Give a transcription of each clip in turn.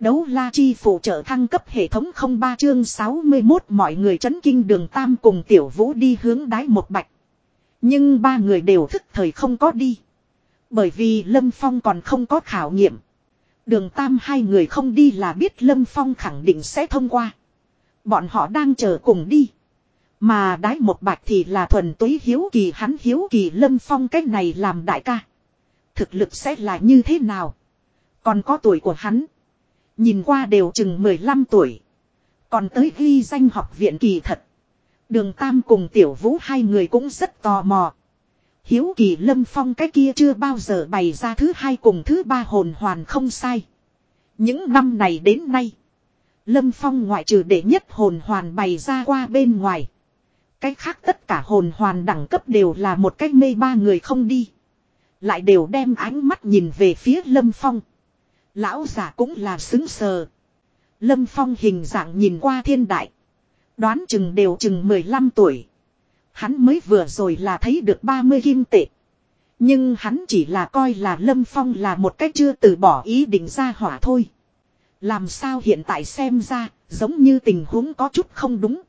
Đấu la chi phụ trợ thăng cấp hệ thống 03 chương 61 mọi người chấn kinh đường Tam cùng tiểu vũ đi hướng đái một bạch. Nhưng ba người đều thức thời không có đi. Bởi vì Lâm Phong còn không có khảo nghiệm. Đường Tam hai người không đi là biết Lâm Phong khẳng định sẽ thông qua. Bọn họ đang chờ cùng đi. Mà đái một bạch thì là thuần túy hiếu kỳ hắn hiếu kỳ Lâm Phong cách này làm đại ca. Thực lực sẽ là như thế nào? Còn có tuổi của hắn. Nhìn qua đều chừng 15 tuổi. Còn tới ghi danh học viện kỳ thật. Đường Tam cùng Tiểu Vũ hai người cũng rất tò mò. Hiếu kỳ Lâm Phong cái kia chưa bao giờ bày ra thứ hai cùng thứ ba hồn hoàn không sai. Những năm này đến nay. Lâm Phong ngoại trừ để nhất hồn hoàn bày ra qua bên ngoài. Cách khác tất cả hồn hoàn đẳng cấp đều là một cách mê ba người không đi. Lại đều đem ánh mắt nhìn về phía Lâm Phong. Lão giả cũng là xứng sờ. Lâm Phong hình dạng nhìn qua thiên đại. Đoán chừng đều chừng 15 tuổi. Hắn mới vừa rồi là thấy được 30 kim tệ. Nhưng hắn chỉ là coi là Lâm Phong là một cách chưa từ bỏ ý định ra hỏa thôi. Làm sao hiện tại xem ra, giống như tình huống có chút không đúng.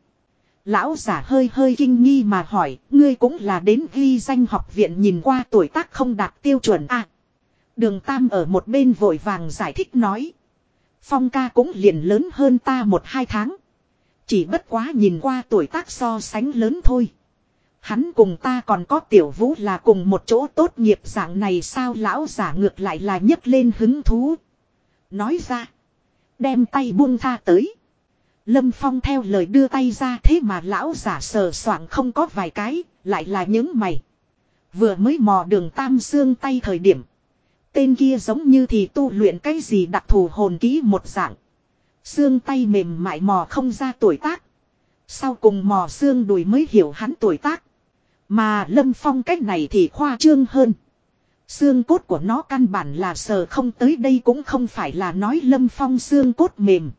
Lão giả hơi hơi kinh nghi mà hỏi, ngươi cũng là đến ghi danh học viện nhìn qua tuổi tác không đạt tiêu chuẩn à. Đường Tam ở một bên vội vàng giải thích nói. Phong ca cũng liền lớn hơn ta một hai tháng. Chỉ bất quá nhìn qua tuổi tác so sánh lớn thôi. Hắn cùng ta còn có tiểu vũ là cùng một chỗ tốt nghiệp dạng này sao lão giả ngược lại là nhấc lên hứng thú. Nói ra. Đem tay buông tha tới. Lâm Phong theo lời đưa tay ra thế mà lão giả sờ soạng không có vài cái, lại là những mày. Vừa mới mò đường tam xương tay thời điểm. Tên kia giống như thì tu luyện cái gì đặc thù hồn ký một dạng. Xương tay mềm mại mò không ra tuổi tác. Sau cùng mò xương đùi mới hiểu hắn tuổi tác. Mà Lâm Phong cách này thì khoa trương hơn. Xương cốt của nó căn bản là sờ không tới đây cũng không phải là nói Lâm Phong xương cốt mềm.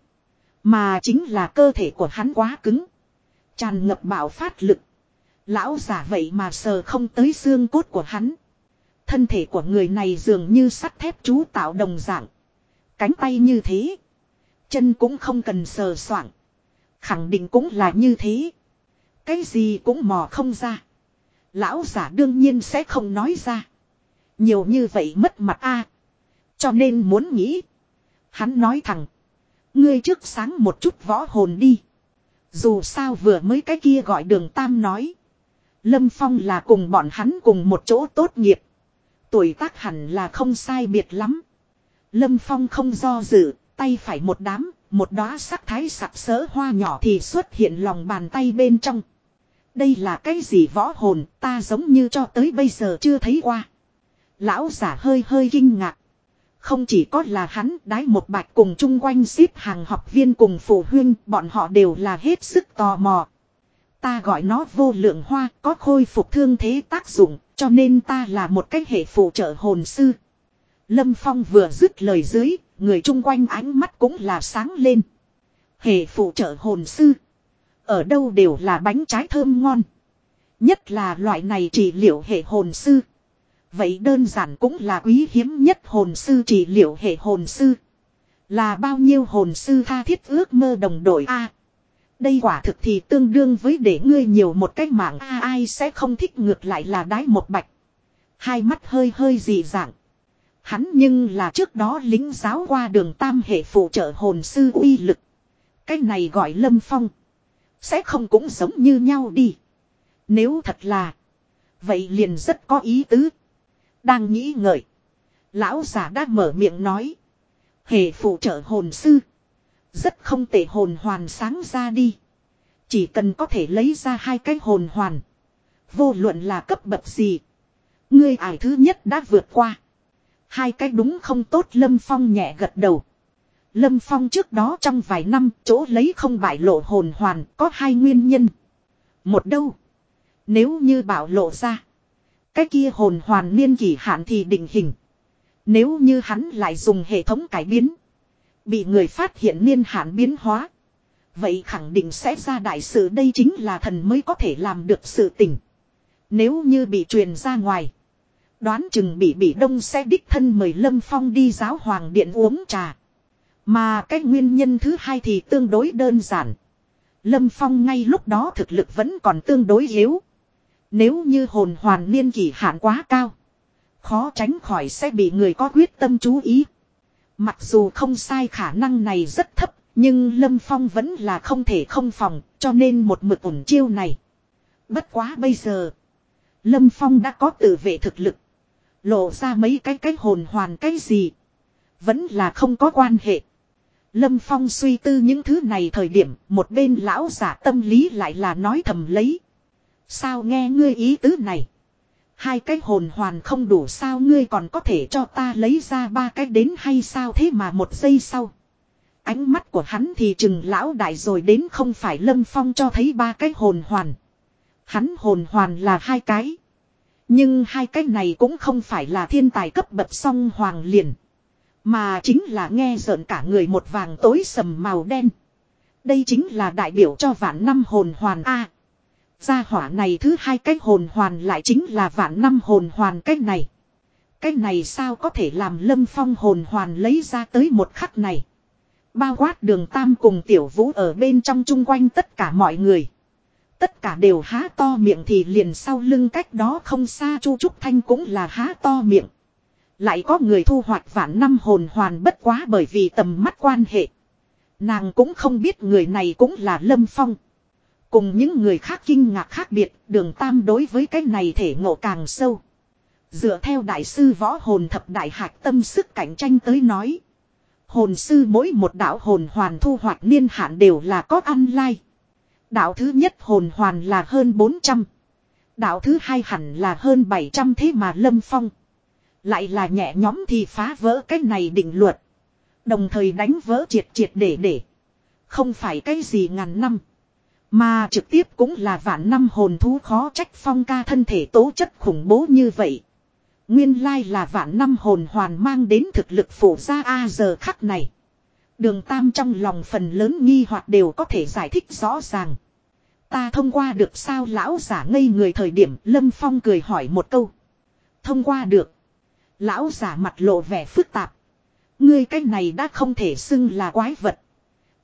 Mà chính là cơ thể của hắn quá cứng. Tràn ngập bạo phát lực. Lão giả vậy mà sờ không tới xương cốt của hắn. Thân thể của người này dường như sắt thép chú tạo đồng dạng. Cánh tay như thế. Chân cũng không cần sờ soạng. Khẳng định cũng là như thế. Cái gì cũng mò không ra. Lão giả đương nhiên sẽ không nói ra. Nhiều như vậy mất mặt a Cho nên muốn nghĩ. Hắn nói thẳng. Ngươi trước sáng một chút võ hồn đi. Dù sao vừa mới cái kia gọi đường Tam nói. Lâm Phong là cùng bọn hắn cùng một chỗ tốt nghiệp. Tuổi tác hẳn là không sai biệt lắm. Lâm Phong không do dự, tay phải một đám, một đóa sắc thái sặc sỡ hoa nhỏ thì xuất hiện lòng bàn tay bên trong. Đây là cái gì võ hồn ta giống như cho tới bây giờ chưa thấy qua. Lão giả hơi hơi kinh ngạc. Không chỉ có là hắn đái một bạch cùng chung quanh xếp hàng học viên cùng phụ huynh bọn họ đều là hết sức tò mò. Ta gọi nó vô lượng hoa có khôi phục thương thế tác dụng cho nên ta là một cách hệ phụ trợ hồn sư. Lâm Phong vừa dứt lời dưới, người chung quanh ánh mắt cũng là sáng lên. Hệ phụ trợ hồn sư. Ở đâu đều là bánh trái thơm ngon. Nhất là loại này trị liệu hệ hồn sư. Vậy đơn giản cũng là quý hiếm nhất hồn sư trị liệu hệ hồn sư. Là bao nhiêu hồn sư tha thiết ước mơ đồng đội a đây quả thực thì tương đương với để ngươi nhiều một cách mạng, a ai sẽ không thích ngược lại là đái một bạch. Hai mắt hơi hơi dị dạng. Hắn nhưng là trước đó lính giáo qua đường tam hệ phụ trợ hồn sư uy lực. Cái này gọi lâm phong. Sẽ không cũng giống như nhau đi. Nếu thật là. Vậy liền rất có ý tứ. Đang nghĩ ngợi. Lão giả đã mở miệng nói. hệ phụ trợ hồn sư. Rất không tệ hồn hoàn sáng ra đi. Chỉ cần có thể lấy ra hai cái hồn hoàn. Vô luận là cấp bậc gì. Ngươi ải thứ nhất đã vượt qua. Hai cái đúng không tốt, Lâm Phong nhẹ gật đầu. Lâm Phong trước đó trong vài năm, chỗ lấy không bại lộ hồn hoàn, có hai nguyên nhân. Một đâu. Nếu như bảo lộ ra. Cái kia hồn hoàn niên kỷ hạn thì định hình. Nếu như hắn lại dùng hệ thống cải biến. Bị người phát hiện niên hạn biến hóa. Vậy khẳng định sẽ ra đại sự đây chính là thần mới có thể làm được sự tình. Nếu như bị truyền ra ngoài. Đoán chừng bị bị đông sẽ đích thân mời Lâm Phong đi giáo hoàng điện uống trà. Mà cái nguyên nhân thứ hai thì tương đối đơn giản. Lâm Phong ngay lúc đó thực lực vẫn còn tương đối yếu. Nếu như hồn hoàn niên kỳ hạn quá cao. Khó tránh khỏi sẽ bị người có quyết tâm chú ý. Mặc dù không sai khả năng này rất thấp. Nhưng Lâm Phong vẫn là không thể không phòng. Cho nên một mực ổn chiêu này. Bất quá bây giờ. Lâm Phong đã có tự vệ thực lực. Lộ ra mấy cái cái hồn hoàn cái gì. Vẫn là không có quan hệ. Lâm Phong suy tư những thứ này thời điểm, một bên lão giả tâm lý lại là nói thầm lấy. Sao nghe ngươi ý tứ này? Hai cái hồn hoàn không đủ sao ngươi còn có thể cho ta lấy ra ba cái đến hay sao thế mà một giây sau. Ánh mắt của hắn thì chừng lão đại rồi đến không phải Lâm Phong cho thấy ba cái hồn hoàn. Hắn hồn hoàn là hai cái. Nhưng hai cái này cũng không phải là thiên tài cấp bậc song hoàng liền. Mà chính là nghe rợn cả người một vàng tối sầm màu đen. Đây chính là đại biểu cho vạn năm hồn hoàn A gia hỏa này thứ hai cái hồn hoàn lại chính là vạn năm hồn hoàn cái này. Cái này sao có thể làm lâm phong hồn hoàn lấy ra tới một khắc này. Bao quát đường tam cùng tiểu vũ ở bên trong chung quanh tất cả mọi người. Tất cả đều há to miệng thì liền sau lưng cách đó không xa Chu Trúc Thanh cũng là há to miệng. Lại có người thu hoạch vạn năm hồn hoàn bất quá bởi vì tầm mắt quan hệ. Nàng cũng không biết người này cũng là Lâm Phong. Cùng những người khác kinh ngạc khác biệt, đường tam đối với cái này thể ngộ càng sâu. Dựa theo đại sư võ hồn thập đại hạc tâm sức cạnh tranh tới nói. Hồn sư mỗi một đạo hồn hoàn thu hoạch niên hạn đều là có ăn lai. Đạo thứ nhất hồn hoàn là hơn 400. Đạo thứ hai hẳn là hơn 700 thế mà Lâm Phong. Lại là nhẹ nhóm thì phá vỡ cái này định luật. Đồng thời đánh vỡ triệt triệt để để. Không phải cái gì ngàn năm. Mà trực tiếp cũng là vạn năm hồn thú khó trách phong ca thân thể tố chất khủng bố như vậy. Nguyên lai là vạn năm hồn hoàn mang đến thực lực phổ ra A giờ khắc này. Đường Tam trong lòng phần lớn nghi hoặc đều có thể giải thích rõ ràng. Ta thông qua được sao lão giả ngây người thời điểm, Lâm Phong cười hỏi một câu. Thông qua được. Lão giả mặt lộ vẻ phức tạp. Ngươi cái này đã không thể xưng là quái vật.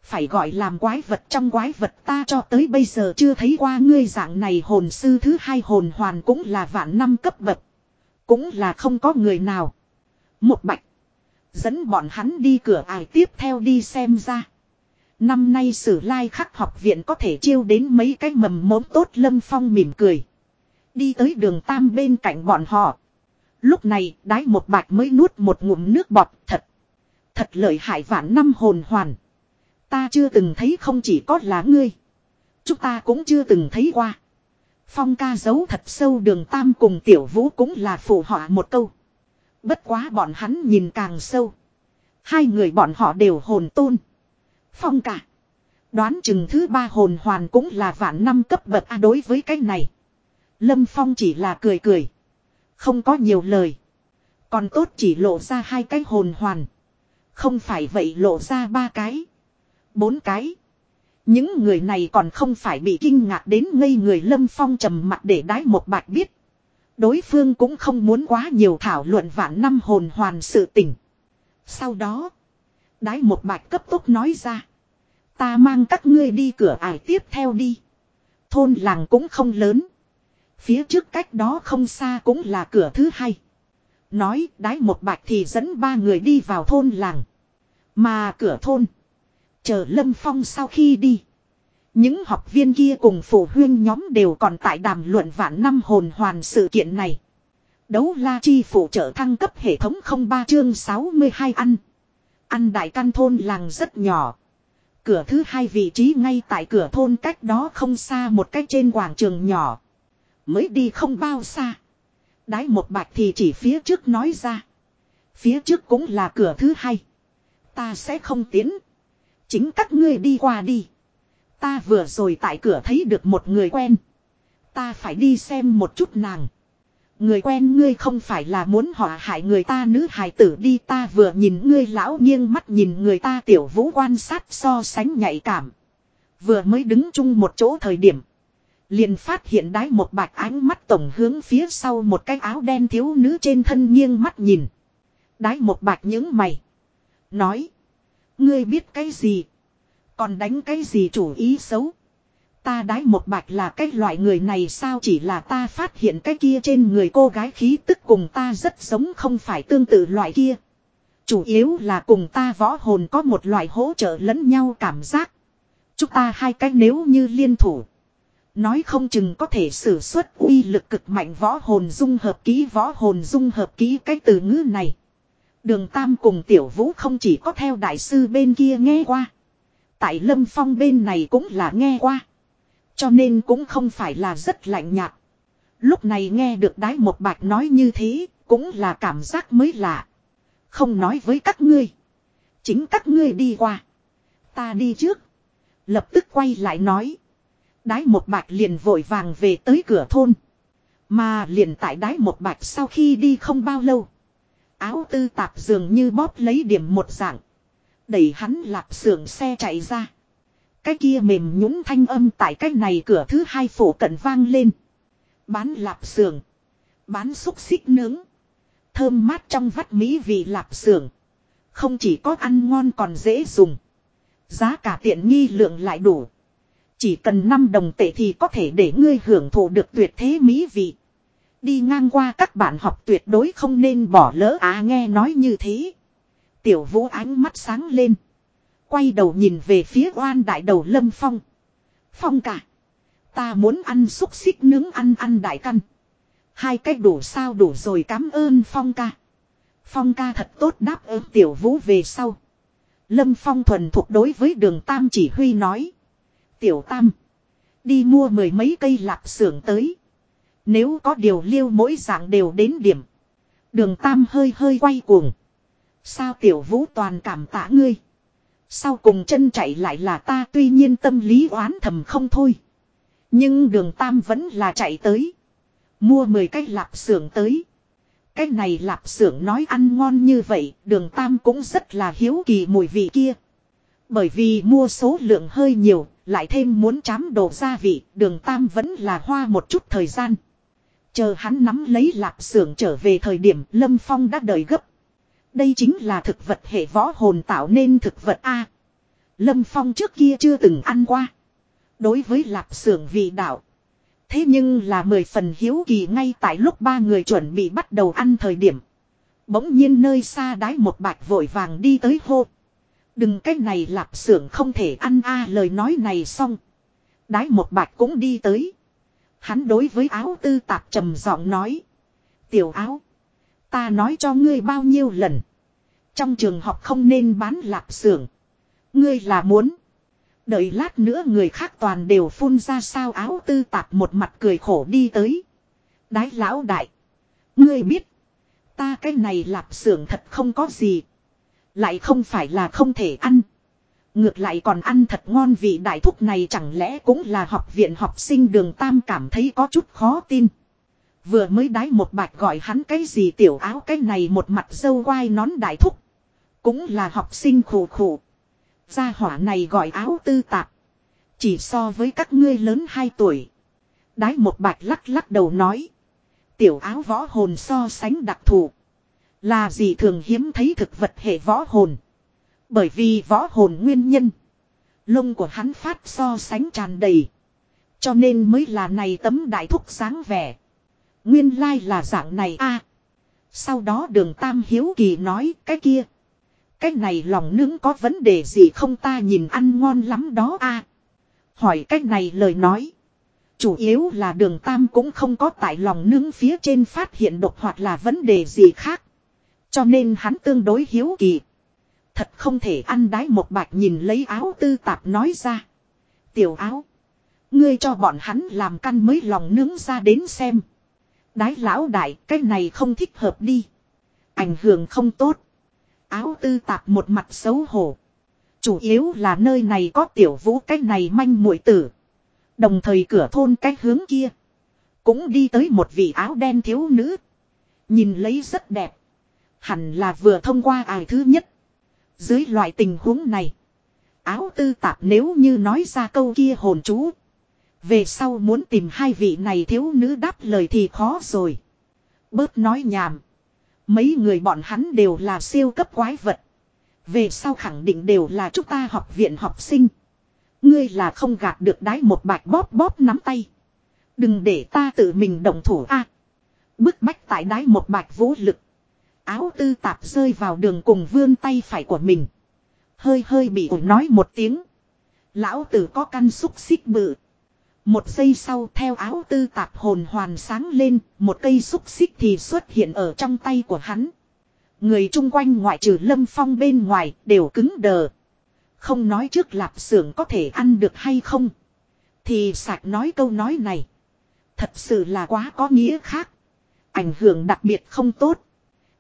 Phải gọi làm quái vật trong quái vật ta cho tới bây giờ chưa thấy qua ngươi dạng này hồn sư thứ hai hồn hoàn cũng là vạn năm cấp bậc. Cũng là không có người nào. Một bạch. Dẫn bọn hắn đi cửa ải tiếp theo đi xem ra. Năm nay sử lai khắc học viện có thể chiêu đến mấy cái mầm mốm tốt lâm phong mỉm cười. Đi tới đường tam bên cạnh bọn họ. Lúc này, đái một bạch mới nuốt một ngụm nước bọt, thật. Thật lợi hại vạn năm hồn hoàn. Ta chưa từng thấy không chỉ có là ngươi. Chúng ta cũng chưa từng thấy qua. Phong ca giấu thật sâu đường tam cùng tiểu vũ cũng là phụ họa một câu. Bất quá bọn hắn nhìn càng sâu. Hai người bọn họ đều hồn tôn. Phong cả. Đoán chừng thứ ba hồn hoàn cũng là vạn năm cấp bậc A đối với cái này. Lâm Phong chỉ là cười cười. Không có nhiều lời. Còn tốt chỉ lộ ra hai cái hồn hoàn. Không phải vậy lộ ra ba cái. Bốn cái. Những người này còn không phải bị kinh ngạc đến ngây người Lâm Phong trầm mặt để đái một bạch biết. Đối phương cũng không muốn quá nhiều thảo luận vạn năm hồn hoàn sự tình. Sau đó. Đái một bạch cấp tốc nói ra. Ta mang các ngươi đi cửa ải tiếp theo đi. Thôn làng cũng không lớn. Phía trước cách đó không xa cũng là cửa thứ hai. Nói, đái một bạch thì dẫn ba người đi vào thôn làng. Mà cửa thôn. Chờ Lâm Phong sau khi đi. Những học viên kia cùng phụ huyên nhóm đều còn tại đàm luận vạn năm hồn hoàn sự kiện này. Đấu la chi phụ trợ thăng cấp hệ thống 03 chương 62 ăn. Ăn đại căn thôn làng rất nhỏ. Cửa thứ hai vị trí ngay tại cửa thôn cách đó không xa một cách trên quảng trường nhỏ. Mới đi không bao xa. Đái một bạch thì chỉ phía trước nói ra. Phía trước cũng là cửa thứ hai. Ta sẽ không tiến. Chính các ngươi đi qua đi. Ta vừa rồi tại cửa thấy được một người quen. Ta phải đi xem một chút nàng. Người quen ngươi không phải là muốn họ hại người ta nữ hài tử đi ta vừa nhìn ngươi lão nghiêng mắt nhìn người ta tiểu vũ quan sát so sánh nhạy cảm. Vừa mới đứng chung một chỗ thời điểm. Liền phát hiện đái một bạch ánh mắt tổng hướng phía sau một cái áo đen thiếu nữ trên thân nghiêng mắt nhìn. Đái một bạch những mày. Nói. Ngươi biết cái gì? Còn đánh cái gì chủ ý xấu? Ta đái một bạch là cái loại người này sao chỉ là ta phát hiện cái kia trên người cô gái khí tức cùng ta rất giống không phải tương tự loại kia. Chủ yếu là cùng ta võ hồn có một loại hỗ trợ lẫn nhau cảm giác. Chúng ta hai cái nếu như liên thủ. Nói không chừng có thể sử xuất uy lực cực mạnh võ hồn dung hợp ký võ hồn dung hợp ký cái từ ngữ này. Đường Tam cùng Tiểu Vũ không chỉ có theo đại sư bên kia nghe qua. Tại Lâm Phong bên này cũng là nghe qua. Cho nên cũng không phải là rất lạnh nhạt. Lúc này nghe được đái một bạch nói như thế, cũng là cảm giác mới lạ. Không nói với các ngươi. Chính các ngươi đi qua. Ta đi trước. Lập tức quay lại nói. Đái một bạch liền vội vàng về tới cửa thôn. Mà liền tại đái một bạch sau khi đi không bao lâu. Áo tư tạp dường như bóp lấy điểm một dạng. Đẩy hắn lạp xưởng xe chạy ra. Cái kia mềm nhũng thanh âm tại cái này cửa thứ hai phổ cận vang lên. Bán lạp xưởng. Bán xúc xích nướng. Thơm mát trong vắt mỹ vì lạp xưởng. Không chỉ có ăn ngon còn dễ dùng. Giá cả tiện nghi lượng lại đủ. Chỉ cần 5 đồng tệ thì có thể để ngươi hưởng thụ được tuyệt thế mỹ vị. Đi ngang qua các bạn học tuyệt đối không nên bỏ lỡ à nghe nói như thế. Tiểu vũ ánh mắt sáng lên. Quay đầu nhìn về phía oan đại đầu lâm phong. Phong cả. Ta muốn ăn xúc xích nướng ăn ăn đại căn. Hai cách đủ sao đủ rồi, cảm ơn phong ca. Phong ca thật tốt, đáp ứng tiểu vũ về sau. Lâm phong thuần thuộc đối với đường tam chỉ huy nói. Tiểu tam. Đi mua mười mấy cây lạp xưởng tới. Nếu có điều liêu mỗi dạng đều đến điểm. Đường tam hơi hơi quay cuồng. Sao tiểu vũ toàn cảm tạ ngươi. Sau cùng chân chạy lại là ta tuy nhiên tâm lý oán thầm không thôi. Nhưng đường tam vẫn là chạy tới. Mua 10 cái lạp xưởng tới. Cái này lạp xưởng nói ăn ngon như vậy, đường tam cũng rất là hiếu kỳ mùi vị kia. Bởi vì mua số lượng hơi nhiều, lại thêm muốn chám đồ gia vị, đường tam vẫn là hoa một chút thời gian. Chờ hắn nắm lấy lạp xưởng trở về thời điểm Lâm Phong đã đợi gấp. Đây chính là thực vật hệ võ hồn tạo nên thực vật A. Lâm Phong trước kia chưa từng ăn qua. Đối với lạp xưởng vị đạo. Thế nhưng là mười phần hiếu kỳ ngay tại lúc ba người chuẩn bị bắt đầu ăn thời điểm. Bỗng nhiên nơi xa đái một bạch vội vàng đi tới hô. Đừng cái này lạp xưởng không thể ăn a, lời nói này xong. Đái một bạch cũng đi tới. Hắn đối với áo tư tạp trầm giọng nói. Tiểu áo. Ta nói cho ngươi bao nhiêu lần. Trong trường học không nên bán lạp xưởng. Ngươi là muốn. Đợi lát nữa người khác toàn đều phun ra sao áo tư tạp một mặt cười khổ đi tới. Đái lão đại. Ngươi biết. Ta cái này lạp xưởng thật không có gì. Lại không phải là không thể ăn. Ngược lại còn ăn thật ngon vị đại thúc này chẳng lẽ cũng là học viện học sinh đường tam cảm thấy có chút khó tin. Vừa mới đái một bạch gọi hắn cái gì tiểu áo cái này một mặt dâu quai nón đại thúc. Cũng là học sinh khổ khổ. Gia hỏa này gọi áo tư tạp. Chỉ so với các ngươi lớn 2 tuổi. Đái một bạch lắc lắc đầu nói. Tiểu áo võ hồn so sánh đặc thù. Là gì thường hiếm thấy thực vật hệ võ hồn. Bởi vì võ hồn nguyên nhân. Lông của hắn phát so sánh tràn đầy. Cho nên mới là này tấm đại thúc sáng vẻ. Nguyên lai là dạng này a. sau đó đường Tam Hiếu Kỳ nói, cái kia. Cái này lòng nướng có vấn đề gì không ta nhìn ăn ngon lắm đó a. Hỏi cái này lời nói. Chủ yếu là đường Tam cũng không có tại lòng nướng phía trên phát hiện độc hoặc là vấn đề gì khác. Cho nên hắn tương đối hiếu kỳ. Thật không thể ăn đái một bạch nhìn lấy áo tư tạp nói ra. Tiểu áo. Ngươi cho bọn hắn làm căn mới lòng nướng ra đến xem. Đái lão đại, cái này không thích hợp đi. Ảnh hưởng không tốt. Áo tư tạp một mặt xấu hổ. Chủ yếu là nơi này có tiểu vũ cái này manh muội tử. Đồng thời cửa thôn cái hướng kia. Cũng đi tới một vị áo đen thiếu nữ. Nhìn lấy rất đẹp. Hẳn là vừa thông qua ải thứ nhất. Dưới loại tình huống này. Áo tư tạp nếu như nói ra câu kia hồn chú. Về sau muốn tìm hai vị này thiếu nữ đáp lời thì khó rồi. Bớt nói nhảm. Mấy người bọn hắn đều là siêu cấp quái vật. Về sau khẳng định đều là chúng ta học viện học sinh. Ngươi là không gạt được đái một bạch bóp bóp nắm tay. Đừng để ta tự mình động thủ a. bức bách tại đái một bạch vũ lực. Áo tư tạp rơi vào đường cùng vươn tay phải của mình. Hơi hơi bị ủi nói một tiếng. Lão tử có căn xúc xích bự. Một giây sau theo áo tư tạp hồn hoàn sáng lên, một cây xúc xích thì xuất hiện ở trong tay của hắn. Người chung quanh ngoại trừ lâm phong bên ngoài đều cứng đờ. Không nói trước lạp xưởng có thể ăn được hay không. Thì sạc nói câu nói này. Thật sự là quá có nghĩa khác. Ảnh hưởng đặc biệt không tốt.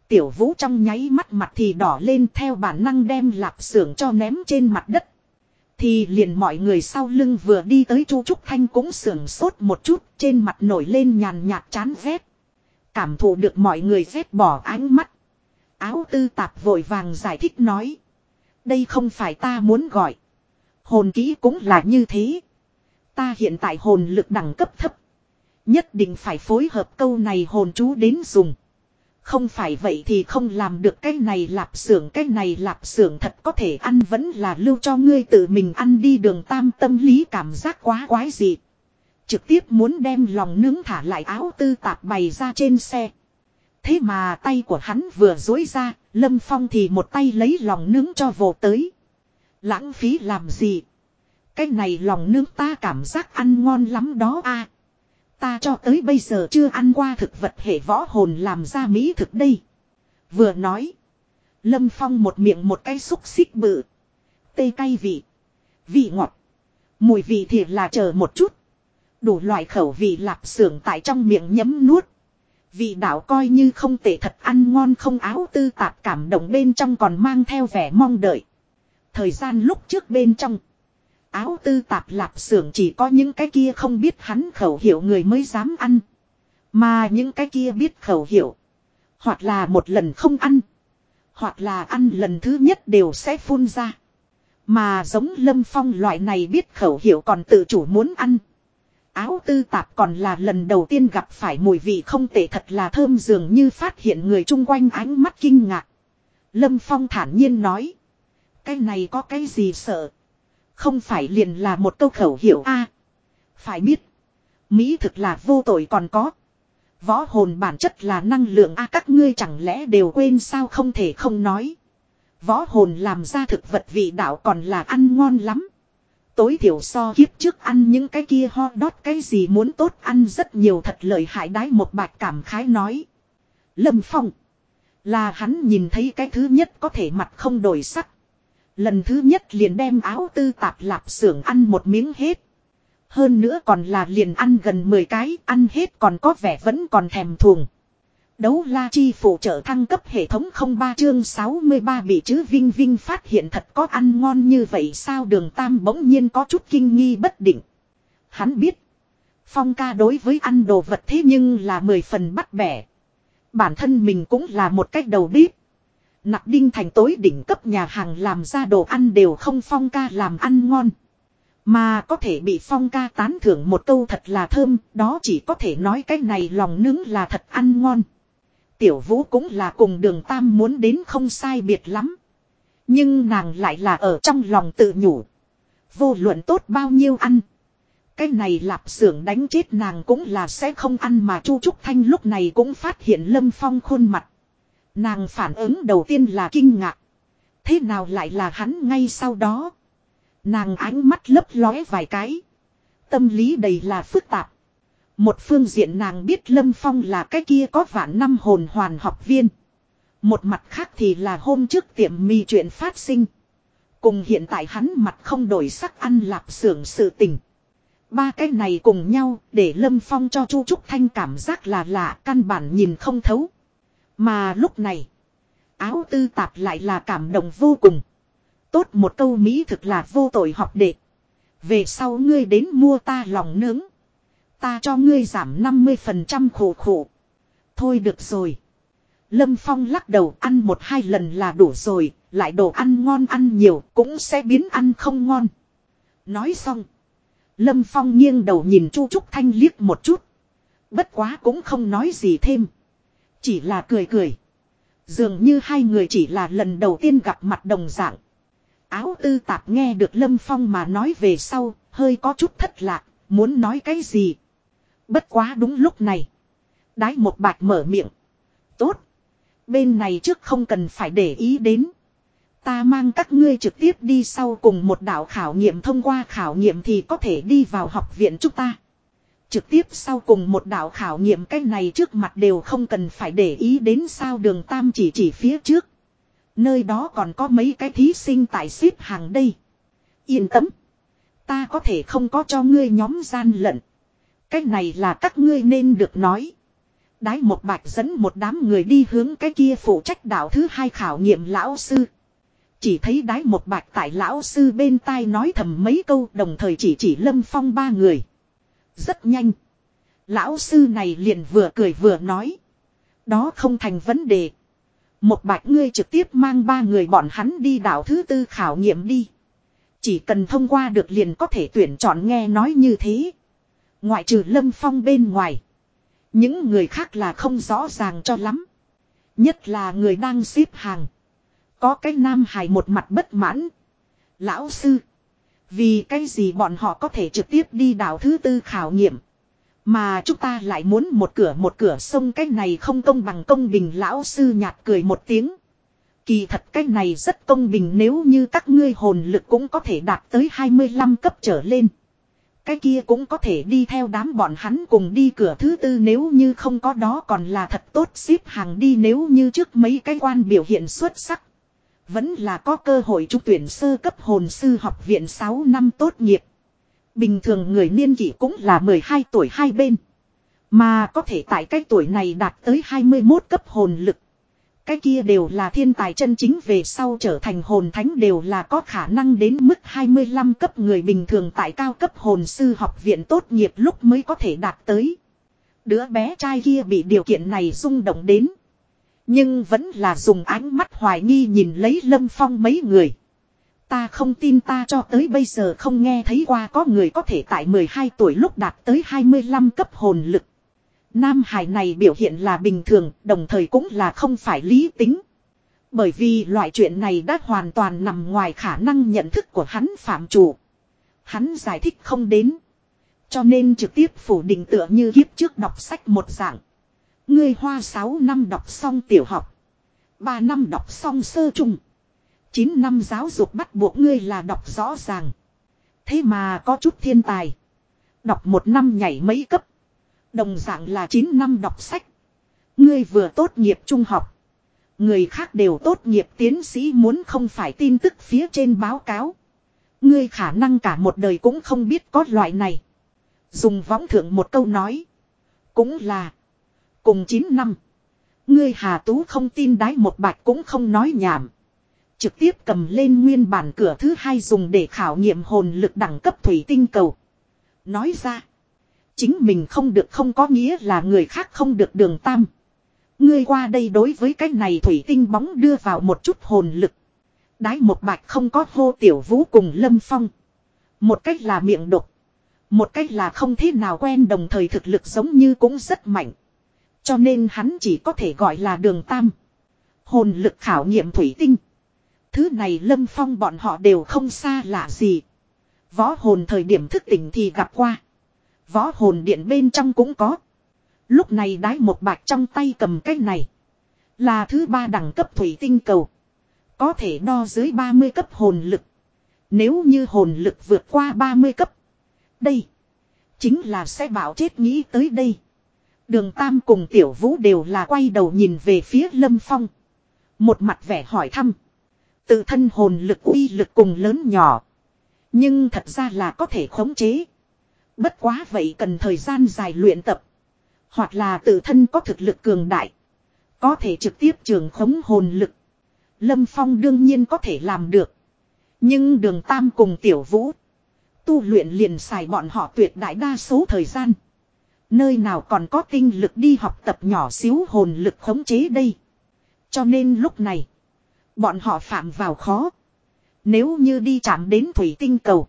Tiểu vũ trong nháy mắt mặt thì đỏ lên theo bản năng đem lạp xưởng cho ném trên mặt đất. Thì liền mọi người sau lưng vừa đi tới Chu Trúc Thanh cũng sưởng sốt một chút, trên mặt nổi lên nhàn nhạt chán ghét. Cảm thụ được mọi người ghét bỏ ánh mắt. Áo tư tạp vội vàng giải thích nói. Đây không phải ta muốn gọi. Hồn kỹ cũng là như thế. Ta hiện tại hồn lực đẳng cấp thấp. Nhất định phải phối hợp câu này hồn chú đến dùng. Không phải vậy thì không làm được cái này lạp xưởng cái này lạp xưởng thật có thể ăn vẫn là lưu cho ngươi tự mình ăn đi đường tam tâm lý cảm giác quá quái gì. Trực tiếp muốn đem lòng nướng thả lại áo tư tạp bày ra trên xe. Thế mà tay của hắn vừa dối ra, Lâm Phong thì một tay lấy lòng nướng cho vồ tới. Lãng phí làm gì? Cái này lòng nướng ta cảm giác ăn ngon lắm đó a. Ta cho tới bây giờ chưa ăn qua thực vật hệ võ hồn làm ra mỹ thực đây. Vừa nói. Lâm Phong một miệng một cái xúc xích bự. Tê cay vị. Vị ngọt. Mùi vị thì là chờ một chút. Đủ loại khẩu vị lạp xưởng tại trong miệng nhấm nuốt. Vị đạo coi như không tệ thật ăn ngon không áo tư tạp cảm động bên trong còn mang theo vẻ mong đợi. Thời gian lúc trước bên trong. Áo tư tạp lạp xưởng chỉ có những cái kia không biết hắn khẩu hiệu người mới dám ăn. Mà những cái kia biết khẩu hiệu. Hoặc là một lần không ăn. Hoặc là ăn lần thứ nhất đều sẽ phun ra. Mà giống lâm phong loại này biết khẩu hiệu còn tự chủ muốn ăn. Áo tư tạp còn là lần đầu tiên gặp phải mùi vị không tệ thật là thơm dường như phát hiện người chung quanh ánh mắt kinh ngạc. Lâm Phong thản nhiên nói. Cái này có cái gì sợ. Không phải liền là một câu khẩu hiệu a Phải biết. Mỹ thực là vô tội còn có. Võ hồn bản chất là năng lượng a, các ngươi chẳng lẽ đều quên sao không thể không nói. Võ hồn làm ra thực vật vị đạo còn là ăn ngon lắm. Tối thiểu so kiếp trước ăn những cái kia ho đót cái gì muốn tốt ăn rất nhiều thật lợi hại đái một bạch cảm khái nói. Lâm Phong. Là hắn nhìn thấy cái thứ nhất có thể mặt không đổi sắc. Lần thứ nhất liền đem áo tư tạp lạp xưởng ăn một miếng hết. Hơn nữa còn là liền ăn gần 10 cái, ăn hết còn có vẻ vẫn còn thèm thuồng. Đấu la chi phụ trợ thăng cấp hệ thống 03 chương 63 bị chữ Vinh Vinh phát hiện thật có ăn ngon như vậy sao đường tam bỗng nhiên có chút kinh nghi bất định. Hắn biết. Phong ca đối với ăn đồ vật thế nhưng là mười phần bắt bẻ. Bản thân mình cũng là một cách đầu bếp. Nặc đinh thành tối đỉnh cấp nhà hàng làm ra đồ ăn đều không phong ca làm ăn ngon. Mà có thể bị phong ca tán thưởng một câu thật là thơm, đó chỉ có thể nói cái này lòng nướng là thật ăn ngon. Tiểu vũ cũng là cùng đường tam muốn đến không sai biệt lắm. Nhưng nàng lại là ở trong lòng tự nhủ. Vô luận tốt bao nhiêu ăn. Cái này lạp xưởng đánh chết nàng cũng là sẽ không ăn mà Chu Trúc Thanh lúc này cũng phát hiện Lâm Phong khuôn mặt. Nàng phản ứng đầu tiên là kinh ngạc. Thế nào lại là hắn ngay sau đó. Nàng ánh mắt lấp lóe vài cái. Tâm lý đầy là phức tạp. Một phương diện nàng biết Lâm Phong là cái kia có vạn năm hồn hoàn học viên. Một mặt khác thì là hôm trước tiệm mì chuyện phát sinh. Cùng hiện tại hắn mặt không đổi sắc ăn lạp xưởng sự tình. Ba cái này cùng nhau để Lâm Phong cho Chu Trúc Thanh cảm giác là lạ, căn bản nhìn không thấu. Mà lúc này, áo tư tạp lại là cảm động vô cùng. Tốt một câu Mỹ thực là vô tội học đệ. Về sau ngươi đến mua ta lòng nướng. Ta cho ngươi giảm 50% khổ khổ. Thôi được rồi. Lâm Phong lắc đầu ăn một hai lần là đủ rồi, lại đồ ăn ngon ăn nhiều cũng sẽ biến ăn không ngon. Nói xong. Lâm Phong nghiêng đầu nhìn Chu Trúc Thanh liếc một chút. Bất quá cũng không nói gì thêm. Chỉ là cười cười. Dường như hai người chỉ là lần đầu tiên gặp mặt đồng dạng. Áo tư tạp nghe được Lâm Phong mà nói về sau, hơi có chút thất lạc, muốn nói cái gì. Bất quá đúng lúc này. Đái một bạch mở miệng. Tốt. Bên này trước không cần phải để ý đến. Ta mang các ngươi trực tiếp đi sau cùng một đạo khảo nghiệm thông qua khảo nghiệm thì có thể đi vào học viện chúng ta. Trực tiếp sau cùng một đạo khảo nghiệm cái này trước mặt đều không cần phải để ý đến sao đường tam chỉ chỉ phía trước. Nơi đó còn có mấy cái thí sinh tại xếp hàng đây. Yên tâm. Ta có thể không có cho ngươi nhóm gian lận. Cái này là các ngươi nên được nói. Đái một bạch dẫn một đám người đi hướng cái kia phụ trách đạo thứ hai khảo nghiệm lão sư. Chỉ thấy đái một bạch tại lão sư bên tai nói thầm mấy câu, đồng thời chỉ chỉ lâm phong ba người. Rất nhanh. Lão sư này liền vừa cười vừa nói. Đó không thành vấn đề. Một bạch ngươi trực tiếp mang ba người bọn hắn đi đảo thứ tư khảo nghiệm đi. Chỉ cần thông qua được liền có thể tuyển chọn nghe nói như thế. Ngoại trừ lâm phong bên ngoài. Những người khác là không rõ ràng cho lắm. Nhất là người đang xếp hàng. Có cái nam hài một mặt bất mãn. Lão sư. Vì cái gì bọn họ có thể trực tiếp đi đảo thứ tư khảo nghiệm. Mà chúng ta lại muốn một cửa một cửa sông cái này không công bằng công bình lão sư nhạt cười một tiếng. Kỳ thật cái này rất công bình nếu như các ngươi hồn lực cũng có thể đạt tới 25 cấp trở lên. Cái kia cũng có thể đi theo đám bọn hắn cùng đi cửa thứ tư nếu như không có đó còn là thật tốt xếp hàng đi nếu như trước mấy cái quan biểu hiện xuất sắc. Vẫn là có cơ hội trúng tuyển sơ cấp hồn sư học viện 6 năm tốt nghiệp. Bình thường người niên kỷ cũng là 12 tuổi hai bên. Mà có thể tại cái tuổi này đạt tới 21 cấp hồn lực. Cái kia đều là thiên tài chân chính về sau trở thành hồn thánh đều là có khả năng đến mức 25 cấp người bình thường tại cao cấp hồn sư học viện tốt nghiệp lúc mới có thể đạt tới. Đứa bé trai kia bị điều kiện này rung động đến. Nhưng vẫn là dùng ánh mắt hoài nghi nhìn lấy Lâm Phong mấy người. Ta không tin ta cho tới bây giờ không nghe thấy qua có người có thể tại 12 tuổi lúc đạt tới 25 cấp hồn lực. Nam Hải này biểu hiện là bình thường, đồng thời cũng là không phải lý tính. Bởi vì loại chuyện này đã hoàn toàn nằm ngoài khả năng nhận thức của hắn phạm chủ. Hắn giải thích không đến. Cho nên trực tiếp phủ định tựa như kiếp trước đọc sách một dạng. Ngươi hoa 6 năm đọc xong tiểu học. 3 năm đọc xong sơ trung. 9 năm giáo dục bắt buộc ngươi là đọc rõ ràng. Thế mà có chút thiên tài. Đọc một năm nhảy mấy cấp. Đồng dạng là 9 năm đọc sách. Ngươi vừa tốt nghiệp trung học. Người khác đều tốt nghiệp tiến sĩ muốn không phải tin tức phía trên báo cáo. Ngươi khả năng cả một đời cũng không biết có loại này. Dùng võng thượng một câu nói. Cũng là. Cùng 9 năm. Ngươi Hà Tú không tin đái một bạch cũng không nói nhảm. Trực tiếp cầm lên nguyên bản cửa thứ hai dùng để khảo nghiệm hồn lực đẳng cấp thủy tinh cầu. Nói ra. Chính mình không được không có nghĩa là người khác không được đường tam. Ngươi qua đây đối với cái này thủy tinh bóng đưa vào một chút hồn lực. Đái một bạch không có hô tiểu vũ cùng lâm phong. Một cách là miệng độc. Một cách là không thế nào quen đồng thời thực lực giống như cũng rất mạnh. Cho nên hắn chỉ có thể gọi là đường tam. Hồn lực khảo nghiệm thủy tinh. Thứ này lâm phong bọn họ đều không xa lạ gì. Võ hồn thời điểm thức tỉnh thì gặp qua. Võ hồn điện bên trong cũng có. Lúc này đái một bạch trong tay cầm cái này. Là thứ ba đẳng cấp thủy tinh cầu. Có thể đo dưới 30 cấp hồn lực. Nếu như hồn lực vượt qua 30 cấp. Đây. Chính là sẽ bảo chết nghĩ tới đây. Đường Tam cùng Tiểu Vũ đều là quay đầu nhìn về phía Lâm Phong. Một mặt vẻ hỏi thăm. Tự thân hồn lực uy lực cùng lớn nhỏ. Nhưng thật ra là có thể khống chế. Bất quá vậy cần thời gian dài luyện tập. Hoặc là tự thân có thực lực cường đại. Có thể trực tiếp trường khống hồn lực. Lâm Phong đương nhiên có thể làm được. Nhưng đường Tam cùng Tiểu Vũ. Tu luyện liền xài bọn họ tuyệt đại đa số thời gian. Nơi nào còn có tinh lực đi học tập nhỏ xíu hồn lực khống chế đây. Cho nên lúc này. Bọn họ phạm vào khó. Nếu như đi chạm đến thủy tinh cầu.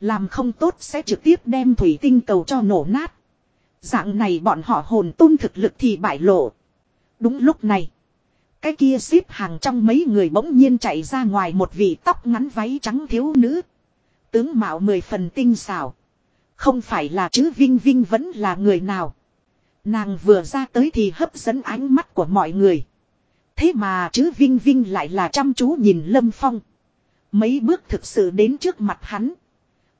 Làm không tốt sẽ trực tiếp đem thủy tinh cầu cho nổ nát. Dạng này bọn họ hồn tôn thực lực thì bại lộ. Đúng lúc này. Cái kia xếp hàng trong mấy người bỗng nhiên chạy ra ngoài một vị tóc ngắn váy trắng thiếu nữ. Tướng mạo mười phần tinh xảo. Không phải là chứ Vinh Vinh vẫn là người nào. Nàng vừa ra tới thì hấp dẫn ánh mắt của mọi người. Thế mà chứ Vinh Vinh lại là chăm chú nhìn Lâm Phong. Mấy bước thực sự đến trước mặt hắn.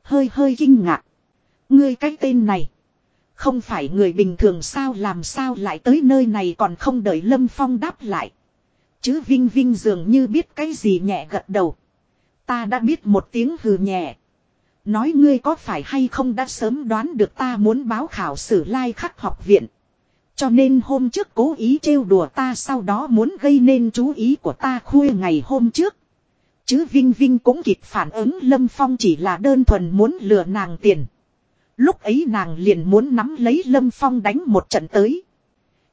Hơi hơi kinh ngạc. Ngươi cái tên này. Không phải người bình thường sao làm sao lại tới nơi này còn không đợi Lâm Phong đáp lại. Chứ Vinh Vinh dường như biết cái gì nhẹ gật đầu. Ta đã biết một tiếng hừ nhẹ. Nói ngươi có phải hay không đã sớm đoán được ta muốn báo khảo sử lai khắc học viện. Cho nên hôm trước cố ý trêu đùa ta sau đó muốn gây nên chú ý của ta khuya ngày hôm trước. Chứ Vinh Vinh cũng kịp phản ứng Lâm Phong chỉ là đơn thuần muốn lừa nàng tiền. Lúc ấy nàng liền muốn nắm lấy Lâm Phong đánh một trận tới.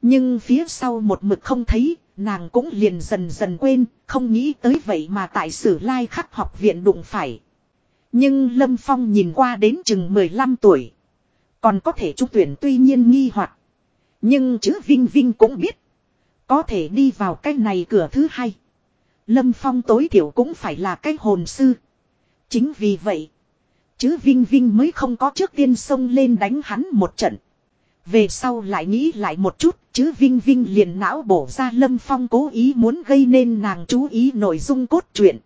Nhưng phía sau một mực không thấy, nàng cũng liền dần dần quên, không nghĩ tới vậy mà tại sử lai khắc học viện đụng phải. Nhưng Lâm Phong nhìn qua đến chừng 15 tuổi. Còn có thể trung tuyển tuy nhiên nghi hoặc Nhưng chữ Vinh Vinh cũng biết. Có thể đi vào cái này cửa thứ hai. Lâm Phong tối thiểu cũng phải là cái hồn sư. Chính vì vậy. Chứ Vinh Vinh mới không có trước tiên xông lên đánh hắn một trận. Về sau lại nghĩ lại một chút, chứ Vinh Vinh liền não bổ ra Lâm Phong cố ý muốn gây nên nàng chú ý nội dung cốt truyện.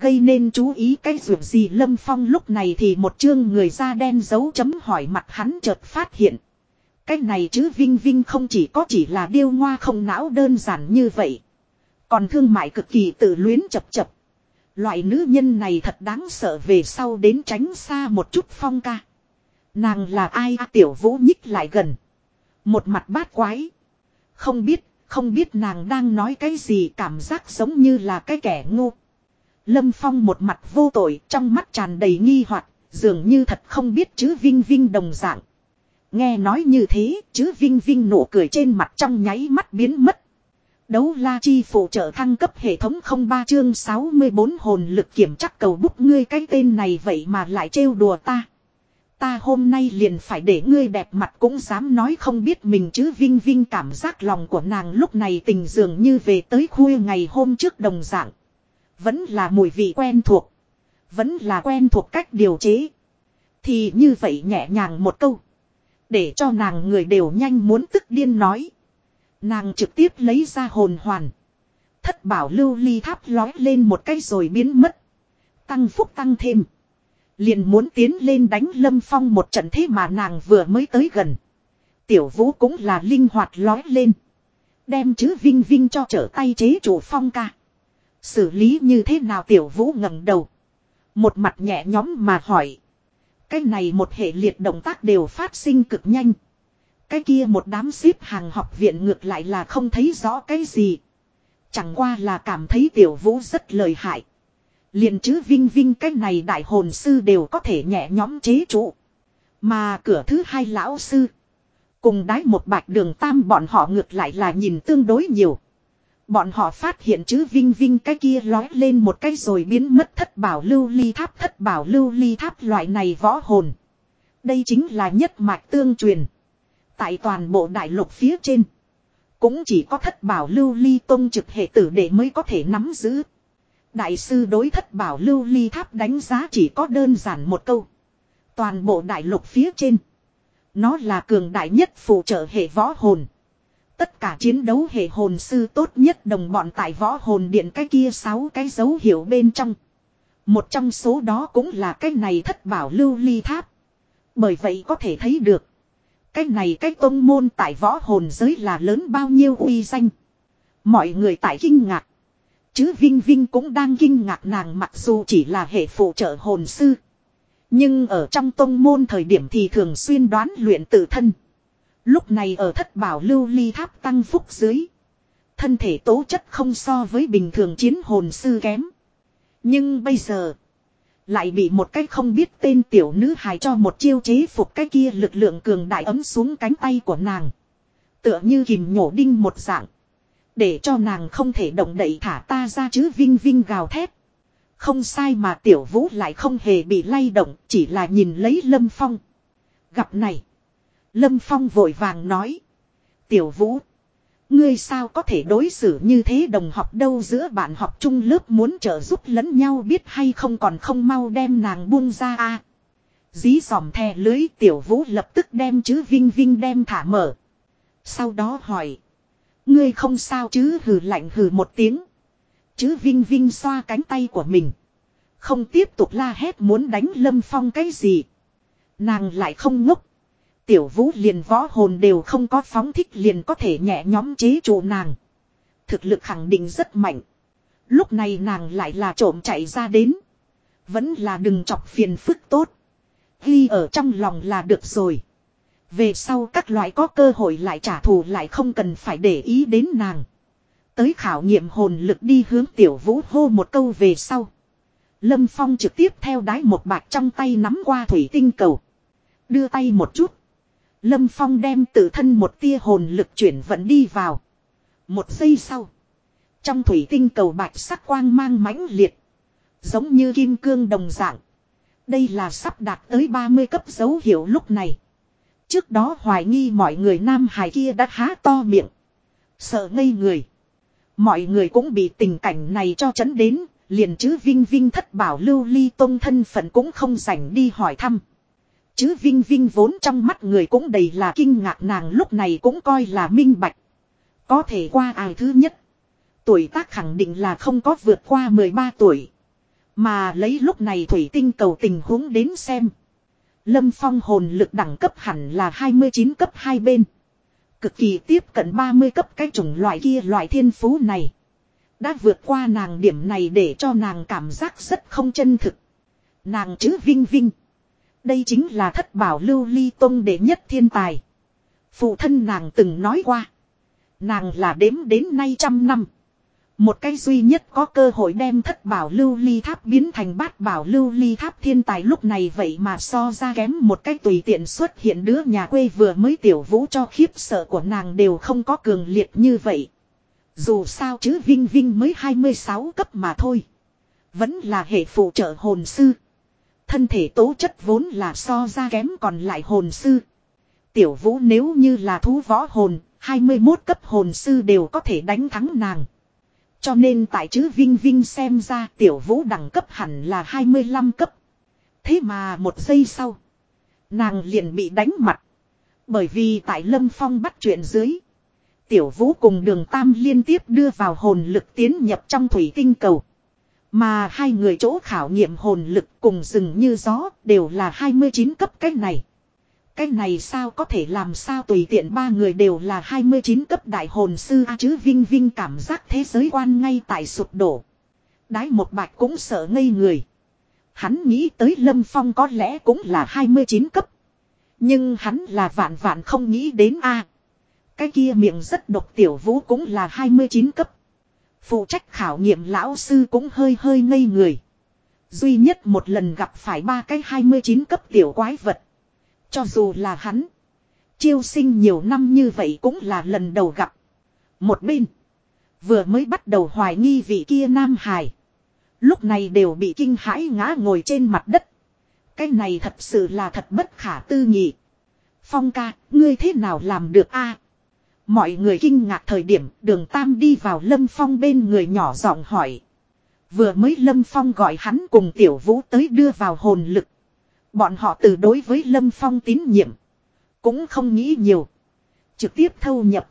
Gây nên chú ý cái ruột gì Lâm Phong lúc này thì một chương người da đen dấu chấm hỏi mặt hắn chợt phát hiện. Cái này chứ Vinh Vinh không chỉ có chỉ là điêu ngoa không não đơn giản như vậy. Còn thương mại cực kỳ tự luyến chập chập. Loại nữ nhân này thật đáng sợ về sau đến tránh xa một chút phong ca. Nàng là ai à, tiểu vũ nhích lại gần. Một mặt bát quái. Không biết, không biết nàng đang nói cái gì cảm giác giống như là cái kẻ ngu. Lâm Phong một mặt vô tội trong mắt tràn đầy nghi hoặc dường như thật không biết chứ Vinh Vinh đồng dạng. Nghe nói như thế, chứ Vinh Vinh nụ cười trên mặt trong nháy mắt biến mất. Đấu la chi phụ trợ thăng cấp hệ thống 03 chương 64 hồn lực kiểm chắc cầu bút ngươi cái tên này vậy mà lại trêu đùa ta. Ta hôm nay liền phải để ngươi đẹp mặt cũng dám nói không biết mình chứ Vinh Vinh cảm giác lòng của nàng lúc này tình dường như về tới khuya ngày hôm trước đồng dạng. Vẫn là mùi vị quen thuộc. Vẫn là quen thuộc cách điều chế. Thì như vậy nhẹ nhàng một câu. Để cho nàng người đều nhanh muốn tức điên nói. Nàng trực tiếp lấy ra hồn hoàn. Thất bảo lưu ly tháp lói lên một cái rồi biến mất. Tăng phúc tăng thêm. Liền muốn tiến lên đánh lâm phong một trận thế mà nàng vừa mới tới gần. Tiểu vũ cũng là linh hoạt lói lên. Đem chứ vinh vinh cho trở tay chế chủ phong ca. Xử lý như thế nào tiểu vũ ngẩng đầu. Một mặt nhẹ nhóm mà hỏi. Cái này một hệ liệt động tác đều phát sinh cực nhanh. Cái kia một đám xếp hàng học viện ngược lại là không thấy rõ cái gì. Chẳng qua là cảm thấy tiểu vũ rất lợi hại. liền chứ vinh vinh cái này đại hồn sư đều có thể nhẹ nhóm chế trụ. Mà cửa thứ hai lão sư. Cùng đái một bạch đường tam bọn họ ngược lại là nhìn tương đối nhiều. Bọn họ phát hiện chứ vinh vinh cái kia lói lên một cái rồi biến mất thất bảo lưu ly tháp, thất bảo lưu ly tháp loại này võ hồn. Đây chính là nhất mạch tương truyền. Tại toàn bộ đại lục phía trên. Cũng chỉ có thất bảo lưu ly tông trực hệ tử để mới có thể nắm giữ. Đại sư đối thất bảo lưu ly tháp đánh giá chỉ có đơn giản một câu. Toàn bộ đại lục phía trên. Nó là cường đại nhất phụ trợ hệ võ hồn. Tất cả chiến đấu hệ hồn sư tốt nhất đồng bọn tại võ hồn điện cái kia sáu cái dấu hiệu bên trong. Một trong số đó cũng là cái này thất bảo lưu ly tháp. Bởi vậy có thể thấy được. Cái này cái tôn môn tại võ hồn giới là lớn bao nhiêu uy danh. Mọi người tại kinh ngạc. Chứ Vinh Vinh cũng đang kinh ngạc nàng mặc dù chỉ là hệ phụ trợ hồn sư. Nhưng ở trong tôn môn thời điểm thì thường xuyên đoán luyện tự thân. Lúc này ở thất bảo lưu ly tháp tăng phúc dưới. Thân thể tố chất không so với bình thường chiến hồn sư kém. Nhưng bây giờ. Lại bị một cái không biết tên tiểu nữ hài cho một chiêu chế phục cái kia lực lượng cường đại ấm xuống cánh tay của nàng. Tựa như kìm nhổ đinh một dạng. Để cho nàng không thể động đậy thả ta ra chứ vinh vinh gào thét. Không sai mà tiểu vũ lại không hề bị lay động, chỉ là nhìn lấy lâm phong. Gặp này. Lâm phong vội vàng nói. Tiểu vũ. Ngươi sao có thể đối xử như thế đồng học đâu giữa bạn học chung lớp muốn trợ giúp lẫn nhau biết hay không còn không mau đem nàng buông ra a Dí dòm thè lưới, tiểu vũ lập tức đem chữ vinh vinh đem thả mở. Sau đó hỏi. Ngươi không sao chứ, hừ lạnh hừ một tiếng. Chứ Vinh Vinh xoa cánh tay của mình. Không tiếp tục la hét muốn đánh Lâm Phong cái gì. Nàng lại không ngốc. Tiểu vũ liền võ hồn đều không có phóng thích liền có thể nhẹ nhóm chế trụ nàng. Thực lực khẳng định rất mạnh. Lúc này nàng lại là trộm chạy ra đến. Vẫn là đừng chọc phiền phức tốt. Ghi ở trong lòng là được rồi. Về sau các loại có cơ hội lại trả thù lại không cần phải để ý đến nàng. Tới khảo nghiệm hồn lực đi hướng tiểu vũ hô một câu về sau. Lâm Phong trực tiếp theo đái một bạc trong tay nắm qua thủy tinh cầu. Đưa tay một chút. Lâm Phong đem tự thân một tia hồn lực chuyển vận đi vào. Một giây sau. Trong thủy tinh cầu bạch sắc quang mang mãnh liệt. Giống như kim cương đồng dạng. Đây là sắp đạt tới 30 cấp dấu hiệu lúc này. Trước đó hoài nghi mọi người nam hài kia đã há to miệng. Sợ ngây người. Mọi người cũng bị tình cảnh này cho chấn đến, liền chứ Vinh Vinh thất bảo lưu ly tôn thân phận cũng không rảnh đi hỏi thăm. Chứ Vinh Vinh vốn trong mắt người cũng đầy là kinh ngạc, nàng lúc này cũng coi là minh bạch. Có thể qua ai thứ nhất. Tuổi tác khẳng định là không có vượt qua 13 tuổi. Mà lấy lúc này thủy tinh cầu tình huống đến xem. Lâm Phong hồn lực đẳng cấp hẳn là 29 cấp hai bên. Cực kỳ tiếp cận 30 cấp cái chủng loại kia loại thiên phú này. Đã vượt qua nàng điểm này để cho nàng cảm giác rất không chân thực. Nàng chữ vinh vinh. Đây chính là thất bảo lưu ly tông đệ nhất thiên tài. Phụ thân nàng từng nói qua. Nàng là đếm đến nay trăm năm. Một cái duy nhất có cơ hội đem thất bảo lưu ly tháp biến thành bát bảo lưu ly tháp thiên tài lúc này vậy mà so ra kém một cách tùy tiện xuất hiện đứa nhà quê vừa mới tiểu vũ cho khiếp sợ của nàng đều không có cường liệt như vậy. Dù sao chứ Vinh Vinh mới 26 cấp mà thôi. Vẫn là hệ phụ trợ hồn sư. Thân thể tố chất vốn là so ra kém còn lại hồn sư. Tiểu vũ nếu như là thú võ hồn, 21 cấp hồn sư đều có thể đánh thắng nàng. Cho nên tại chữ Vinh Vinh xem ra tiểu vũ đẳng cấp hẳn là 25 cấp. Thế mà một giây sau. Nàng liền bị đánh mặt. Bởi vì tại Lâm Phong bắt chuyện dưới. Tiểu vũ cùng đường Tam liên tiếp đưa vào hồn lực tiến nhập trong thủy tinh cầu. Mà hai người chỗ khảo nghiệm hồn lực cùng rừng như gió đều là 29 cấp cái này. Cái này sao có thể làm sao tùy tiện ba người đều là 29 cấp đại hồn sư a chứ Vinh Vinh cảm giác thế giới quan ngay tại sụp đổ. Đái một bạch cũng sợ ngây người. Hắn nghĩ tới Lâm Phong có lẽ cũng là 29 cấp. Nhưng hắn là vạn vạn không nghĩ đến a Cái kia miệng rất độc tiểu vũ cũng là 29 cấp. Phụ trách khảo nghiệm lão sư cũng hơi hơi ngây người. Duy nhất một lần gặp phải ba cái 29 cấp tiểu quái vật. Cho dù là hắn. Chiêu sinh nhiều năm như vậy cũng là lần đầu gặp. Một bên. Vừa mới bắt đầu hoài nghi vị kia nam hài. Lúc này đều bị kinh hãi ngã ngồi trên mặt đất. Cái này thật sự là thật bất khả tư nghị. Phong ca, ngươi thế nào làm được a? Mọi người kinh ngạc thời điểm đường Tam đi vào Lâm Phong bên người nhỏ giọng hỏi. Vừa mới Lâm Phong gọi hắn cùng Tiểu Vũ tới đưa vào hồn lực. Bọn họ từ đối với Lâm Phong tín nhiệm. Cũng không nghĩ nhiều. Trực tiếp thâu nhập.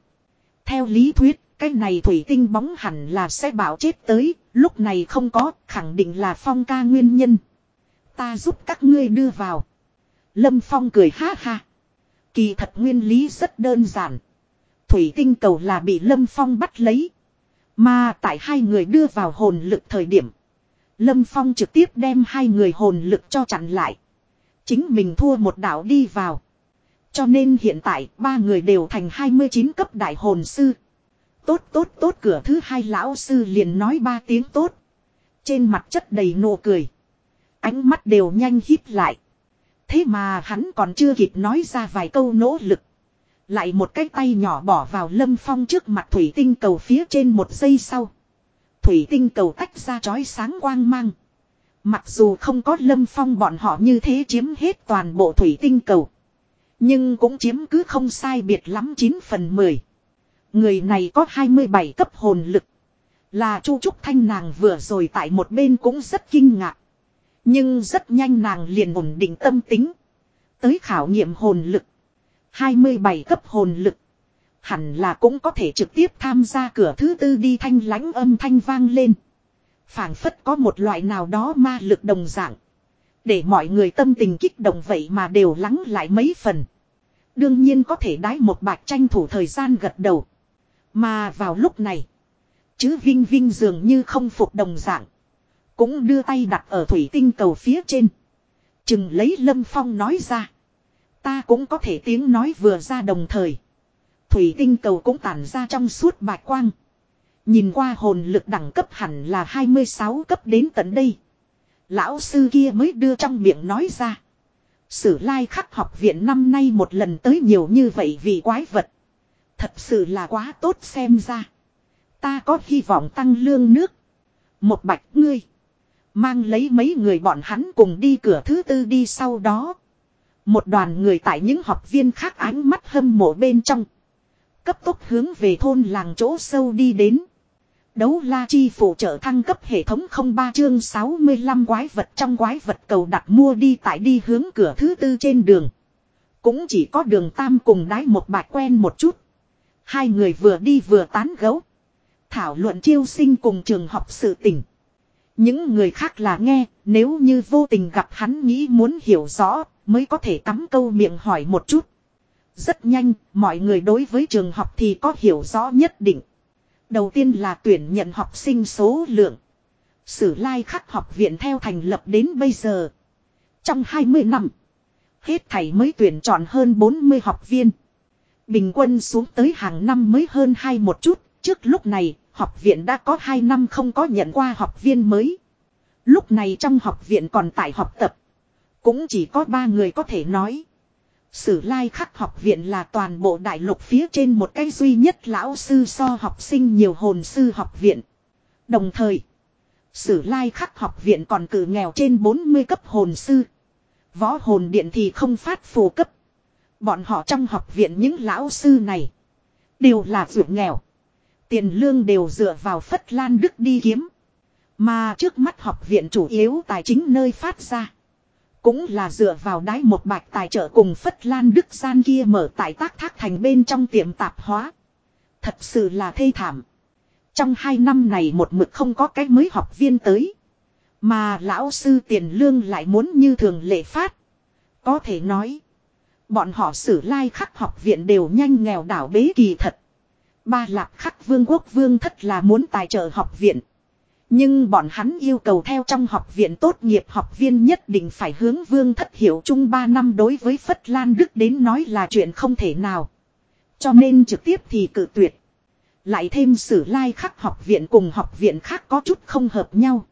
Theo lý thuyết, cái này thủy tinh bóng hẳn là sẽ bảo chết tới, lúc này không có, khẳng định là Phong ca nguyên nhân. Ta giúp các ngươi đưa vào. Lâm Phong cười ha ha. Kỳ thật nguyên lý rất đơn giản. Thủy tinh cầu là bị Lâm Phong bắt lấy. Mà tại hai người đưa vào hồn lực thời điểm. Lâm Phong trực tiếp đem hai người hồn lực cho chặn lại. Chính mình thua một đảo đi vào. Cho nên hiện tại ba người đều thành 29 cấp đại hồn sư. Tốt tốt tốt, cửa thứ hai lão sư liền nói ba tiếng tốt. Trên mặt chất đầy nụ cười. Ánh mắt đều nhanh hít lại. Thế mà hắn còn chưa kịp nói ra vài câu nỗ lực. Lại một cái tay nhỏ bỏ vào lâm phong trước mặt thủy tinh cầu phía trên một giây sau. Thủy tinh cầu tách ra chói sáng quang mang. Mặc dù không có lâm phong bọn họ như thế chiếm hết toàn bộ thủy tinh cầu. Nhưng cũng chiếm cứ không sai biệt lắm 9 phần 10. Người này có 27 cấp hồn lực. Là Chu Trúc Thanh nàng vừa rồi tại một bên cũng rất kinh ngạc. Nhưng rất nhanh nàng liền ổn định tâm tính. Tới khảo nghiệm hồn lực. 27 cấp hồn lực. Hẳn là cũng có thể trực tiếp tham gia cửa thứ tư đi thanh lãnh âm thanh vang lên. phảng phất có một loại nào đó ma lực đồng dạng. Để mọi người tâm tình kích động vậy mà đều lắng lại mấy phần. Đương nhiên có thể đái một bạc tranh thủ thời gian gật đầu. Mà vào lúc này. Chứ Vinh Vinh dường như không phục đồng dạng. Cũng đưa tay đặt ở thủy tinh cầu phía trên. Chừng lấy Lâm Phong nói ra. Ta cũng có thể tiếng nói vừa ra đồng thời. Thủy tinh cầu cũng tản ra trong suốt bạch quang. Nhìn qua hồn lực đẳng cấp hẳn là 26 cấp đến tận đây. Lão sư kia mới đưa trong miệng nói ra. Sử lai khắc học viện năm nay một lần tới nhiều như vậy vì quái vật. Thật sự là quá tốt xem ra. Ta có hy vọng tăng lương nước. Một bạch ngươi. Mang lấy mấy người bọn hắn cùng đi cửa thứ tư đi sau đó. Một đoàn người tại những học viên khác ánh mắt hâm mộ bên trong. Cấp tốc hướng về thôn làng chỗ sâu đi đến. Đấu la chi phụ trợ thăng cấp hệ thống 03 chương 65 quái vật trong quái vật cầu đặt mua đi tại đi hướng cửa thứ tư trên đường. Cũng chỉ có đường tam cùng đái một bạch quen một chút. Hai người vừa đi vừa tán gấu. Thảo luận chiêu sinh cùng trường học sự tình. Những người khác là nghe, nếu như vô tình gặp hắn nghĩ muốn hiểu rõ, mới có thể tắm câu miệng hỏi một chút. Rất nhanh, mọi người đối với trường học thì có hiểu rõ nhất định. Đầu tiên là tuyển nhận học sinh số lượng. Sử lai khắc học viện theo thành lập đến bây giờ. Trong 20 năm, hết thầy mới tuyển chọn hơn 40 học viên. Bình quân xuống tới hàng năm mới hơn hai một chút, trước lúc này, học viện đã có 2 năm không có nhận qua học viên mới. Lúc này trong học viện còn tại học tập. Cũng chỉ có ba người có thể nói. Sử lai khắc học viện là toàn bộ đại lục phía trên một cái duy nhất lão sư so học sinh nhiều hồn sư học viện. Đồng thời, sử lai khắc học viện còn cử nghèo trên 40 cấp hồn sư. Võ hồn điện thì không phát phù cấp. Bọn họ trong học viện những lão sư này đều là ruộng nghèo. Tiền lương đều dựa vào Phất Lan Đức đi kiếm. Mà trước mắt học viện chủ yếu tài chính nơi phát ra. Cũng là dựa vào đái một bạch tài trợ cùng Phất Lan Đức gian kia mở tại tác thác thành bên trong tiệm tạp hóa. Thật sự là thê thảm. Trong hai năm này một mực không có cái mới học viên tới. Mà lão sư tiền lương lại muốn như thường lệ phát. Có thể nói. Bọn họ sử lai khắc học viện đều nhanh nghèo đảo bế kỳ thật. Ba lạc khắc vương quốc vương thất là muốn tài trợ học viện. Nhưng bọn hắn yêu cầu theo trong học viện tốt nghiệp học viên nhất định phải hướng vương thất hiểu chung 3 năm đối với Phất Lan Đức đến nói là chuyện không thể nào. Cho nên trực tiếp thì cự tuyệt. Lại thêm sử lai like khắc học viện cùng học viện khác có chút không hợp nhau.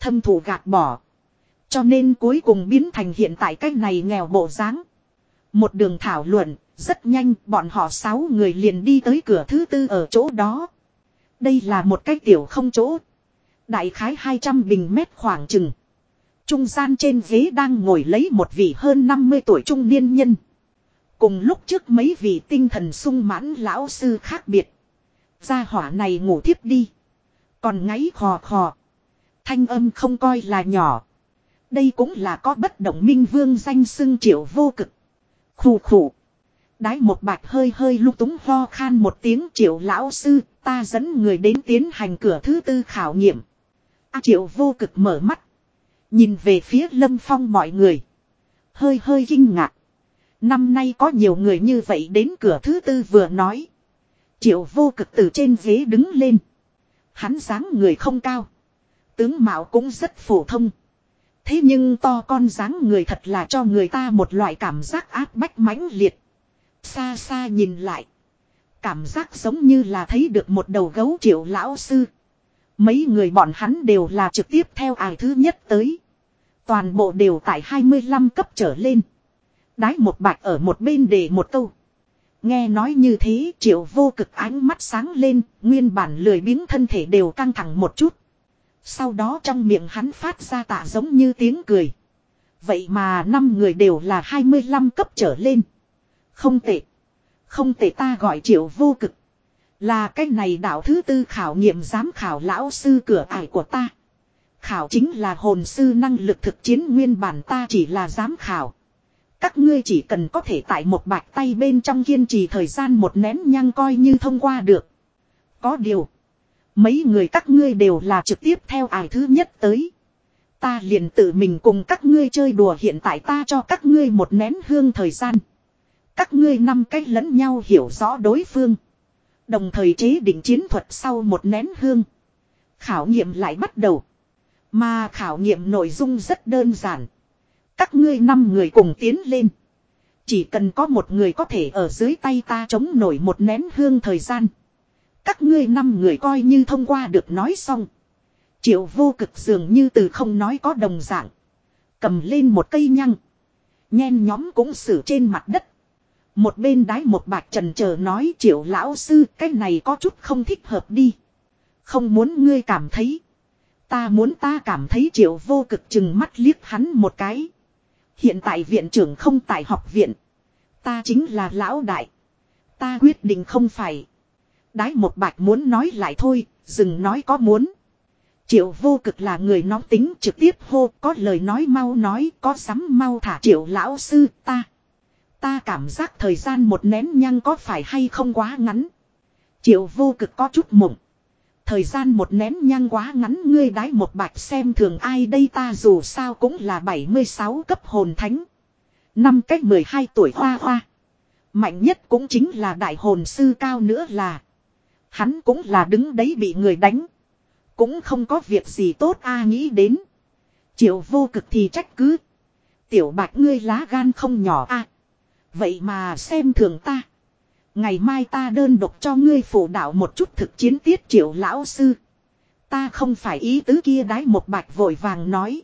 Thâm thủ gạt bỏ. Cho nên cuối cùng biến thành hiện tại cách này nghèo bộ dáng. Một đường thảo luận, rất nhanh bọn họ sáu người liền đi tới cửa thứ tư ở chỗ đó. Đây là một cái tiểu không chỗ Đại khái 200 bình mét khoảng chừng. Trung gian trên ghế đang ngồi lấy một vị hơn 50 tuổi trung niên nhân. Cùng lúc trước mấy vị tinh thần sung mãn lão sư khác biệt. Gia hỏa này ngủ thiếp đi. Còn ngáy khò khò. Thanh âm không coi là nhỏ. Đây cũng là có bất động minh vương danh xưng triệu vô cực. Khủ khủ. Đái một bạch hơi hơi lúc túng ho khan một tiếng triệu lão sư, ta dẫn người đến tiến hành cửa thứ tư khảo nghiệm. A triệu vô cực mở mắt. Nhìn về phía lâm phong mọi người. Hơi hơi kinh ngạc. Năm nay có nhiều người như vậy đến cửa thứ tư vừa nói. Triệu vô cực từ trên ghế đứng lên. Hắn dáng người không cao. Tướng mạo cũng rất phổ thông. Thế nhưng to con dáng người thật là cho người ta một loại cảm giác áp bách mãnh liệt. Xa xa nhìn lại. Cảm giác giống như là thấy được một đầu gấu triệu lão sư. Mấy người bọn hắn đều là trực tiếp theo ai thứ nhất tới. Toàn bộ đều tại 25 cấp trở lên. Đái một bạch ở một bên để một câu. Nghe nói như thế triệu vô cực ánh mắt sáng lên, nguyên bản lười biếng thân thể đều căng thẳng một chút. Sau đó trong miệng hắn phát ra tạ giống như tiếng cười. Vậy mà năm người đều là 25 cấp trở lên. Không tệ. Không tệ ta gọi triệu vô cực. Là cái này đạo thứ tư khảo nghiệm giám khảo lão sư cửa ải của ta. Khảo chính là hồn sư năng lực thực chiến nguyên bản ta chỉ là giám khảo. Các ngươi chỉ cần có thể tại một bạch tay bên trong kiên trì thời gian một nén nhang coi như thông qua được. Có điều. Mấy người các ngươi đều là trực tiếp theo ải thứ nhất tới. Ta liền tự mình cùng các ngươi chơi đùa hiện tại ta cho các ngươi một nén hương thời gian. Các ngươi năm cách lẫn nhau hiểu rõ đối phương. Đồng thời chế định chiến thuật sau một nén hương. Khảo nghiệm lại bắt đầu. Mà khảo nghiệm nội dung rất đơn giản. Các ngươi năm người cùng tiến lên. Chỉ cần có một người có thể ở dưới tay ta chống nổi một nén hương thời gian. Các ngươi năm người coi như thông qua được nói xong. Triệu vô cực dường như từ không nói có đồng dạng. Cầm lên một cây nhăng. Nhen nhóm cũng xử trên mặt đất. Một bên đái một bạc trần chờ nói triệu lão sư cái này có chút không thích hợp đi. Không muốn ngươi cảm thấy. Ta muốn ta cảm thấy triệu vô cực chừng mắt liếc hắn một cái. Hiện tại viện trưởng không tại học viện. Ta chính là lão đại. Ta quyết định không phải. Đái một bạch muốn nói lại thôi, dừng nói có muốn. Triệu vô cực là người nóng tính trực tiếp hô có lời nói mau nói có sắm mau thả triệu lão sư ta. Ta cảm giác thời gian một nén nhăng có phải hay không quá ngắn. Triệu vô cực có chút mộng. Thời gian một nén nhang quá ngắn, ngươi đái một bạch xem thường ai đây ta dù sao cũng là 76 cấp hồn thánh. Năm cách 12 tuổi hoa hoa. Mạnh nhất cũng chính là đại hồn sư cao nữa là. Hắn cũng là đứng đấy bị người đánh. Cũng không có việc gì tốt a nghĩ đến. Triệu vô cực thì trách cứ. Tiểu bạch ngươi lá gan không nhỏ a Vậy mà xem thường ta. Ngày mai ta đơn độc cho ngươi phụ đạo một chút thực chiến tiết triệu lão sư. Ta không phải ý tứ kia đái một bạch vội vàng nói.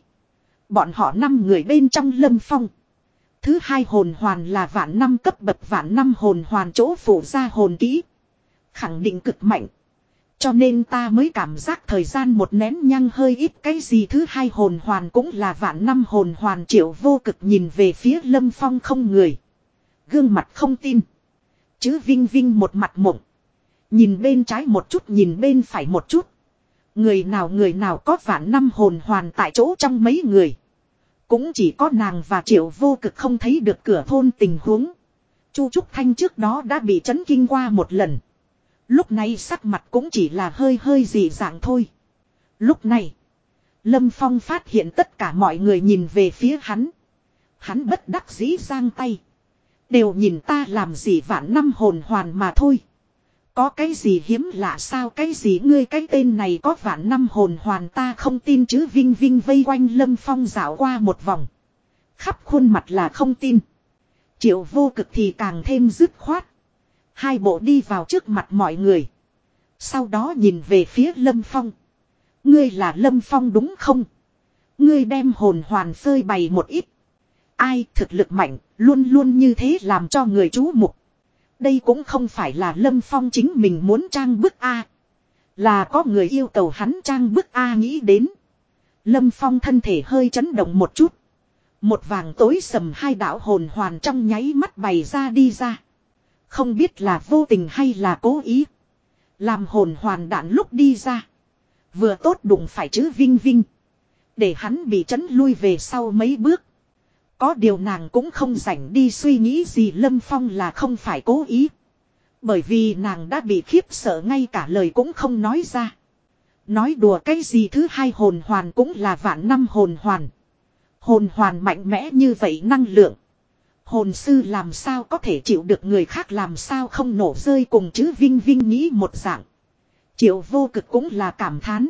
Bọn họ năm người bên trong lâm phong. Thứ hai hồn hoàn là vạn năm cấp bậc vạn năm hồn hoàn chỗ phủ ra hồn kỹ. Khẳng định cực mạnh. Cho nên ta mới cảm giác thời gian một nén nhăng hơi ít cái gì thứ hai hồn hoàn cũng là vạn năm hồn hoàn triệu vô cực nhìn về phía lâm phong không người. Gương mặt không tin. Chứ Vinh Vinh một mặt mộng. Nhìn bên trái một chút nhìn bên phải một chút. Người nào người nào có vạn năm hồn hoàn tại chỗ trong mấy người. Cũng chỉ có nàng và triệu vô cực không thấy được cửa thôn tình huống. Chu Trúc Thanh trước đó đã bị chấn kinh qua một lần. Lúc này sắc mặt cũng chỉ là hơi hơi dị dạng thôi. Lúc này, Lâm Phong phát hiện tất cả mọi người nhìn về phía hắn. Hắn bất đắc dĩ giang tay. Đều nhìn ta làm gì vạn năm hồn hoàn mà thôi. Có cái gì hiếm lạ sao cái gì ngươi cái tên này có vạn năm hồn hoàn ta không tin chứ Vinh Vinh vây quanh Lâm Phong dạo qua một vòng. Khắp khuôn mặt là không tin. Triệu vô cực thì càng thêm dứt khoát. Hai bộ đi vào trước mặt mọi người. Sau đó nhìn về phía Lâm Phong. Ngươi là Lâm Phong đúng không? Ngươi đem hồn hoàn phơi bày một ít. Ai thực lực mạnh, luôn luôn như thế làm cho người chú mục. Đây cũng không phải là Lâm Phong chính mình muốn trang bức A. Là có người yêu cầu hắn trang bức A nghĩ đến. Lâm Phong thân thể hơi chấn động một chút. Một vàng tối sầm hai đạo hồn hoàn trong nháy mắt bày ra đi ra. Không biết là vô tình hay là cố ý. Làm hồn hoàn đạn lúc đi ra. Vừa tốt đụng phải chữ vinh vinh. Để hắn bị chấn lui về sau mấy bước. Có điều nàng cũng không rảnh đi suy nghĩ gì Lâm Phong là không phải cố ý. Bởi vì nàng đã bị khiếp sợ ngay cả lời cũng không nói ra. Nói đùa cái gì thứ hai hồn hoàn cũng là vạn năm hồn hoàn. Hồn hoàn mạnh mẽ như vậy năng lượng. Hồn sư làm sao có thể chịu được người khác làm sao không nổ rơi cùng chữ Vinh Vinh nghĩ một dạng. Triệu vô cực cũng là cảm thán.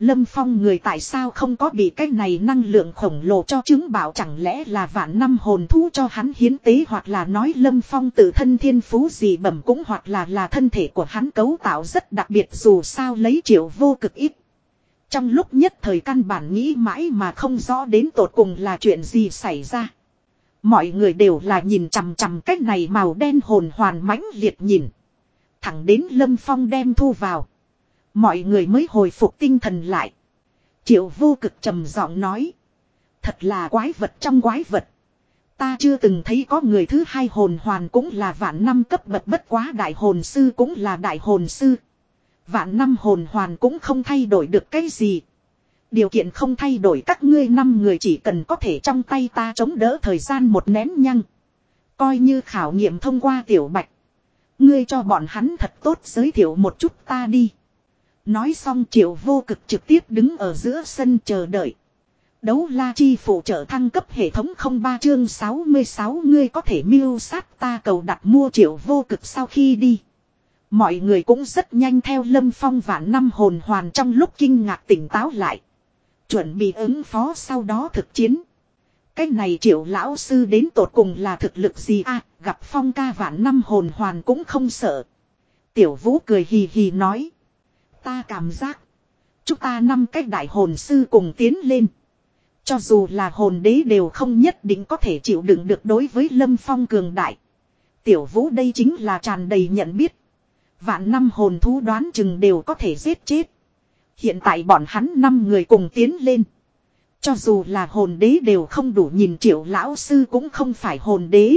Lâm Phong người tại sao không có bị cái này năng lượng khổng lồ cho chứng bảo chẳng lẽ là vạn năm hồn thú cho hắn hiến tế hoặc là nói Lâm Phong tự thân thiên phú gì bẩm cũng hoặc là là thân thể của hắn cấu tạo rất đặc biệt dù sao lấy triệu vô cực ít. Trong lúc nhất thời căn bản nghĩ mãi mà không rõ đến tột cùng là chuyện gì xảy ra. Mọi người đều là nhìn chằm chằm cái này màu đen hồn hoàn mãnh liệt nhìn. Thẳng đến Lâm Phong đem thu vào. Mọi người mới hồi phục tinh thần lại. Triệu vô cực trầm giọng nói. Thật là quái vật trong quái vật. Ta chưa từng thấy có người thứ hai hồn hoàn cũng là vạn năm cấp bậc bất quá đại hồn sư cũng là đại hồn sư. Vạn năm hồn hoàn cũng không thay đổi được cái gì. Điều kiện không thay đổi các ngươi năm người chỉ cần có thể trong tay ta chống đỡ thời gian một nén nhăng. Coi như khảo nghiệm thông qua tiểu bạch. Ngươi cho bọn hắn thật tốt giới thiệu một chút ta đi. Nói xong triệu vô cực trực tiếp đứng ở giữa sân chờ đợi. Đấu la chi phụ trợ thăng cấp hệ thống 03 chương 66 ngươi có thể miêu sát ta cầu đặt mua triệu vô cực sau khi đi. Mọi người cũng rất nhanh theo lâm phong và năm hồn hoàn trong lúc kinh ngạc tỉnh táo lại. Chuẩn bị ứng phó sau đó thực chiến. Cái này triệu lão sư đến tột cùng là thực lực gì a gặp phong ca vạn năm hồn hoàn cũng không sợ. Tiểu vũ cười hì hì nói. Ta cảm giác. Chúng ta năm cách đại hồn sư cùng tiến lên. Cho dù là hồn đế đều không nhất định có thể chịu đựng được đối với lâm phong cường đại. Tiểu vũ đây chính là tràn đầy nhận biết. Vạn năm hồn thú đoán chừng đều có thể giết chết. Hiện tại bọn hắn năm người cùng tiến lên. Cho dù là hồn đế đều không đủ nhìn triệu lão sư cũng không phải hồn đế.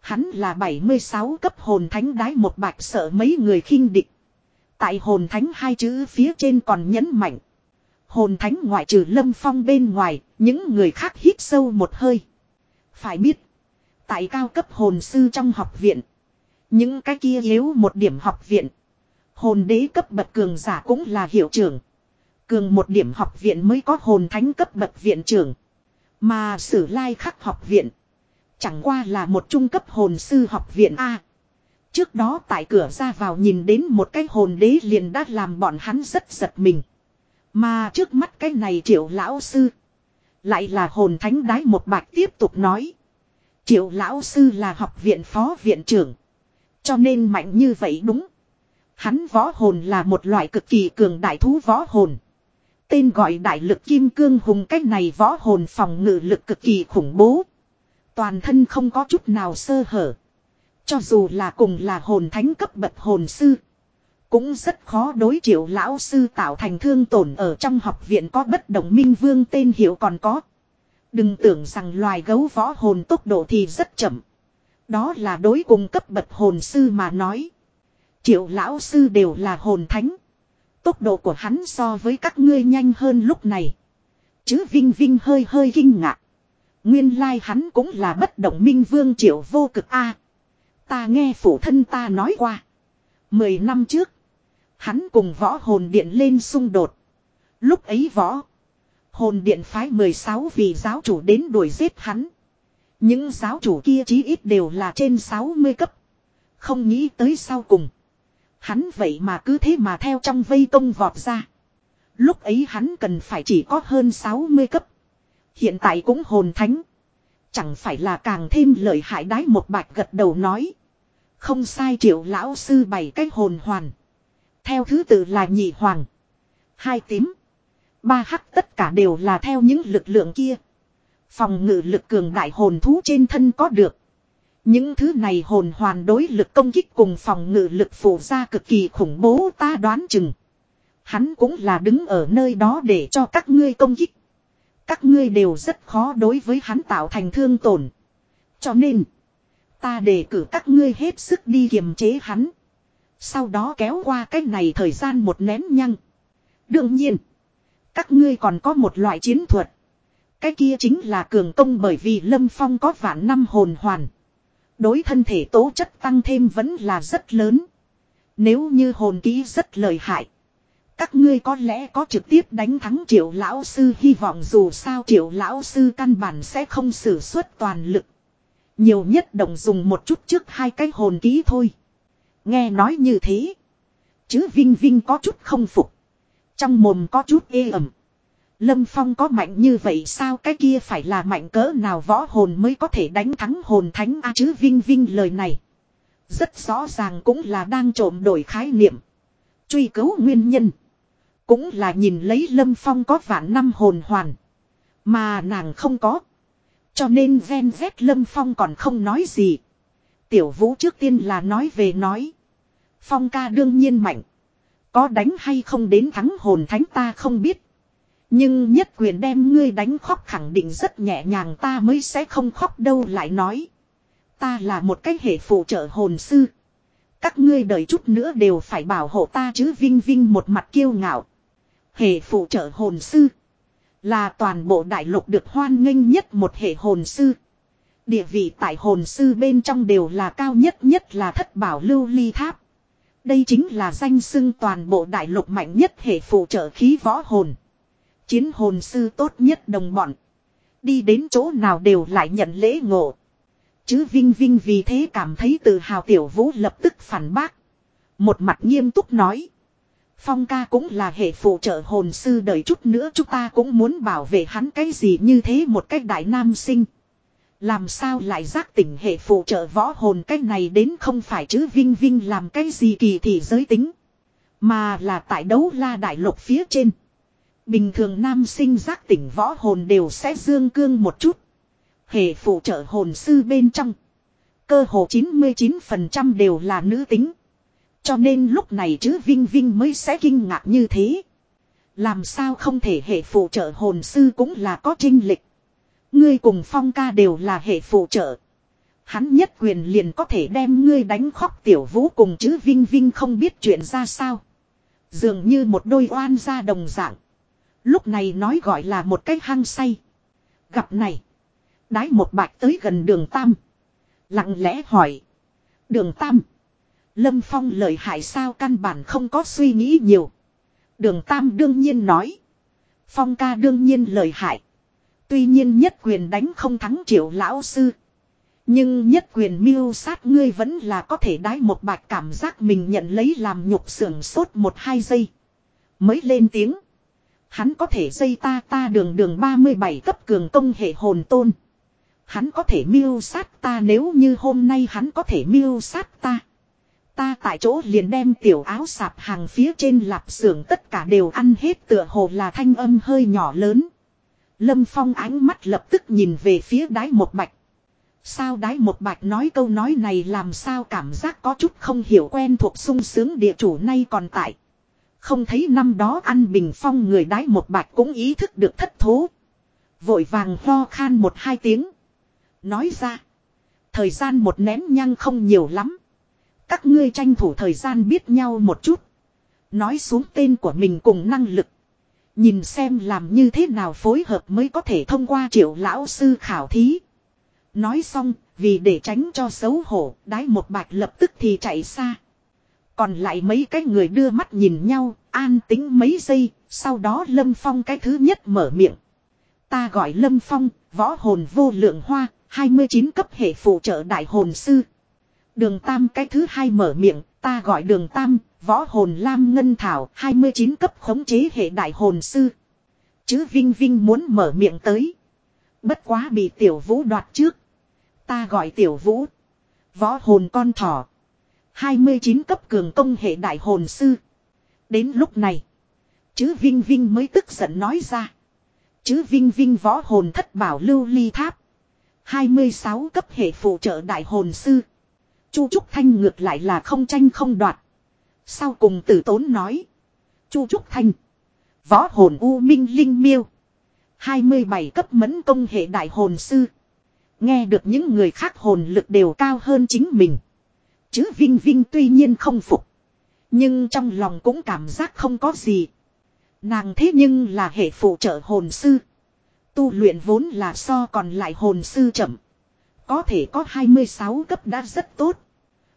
Hắn là 76 cấp hồn thánh đái một bạch sợ mấy người khinh địch. Tại hồn thánh hai chữ phía trên còn nhấn mạnh. Hồn thánh ngoại trừ lâm phong bên ngoài, những người khác hít sâu một hơi. Phải biết, tại cao cấp hồn sư trong học viện, những cái kia yếu một điểm học viện. Hồn đế cấp bậc cường giả cũng là hiệu trưởng. Cường một điểm học viện mới có hồn thánh cấp bậc viện trưởng. Mà sử lai khắc học viện. Chẳng qua là một trung cấp hồn sư học viện A. Trước đó tại cửa ra vào nhìn đến một cái hồn đế liền đã làm bọn hắn rất giật mình. Mà trước mắt cái này triệu lão sư. Lại là hồn thánh đái một bạc tiếp tục nói. Triệu lão sư là học viện phó viện trưởng. Cho nên mạnh như vậy đúng. Hắn võ hồn là một loại cực kỳ cường đại thú võ hồn. Tên gọi đại lực kim cương hùng cách này võ hồn phòng ngự lực cực kỳ khủng bố. Toàn thân không có chút nào sơ hở. Cho dù là cùng là hồn thánh cấp bậc hồn sư. Cũng rất khó đối triệu lão sư tạo thành thương tổn ở trong học viện có bất động minh vương tên hiệu còn có. Đừng tưởng rằng loài gấu võ hồn tốc độ thì rất chậm. Đó là đối cùng cấp bậc hồn sư mà nói. Triệu lão sư đều là hồn thánh. Tốc độ của hắn so với các ngươi nhanh hơn lúc này. Chứ Vinh Vinh hơi hơi kinh ngạc. Nguyên lai like hắn cũng là bất động minh vương triệu vô cực A. Ta nghe phụ thân ta nói qua. Mười năm trước. Hắn cùng võ hồn điện lên xung đột. Lúc ấy võ. Hồn điện phái 16 vị giáo chủ đến đuổi giết hắn. Những giáo chủ kia chí ít đều là trên 60 cấp. Không nghĩ tới sau cùng. Hắn vậy mà cứ thế mà theo trong vây công vọt ra. Lúc ấy hắn cần phải chỉ có hơn 60 cấp. Hiện tại cũng hồn thánh. Chẳng phải là càng thêm lợi hại đái một bạch gật đầu nói. Không sai triệu lão sư bày cái hồn hoàn. Theo thứ tự là nhị hoàng. Hai tím. Ba hắc tất cả đều là theo những lực lượng kia. Phòng ngự lực cường đại hồn thú trên thân có được. Những thứ này hồn hoàn đối lực công kích cùng phòng ngự lực phụ ra cực kỳ khủng bố ta đoán chừng. Hắn cũng là đứng ở nơi đó để cho các ngươi công kích. Các ngươi đều rất khó đối với hắn tạo thành thương tổn. Cho nên, ta đề cử các ngươi hết sức đi kiềm chế hắn. Sau đó kéo qua cái này thời gian một nén nhăng. Đương nhiên, các ngươi còn có một loại chiến thuật. Cái kia chính là cường công bởi vì Lâm Phong có vạn năm hồn hoàn. Đối thân thể tố chất tăng thêm vẫn là rất lớn. Nếu như hồn ký rất lợi hại. Các ngươi có lẽ có trực tiếp đánh thắng triệu lão sư hy vọng dù sao triệu lão sư căn bản sẽ không sử xuất toàn lực. Nhiều nhất đồng dùng một chút trước hai cái hồn ký thôi. Nghe nói như thế. Chứ Vinh Vinh có chút không phục. Trong mồm có chút ê ẩm. Lâm Phong có mạnh như vậy sao cái kia phải là mạnh cỡ nào võ hồn mới có thể đánh thắng hồn thánh a chứ Vinh Vinh lời này. Rất rõ ràng cũng là đang trộm đổi khái niệm. Truy cứu nguyên nhân. Cũng là nhìn lấy Lâm Phong có vạn năm hồn hoàn. Mà nàng không có. Cho nên ven vét Lâm Phong còn không nói gì. Tiểu vũ trước tiên là nói về nói. Phong ca đương nhiên mạnh. Có đánh hay không đến thắng hồn thánh ta không biết. Nhưng nhất quyền đem ngươi đánh khóc khẳng định rất nhẹ nhàng ta mới sẽ không khóc đâu lại nói. Ta là một cái hệ phụ trợ hồn sư. Các ngươi đợi chút nữa đều phải bảo hộ ta chứ Vinh Vinh một mặt kiêu ngạo. Hệ phụ trợ hồn sư. Là toàn bộ đại lục được hoan nghênh nhất một hệ hồn sư. Địa vị tại hồn sư bên trong đều là cao nhất nhất là thất bảo lưu ly tháp. Đây chính là danh xưng toàn bộ đại lục mạnh nhất hệ phụ trợ khí võ hồn. Chiến hồn sư tốt nhất đồng bọn. Đi đến chỗ nào đều lại nhận lễ ngộ. Chứ Vinh Vinh vì thế cảm thấy tự hào tiểu vũ lập tức phản bác. Một mặt nghiêm túc nói. Phong ca cũng là hệ phụ trợ hồn sư đợi chút nữa chúng ta cũng muốn bảo vệ hắn cái gì như thế một cách đại nam sinh. Làm sao lại giác tỉnh hệ phụ trợ võ hồn cái này đến không phải chứ Vinh Vinh làm cái gì kỳ thị giới tính. Mà là tại đấu la đại lục phía trên. Bình thường nam sinh giác tỉnh võ hồn đều sẽ dương cương một chút. Hệ phụ trợ hồn sư bên trong. Cơ hồ 99% đều là nữ tính. Cho nên lúc này chứ Vinh Vinh mới sẽ kinh ngạc như thế. Làm sao không thể hệ phụ trợ hồn sư cũng là có trinh lịch. Ngươi cùng phong ca đều là hệ phụ trợ. Hắn nhất quyền liền có thể đem ngươi đánh khóc tiểu vũ cùng chứ Vinh Vinh không biết chuyện ra sao. Dường như một đôi oan gia đồng dạng. Lúc này nói gọi là một cái hang say. Gặp này. Đái một bạch tới gần đường Tam. Lặng lẽ hỏi. Đường Tam. Lâm Phong lời hại sao căn bản không có suy nghĩ nhiều. Đường Tam đương nhiên nói. Phong ca đương nhiên lời hại. Tuy nhiên nhất quyền đánh không thắng triệu lão sư. Nhưng nhất quyền miêu sát ngươi vẫn là có thể đái một bạch cảm giác mình nhận lấy làm nhục sưởng sốt một hai giây. Mới lên tiếng. Hắn có thể dây ta ta đường đường 37 cấp cường công hệ hồn tôn. Hắn có thể miêu sát ta nếu như hôm nay hắn có thể miêu sát ta. Ta tại chỗ liền đem tiểu áo sạp hàng phía trên lạp xưởng tất cả đều ăn hết tựa hồ là thanh âm hơi nhỏ lớn. Lâm Phong ánh mắt lập tức nhìn về phía đái một bạch. Sao đái một bạch nói câu nói này làm sao cảm giác có chút không hiểu quen thuộc sung sướng địa chủ nay còn tại. Không thấy năm đó ăn bình phong người đái một bạch cũng ý thức được thất thố. Vội vàng ho khan một hai tiếng. Nói ra. Thời gian một nén nhăng không nhiều lắm. Các ngươi tranh thủ thời gian biết nhau một chút. Nói xuống tên của mình cùng năng lực. Nhìn xem làm như thế nào phối hợp mới có thể thông qua triệu lão sư khảo thí. Nói xong, vì để tránh cho xấu hổ, đái một bạch lập tức thì chạy xa. Còn lại mấy cái người đưa mắt nhìn nhau, an tính mấy giây, sau đó Lâm Phong cái thứ nhất mở miệng. Ta gọi Lâm Phong, võ hồn vô lượng hoa, 29 cấp hệ phụ trợ đại hồn sư. Đường Tam cái thứ hai mở miệng, ta gọi đường Tam, võ hồn Lam Ngân Thảo, 29 cấp khống chế hệ đại hồn sư. Chứ Vinh Vinh muốn mở miệng tới. Bất quá bị tiểu vũ đoạt trước. Ta gọi tiểu vũ. Võ hồn con thỏ. 29 cấp cường công hệ đại hồn sư. Đến lúc này. Chứ Vinh Vinh mới tức giận nói ra. Chứ Vinh Vinh võ hồn thất bảo lưu ly tháp. 26 cấp hệ phụ trợ đại hồn sư. Chu Trúc Thanh ngược lại là không tranh không đoạt. Sau cùng tử tốn nói. Chu Trúc Thanh. Võ hồn U Minh Linh Miêu. 27 cấp mẫn công hệ đại hồn sư. Nghe được những người khác hồn lực đều cao hơn chính mình. Chứ Vinh Vinh tuy nhiên không phục. Nhưng trong lòng cũng cảm giác không có gì. Nàng thế nhưng là hệ phụ trợ hồn sư. Tu luyện vốn là so còn lại hồn sư chậm. Có thể có 26 cấp đã rất tốt.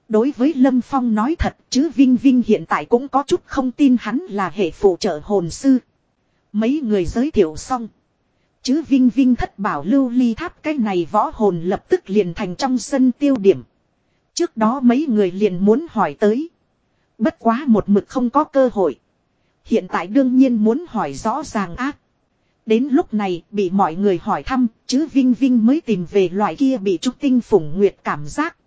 Đối với Lâm Phong nói thật, chứ Vinh Vinh hiện tại cũng có chút không tin hắn là hệ phụ trợ hồn sư. Mấy người giới thiệu xong. Chứ Vinh Vinh thất bảo lưu ly tháp cái này võ hồn lập tức liền thành trong sân tiêu điểm. Trước đó mấy người liền muốn hỏi tới. Bất quá một mực không có cơ hội. Hiện tại đương nhiên muốn hỏi rõ ràng ác. Đến lúc này bị mọi người hỏi thăm, chứ Vinh Vinh mới tìm về loại kia bị trúc tinh phủng nguyệt cảm giác.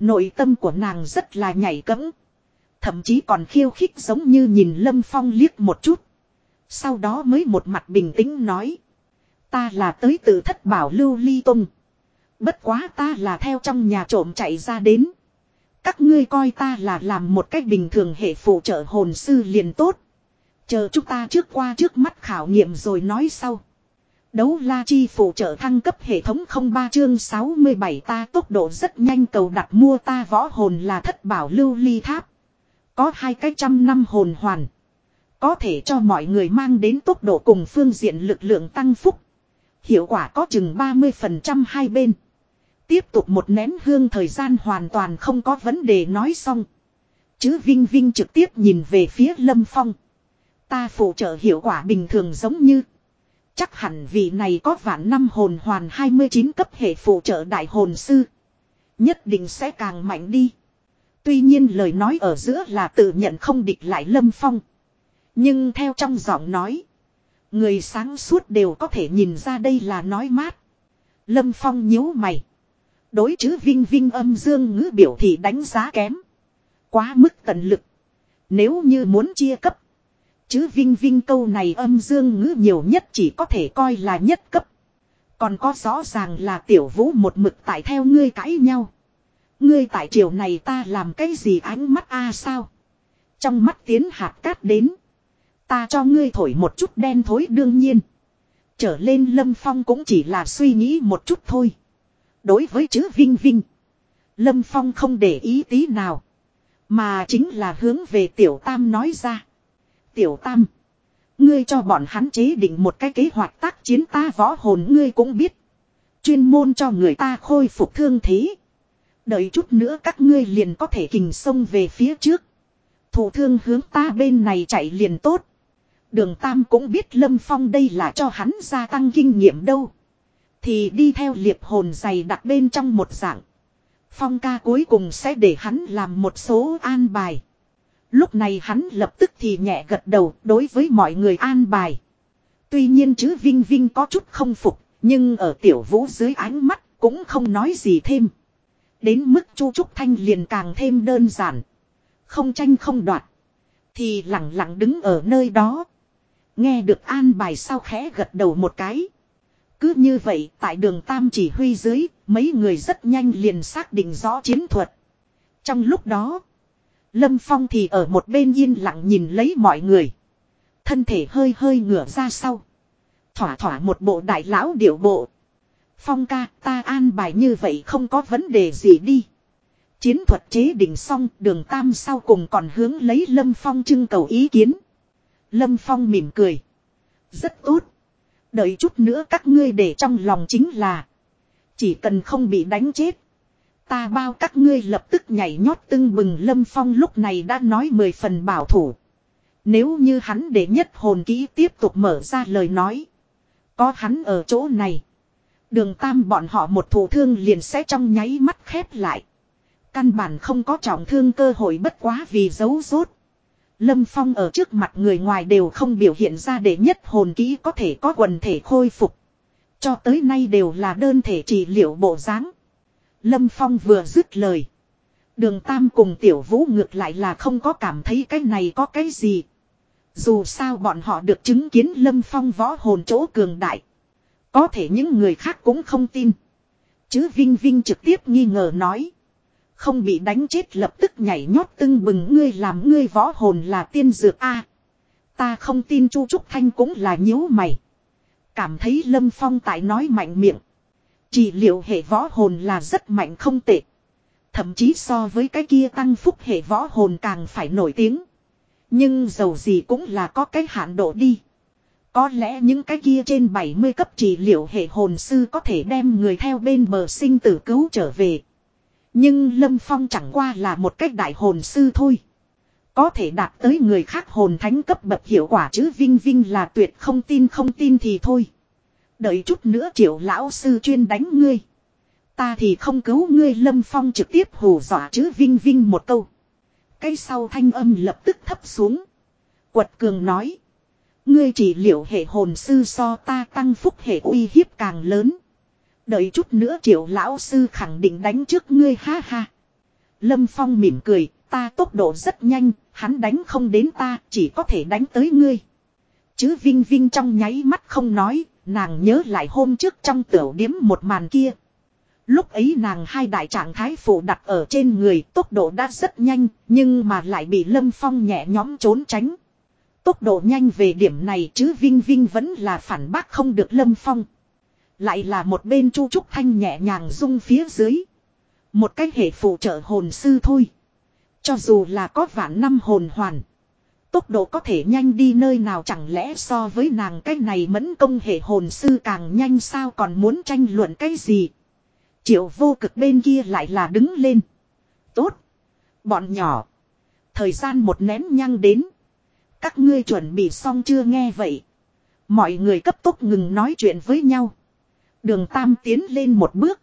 Nội tâm của nàng rất là nhảy cẫng. Thậm chí còn khiêu khích giống như nhìn Lâm Phong liếc một chút. Sau đó mới một mặt bình tĩnh nói. Ta là tới từ thất bảo lưu ly tung. Bất quá ta là theo trong nhà trộm chạy ra đến. Các ngươi coi ta là làm một cách bình thường hệ phụ trợ hồn sư liền tốt. Chờ chúng ta trước qua trước mắt khảo nghiệm rồi nói sau. Đấu la chi phụ trợ thăng cấp hệ thống 03 chương 67 ta tốc độ rất nhanh cầu đặt mua ta võ hồn là thất bảo lưu ly tháp. Có hai cái trăm năm hồn hoàn. Có thể cho mọi người mang đến tốc độ cùng phương diện lực lượng tăng phúc. Hiệu quả có chừng 30% hai bên. Tiếp tục một nén hương thời gian hoàn toàn không có vấn đề nói xong. Chứ Vinh Vinh trực tiếp nhìn về phía Lâm Phong. Ta phụ trợ hiệu quả bình thường giống như. Chắc hẳn vị này có vạn năm hồn hoàn 29 cấp hệ phụ trợ đại hồn sư. Nhất định sẽ càng mạnh đi. Tuy nhiên lời nói ở giữa là tự nhận không địch lại Lâm Phong. Nhưng theo trong giọng nói. Người sáng suốt đều có thể nhìn ra đây là nói mát. Lâm Phong nhíu mày. Đối chứ Vinh Vinh âm dương ngữ biểu thì đánh giá kém. Quá mức tận lực. Nếu như muốn chia cấp. Chứ Vinh Vinh câu này âm dương ngữ nhiều nhất chỉ có thể coi là nhất cấp. Còn có rõ ràng là tiểu vũ một mực tại theo ngươi cãi nhau. Ngươi tại triều này ta làm cái gì ánh mắt a à sao? Trong mắt tiến hạt cát đến. Ta cho ngươi thổi một chút đen thối đương nhiên. Trở lên Lâm Phong cũng chỉ là suy nghĩ một chút thôi. Đối với chữ Vinh Vinh. Lâm Phong không để ý tí nào. Mà chính là hướng về Tiểu Tam nói ra. Tiểu Tam. Ngươi cho bọn hắn chế định một cái kế hoạch tác chiến ta võ hồn ngươi cũng biết. Chuyên môn cho người ta khôi phục thương thế. Đợi chút nữa các ngươi liền có thể kình sông về phía trước. Thủ thương hướng ta bên này chạy liền tốt. Đường Tam cũng biết Lâm Phong đây là cho hắn gia tăng kinh nghiệm đâu. Thì đi theo liệp hồn dày đặt bên trong một dạng. Phong ca cuối cùng sẽ để hắn làm một số an bài. Lúc này hắn lập tức thì nhẹ gật đầu đối với mọi người an bài. Tuy nhiên chứ Vinh Vinh có chút không phục, nhưng ở tiểu vũ dưới ánh mắt cũng không nói gì thêm. Đến mức Chu Trúc Thanh liền càng thêm đơn giản. Không tranh không đoạt. Thì lặng lặng đứng ở nơi đó. Nghe được an bài sao khẽ gật đầu một cái. Cứ như vậy tại đường Tam chỉ huy dưới, mấy người rất nhanh liền xác định rõ chiến thuật. Trong lúc đó, Lâm Phong thì ở một bên yên lặng nhìn lấy mọi người. Thân thể hơi hơi ngửa ra sau. Thỏa thỏa một bộ đại lão điệu bộ. Phong ca, ta an bài như vậy không có vấn đề gì đi. Chiến thuật chế định xong, đường Tam sau cùng còn hướng lấy Lâm Phong trưng cầu ý kiến. Lâm Phong mỉm cười. Rất tốt. Đợi chút nữa các ngươi để trong lòng chính là. Chỉ cần không bị đánh chết. Ta bao các ngươi lập tức nhảy nhót tưng bừng Lâm Phong lúc này đã nói mười phần bảo thủ. Nếu như hắn để nhất hồn kỹ tiếp tục mở ra lời nói. Có hắn ở chỗ này. Đường tam bọn họ một thủ thương liền sẽ trong nháy mắt khép lại. Căn bản không có trọng thương cơ hội bất quá vì giấu rốt. Lâm Phong ở trước mặt người ngoài đều không biểu hiện ra để nhất hồn kỹ có thể có quần thể khôi phục. Cho tới nay đều là đơn thể trị liệu bộ dáng. Lâm Phong vừa dứt lời. Đường Tam cùng Tiểu Vũ ngược lại là không có cảm thấy cái này có cái gì. Dù sao bọn họ được chứng kiến Lâm Phong võ hồn chỗ cường đại. Có thể những người khác cũng không tin. Chứ Vinh Vinh trực tiếp nghi ngờ nói. Không bị đánh chết lập tức nhảy nhót tưng bừng ngươi làm ngươi võ hồn là tiên dược a Ta không tin Chu Trúc Thanh cũng là nhíu mày. Cảm thấy Lâm Phong tại nói mạnh miệng. Chỉ liệu hệ võ hồn là rất mạnh không tệ. Thậm chí so với cái kia tăng phúc hệ võ hồn càng phải nổi tiếng. Nhưng dầu gì cũng là có cái hạn độ đi. Có lẽ những cái kia trên 70 cấp trị liệu hệ hồn sư có thể đem người theo bên bờ sinh tử cứu trở về. Nhưng Lâm Phong chẳng qua là một cách đại hồn sư thôi. Có thể đạt tới người khác hồn thánh cấp bậc hiệu quả chứ Vinh Vinh là tuyệt không tin không tin thì thôi. Đợi chút nữa triệu lão sư chuyên đánh ngươi. Ta thì không cứu ngươi Lâm Phong trực tiếp hù dọa chứ Vinh Vinh một câu. Cây sau thanh âm lập tức thấp xuống. Quật cường nói. Ngươi chỉ liệu hệ hồn sư so ta tăng phúc hệ uy hiếp càng lớn. Đợi chút nữa triệu lão sư khẳng định đánh trước ngươi ha ha. Lâm Phong mỉm cười, ta tốc độ rất nhanh, hắn đánh không đến ta, chỉ có thể đánh tới ngươi. Chứ Vinh Vinh trong nháy mắt không nói, nàng nhớ lại hôm trước trong tiểu điếm một màn kia. Lúc ấy nàng hai đại trạng thái phụ đặt ở trên người tốc độ đã rất nhanh, nhưng mà lại bị Lâm Phong nhẹ nhóm trốn tránh. Tốc độ nhanh về điểm này chứ Vinh Vinh vẫn là phản bác không được Lâm Phong. Lại là một bên Chu Trúc Thanh nhẹ nhàng rung phía dưới. Một cách hệ phụ trợ hồn sư thôi. Cho dù là có vạn năm hồn hoàn. Tốc độ có thể nhanh đi nơi nào chẳng lẽ so với nàng cái này mẫn công hệ hồn sư càng nhanh sao còn muốn tranh luận cái gì. Triệu vô cực bên kia lại là đứng lên. Tốt. Bọn nhỏ. Thời gian một nén nhăng đến. Các ngươi chuẩn bị xong chưa nghe vậy. Mọi người cấp tốc ngừng nói chuyện với nhau. Đường Tam tiến lên một bước.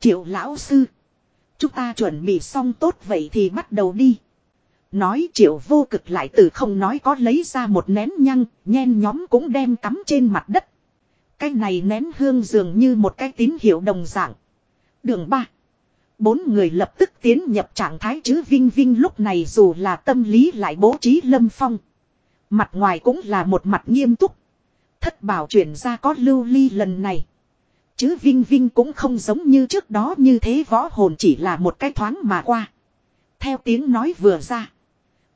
Triệu lão sư. Chúng ta chuẩn bị xong tốt vậy thì bắt đầu đi. Nói triệu vô cực lại từ không nói có lấy ra một nén nhăng, nhen nhóm cũng đem cắm trên mặt đất. Cái này nén hương dường như một cái tín hiệu đồng dạng. Đường ba. Bốn người lập tức tiến nhập trạng thái chứ Vinh Vinh lúc này dù là tâm lý lại bố trí lâm phong. Mặt ngoài cũng là một mặt nghiêm túc. Thất bảo chuyển ra có lưu ly lần này. Chứ Vinh Vinh cũng không giống như trước đó như thế võ hồn chỉ là một cái thoáng mà qua. Theo tiếng nói vừa ra.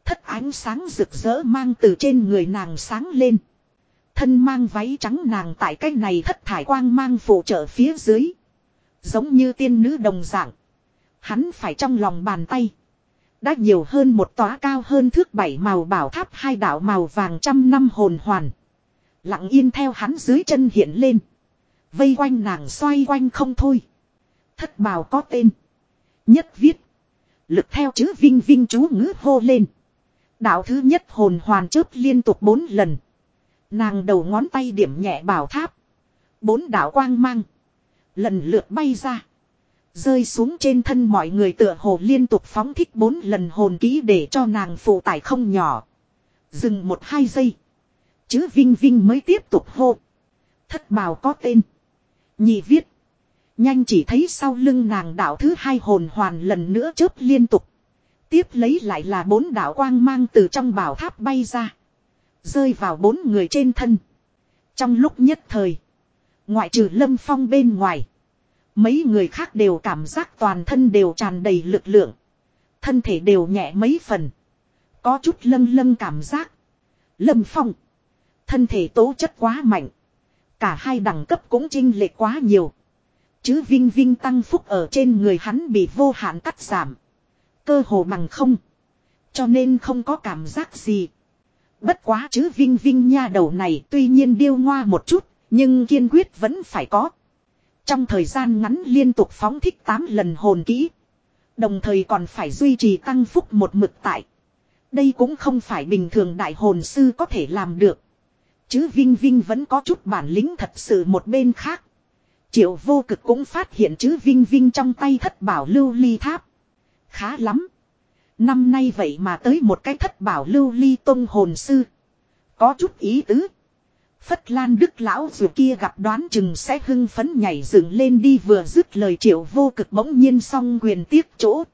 Thất ánh sáng rực rỡ mang từ trên người nàng sáng lên. Thân mang váy trắng nàng tại cái này thất thải quang mang phụ trợ phía dưới. Giống như tiên nữ đồng dạng. Hắn phải trong lòng bàn tay. Đã nhiều hơn một tóa cao hơn thước bảy màu bảo tháp hai đạo màu vàng trăm năm hồn hoàn. Lặng yên theo hắn dưới chân hiện lên. Vây quanh nàng xoay quanh không thôi. Thất bào có tên. Nhất viết. Lực theo chữ vinh vinh chú ngữ hô lên. Đạo thứ nhất hồn hoàn chớp liên tục bốn lần. Nàng đầu ngón tay điểm nhẹ bảo tháp. Bốn đạo quang mang. Lần lượt bay ra. Rơi xuống trên thân mọi người tựa hồ liên tục phóng thích bốn lần hồn ký để cho nàng phụ tải không nhỏ. Dừng một hai giây. Chứ Vinh Vinh mới tiếp tục hô. Thất bào có tên. Nhị viết. Nhanh chỉ thấy sau lưng nàng đạo thứ hai hồn hoàn lần nữa chớp liên tục. Tiếp lấy lại là bốn đạo quang mang từ trong bảo tháp bay ra. Rơi vào bốn người trên thân. Trong lúc nhất thời. Ngoại trừ lâm phong bên ngoài. Mấy người khác đều cảm giác toàn thân đều tràn đầy lực lượng. Thân thể đều nhẹ mấy phần. Có chút lâng lâng cảm giác. Lâm phong. Thân thể tố chất quá mạnh. Cả hai đẳng cấp cũng chinh lệ quá nhiều. Chứ Vinh Vinh tăng phúc ở trên người hắn bị vô hạn cắt giảm. Cơ hồ bằng không. Cho nên không có cảm giác gì. Bất quá chứ Vinh Vinh nha đầu này tuy nhiên điêu ngoa một chút. Nhưng kiên quyết vẫn phải có. Trong thời gian ngắn liên tục phóng thích 8 lần hồn kỹ. Đồng thời còn phải duy trì tăng phúc một mực tại. Đây cũng không phải bình thường đại hồn sư có thể làm được. Chứ Vinh Vinh vẫn có chút bản lĩnh thật sự một bên khác. Triệu vô cực cũng phát hiện chứ Vinh Vinh trong tay thất bảo lưu ly tháp. Khá lắm. Năm nay vậy mà tới một cái thất bảo lưu ly tông hồn sư. Có chút ý tứ. Phất Lan Đức lão dù kia gặp đoán chừng sẽ hưng phấn nhảy dựng lên đi vừa dứt lời triệu vô cực bỗng nhiên song quyền tiếc chỗ.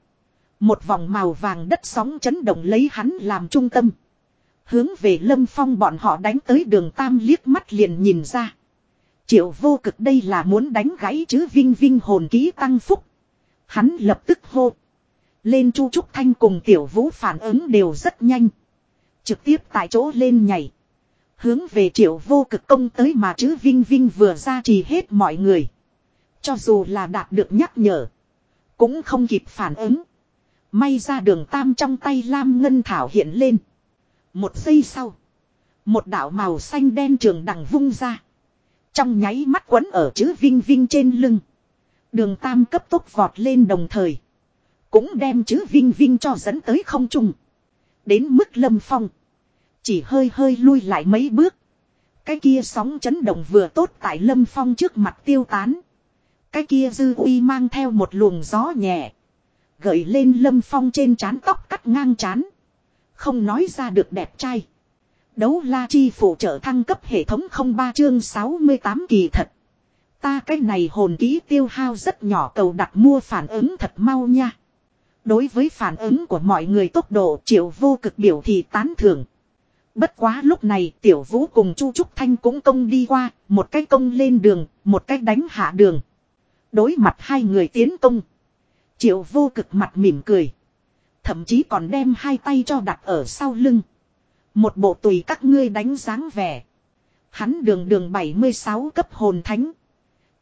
Một vòng màu vàng đất sóng chấn động lấy hắn làm trung tâm. Hướng về lâm phong bọn họ đánh tới đường tam liếc mắt liền nhìn ra. Triệu vô cực đây là muốn đánh gãy chứ vinh vinh hồn ký tăng phúc. Hắn lập tức hô. Lên chu trúc thanh cùng tiểu vũ phản ứng đều rất nhanh. Trực tiếp tại chỗ lên nhảy. Hướng về triệu vô cực công tới mà chứ Vinh Vinh vừa ra trì hết mọi người. Cho dù là đạt được nhắc nhở. Cũng không kịp phản ứng. May ra đường tam trong tay Lam Ngân Thảo hiện lên. Một giây sau. Một đạo màu xanh đen trường đằng vung ra. Trong nháy mắt quấn ở chữ Vinh Vinh trên lưng. Đường tam cấp tốc vọt lên đồng thời. Cũng đem chữ Vinh Vinh cho dẫn tới không trung. Đến mức lâm phong. Chỉ hơi hơi lui lại mấy bước. Cái kia sóng chấn động vừa tốt tại lâm phong trước mặt tiêu tán. Cái kia dư uy mang theo một luồng gió nhẹ. Gợi lên lâm phong trên trán tóc cắt ngang trán. Không nói ra được đẹp trai. Đấu la chi phụ trợ thăng cấp hệ thống không ba chương 68 kỳ thật. Ta cái này hồn ký tiêu hao rất nhỏ cầu đặt mua phản ứng thật mau nha. Đối với phản ứng của mọi người tốc độ triệu vô cực biểu thì tán thưởng. Bất quá lúc này tiểu vũ cùng Chu Trúc Thanh cũng công đi qua, một cái công lên đường, một cái đánh hạ đường. Đối mặt hai người tiến công. Triệu vô cực mặt mỉm cười. Thậm chí còn đem hai tay cho đặt ở sau lưng. Một bộ tùy các ngươi đánh dáng vẻ. Hắn đường đường 76 cấp hồn thánh.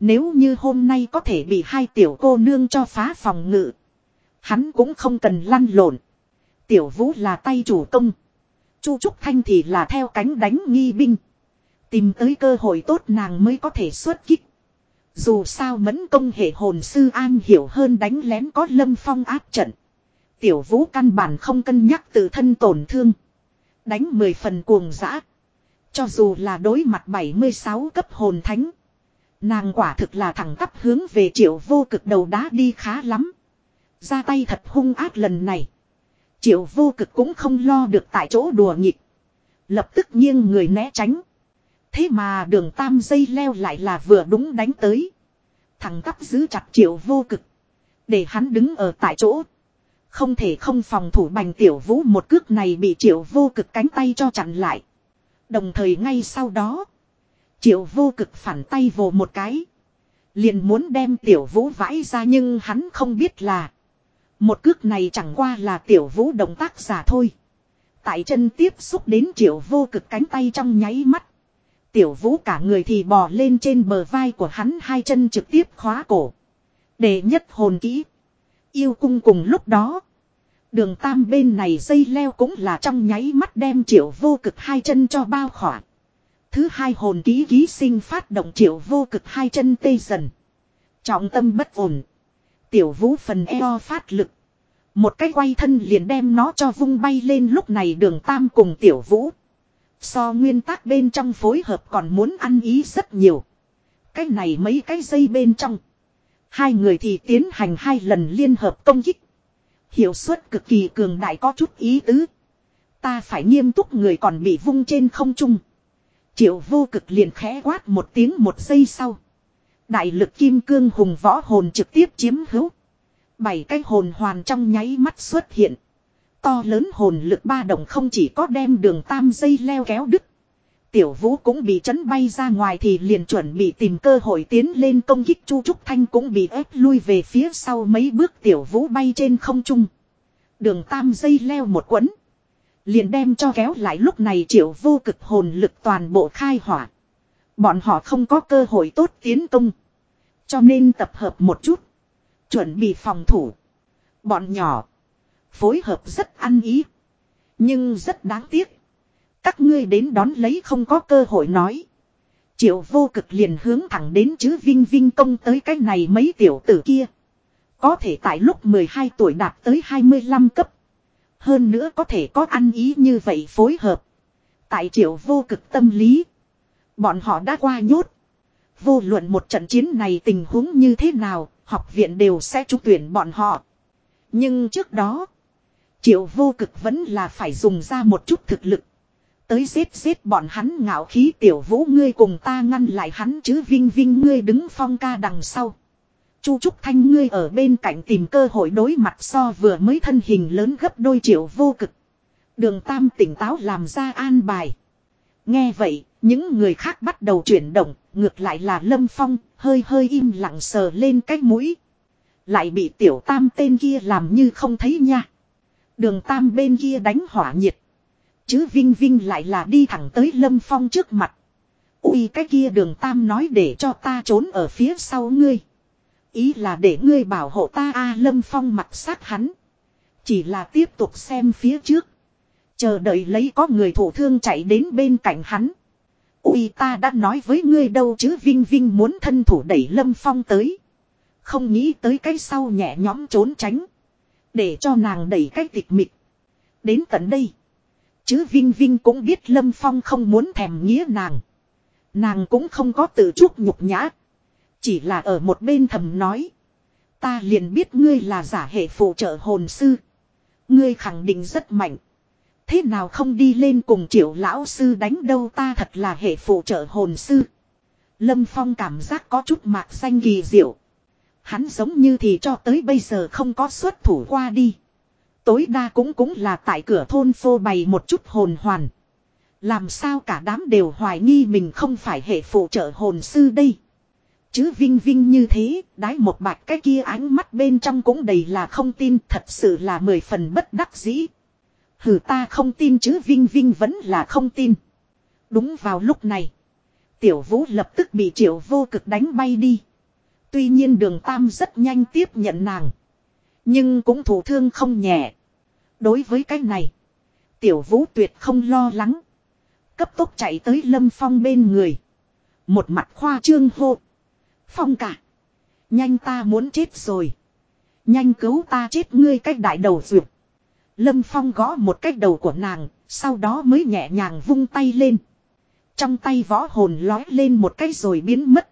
Nếu như hôm nay có thể bị hai tiểu cô nương cho phá phòng ngự. Hắn cũng không cần lăn lộn. Tiểu vũ là tay chủ công. Chu Trúc Thanh thì là theo cánh đánh nghi binh. Tìm tới cơ hội tốt nàng mới có thể xuất kích. Dù sao mẫn công hệ hồn sư an hiểu hơn đánh lén có lâm phong áp trận. Tiểu vũ căn bản không cân nhắc tự thân tổn thương. Đánh mười phần cuồng dã. Cho dù là đối mặt 76 cấp hồn thánh. Nàng quả thực là thẳng tắp hướng về triệu vô cực đầu đá đi khá lắm. Ra tay thật hung ác lần này. Triệu vô cực cũng không lo được tại chỗ đùa nghịch. Lập tức nghiêng người né tránh. Thế mà đường tam dây leo lại là vừa đúng đánh tới. Thằng tắp giữ chặt triệu vô cực. Để hắn đứng ở tại chỗ. Không thể không phòng thủ bành tiểu vũ một cước này bị triệu vô cực cánh tay cho chặn lại. Đồng thời ngay sau đó. Triệu vô cực phản tay vồ một cái. Liền muốn đem tiểu vũ vãi ra nhưng hắn không biết là. Một cước này chẳng qua là tiểu vũ động tác giả thôi. Tại chân tiếp xúc đến triệu vô cực cánh tay trong nháy mắt. Tiểu vũ cả người thì bò lên trên bờ vai của hắn hai chân trực tiếp khóa cổ. Để nhất hồn kỹ. Yêu cung cùng lúc đó. Đường tam bên này dây leo cũng là trong nháy mắt đem triệu vô cực hai chân cho bao khỏa. Thứ hai hồn ký ký sinh phát động triệu vô cực hai chân tê dần. Trọng tâm bất ổn. Tiểu vũ phần eo phát lực. Một cái quay thân liền đem nó cho vung bay lên lúc này đường tam cùng tiểu vũ. So nguyên tắc bên trong phối hợp còn muốn ăn ý rất nhiều. Cái này mấy cái dây bên trong. Hai người thì tiến hành hai lần liên hợp công kích. Hiệu suất cực kỳ cường đại có chút ý tứ. Ta phải nghiêm túc người còn bị vung trên không trung. Triệu vô cực liền khẽ quát một tiếng một giây sau. Đại lực kim cương hùng võ hồn trực tiếp chiếm hữu. Bảy cái hồn hoàn trong nháy mắt xuất hiện. To lớn hồn lực ba động không chỉ có đem đường tam dây leo kéo đứt. Tiểu vũ cũng bị chấn bay ra ngoài thì liền chuẩn bị tìm cơ hội tiến lên công kích Chu Trúc Thanh cũng bị ép lui về phía sau mấy bước tiểu vũ bay trên không trung. Đường tam dây leo một quấn. Liền đem cho kéo lại lúc này triệu vô cực hồn lực toàn bộ khai hỏa. Bọn họ không có cơ hội tốt tiến công. Cho nên tập hợp một chút. Chuẩn bị phòng thủ. Bọn nhỏ. Phối hợp rất ăn ý. Nhưng rất đáng tiếc. Các ngươi đến đón lấy không có cơ hội nói. Triệu vô cực liền hướng thẳng đến chứ Vinh Vinh công tới cái này mấy tiểu tử kia. Có thể tại lúc 12 tuổi đạt tới 25 cấp. Hơn nữa có thể có ăn ý như vậy phối hợp. Tại triệu vô cực tâm lý. Bọn họ đã qua nhốt. Vô luận một trận chiến này tình huống như thế nào, học viện đều sẽ trúng tuyển bọn họ. Nhưng trước đó, triệu vô cực vẫn là phải dùng ra một chút thực lực. Tới giết giết bọn hắn ngạo khí tiểu vũ ngươi cùng ta ngăn lại hắn chứ vinh vinh ngươi đứng phong ca đằng sau. Chu Trúc Thanh ngươi ở bên cạnh tìm cơ hội đối mặt so vừa mới thân hình lớn gấp đôi triệu vô cực. Đường Tam tỉnh táo làm ra an bài. Nghe vậy, những người khác bắt đầu chuyển động, ngược lại là Lâm Phong, hơi hơi im lặng sờ lên cái mũi. Lại bị tiểu tam tên kia làm như không thấy nha. Đường tam bên kia đánh hỏa nhiệt. Chứ Vinh Vinh lại là đi thẳng tới Lâm Phong trước mặt. Ui cái kia đường tam nói để cho ta trốn ở phía sau ngươi. Ý là để ngươi bảo hộ ta a Lâm Phong mặt sát hắn. Chỉ là tiếp tục xem phía trước. Chờ đợi lấy có người thổ thương chạy đến bên cạnh hắn. Ui ta đã nói với ngươi đâu chứ Vinh Vinh muốn thân thủ đẩy Lâm Phong tới. Không nghĩ tới cái sau nhẹ nhõm trốn tránh. Để cho nàng đẩy cái tịch mịch. Đến tận đây. Chứ Vinh Vinh cũng biết Lâm Phong không muốn thèm nghĩa nàng. Nàng cũng không có tự chuốc nhục nhã. Chỉ là ở một bên thầm nói. Ta liền biết ngươi là giả hệ phụ trợ hồn sư. Ngươi khẳng định rất mạnh. Thế nào không đi lên cùng triệu lão sư đánh đâu ta thật là hệ phụ trợ hồn sư. Lâm Phong cảm giác có chút mạc xanh kỳ diệu. Hắn giống như thì cho tới bây giờ không có xuất thủ qua đi. Tối đa cũng cũng là tại cửa thôn phô bày một chút hồn hoàn. Làm sao cả đám đều hoài nghi mình không phải hệ phụ trợ hồn sư đây. Chứ vinh vinh như thế, đái một bạch cái kia ánh mắt bên trong cũng đầy là không tin thật sự là mười phần bất đắc dĩ. Hừ, ta không tin chứ, Vinh Vinh vẫn là không tin. Đúng vào lúc này. Tiểu vũ lập tức bị triệu vô cực đánh bay đi. Tuy nhiên đường Tam rất nhanh tiếp nhận nàng. Nhưng cũng thủ thương không nhẹ. Đối với cái này. Tiểu vũ tuyệt không lo lắng. Cấp tốc chạy tới lâm phong bên người. Một mặt khoa trương hô. Phong cả. Nhanh ta muốn chết rồi. Nhanh cứu ta chết, ngươi cách đại đầu ruột Lâm phong gõ một cách đầu của nàng. Sau đó mới nhẹ nhàng vung tay lên. Trong tay võ hồn lói lên một cái rồi biến mất.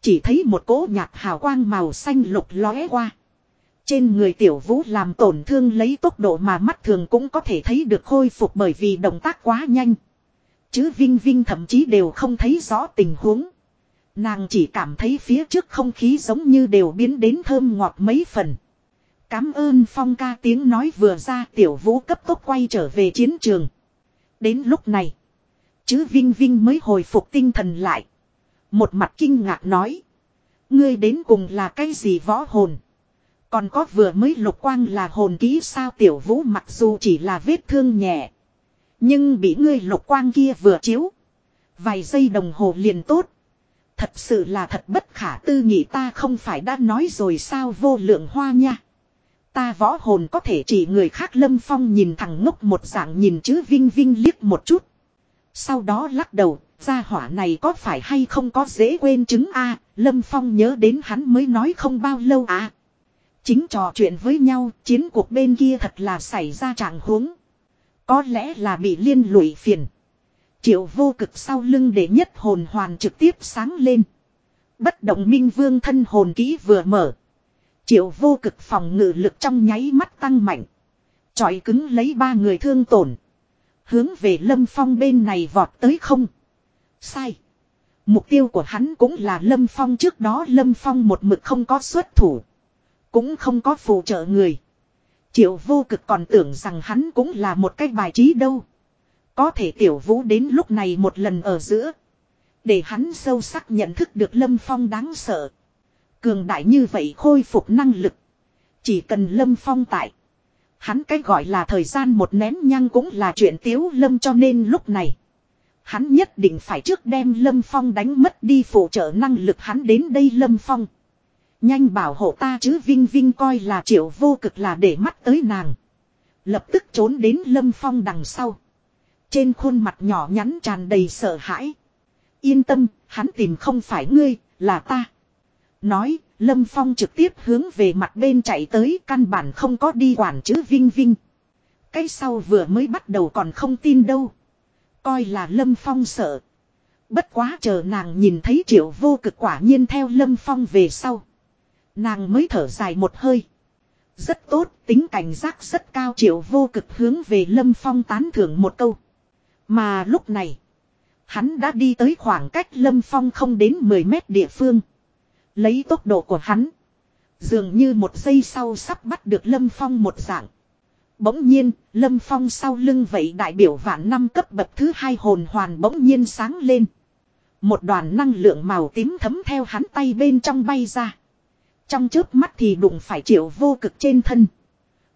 Chỉ thấy một cỗ nhạt hào quang màu xanh lục lóe qua. Trên người tiểu vũ làm tổn thương lấy tốc độ mà mắt thường cũng có thể thấy được khôi phục bởi vì động tác quá nhanh. Chứ Vinh Vinh thậm chí đều không thấy rõ tình huống. Nàng chỉ cảm thấy phía trước không khí giống như đều biến đến thơm ngọt mấy phần. Cám ơn phong ca tiếng nói vừa ra tiểu vũ cấp tốc quay trở về chiến trường. Đến lúc này. Chứ Vinh Vinh mới hồi phục tinh thần lại. Một mặt kinh ngạc nói. Ngươi đến cùng là cái gì võ hồn? Còn có vừa mới lục quang là hồn ký sao tiểu vũ mặc dù chỉ là vết thương nhẹ. Nhưng bị ngươi lục quang kia vừa chiếu. Vài giây đồng hồ liền tốt. Thật sự là thật bất khả tư nghị ta không phải đã nói rồi sao vô lượng hoa nha. Ta võ hồn có thể chỉ người khác lâm phong nhìn thằng ngốc một dạng nhìn chữ vinh vinh liếc một chút. Sau đó lắc đầu, gia hỏa này có phải hay không có dễ quên chứng a Lâm Phong nhớ đến hắn mới nói không bao lâu à. Chính trò chuyện với nhau, chiến cuộc bên kia thật là xảy ra trạng huống. Có lẽ là bị liên lụy phiền. Triệu vô cực sau lưng để nhất hồn hoàn trực tiếp sáng lên. Bất động minh vương thân hồn kỹ vừa mở. Triệu vô cực phòng ngự lực trong nháy mắt tăng mạnh. Chọi cứng lấy ba người thương tổn. Hướng về lâm phong bên này vọt tới không. Sai. Mục tiêu của hắn cũng là lâm phong trước đó lâm phong một mực không có xuất thủ. Cũng không có phụ trợ người. Triệu vô cực còn tưởng rằng hắn cũng là một cái bài trí đâu. Có thể tiểu vũ đến lúc này một lần ở giữa. Để hắn sâu sắc nhận thức được lâm phong đáng sợ. Cường đại như vậy khôi phục năng lực. Chỉ cần lâm phong tại. Hắn cái gọi là thời gian một nén nhăng cũng là chuyện tiếu lâm cho nên lúc này. Hắn nhất định phải trước đem lâm phong đánh mất đi phụ trợ năng lực hắn đến đây lâm phong. Nhanh bảo hộ ta chứ Vinh Vinh coi là triệu vô cực là để mắt tới nàng. Lập tức trốn đến lâm phong đằng sau. Trên khuôn mặt nhỏ nhắn tràn đầy sợ hãi. Yên tâm, hắn tìm không phải ngươi, là ta. Nói, Lâm Phong trực tiếp hướng về mặt bên chạy tới căn bản không có đi quản chứ Vinh Vinh. Cái sau vừa mới bắt đầu còn không tin đâu. Coi là Lâm Phong sợ. Bất quá chờ nàng nhìn thấy triệu vô cực quả nhiên theo Lâm Phong về sau. Nàng mới thở dài một hơi. Rất tốt, tính cảnh giác rất cao triệu vô cực hướng về Lâm Phong tán thưởng một câu. Mà lúc này, hắn đã đi tới khoảng cách Lâm Phong không đến 10 mét địa phương. Lấy tốc độ của hắn. Dường như một giây sau sắp bắt được Lâm Phong một dạng. Bỗng nhiên, Lâm Phong sau lưng vậy đại biểu vạn năm cấp bậc thứ hai hồn hoàn bỗng nhiên sáng lên. Một đoàn năng lượng màu tím thấm theo hắn tay bên trong bay ra. Trong trước mắt thì đụng phải triệu vô cực trên thân.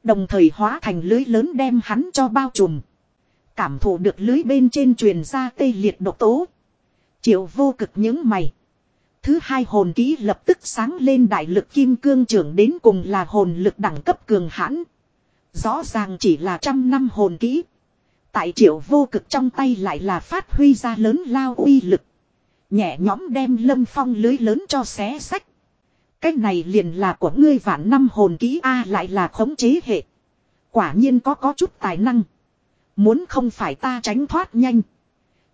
Đồng thời hóa thành lưới lớn đem hắn cho bao trùm. Cảm thụ được lưới bên trên truyền ra tê liệt độc tố. Triệu vô cực những mày. Thứ hai hồn ký lập tức sáng lên đại lực kim cương trưởng đến cùng là hồn lực đẳng cấp cường hãn. Rõ ràng chỉ là trăm năm hồn ký. Tại triệu vô cực trong tay lại là phát huy ra lớn lao uy lực. Nhẹ nhõm đem lâm phong lưới lớn cho xé sách. Cái này liền là của ngươi vạn năm hồn ký A lại là khống chế hệ. Quả nhiên có có chút tài năng. Muốn không phải ta tránh thoát nhanh.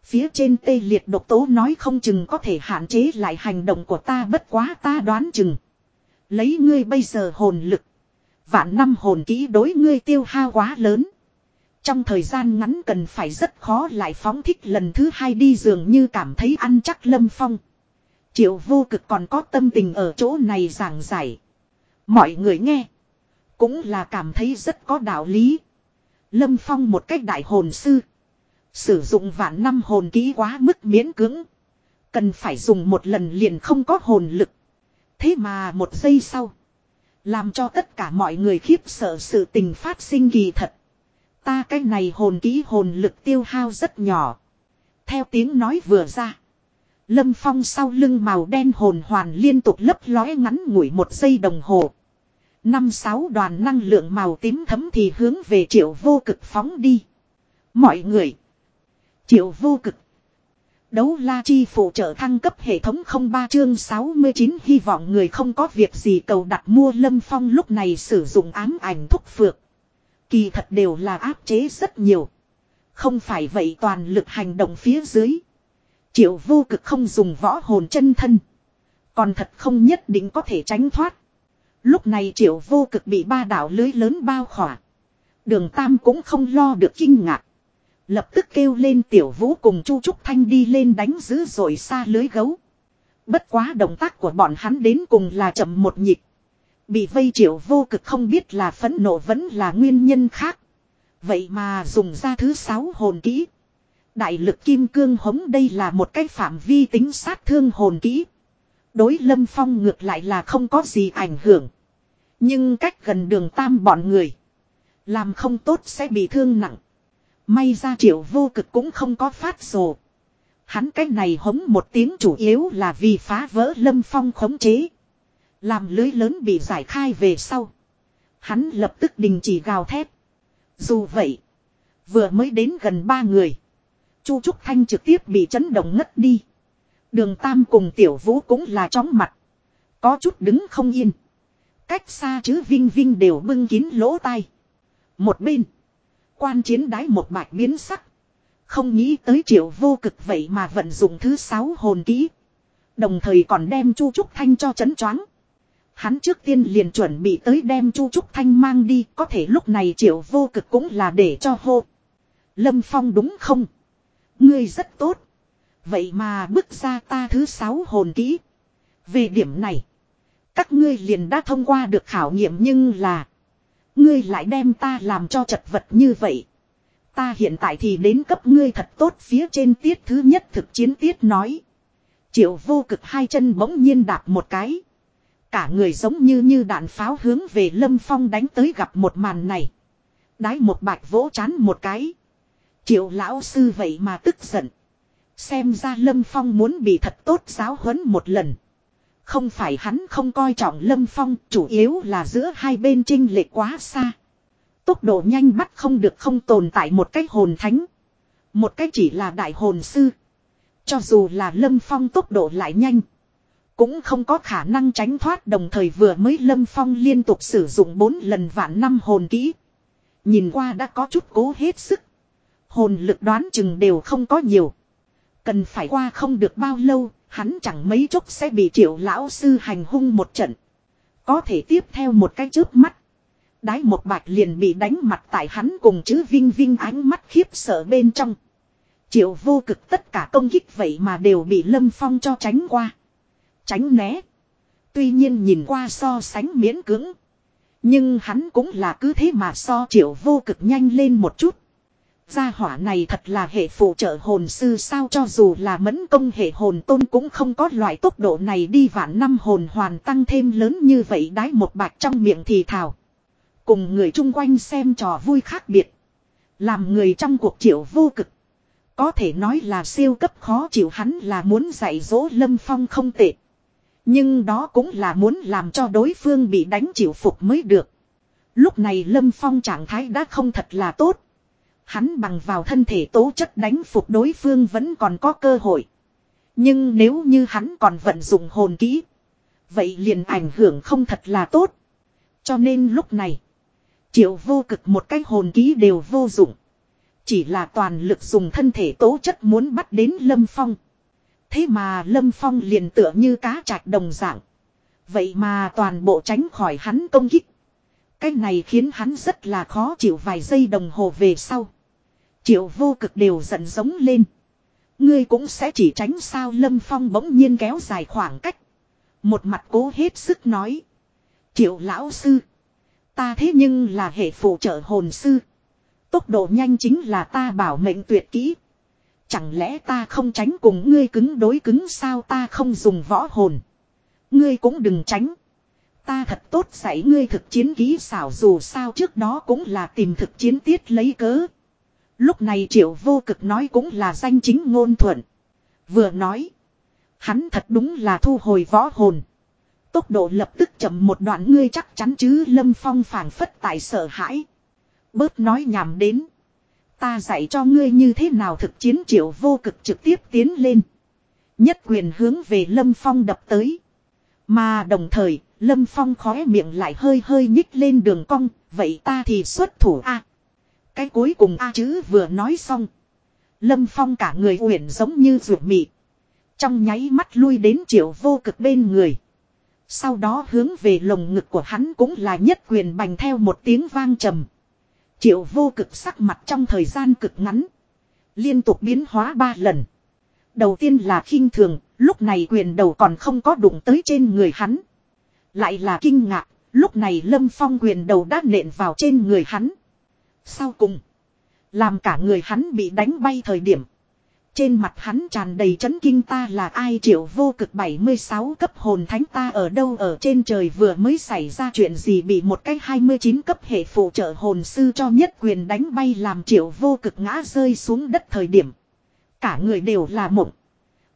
Phía trên tê liệt độc tố nói không chừng có thể hạn chế lại hành động của ta, bất quá ta đoán chừng. Lấy ngươi bây giờ hồn lực. Vạn năm hồn kỹ đối ngươi tiêu hao quá lớn. Trong thời gian ngắn cần phải rất khó lại phóng thích lần thứ hai đi dường như cảm thấy ăn chắc lâm phong. Triệu vô cực còn có tâm tình ở chỗ này giảng giải. Mọi người nghe. Cũng là cảm thấy rất có đạo lý. Lâm phong một cách đại hồn sư. Sử dụng vạn năm hồn ký quá mức miễn cưỡng. Cần phải dùng một lần liền không có hồn lực. Thế mà một giây sau. Làm cho tất cả mọi người khiếp sợ sự tình phát sinh kỳ thật. Ta cái này hồn ký hồn lực tiêu hao rất nhỏ. Theo tiếng nói vừa ra. Lâm Phong sau lưng màu đen hồn hoàn liên tục lấp lóe ngắn ngủi một giây đồng hồ. Năm sáu đoàn năng lượng màu tím thấm thì hướng về triệu vô cực phóng đi. Mọi người. Triệu vô cực. Đấu la chi phụ trợ thăng cấp hệ thống 03 chương 69 hy vọng người không có việc gì cầu đặt mua lâm phong lúc này sử dụng ám ảnh thúc phược. Kỳ thật đều là áp chế rất nhiều. Không phải vậy toàn lực hành động phía dưới. Triệu vô cực không dùng võ hồn chân thân. Còn thật không nhất định có thể tránh thoát. Lúc này triệu vô cực bị ba đảo lưới lớn bao khỏa. Đường Tam cũng không lo được kinh ngạc. Lập tức kêu lên tiểu vũ cùng Chu Trúc Thanh đi lên đánh dữ rồi xa lưới gấu. Bất quá động tác của bọn hắn đến cùng là chậm một nhịp. Bị vây triệu vô cực không biết là phẫn nộ vẫn là nguyên nhân khác. Vậy mà dùng ra thứ sáu hồn kỹ. Đại lực kim cương hống đây là một cái phạm vi tính sát thương hồn kỹ. Đối lâm phong ngược lại là không có gì ảnh hưởng. Nhưng cách gần đường tam bọn người. Làm không tốt sẽ bị thương nặng. May ra triệu vô cực cũng không có phát rồ. Hắn cái này hống một tiếng chủ yếu là vì phá vỡ lâm phong khống chế. Làm lưới lớn bị giải khai về sau. Hắn lập tức đình chỉ gào thét. Dù vậy. Vừa mới đến gần ba người. Chu Trúc Thanh trực tiếp bị chấn động ngất đi. Đường Tam cùng Tiểu Vũ cũng là chóng mặt. Có chút đứng không yên. Cách xa chứ Vinh Vinh đều bưng kín lỗ tai. Một bên. Quan chiến đái một bạch biến sắc. Không nghĩ tới triệu vô cực vậy mà vận dụng thứ sáu hồn kỹ. Đồng thời còn đem Chu Trúc Thanh cho chấn choáng. Hắn trước tiên liền chuẩn bị tới đem Chu Trúc Thanh mang đi. Có thể lúc này triệu vô cực cũng là để cho hô. Lâm Phong đúng không? Ngươi rất tốt. Vậy mà bước ra ta thứ sáu hồn kỹ. Về điểm này. Các ngươi liền đã thông qua được khảo nghiệm nhưng là. Ngươi lại đem ta làm cho chật vật như vậy. Ta hiện tại thì đến cấp ngươi thật tốt phía trên tiết thứ nhất thực chiến tiết nói. Triệu vô cực hai chân bỗng nhiên đạp một cái. Cả người giống như như đạn pháo hướng về lâm phong đánh tới gặp một màn này. Đái một bạch vỗ chán một cái. Triệu lão sư vậy mà tức giận. Xem ra lâm phong muốn bị thật tốt giáo huấn một lần. Không phải hắn không coi trọng Lâm Phong, chủ yếu là giữa hai bên trinh lệch quá xa. Tốc độ nhanh bắt không được không tồn tại một cái hồn thánh. Một cái chỉ là đại hồn sư. Cho dù là Lâm Phong tốc độ lại nhanh. Cũng không có khả năng tránh thoát đồng thời vừa mới Lâm Phong liên tục sử dụng 4 lần vạn năm hồn kỹ. Nhìn qua đã có chút cố hết sức. Hồn lực đoán chừng đều không có nhiều. Cần phải qua không được bao lâu, Hắn chẳng mấy chốc sẽ bị triệu lão sư hành hung một trận. Có thể tiếp theo một cái chớp mắt. Đái một bạch liền bị đánh mặt tại hắn cùng chữ vinh vinh ánh mắt khiếp sợ bên trong. Triệu vô cực tất cả công kích vậy mà đều bị lâm phong cho tránh qua. Tránh né. Tuy nhiên nhìn qua so sánh miễn cưỡng. Nhưng hắn cũng là cứ thế mà so triệu vô cực nhanh lên một chút. Gia hỏa này thật là hệ phụ trợ hồn sư sao cho dù là mẫn công hệ hồn tôn cũng không có loại tốc độ này đi vạn năm hồn hoàn tăng thêm lớn như vậy đái một bạch trong miệng thì thào. Cùng người chung quanh xem trò vui khác biệt. Làm người trong cuộc triệu vô cực. Có thể nói là siêu cấp khó chịu hắn là muốn dạy dỗ lâm phong không tệ. Nhưng đó cũng là muốn làm cho đối phương bị đánh chịu phục mới được. Lúc này lâm phong trạng thái đã không thật là tốt. Hắn bằng vào thân thể tố chất đánh phục đối phương vẫn còn có cơ hội. Nhưng nếu như hắn còn vận dụng hồn kỹ. Vậy liền ảnh hưởng không thật là tốt. Cho nên lúc này. Triệu vô cực một cái hồn kỹ đều vô dụng. Chỉ là toàn lực dùng thân thể tố chất muốn bắt đến Lâm Phong. Thế mà Lâm Phong liền tựa như cá trạch đồng dạng. Vậy mà toàn bộ tránh khỏi hắn công kích. Cái này khiến hắn rất là khó chịu vài giây đồng hồ về sau. Triệu vô cực đều giận giống lên. Ngươi cũng sẽ chỉ tránh sao Lâm Phong bỗng nhiên kéo dài khoảng cách. Một mặt cố hết sức nói. Triệu lão sư. Ta thế nhưng là hệ phụ trợ hồn sư. Tốc độ nhanh chính là ta bảo mệnh tuyệt kỹ. Chẳng lẽ ta không tránh cùng ngươi cứng đối cứng sao ta không dùng võ hồn. Ngươi cũng đừng tránh. Ta thật tốt dạy ngươi thực chiến kỹ xảo dù sao trước đó cũng là tìm thực chiến tiết lấy cớ. Lúc này triệu vô cực nói cũng là danh chính ngôn thuận. Vừa nói. Hắn thật đúng là thu hồi võ hồn. Tốc độ lập tức chậm một đoạn ngươi chắc chắn chứ lâm phong phảng phất tại sợ hãi. Bớt nói nhảm đến. Ta dạy cho ngươi như thế nào thực chiến triệu vô cực trực tiếp tiến lên. Nhất quyền hướng về lâm phong đập tới. Mà đồng thời, lâm phong khóe miệng lại hơi hơi nhích lên đường cong, vậy ta thì xuất thủ A cái cuối cùng A chữ vừa nói xong. Lâm phong cả người uyển giống như ruột mị. Trong nháy mắt lui đến triệu vô cực bên người. Sau đó hướng về lồng ngực của hắn cũng là nhất quyền bành theo một tiếng vang trầm. Triệu vô cực sắc mặt trong thời gian cực ngắn. Liên tục biến hóa ba lần. Đầu tiên là khinh thường, lúc này quyền đầu còn không có đụng tới trên người hắn. Lại là kinh ngạc, lúc này lâm phong quyền đầu đã nện vào trên người hắn. Sau cùng, làm cả người hắn bị đánh bay thời điểm. Trên mặt hắn tràn đầy chấn kinh ta là ai triệu vô cực 76 cấp hồn thánh ta ở đâu ở trên trời vừa mới xảy ra chuyện gì bị một cái 29 cấp hệ phụ trợ hồn sư cho nhất quyền đánh bay làm triệu vô cực ngã rơi xuống đất thời điểm. Cả người đều là mộng.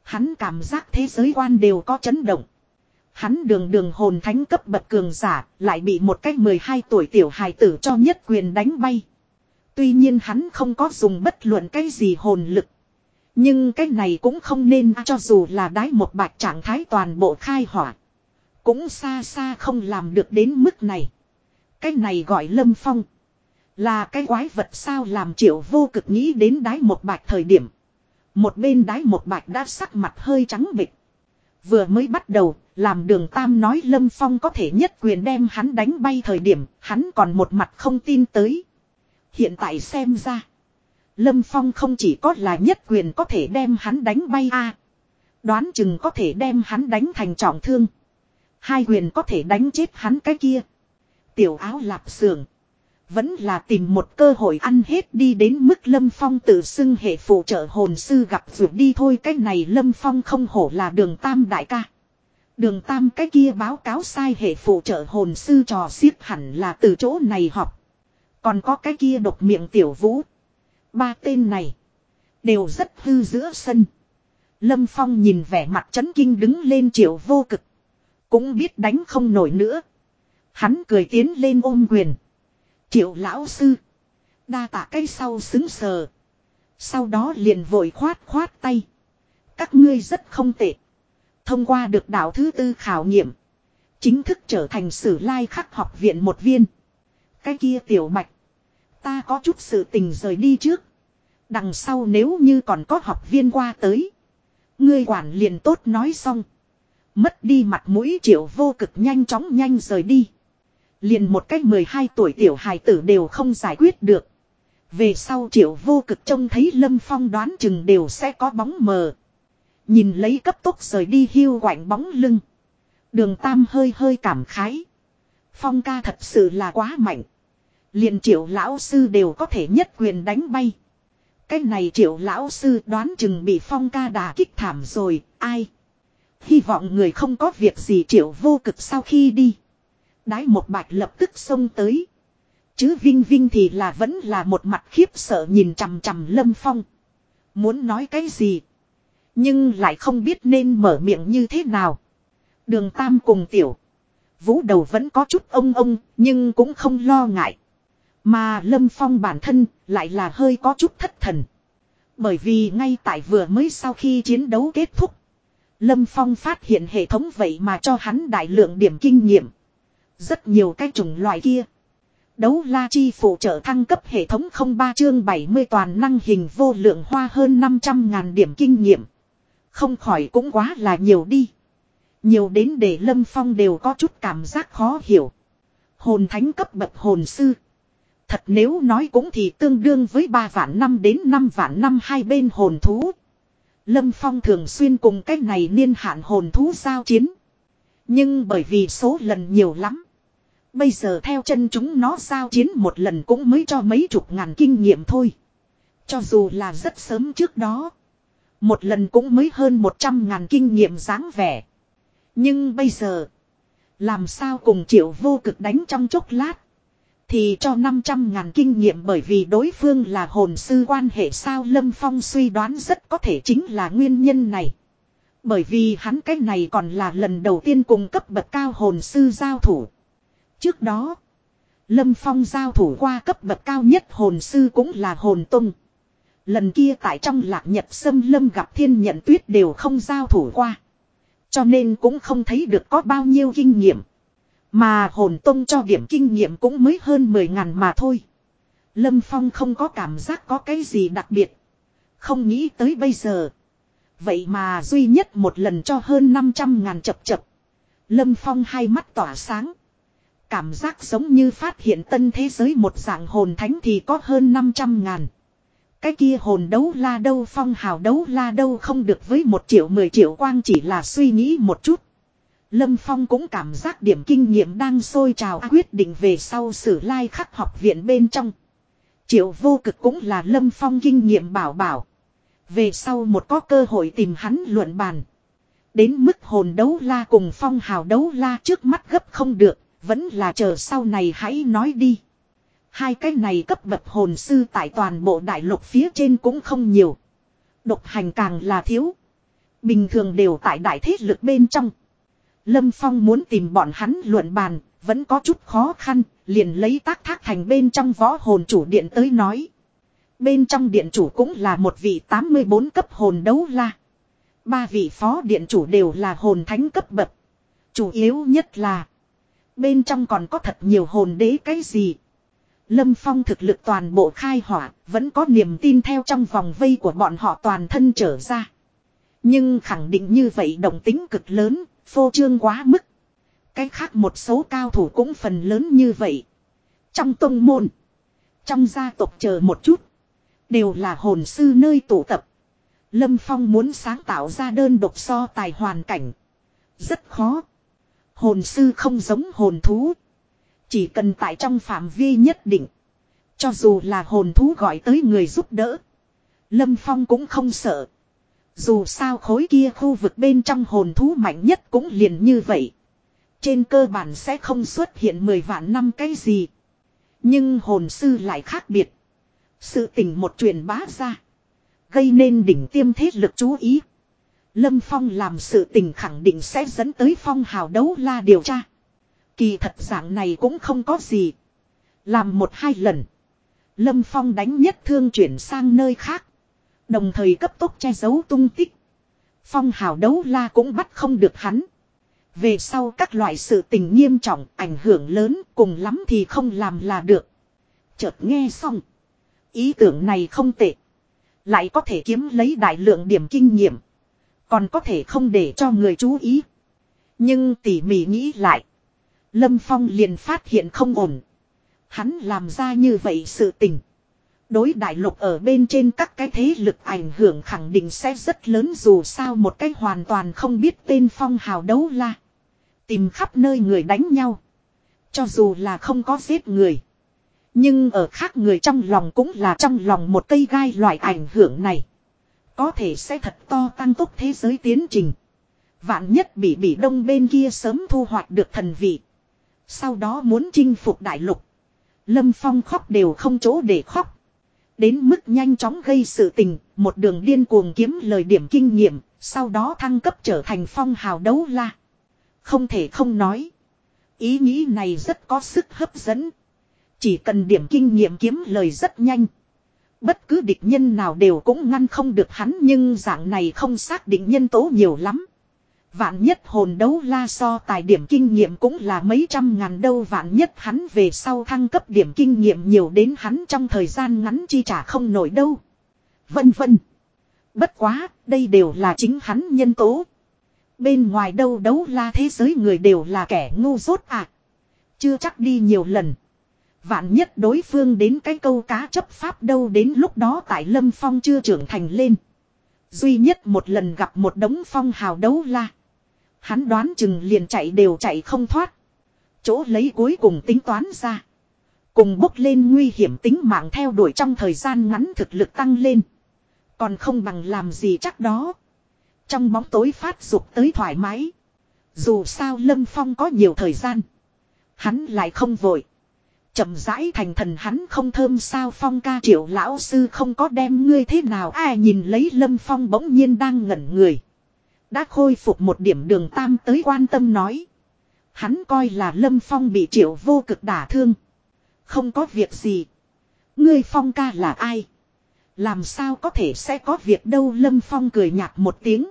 Hắn cảm giác thế giới quan đều có chấn động. Hắn đường đường hồn thánh cấp bậc cường giả lại bị một cách 12 tuổi tiểu hài tử cho nhất quyền đánh bay. Tuy nhiên hắn không có dùng bất luận cái gì hồn lực. Nhưng cái này cũng không nên cho dù là đái một bạch trạng thái toàn bộ khai hỏa. Cũng xa xa không làm được đến mức này. Cái này gọi lâm phong. Là cái quái vật sao làm triệu vô cực nghĩ đến đái một bạch thời điểm. Một bên đái một bạch đã sắc mặt hơi trắng bịch. Vừa mới bắt đầu, làm đường Tam nói Lâm Phong có thể nhất quyền đem hắn đánh bay thời điểm, hắn còn một mặt không tin tới. Hiện tại xem ra, Lâm Phong không chỉ có là nhất quyền có thể đem hắn đánh bay a Đoán chừng có thể đem hắn đánh thành trọng thương. Hai quyền có thể đánh chết hắn cái kia. Tiểu áo lạp sườn. Vẫn là tìm một cơ hội ăn hết đi đến mức Lâm Phong tự xưng hệ phụ trợ hồn sư gặp vượt đi thôi cái này Lâm Phong không hổ là đường tam đại ca. Đường tam cái kia báo cáo sai hệ phụ trợ hồn sư trò xiết hẳn là từ chỗ này học. Còn có cái kia độc miệng tiểu vũ. Ba tên này. Đều rất hư giữa sân. Lâm Phong nhìn vẻ mặt chấn kinh đứng lên triệu vô cực. Cũng biết đánh không nổi nữa. Hắn cười tiến lên ôm quyền. Triệu lão sư. Đa tạ cái sau xứng sờ. Sau đó liền vội khoát khoát tay. Các ngươi rất không tệ. Thông qua được đạo thứ tư khảo nghiệm. Chính thức trở thành sử lai khắc học viện một viên. Cái kia tiểu mạch. Ta có chút sự tình rời đi trước. Đằng sau nếu như còn có học viên qua tới. Ngươi quản liền tốt nói xong. Mất đi mặt mũi triệu vô cực nhanh chóng nhanh rời đi. Liền một cách 12 tuổi tiểu hài tử đều không giải quyết được. Về sau triệu vô cực trông thấy lâm phong đoán chừng đều sẽ có bóng mờ. Nhìn lấy cấp tốc rời đi hiu quạnh bóng lưng. Đường tam hơi hơi cảm khái. Phong ca thật sự là quá mạnh. Liền triệu lão sư đều có thể nhất quyền đánh bay. Cái này triệu lão sư đoán chừng bị phong ca đà kích thảm rồi, ai? Hy vọng người không có việc gì triệu vô cực sau khi đi. Đái một bạch lập tức xông tới. Chứ Vinh Vinh thì là vẫn là một mặt khiếp sợ nhìn chằm chằm Lâm Phong. Muốn nói cái gì? Nhưng lại không biết nên mở miệng như thế nào. Đường Tam cùng tiểu. Vũ đầu vẫn có chút ông ông, nhưng cũng không lo ngại. Mà Lâm Phong bản thân lại là hơi có chút thất thần. Bởi vì ngay tại vừa mới sau khi chiến đấu kết thúc. Lâm Phong phát hiện hệ thống vậy mà cho hắn đại lượng điểm kinh nghiệm. Rất nhiều cái chủng loại kia. Đấu la chi phụ trợ thăng cấp hệ thống 03 chương 70 toàn năng hình vô lượng hoa hơn 500 ngàn điểm kinh nghiệm. Không khỏi cũng quá là nhiều đi. Nhiều đến để Lâm Phong đều có chút cảm giác khó hiểu. Hồn thánh cấp bậc hồn sư. Thật nếu nói cũng thì tương đương với 3 vạn năm đến 5 vạn năm hai bên hồn thú. Lâm Phong thường xuyên cùng cái này niên hạn hồn thú giao chiến. Nhưng bởi vì số lần nhiều lắm. Bây giờ theo chân chúng nó giao chiến một lần cũng mới cho mấy chục ngàn kinh nghiệm thôi. Cho dù là rất sớm trước đó. Một lần cũng mới hơn 100 ngàn kinh nghiệm dáng vẻ. Nhưng bây giờ. Làm sao cùng triệu vô cực đánh trong chốc lát. Thì cho 500 ngàn kinh nghiệm bởi vì đối phương là hồn sư quan hệ sao Lâm Phong suy đoán rất có thể chính là nguyên nhân này. Bởi vì hắn cái này còn là lần đầu tiên cùng cấp bậc cao hồn sư giao thủ. Trước đó, Lâm Phong giao thủ qua cấp bậc cao nhất hồn sư cũng là hồn tung. Lần kia tại trong lạc nhật sâm lâm gặp thiên nhận tuyết đều không giao thủ qua. Cho nên cũng không thấy được có bao nhiêu kinh nghiệm. Mà hồn tông cho điểm kinh nghiệm cũng mới hơn 10 ngàn mà thôi. Lâm Phong không có cảm giác có cái gì đặc biệt. Không nghĩ tới bây giờ. Vậy mà duy nhất một lần cho hơn 500 ngàn chập chập. Lâm Phong hai mắt tỏa sáng. Cảm giác giống như phát hiện tân thế giới một dạng hồn thánh thì có hơn 500 ngàn. Cái kia hồn đấu la đâu, phong hào đấu la đâu không được với một triệu mười triệu quang chỉ là suy nghĩ một chút. Lâm Phong cũng cảm giác điểm kinh nghiệm đang sôi trào quyết định về sau sử lai khắc học viện bên trong. Triệu vô cực cũng là Lâm Phong kinh nghiệm bảo bảo. Về sau một có cơ hội tìm hắn luận bàn. Đến mức hồn đấu la cùng phong hào đấu la trước mắt gấp không được, vẫn là chờ sau này hãy nói đi. Hai cái này cấp bậc hồn sư tại toàn bộ đại lục phía trên cũng không nhiều. Độc hành càng là thiếu. Bình thường đều tại đại thế lực bên trong. Lâm Phong muốn tìm bọn hắn luận bàn, vẫn có chút khó khăn, liền lấy tác thác thành bên trong võ hồn chủ điện tới nói. Bên trong điện chủ cũng là một vị 84 cấp hồn đấu la. Ba vị phó điện chủ đều là hồn thánh cấp bậc. Chủ yếu nhất là bên trong còn có thật nhiều hồn đế cái gì. Lâm Phong thực lực toàn bộ khai hỏa, vẫn có niềm tin theo trong vòng vây của bọn họ toàn thân trở ra. Nhưng khẳng định như vậy động tính cực lớn, phô trương quá mức. Cái khác một số cao thủ cũng phần lớn như vậy. Trong tông môn, trong gia tộc chờ một chút, đều là hồn sư nơi tụ tập. Lâm Phong muốn sáng tạo ra đơn độc so tài hoàn cảnh. Rất khó. Hồn sư không giống hồn thú. Chỉ cần tại trong phạm vi nhất định. Cho dù là hồn thú gọi tới người giúp đỡ. Lâm Phong cũng không sợ. Dù sao khối kia khu vực bên trong hồn thú mạnh nhất cũng liền như vậy. Trên cơ bản sẽ không xuất hiện 10 vạn năm cái gì. Nhưng hồn sư lại khác biệt. Sự tình một truyền bá ra. Gây nên đỉnh tiêm thế lực chú ý. Lâm Phong làm sự tình khẳng định sẽ dẫn tới phong hào đấu la điều tra. Kỳ thật dạng này cũng không có gì. Làm một hai lần. Lâm Phong đánh nhất thương chuyển sang nơi khác. Đồng thời cấp tốc che giấu tung tích. Phong hào đấu la cũng bắt không được hắn. Về sau các loại sự tình nghiêm trọng, ảnh hưởng lớn, cùng lắm thì không làm là được. Chợt nghe xong. Ý tưởng này không tệ. Lại có thể kiếm lấy đại lượng điểm kinh nghiệm. Còn có thể không để cho người chú ý. Nhưng tỉ mỉ nghĩ lại. Lâm Phong liền phát hiện không ổn. Hắn làm ra như vậy sự tình. Đối đại lục ở bên trên các cái thế lực ảnh hưởng khẳng định sẽ rất lớn dù sao một cái hoàn toàn không biết tên phong hào đấu la. Tìm khắp nơi người đánh nhau. Cho dù là không có giết người. Nhưng ở khác người trong lòng cũng là trong lòng một cây gai loại ảnh hưởng này. Có thể sẽ thật to tăng tốc thế giới tiến trình. Vạn nhất bị bị đông bên kia sớm thu hoạch được thần vị. Sau đó muốn chinh phục đại lục. Lâm Phong khóc đều không chỗ để khóc. Đến mức nhanh chóng gây sự tình, một đường điên cuồng kiếm lời điểm kinh nghiệm, sau đó thăng cấp trở thành phong hào đấu la. Không thể không nói. Ý nghĩ này rất có sức hấp dẫn. Chỉ cần điểm kinh nghiệm kiếm lời rất nhanh. Bất cứ địch nhân nào đều cũng ngăn không được hắn nhưng dạng này không xác định nhân tố nhiều lắm. Vạn nhất hồn đấu la so tài điểm kinh nghiệm cũng là mấy trăm ngàn đâu vạn nhất hắn về sau thăng cấp điểm kinh nghiệm nhiều đến hắn trong thời gian ngắn chi trả không nổi đâu. Vân vân. Bất quá, đây đều là chính hắn nhân tố. Bên ngoài đâu đấu la thế giới người đều là kẻ ngu dốt à. Chưa chắc đi nhiều lần. Vạn nhất đối phương đến cái câu cá chấp pháp đâu đến lúc đó tại Lâm Phong chưa trưởng thành lên. Duy nhất một lần gặp một đống phong hào đấu la. Hắn đoán chừng liền chạy đều chạy không thoát. Chỗ lấy cuối cùng tính toán ra. Cùng bốc lên nguy hiểm tính mạng theo đuổi trong thời gian ngắn thực lực tăng lên. Còn không bằng làm gì chắc đó. Trong bóng tối phát dục tới thoải mái. Dù sao Lâm Phong có nhiều thời gian. Hắn lại không vội. chậm rãi thành thần hắn không thơm sao Phong ca triệu lão sư không có đem ngươi thế nào ai nhìn lấy Lâm Phong bỗng nhiên đang ngẩn người. Đã khôi phục một điểm đường tam tới quan tâm nói. Hắn coi là Lâm Phong bị triệu vô cực đả thương. Không có việc gì. Ngươi Phong ca là ai? Làm sao có thể sẽ có việc đâu Lâm Phong cười nhạt một tiếng.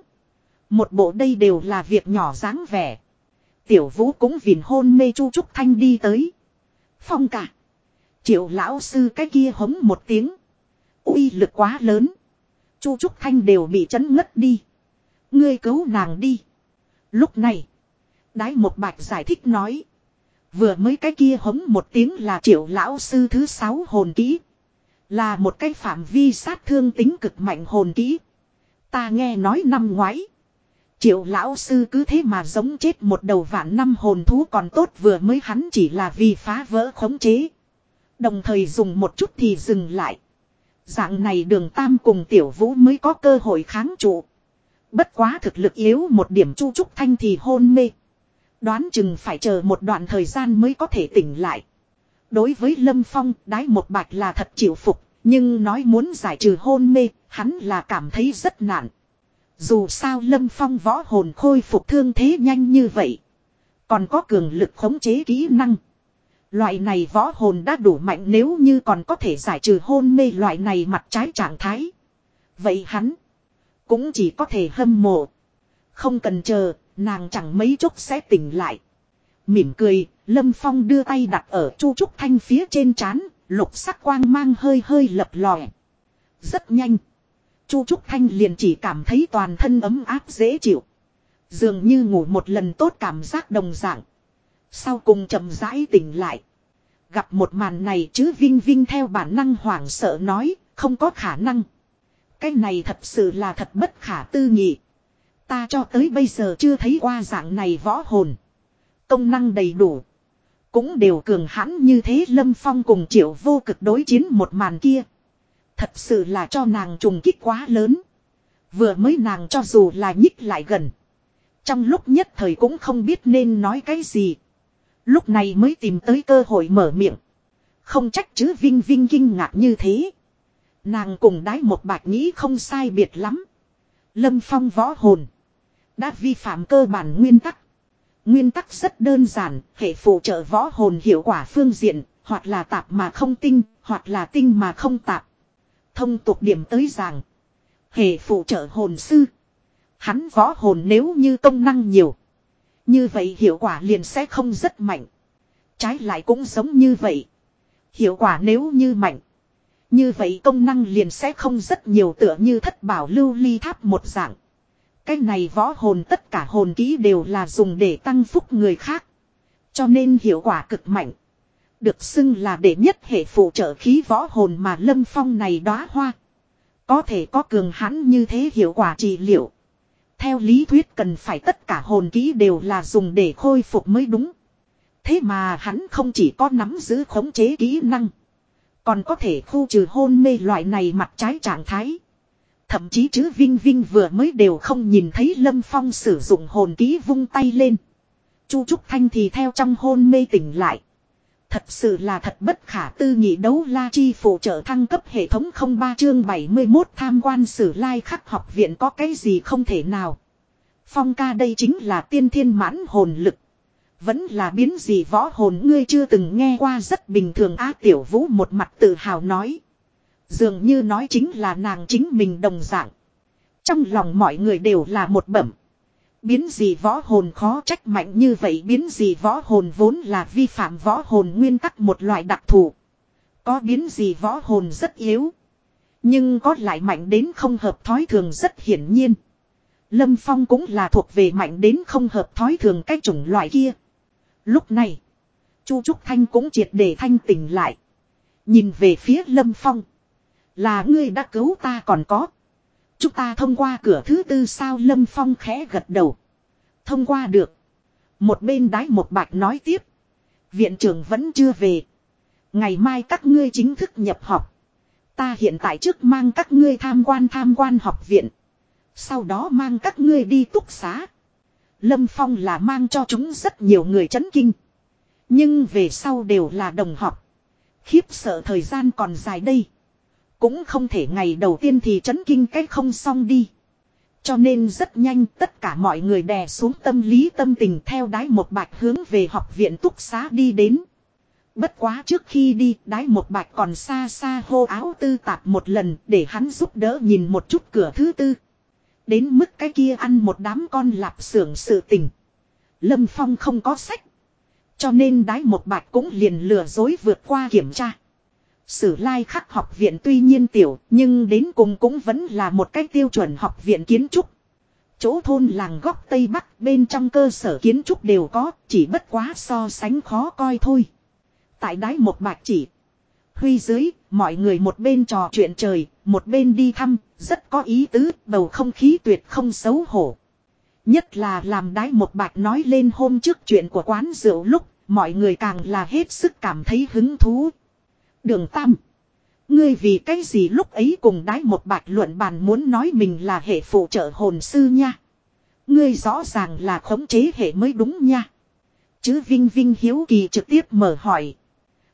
Một bộ đây đều là việc nhỏ dáng vẻ. Tiểu vũ cũng vìn hôn mê chu trúc thanh đi tới. Phong cả. Triệu lão sư cái kia hống một tiếng. uy lực quá lớn. Chu trúc thanh đều bị chấn ngất đi. Ngươi cứu nàng đi. Lúc này. Đái một bạch giải thích nói. Vừa mới cái kia hống một tiếng là triệu lão sư thứ sáu hồn kỹ. Là một cái phạm vi sát thương tính cực mạnh hồn kỹ. Ta nghe nói năm ngoái. Triệu lão sư cứ thế mà giống chết một đầu vạn năm hồn thú còn tốt vừa mới hắn chỉ là vì phá vỡ khống chế. Đồng thời dùng một chút thì dừng lại. Dạng này đường tam cùng tiểu vũ mới có cơ hội kháng trụ. Bất quá thực lực yếu một điểm chu trúc thanh thì hôn mê. Đoán chừng phải chờ một đoạn thời gian mới có thể tỉnh lại. Đối với Lâm Phong, đái một bạch là thật chịu phục, nhưng nói muốn giải trừ hôn mê, hắn là cảm thấy rất nạn. Dù sao Lâm Phong võ hồn khôi phục thương thế nhanh như vậy. Còn có cường lực khống chế kỹ năng. Loại này võ hồn đã đủ mạnh nếu như còn có thể giải trừ hôn mê loại này mặt trái trạng thái. Vậy hắn cũng chỉ có thể hâm mộ. Không cần chờ, nàng chẳng mấy chốc sẽ tỉnh lại. Mỉm cười, Lâm Phong đưa tay đặt ở Chu Trúc Thanh phía trên trán, lục sắc quang mang hơi hơi lập lòe. Rất nhanh. Chu Trúc Thanh liền chỉ cảm thấy toàn thân ấm áp dễ chịu. Dường như ngủ một lần tốt cảm giác đồng dạng. Sau cùng chậm rãi tỉnh lại. Gặp một màn này chứ Vinh Vinh theo bản năng hoảng sợ nói, không có khả năng. Cái này thật sự là thật bất khả tư nghị. Ta cho tới bây giờ chưa thấy qua dạng này võ hồn. Công năng đầy đủ. Cũng đều cường hãn như thế Lâm Phong cùng triệu vô cực đối chiến một màn kia. Thật sự là cho nàng trùng kích quá lớn. Vừa mới nàng cho dù là nhích lại gần. Trong lúc nhất thời cũng không biết nên nói cái gì. Lúc này mới tìm tới cơ hội mở miệng. Không trách chứ Vinh Vinh kinh ngạc như thế. Nàng cùng đái một bạch nghĩ không sai biệt lắm. Lâm Phong võ hồn. Đã vi phạm cơ bản nguyên tắc. Nguyên tắc rất đơn giản, hệ phụ trợ võ hồn hiệu quả phương diện, hoặc là tạp mà không tinh, hoặc là tinh mà không tạp. Thông tục điểm tới rằng, hệ phụ trợ hồn sư. Hắn võ hồn nếu như công năng nhiều. Như vậy hiệu quả liền sẽ không rất mạnh. Trái lại cũng giống như vậy. Hiệu quả nếu như mạnh. Như vậy công năng liền sẽ không rất nhiều tựa như thất bảo lưu ly tháp một dạng. Cái này võ hồn tất cả hồn ký đều là dùng để tăng phúc người khác. Cho nên hiệu quả cực mạnh. Được xưng là để nhất hệ phụ trợ khí võ hồn mà lâm phong này đóa hoa. Có thể có cường hãn như thế hiệu quả trị liệu. Theo lý thuyết cần phải tất cả hồn ký đều là dùng để khôi phục mới đúng. Thế mà hắn không chỉ có nắm giữ khống chế kỹ năng. Còn có thể khu trừ hôn mê loại này mặt trái trạng thái. Thậm chí chứ Vinh Vinh vừa mới đều không nhìn thấy Lâm Phong sử dụng hồn ký vung tay lên. Chu Trúc Thanh thì theo trong hôn mê tỉnh lại. Thật sự là thật bất khả tư nghị đấu la chi phụ trợ thăng cấp hệ thống 03 chương 71 tham quan sử lai khắc học viện có cái gì không thể nào. Phong ca đây chính là tiên thiên mãn hồn lực. Vẫn là biến gì võ hồn ngươi chưa từng nghe qua rất bình thường á tiểu vũ một mặt tự hào nói. Dường như nói chính là nàng chính mình đồng dạng. Trong lòng mọi người đều là một bẩm. Biến gì võ hồn khó trách mạnh như vậy biến gì võ hồn vốn là vi phạm võ hồn nguyên tắc một loại đặc thù. Có biến gì võ hồn rất yếu. Nhưng có lại mạnh đến không hợp thói thường rất hiển nhiên. Lâm Phong cũng là thuộc về mạnh đến không hợp thói thường cái chủng loại kia. Lúc này, Chu Trúc Thanh cũng triệt để thanh tỉnh lại. Nhìn về phía Lâm Phong. Là ngươi đã cứu ta còn có. Chúng ta thông qua cửa thứ tư sao Lâm Phong khẽ gật đầu. Thông qua được. Một bên đái một bạch nói tiếp. Viện trưởng vẫn chưa về. Ngày mai các ngươi chính thức nhập học. Ta hiện tại trước mang các ngươi tham quan tham quan học viện. Sau đó mang các ngươi đi túc xá. Lâm Phong là mang cho chúng rất nhiều người chấn kinh. Nhưng về sau đều là đồng học. Khiếp sợ thời gian còn dài đây. Cũng không thể ngày đầu tiên thì chấn kinh cách không xong đi. Cho nên rất nhanh tất cả mọi người đè xuống tâm lý tâm tình theo đái một bạch hướng về học viện túc xá đi đến. Bất quá trước khi đi, đái một bạch còn xa xa hô áo tư tạp một lần để hắn giúp đỡ nhìn một chút cửa thứ tư. Đến mức cái kia ăn một đám con lạp xưởng sự tình. Lâm Phong không có sách. Cho nên đái một bạch cũng liền lừa dối vượt qua kiểm tra. Sử lai khắc học viện tuy nhiên tiểu nhưng đến cùng cũng vẫn là một cái tiêu chuẩn học viện kiến trúc. Chỗ thôn làng góc Tây Bắc bên trong cơ sở kiến trúc đều có, chỉ bất quá so sánh khó coi thôi. Tại đáy một bạch chỉ. Huy dưới, mọi người một bên trò chuyện trời, một bên đi thăm, rất có ý tứ, bầu không khí tuyệt không xấu hổ. Nhất là làm đái một bạch nói lên hôm trước chuyện của quán rượu lúc, mọi người càng là hết sức cảm thấy hứng thú. Đường Tam. Ngươi vì cái gì lúc ấy cùng đái một bạch luận bàn muốn nói mình là hệ phụ trợ hồn sư nha. Ngươi rõ ràng là khống chế hệ mới đúng nha. Chứ Vinh Vinh hiếu kỳ trực tiếp mở hỏi.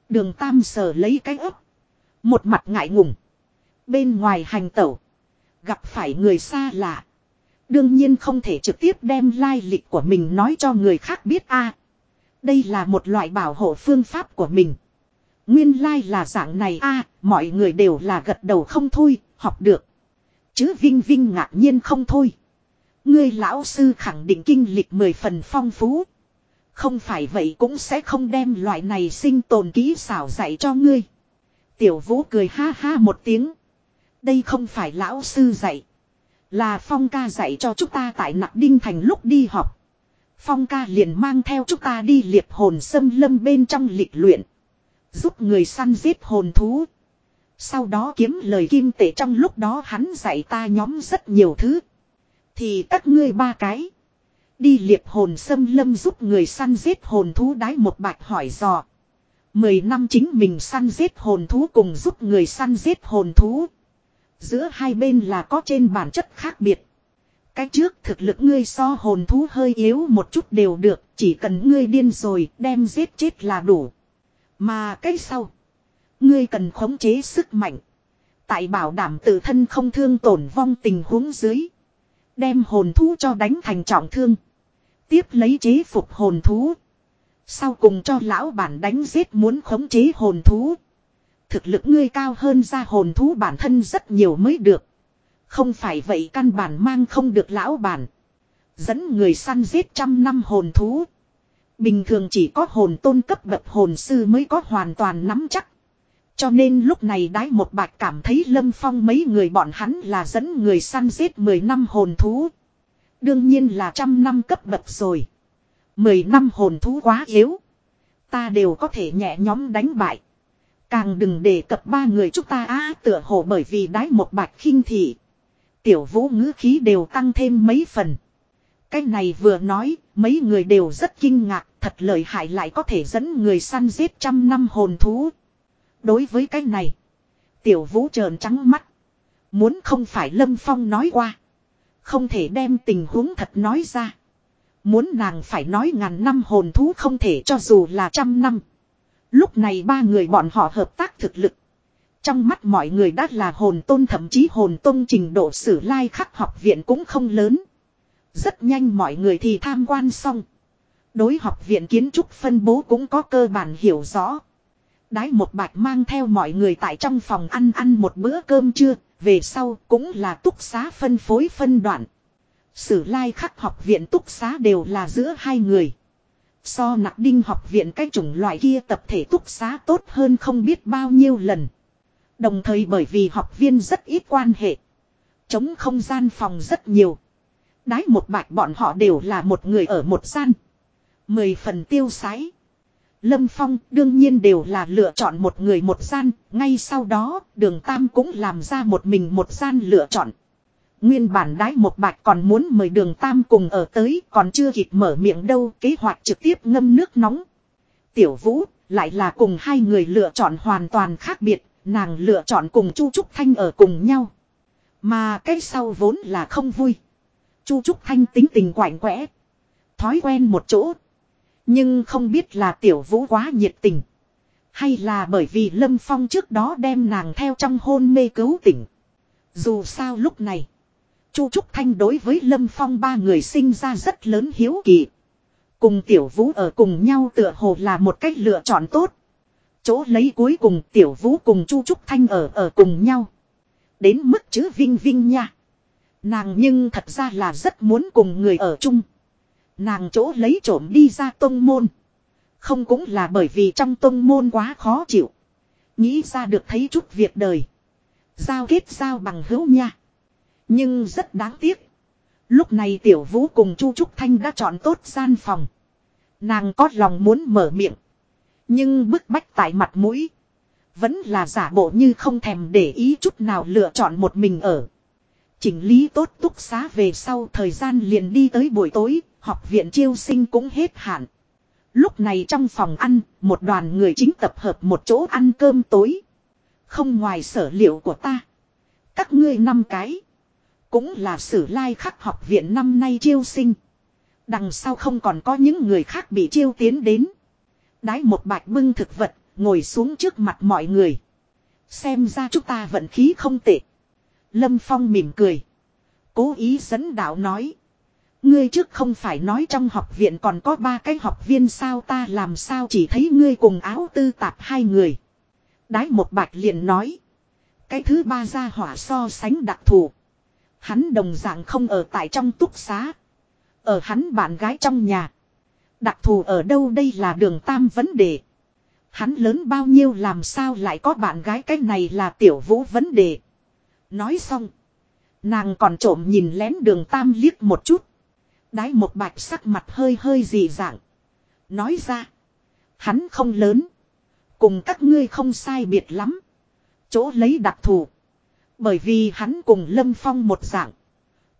Đường Tam sờ lấy cái ấp. Một mặt ngại ngùng. Bên ngoài hành tẩu. Gặp phải người xa lạ. Đương nhiên không thể trực tiếp đem lai lịch của mình nói cho người khác biết a. đây là một loại bảo hộ phương pháp của mình. Nguyên lai là dạng này a, mọi người đều là gật đầu không thôi, học được. Chứ Vinh Vinh ngạc nhiên không thôi. Ngươi lão sư khẳng định kinh lịch mười phần phong phú. Không phải vậy cũng sẽ không đem loại này sinh tồn kỹ xảo dạy cho ngươi. Tiểu vũ cười ha ha một tiếng. Đây không phải lão sư dạy. Là Phong ca dạy cho chúng ta tại nặc đinh thành lúc đi học. Phong ca liền mang theo chúng ta đi liệp hồn xâm lâm bên trong lịch luyện. Giúp người săn giết hồn thú. Sau đó kiếm lời kim tệ trong lúc đó hắn dạy ta nhóm rất nhiều thứ. Thì các ngươi ba cái. Đi liệp hồn xâm lâm giúp người săn giết hồn thú đái một bạch hỏi dò. Mười năm chính mình săn giết hồn thú cùng giúp người săn giết hồn thú. Giữa hai bên là có trên bản chất khác biệt. Cái trước thực lực ngươi so hồn thú hơi yếu một chút đều được, chỉ cần ngươi điên rồi đem giết chết là đủ. Mà cái sau, ngươi cần khống chế sức mạnh. Tại bảo đảm tự thân không thương tổn vong tình huống dưới. Đem hồn thú cho đánh thành trọng thương. Tiếp lấy chế phục hồn thú. Sau cùng cho lão bản đánh giết muốn khống chế hồn thú. Thực lực ngươi cao hơn ra hồn thú bản thân rất nhiều mới được. Không phải vậy căn bản mang không được lão bản. Dẫn người săn giết trăm năm hồn thú. Bình thường chỉ có hồn tôn cấp bậc hồn sư mới có hoàn toàn nắm chắc. Cho nên lúc này đái một bạch cảm thấy lâm phong mấy người bọn hắn là dẫn người săn giết 10 năm hồn thú. Đương nhiên là trăm năm cấp bậc rồi. 10 năm hồn thú quá yếu. Ta đều có thể nhẹ nhóm đánh bại. Càng đừng đề cập ba người chúng ta á tựa hồ bởi vì đái một bạch khinh thị. Tiểu vũ ngữ khí đều tăng thêm mấy phần. Cái này vừa nói, mấy người đều rất kinh ngạc, thật lợi hại lại có thể dẫn người săn giết trăm năm hồn thú. Đối với cái này, tiểu vũ trợn trắng mắt. Muốn không phải Lâm Phong nói qua. Không thể đem tình huống thật nói ra. Muốn nàng phải nói ngàn năm hồn thú không thể cho dù là trăm năm. Lúc này ba người bọn họ hợp tác thực lực. Trong mắt mọi người đã là hồn tôn thậm chí hồn tôn trình độ sử lai khắc học viện cũng không lớn. Rất nhanh mọi người thì tham quan xong. Đối học viện kiến trúc phân bố cũng có cơ bản hiểu rõ. Đái một bạch mang theo mọi người tại trong phòng ăn ăn một bữa cơm trưa, về sau cũng là túc xá phân phối phân đoạn. Sử lai khắc học viện túc xá đều là giữa hai người. So nặc đinh học viện cái chủng loại kia tập thể túc xá tốt hơn không biết bao nhiêu lần. Đồng thời bởi vì học viên rất ít quan hệ. Chống không gian phòng rất nhiều. Đái một bạch bọn họ đều là một người ở một gian. Mười phần tiêu sái. Lâm Phong đương nhiên đều là lựa chọn một người một gian, ngay sau đó đường Tam cũng làm ra một mình một gian lựa chọn. Nguyên bản đái một bạch còn muốn mời đường Tam cùng ở tới còn chưa kịp mở miệng đâu kế hoạch trực tiếp ngâm nước nóng. Tiểu Vũ lại là cùng hai người lựa chọn hoàn toàn khác biệt, nàng lựa chọn cùng Chu Trúc Thanh ở cùng nhau. Mà cái sau vốn là không vui. Chu Trúc Thanh tính tình quạnh quẽ. thói quen một chỗ. Nhưng không biết là tiểu vũ quá nhiệt tình. Hay là bởi vì Lâm Phong trước đó đem nàng theo trong hôn mê cứu tỉnh. Dù sao lúc này. Chu Trúc Thanh đối với Lâm Phong ba người sinh ra rất lớn hiếu kỳ. Cùng tiểu vũ ở cùng nhau tựa hồ là một cách lựa chọn tốt. Chỗ lấy cuối cùng tiểu vũ cùng Chu Trúc Thanh ở ở cùng nhau. Đến mức chữ vinh vinh nha. Nàng nhưng thật ra là rất muốn cùng người ở chung. Nàng chỗ lấy trộm đi ra tông môn. Không cũng là bởi vì trong tông môn quá khó chịu. Nghĩ ra được thấy chút việc đời. Giao kết giao bằng hữu nha. Nhưng rất đáng tiếc. Lúc này tiểu vũ cùng Chu Trúc Thanh đã chọn tốt gian phòng. Nàng có lòng muốn mở miệng. Nhưng bức bách tại mặt mũi. Vẫn là giả bộ như không thèm để ý chút nào lựa chọn một mình ở. Chỉnh lý tốt túc xá về sau thời gian liền đi tới buổi tối, học viện chiêu sinh cũng hết hạn. Lúc này trong phòng ăn, một đoàn người chính tập hợp một chỗ ăn cơm tối. Không ngoài sở liệu của ta. Các ngươi năm cái. Cũng là sử lai khắc học viện năm nay chiêu sinh. Đằng sau không còn có những người khác bị chiêu tiến đến. Đái một bạch bưng thực vật, ngồi xuống trước mặt mọi người. Xem ra chúng ta vận khí không tệ. Lâm Phong mỉm cười. Cố ý dẫn đạo nói. Ngươi trước không phải nói trong học viện còn có ba cái học viên sao ta làm sao chỉ thấy ngươi cùng áo tư tạp hai người. Đái một bạch liền nói. Cái thứ ba ra hỏa so sánh đặc thù. Hắn đồng dạng không ở tại trong túc xá. Ở hắn bạn gái trong nhà. Đặc thù ở đâu đây là đường tam vấn đề. Hắn lớn bao nhiêu làm sao lại có bạn gái cái này là tiểu vũ vấn đề. Nói xong. Nàng còn trộm nhìn lén đường tam liếc một chút. Đái một bạch sắc mặt hơi hơi dị dạng. Nói ra. Hắn không lớn. Cùng các ngươi không sai biệt lắm. Chỗ lấy đặc thù. Bởi vì hắn cùng Lâm Phong một dạng.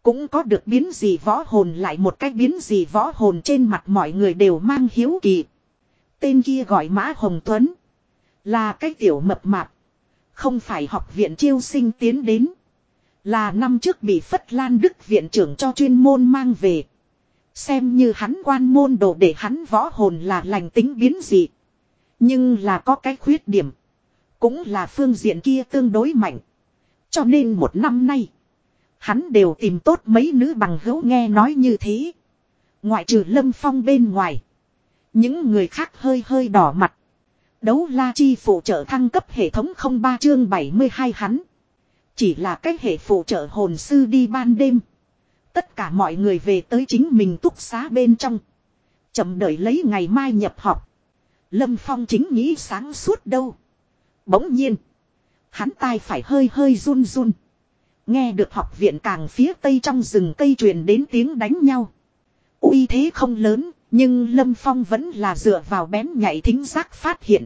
Cũng có được biến gì võ hồn lại một cách biến gì võ hồn trên mặt mọi người đều mang hiếu kỳ. Tên kia gọi Mã Hồng Tuấn. Là cái tiểu mập mạp. Không phải học viện chiêu sinh tiến đến. Là năm trước bị Phất Lan Đức viện trưởng cho chuyên môn mang về. Xem như hắn quan môn đồ để hắn võ hồn là lành tính biến dị. Nhưng là có cái khuyết điểm. Cũng là phương diện kia tương đối mạnh. Cho nên một năm nay. Hắn đều tìm tốt mấy nữ bằng hữu nghe nói như thế. Ngoại trừ lâm phong bên ngoài. Những người khác hơi hơi đỏ mặt. Đấu la chi phụ trợ thăng cấp hệ thống 03 chương 72 hắn. Chỉ là cách hệ phụ trợ hồn sư đi ban đêm. Tất cả mọi người về tới chính mình túc xá bên trong. chậm đợi lấy ngày mai nhập học. Lâm Phong chính nghĩ sáng suốt đâu. Bỗng nhiên. Hắn tai phải hơi hơi run run. Nghe được học viện càng phía tây trong rừng cây truyền đến tiếng đánh nhau. uy thế không lớn, nhưng Lâm Phong vẫn là dựa vào bén nhạy thính giác phát hiện.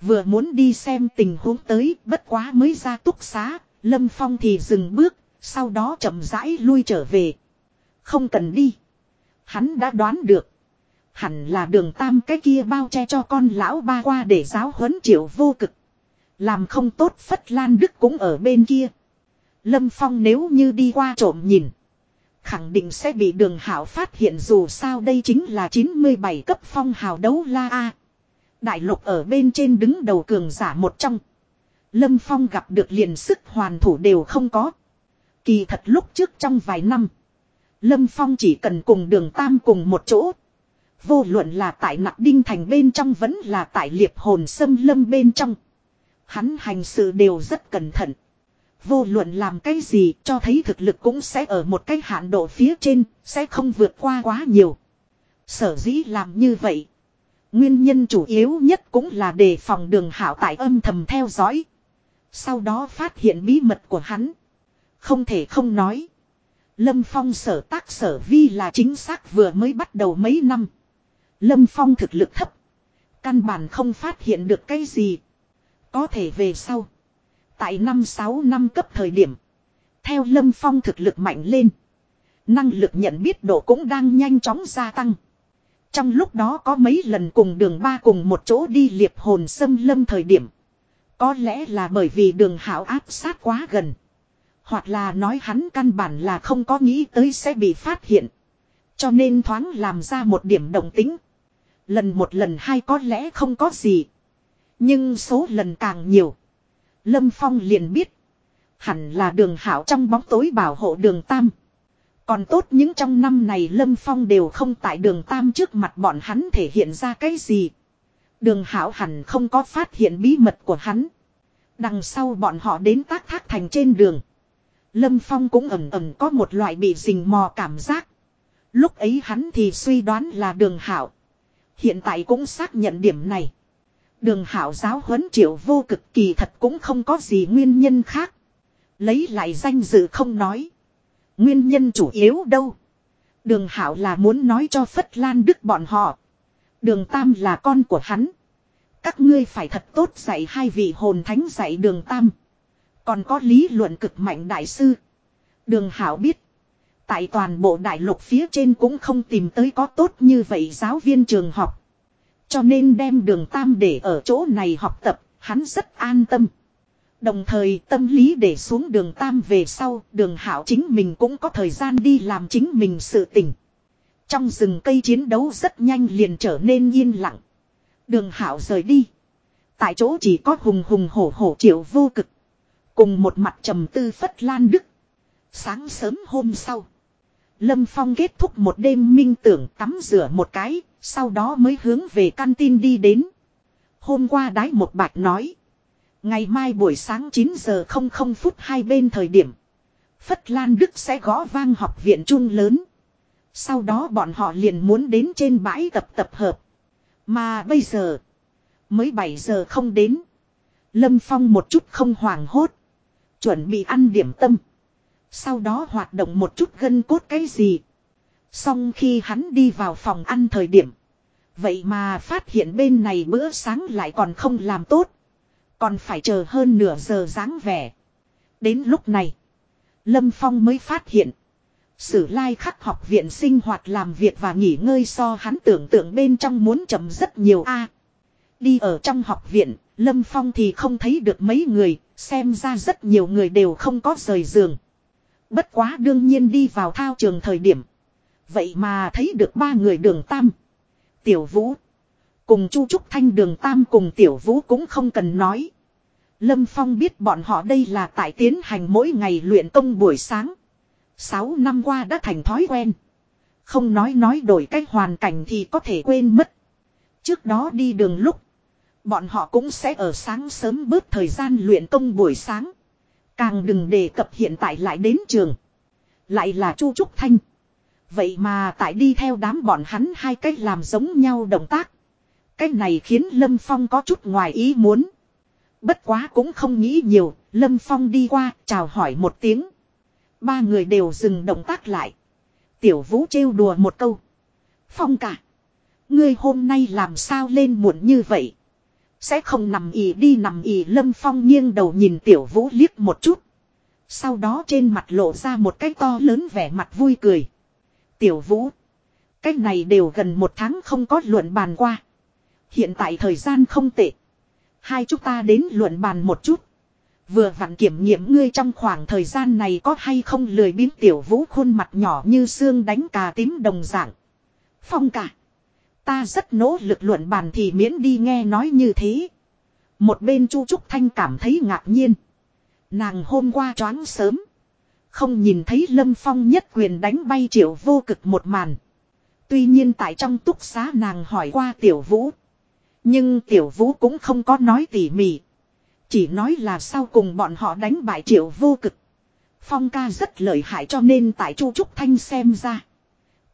Vừa muốn đi xem tình huống tới, bất quá mới ra túc xá, Lâm Phong thì dừng bước, sau đó chậm rãi lui trở về. Không cần đi. Hắn đã đoán được. Hẳn là đường tam cái kia bao che cho con lão ba qua để giáo huấn triệu vô cực. Làm không tốt Phất Lan Đức cũng ở bên kia. Lâm Phong nếu như đi qua trộm nhìn. Khẳng định sẽ bị đường hảo phát hiện dù sao đây chính là 97 cấp phong hào đấu la A. Đại lục ở bên trên đứng đầu cường giả một trong. Lâm Phong gặp được liền sức hoàn thủ đều không có. Kỳ thật lúc trước trong vài năm. Lâm Phong chỉ cần cùng đường Tam cùng một chỗ. Vô luận là tại nặng đinh thành bên trong vẫn là tại liệp hồn sâm lâm bên trong. Hắn hành sự đều rất cẩn thận. Vô luận làm cái gì cho thấy thực lực cũng sẽ ở một cái hạn độ phía trên, sẽ không vượt qua quá nhiều. Sở dĩ làm như vậy. Nguyên nhân chủ yếu nhất cũng là đề phòng đường hảo tại âm thầm theo dõi. Sau đó phát hiện bí mật của hắn. Không thể không nói. Lâm Phong sở tác sở vi là chính xác vừa mới bắt đầu mấy năm. Lâm Phong thực lực thấp. Căn bản không phát hiện được cái gì. Có thể về sau. Tại năm 6 năm cấp thời điểm. Theo Lâm Phong thực lực mạnh lên. Năng lực nhận biết độ cũng đang nhanh chóng gia tăng. Trong lúc đó có mấy lần cùng đường ba cùng một chỗ đi liệp hồn xâm lâm thời điểm. Có lẽ là bởi vì đường hảo áp sát quá gần. Hoặc là nói hắn căn bản là không có nghĩ tới sẽ bị phát hiện. Cho nên thoáng làm ra một điểm động tính. Lần một lần hai có lẽ không có gì. Nhưng số lần càng nhiều. Lâm Phong liền biết. Hẳn là đường hảo trong bóng tối bảo hộ đường Tam. Còn tốt những trong năm này Lâm Phong đều không tại đường Tam trước mặt bọn hắn thể hiện ra cái gì. Đường hảo hẳn không có phát hiện bí mật của hắn. Đằng sau bọn họ đến tác thác thành trên đường. Lâm Phong cũng ẩm ẩm có một loại bị rình mò cảm giác. Lúc ấy hắn thì suy đoán là đường hảo. Hiện tại cũng xác nhận điểm này. Đường hảo giáo huấn triệu vô cực kỳ thật cũng không có gì nguyên nhân khác. Lấy lại danh dự không nói. Nguyên nhân chủ yếu đâu. Đường hảo là muốn nói cho Phất Lan Đức bọn họ. Đường Tam là con của hắn. Các ngươi phải thật tốt dạy hai vị hồn thánh dạy đường Tam. Còn có lý luận cực mạnh đại sư. Đường Hảo biết. Tại toàn bộ đại lục phía trên cũng không tìm tới có tốt như vậy giáo viên trường học. Cho nên đem đường Tam để ở chỗ này học tập, hắn rất an tâm. Đồng thời tâm lý để xuống đường Tam về sau, đường Hảo chính mình cũng có thời gian đi làm chính mình sự tỉnh. Trong rừng cây chiến đấu rất nhanh liền trở nên yên lặng. Đường Hảo rời đi. Tại chỗ chỉ có hùng hùng hổ hổ triệu vô cực. Cùng một mặt trầm tư phất lan đức. Sáng sớm hôm sau. Lâm Phong kết thúc một đêm minh tưởng tắm rửa một cái, sau đó mới hướng về căn tin đi đến. Hôm qua đái một bạch nói. Ngày mai buổi sáng 9 giờ 00 phút hai bên thời điểm. Phất Lan Đức sẽ gõ vang học viện trung lớn. Sau đó bọn họ liền muốn đến trên bãi tập tập hợp. Mà bây giờ. Mới 7 giờ không đến. Lâm Phong một chút không hoảng hốt. Chuẩn bị ăn điểm tâm. Sau đó hoạt động một chút gân cốt cái gì. Xong khi hắn đi vào phòng ăn thời điểm. Vậy mà phát hiện bên này bữa sáng lại còn không làm tốt. Còn phải chờ hơn nửa giờ dáng vẻ. Đến lúc này. Lâm Phong mới phát hiện. Sử lai khắc học viện sinh hoạt làm việc và nghỉ ngơi so hắn tưởng tượng bên trong muốn chậm rất nhiều a Đi ở trong học viện, Lâm Phong thì không thấy được mấy người, xem ra rất nhiều người đều không có rời giường. Bất quá đương nhiên đi vào thao trường thời điểm. Vậy mà thấy được ba người đường Tam. Tiểu Vũ. Cùng Chu Trúc Thanh đường Tam cùng Tiểu Vũ cũng không cần nói. Lâm Phong biết bọn họ đây là tại tiến hành mỗi ngày luyện công buổi sáng. Sáu năm qua đã thành thói quen. Không nói nói đổi cách hoàn cảnh thì có thể quên mất. Trước đó đi đường lúc. Bọn họ cũng sẽ ở sáng sớm bớt thời gian luyện công buổi sáng. Càng đừng đề cập hiện tại lại đến trường. Lại là Chu Trúc Thanh. Vậy mà tại đi theo đám bọn hắn hai cách làm giống nhau động tác. Cái này khiến Lâm Phong có chút ngoài ý muốn. Bất quá cũng không nghĩ nhiều, Lâm Phong đi qua, chào hỏi một tiếng. Ba người đều dừng động tác lại. Tiểu Vũ trêu đùa một câu. Phong cả. Ngươi hôm nay làm sao lên muộn như vậy? Sẽ không nằm ỉ đi nằm ỉ Lâm Phong nghiêng đầu nhìn Tiểu Vũ liếc một chút. Sau đó trên mặt lộ ra một cái to lớn vẻ mặt vui cười. Tiểu Vũ. cách này đều gần một tháng không có luận bàn qua. Hiện tại thời gian không tệ. Hai chúng ta đến luận bàn một chút. Vừa vặn kiểm nghiệm ngươi trong khoảng thời gian này có hay không lười biến tiểu vũ khuôn mặt nhỏ như xương đánh cà tím đồng dạng. Phong cả. Ta rất nỗ lực luận bàn thì miễn đi nghe nói như thế. Một bên Chu Trúc Thanh cảm thấy ngạc nhiên. Nàng hôm qua choáng sớm. Không nhìn thấy Lâm Phong nhất quyền đánh bay triệu vô cực một màn. Tuy nhiên tại trong túc xá nàng hỏi qua tiểu vũ. Nhưng tiểu vũ cũng không có nói tỉ mỉ. Chỉ nói là sau cùng bọn họ đánh bại triệu vô cực. Phong ca rất lợi hại cho nên tại Chu Trúc Thanh xem ra.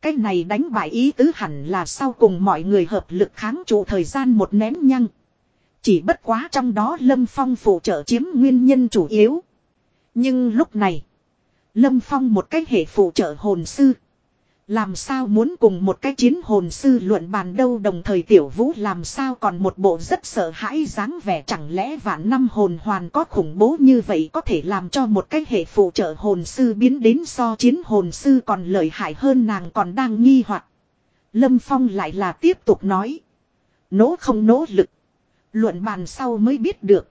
Cái này đánh bại ý tứ hẳn là sau cùng mọi người hợp lực kháng trụ thời gian một nén nhăng. Chỉ bất quá trong đó Lâm Phong phụ trợ chiếm nguyên nhân chủ yếu. Nhưng lúc này, Lâm Phong một cách hệ phụ trợ hồn sư. Làm sao muốn cùng một cái chiến hồn sư luận bàn đâu đồng thời tiểu vũ làm sao còn một bộ rất sợ hãi dáng vẻ chẳng lẽ vạn năm hồn hoàn có khủng bố như vậy có thể làm cho một cái hệ phụ trợ hồn sư biến đến so chiến hồn sư còn lợi hại hơn nàng còn đang nghi hoặc Lâm Phong lại là tiếp tục nói. Nỗ không nỗ lực. Luận bàn sau mới biết được.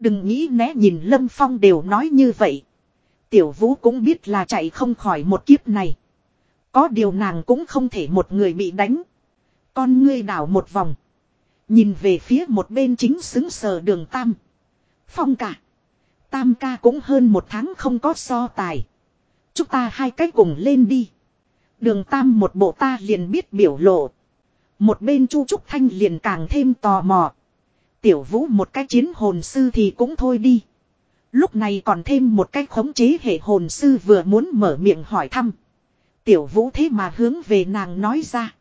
Đừng nghĩ né nhìn Lâm Phong đều nói như vậy. Tiểu vũ cũng biết là chạy không khỏi một kiếp này. Có điều nàng cũng không thể một người bị đánh. Con ngươi đảo một vòng. Nhìn về phía một bên chính xứng sờ đường Tam. Phong cả. Tam ca cũng hơn một tháng không có so tài. Chúng ta hai cách cùng lên đi. Đường Tam một bộ ta liền biết biểu lộ. Một bên Chu Trúc Thanh liền càng thêm tò mò. Tiểu Vũ một cái chiến hồn sư thì cũng thôi đi. Lúc này còn thêm một cái khống chế hệ hồn sư vừa muốn mở miệng hỏi thăm. Tiểu Vũ thế mà hướng về nàng nói ra.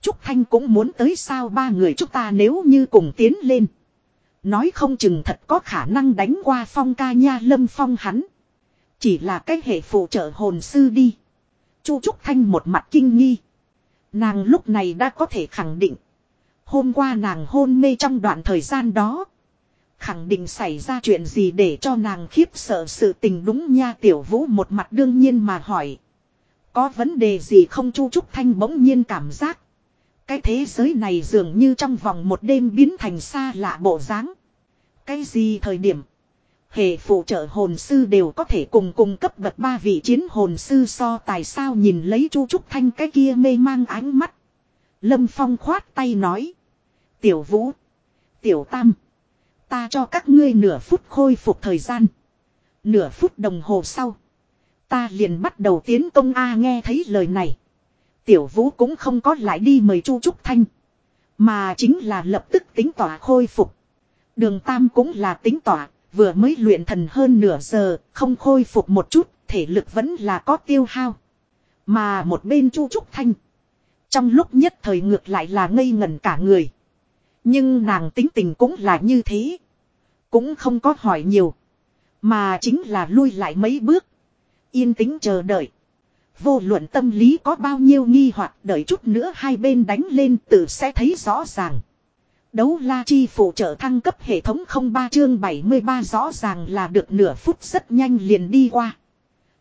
Trúc Thanh cũng muốn tới sao ba người chúng ta nếu như cùng tiến lên. Nói không chừng thật có khả năng đánh qua phong ca nha lâm phong hắn. Chỉ là cái hệ phụ trợ hồn sư đi. Chu Trúc Thanh một mặt kinh nghi. Nàng lúc này đã có thể khẳng định. Hôm qua nàng hôn mê trong đoạn thời gian đó. Khẳng định xảy ra chuyện gì để cho nàng khiếp sợ sự tình đúng nha tiểu vũ một mặt đương nhiên mà hỏi. Có vấn đề gì không Chu Trúc Thanh bỗng nhiên cảm giác. Cái thế giới này dường như trong vòng một đêm biến thành xa lạ bộ dáng. Cái gì thời điểm? Hệ phụ trợ hồn sư đều có thể cùng cung cấp bậc ba vị chiến hồn sư so tài sao nhìn lấy Chu Trúc Thanh cái kia mê mang ánh mắt. Lâm Phong khoát tay nói. Tiểu Vũ. Tiểu Tam. Ta cho các ngươi nửa phút khôi phục thời gian. Nửa phút đồng hồ sau. Ta liền bắt đầu tiến công A nghe thấy lời này. Tiểu Vũ cũng không có lại đi mời Chu Trúc Thanh. Mà chính là lập tức tính tỏa khôi phục. Đường Tam cũng là tính tỏa, vừa mới luyện thần hơn nửa giờ, không khôi phục một chút, thể lực vẫn là có tiêu hao. Mà một bên Chu Trúc Thanh. Trong lúc nhất thời ngược lại là ngây ngẩn cả người. Nhưng nàng tính tình cũng là như thế. Cũng không có hỏi nhiều. Mà chính là lui lại mấy bước. Yên tĩnh chờ đợi. Vô luận tâm lý có bao nhiêu nghi hoặc, đợi chút nữa hai bên đánh lên tự sẽ thấy rõ ràng. Đấu la chi phụ trợ thăng cấp hệ thống 03 chương 73 rõ ràng là được nửa phút rất nhanh liền đi qua.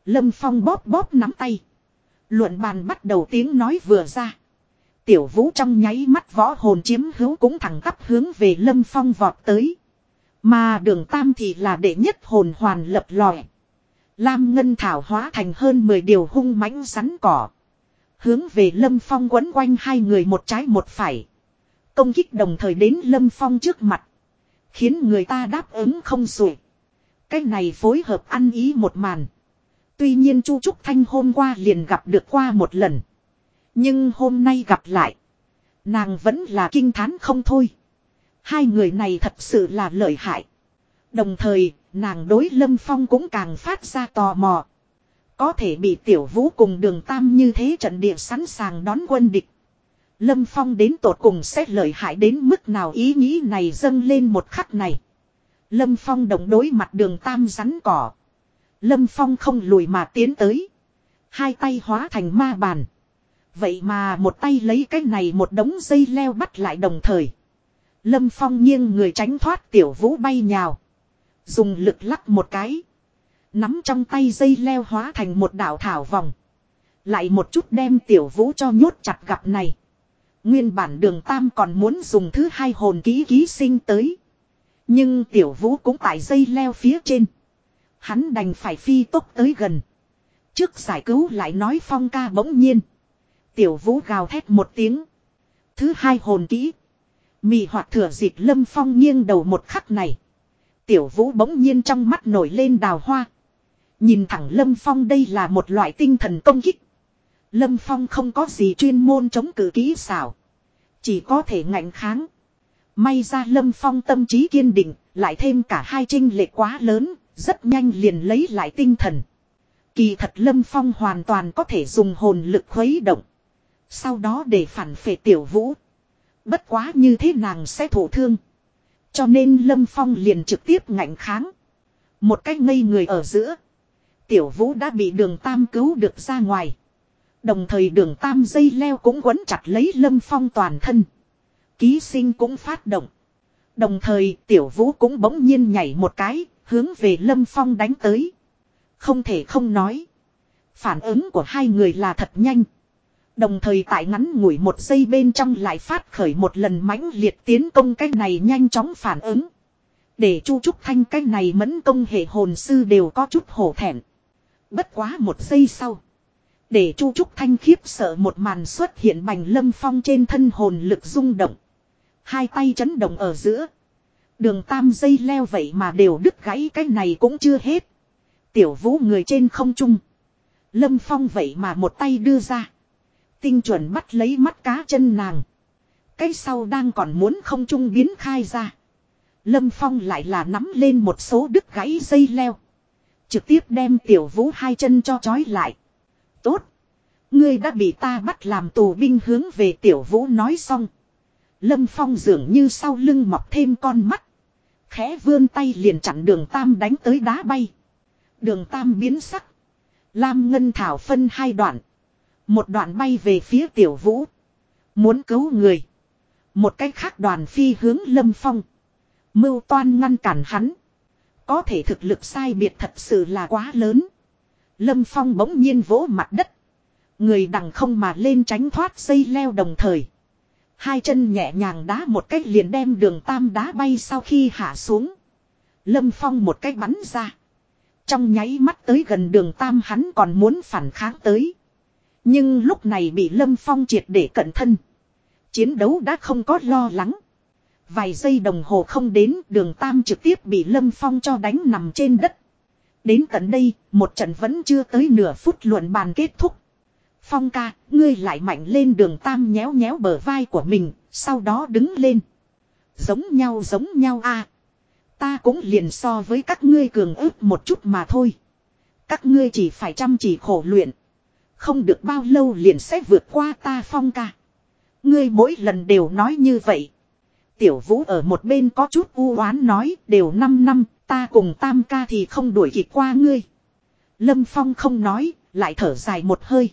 Lâm Phong bóp bóp nắm tay. Luận bàn bắt đầu tiếng nói vừa ra. Tiểu vũ trong nháy mắt võ hồn chiếm hữu cũng thẳng tắp hướng về Lâm Phong vọt tới. Mà đường tam thì là đệ nhất hồn hoàn lập lòi. Lam Ngân Thảo hóa thành hơn 10 điều hung mãnh rắn cỏ. Hướng về Lâm Phong quấn quanh hai người một trái một phải. Công kích đồng thời đến Lâm Phong trước mặt. Khiến người ta đáp ứng không xuể. Cái này phối hợp ăn ý một màn. Tuy nhiên Chu Trúc Thanh hôm qua liền gặp được qua một lần. Nhưng hôm nay gặp lại. Nàng vẫn là kinh thán không thôi. Hai người này thật sự là lợi hại. Đồng thời, nàng đối Lâm Phong cũng càng phát ra tò mò. Có thể bị tiểu vũ cùng đường tam như thế trận địa sẵn sàng đón quân địch. Lâm Phong đến tột cùng sẽ lợi hại đến mức nào ý nghĩ này dâng lên một khắc này. Lâm Phong đồng đối mặt đường tam rắn cỏ. Lâm Phong không lùi mà tiến tới. Hai tay hóa thành ma bàn. Vậy mà một tay lấy cái này một đống dây leo bắt lại đồng thời. Lâm Phong nghiêng người tránh thoát tiểu vũ bay nhào. Dùng lực lắc một cái. Nắm trong tay dây leo hóa thành một đảo thảo vòng. Lại một chút đem tiểu vũ cho nhốt chặt gặp này. Nguyên bản đường Tam còn muốn dùng thứ hai hồn ký ký sinh tới. Nhưng tiểu vũ cũng tại dây leo phía trên. Hắn đành phải phi tốc tới gần. Trước giải cứu lại nói phong ca bỗng nhiên. Tiểu vũ gào thét một tiếng. Thứ hai hồn kỹ. Mì hoạt thừa dịp lâm phong nghiêng đầu một khắc này. Tiểu vũ bỗng nhiên trong mắt nổi lên đào hoa. Nhìn thẳng lâm phong đây là một loại tinh thần công kích. Lâm phong không có gì chuyên môn chống cử kỹ xảo. Chỉ có thể ngạnh kháng. May ra lâm phong tâm trí kiên định, lại thêm cả hai trinh lệ quá lớn, rất nhanh liền lấy lại tinh thần. Kỳ thật lâm phong hoàn toàn có thể dùng hồn lực khuấy động. Sau đó để phản phệ tiểu vũ. Bất quá như thế nàng sẽ thổ thương. Cho nên Lâm Phong liền trực tiếp ngạnh kháng. Một cách ngây người ở giữa. Tiểu vũ đã bị đường Tam cứu được ra ngoài. Đồng thời đường Tam dây leo cũng quấn chặt lấy Lâm Phong toàn thân. Ký sinh cũng phát động. Đồng thời tiểu vũ cũng bỗng nhiên nhảy một cái, hướng về Lâm Phong đánh tới. Không thể không nói. Phản ứng của hai người là thật nhanh. Đồng thời tại ngắn ngủi một giây bên trong lại phát khởi một lần mãnh liệt tiến công cái này nhanh chóng phản ứng. Để chu trúc thanh cái này mẫn công hệ hồn sư đều có chút hổ thẹn. Bất quá một giây sau. Để Chu Trúc Thanh khiếp sợ một màn xuất hiện bành lâm phong trên thân hồn lực rung động. Hai tay chấn động ở giữa. Đường tam dây leo vậy mà đều đứt gãy cái này cũng chưa hết. Tiểu vũ người trên không trung. Lâm phong vậy mà một tay đưa ra. Tinh chuẩn bắt lấy mắt cá chân nàng. Cái sau đang còn muốn không trung biến khai ra. Lâm phong lại là nắm lên một số đứt gãy dây leo. Trực tiếp đem tiểu vũ hai chân cho chói lại. Tốt. Ngươi đã bị ta bắt làm tù binh hướng về tiểu vũ nói xong. Lâm Phong dường như sau lưng mọc thêm con mắt. Khẽ vươn tay liền chặn đường Tam đánh tới đá bay. Đường Tam biến sắc. Lam Ngân Thảo phân hai đoạn. Một đoạn bay về phía tiểu vũ. Muốn cứu người. Một cách khác đoàn phi hướng Lâm Phong. Mưu toan ngăn cản hắn. Có thể thực lực sai biệt thật sự là quá lớn. Lâm Phong bỗng nhiên vỗ mặt đất. Người đằng không mà lên tránh thoát dây leo đồng thời. Hai chân nhẹ nhàng đá một cách liền đem đường tam đá bay sau khi hạ xuống. Lâm Phong một cách bắn ra. Trong nháy mắt tới gần đường tam hắn còn muốn phản kháng tới. Nhưng lúc này bị Lâm Phong triệt để cận thân. Chiến đấu đã không có lo lắng. Vài giây đồng hồ không đến đường tam trực tiếp bị Lâm Phong cho đánh nằm trên đất. Đến tận đây, một trận vẫn chưa tới nửa phút luận bàn kết thúc. Phong ca, ngươi lại mạnh lên đường tam nhéo nhéo bờ vai của mình, sau đó đứng lên. Giống nhau giống nhau a Ta cũng liền so với các ngươi cường ức một chút mà thôi. Các ngươi chỉ phải chăm chỉ khổ luyện. Không được bao lâu liền sẽ vượt qua ta phong ca. Ngươi mỗi lần đều nói như vậy. Tiểu vũ ở một bên có chút u oán nói đều 5 năm, ta cùng tam ca thì không đuổi kịp qua ngươi. Lâm Phong không nói, lại thở dài một hơi.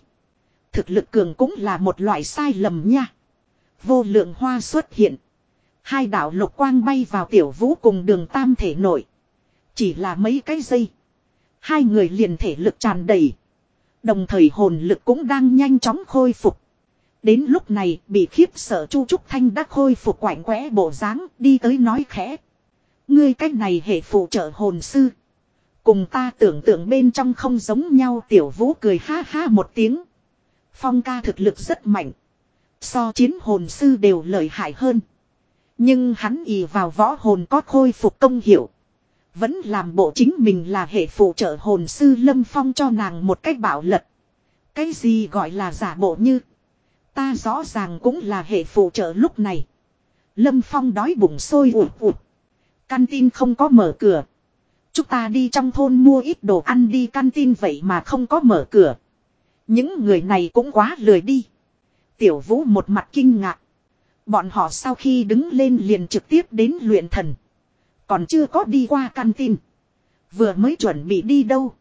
Thực lực cường cũng là một loại sai lầm nha. Vô lượng hoa xuất hiện. Hai đạo lục quang bay vào tiểu vũ cùng đường tam thể nội Chỉ là mấy cái giây. Hai người liền thể lực tràn đầy. Đồng thời hồn lực cũng đang nhanh chóng khôi phục. Đến lúc này, bị khiếp sợ Chu Trúc Thanh đã khôi phục quạnh quẽ bộ dáng, đi tới nói khẽ. Ngươi cách này hệ phụ trợ hồn sư. Cùng ta tưởng tượng bên trong không giống nhau, tiểu vũ cười ha ha một tiếng. Phong ca thực lực rất mạnh. So chiến hồn sư đều lợi hại hơn. Nhưng hắn ỉ vào võ hồn có khôi phục công hiệu. Vẫn làm bộ chính mình là hệ phụ trợ hồn sư Lâm Phong cho nàng một cách bảo lật. Cái gì gọi là giả bộ như. Ta rõ ràng cũng là hệ phụ trợ lúc này. Lâm Phong đói bụng sôi ụt ụt. Căn tin không có mở cửa. Chúng ta đi trong thôn mua ít đồ ăn đi, căn tin vậy mà không có mở cửa. Những người này cũng quá lười đi. Tiểu vũ một mặt kinh ngạc. Bọn họ sau khi đứng lên liền trực tiếp đến luyện thần. Còn chưa có đi qua căn tin. Vừa mới chuẩn bị đi đâu.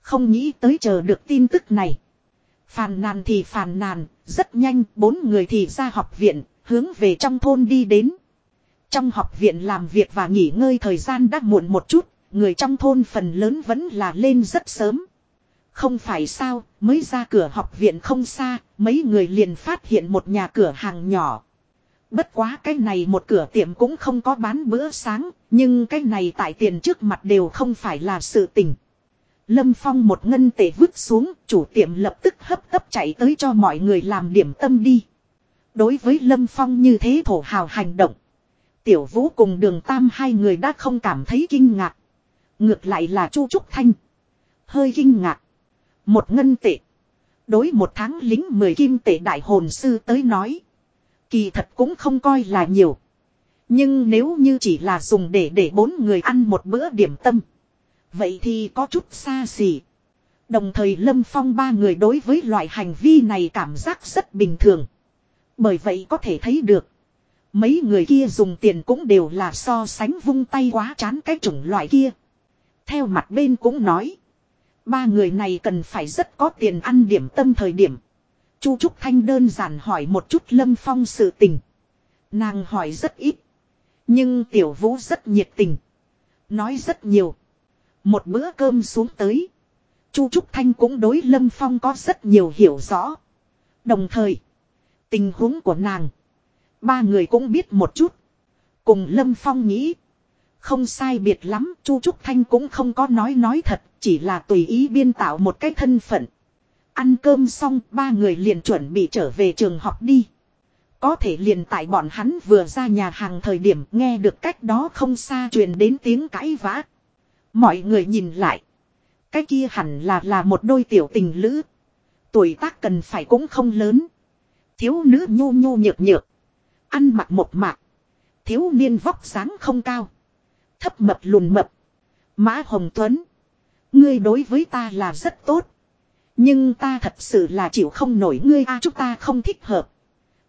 Không nghĩ tới chờ được tin tức này. Phàn nàn thì phàn nàn, rất nhanh bốn người thì ra học viện, hướng về trong thôn đi đến. Trong học viện làm việc và nghỉ ngơi thời gian đã muộn một chút, người trong thôn phần lớn vẫn là lên rất sớm. Không phải sao, mới ra cửa học viện không xa, mấy người liền phát hiện một nhà cửa hàng nhỏ. Bất quá cái này một cửa tiệm cũng không có bán bữa sáng, nhưng cái này tại tiền trước mặt đều không phải là sự tình. Lâm Phong một ngân tệ vứt xuống, chủ tiệm lập tức hấp tấp chạy tới cho mọi người làm điểm tâm đi. Đối với Lâm Phong như thế thổ hào hành động. Tiểu Vũ cùng đường Tam hai người đã không cảm thấy kinh ngạc. Ngược lại là Chu Trúc Thanh. Hơi kinh ngạc. Một ngân tệ. Đối một tháng lính mười kim tệ đại hồn sư tới nói. Kỳ thật cũng không coi là nhiều. Nhưng nếu như chỉ là dùng để để bốn người ăn một bữa điểm tâm. Vậy thì có chút xa xỉ. Đồng thời Lâm Phong ba người đối với loại hành vi này cảm giác rất bình thường. Bởi vậy có thể thấy được. Mấy người kia dùng tiền cũng đều là so sánh vung tay quá chán cái chủng loại kia. Theo mặt bên cũng nói. Ba người này cần phải rất có tiền ăn điểm tâm thời điểm. Chu Trúc Thanh đơn giản hỏi một chút Lâm Phong sự tình. Nàng hỏi rất ít. Nhưng Tiểu Vũ rất nhiệt tình. Nói rất nhiều. Một bữa cơm xuống tới. Chu Trúc Thanh cũng đối Lâm Phong có rất nhiều hiểu rõ. Đồng thời. Tình huống của nàng. Ba người cũng biết một chút. Cùng Lâm Phong nghĩ. Không sai biệt lắm, Chu Trúc Thanh cũng không có nói nói thật, chỉ là tùy ý biên tạo một cái thân phận. Ăn cơm xong, ba người liền chuẩn bị trở về trường học đi. Có thể liền tại bọn hắn vừa ra nhà hàng thời điểm nghe được cách đó không xa truyền đến tiếng cãi vã. Mọi người nhìn lại. Cái kia hẳn là là một đôi tiểu tình lữ. Tuổi tác cần phải cũng không lớn. Thiếu nữ nhô nhô nhược nhược. Ăn mặc một mạc. Thiếu niên vóc dáng không cao. Thấp mập lùn mập. Mã Hồng Tuấn. Ngươi đối với ta là rất tốt. Nhưng ta thật sự là chịu không nổi ngươi a, chúng ta không thích hợp.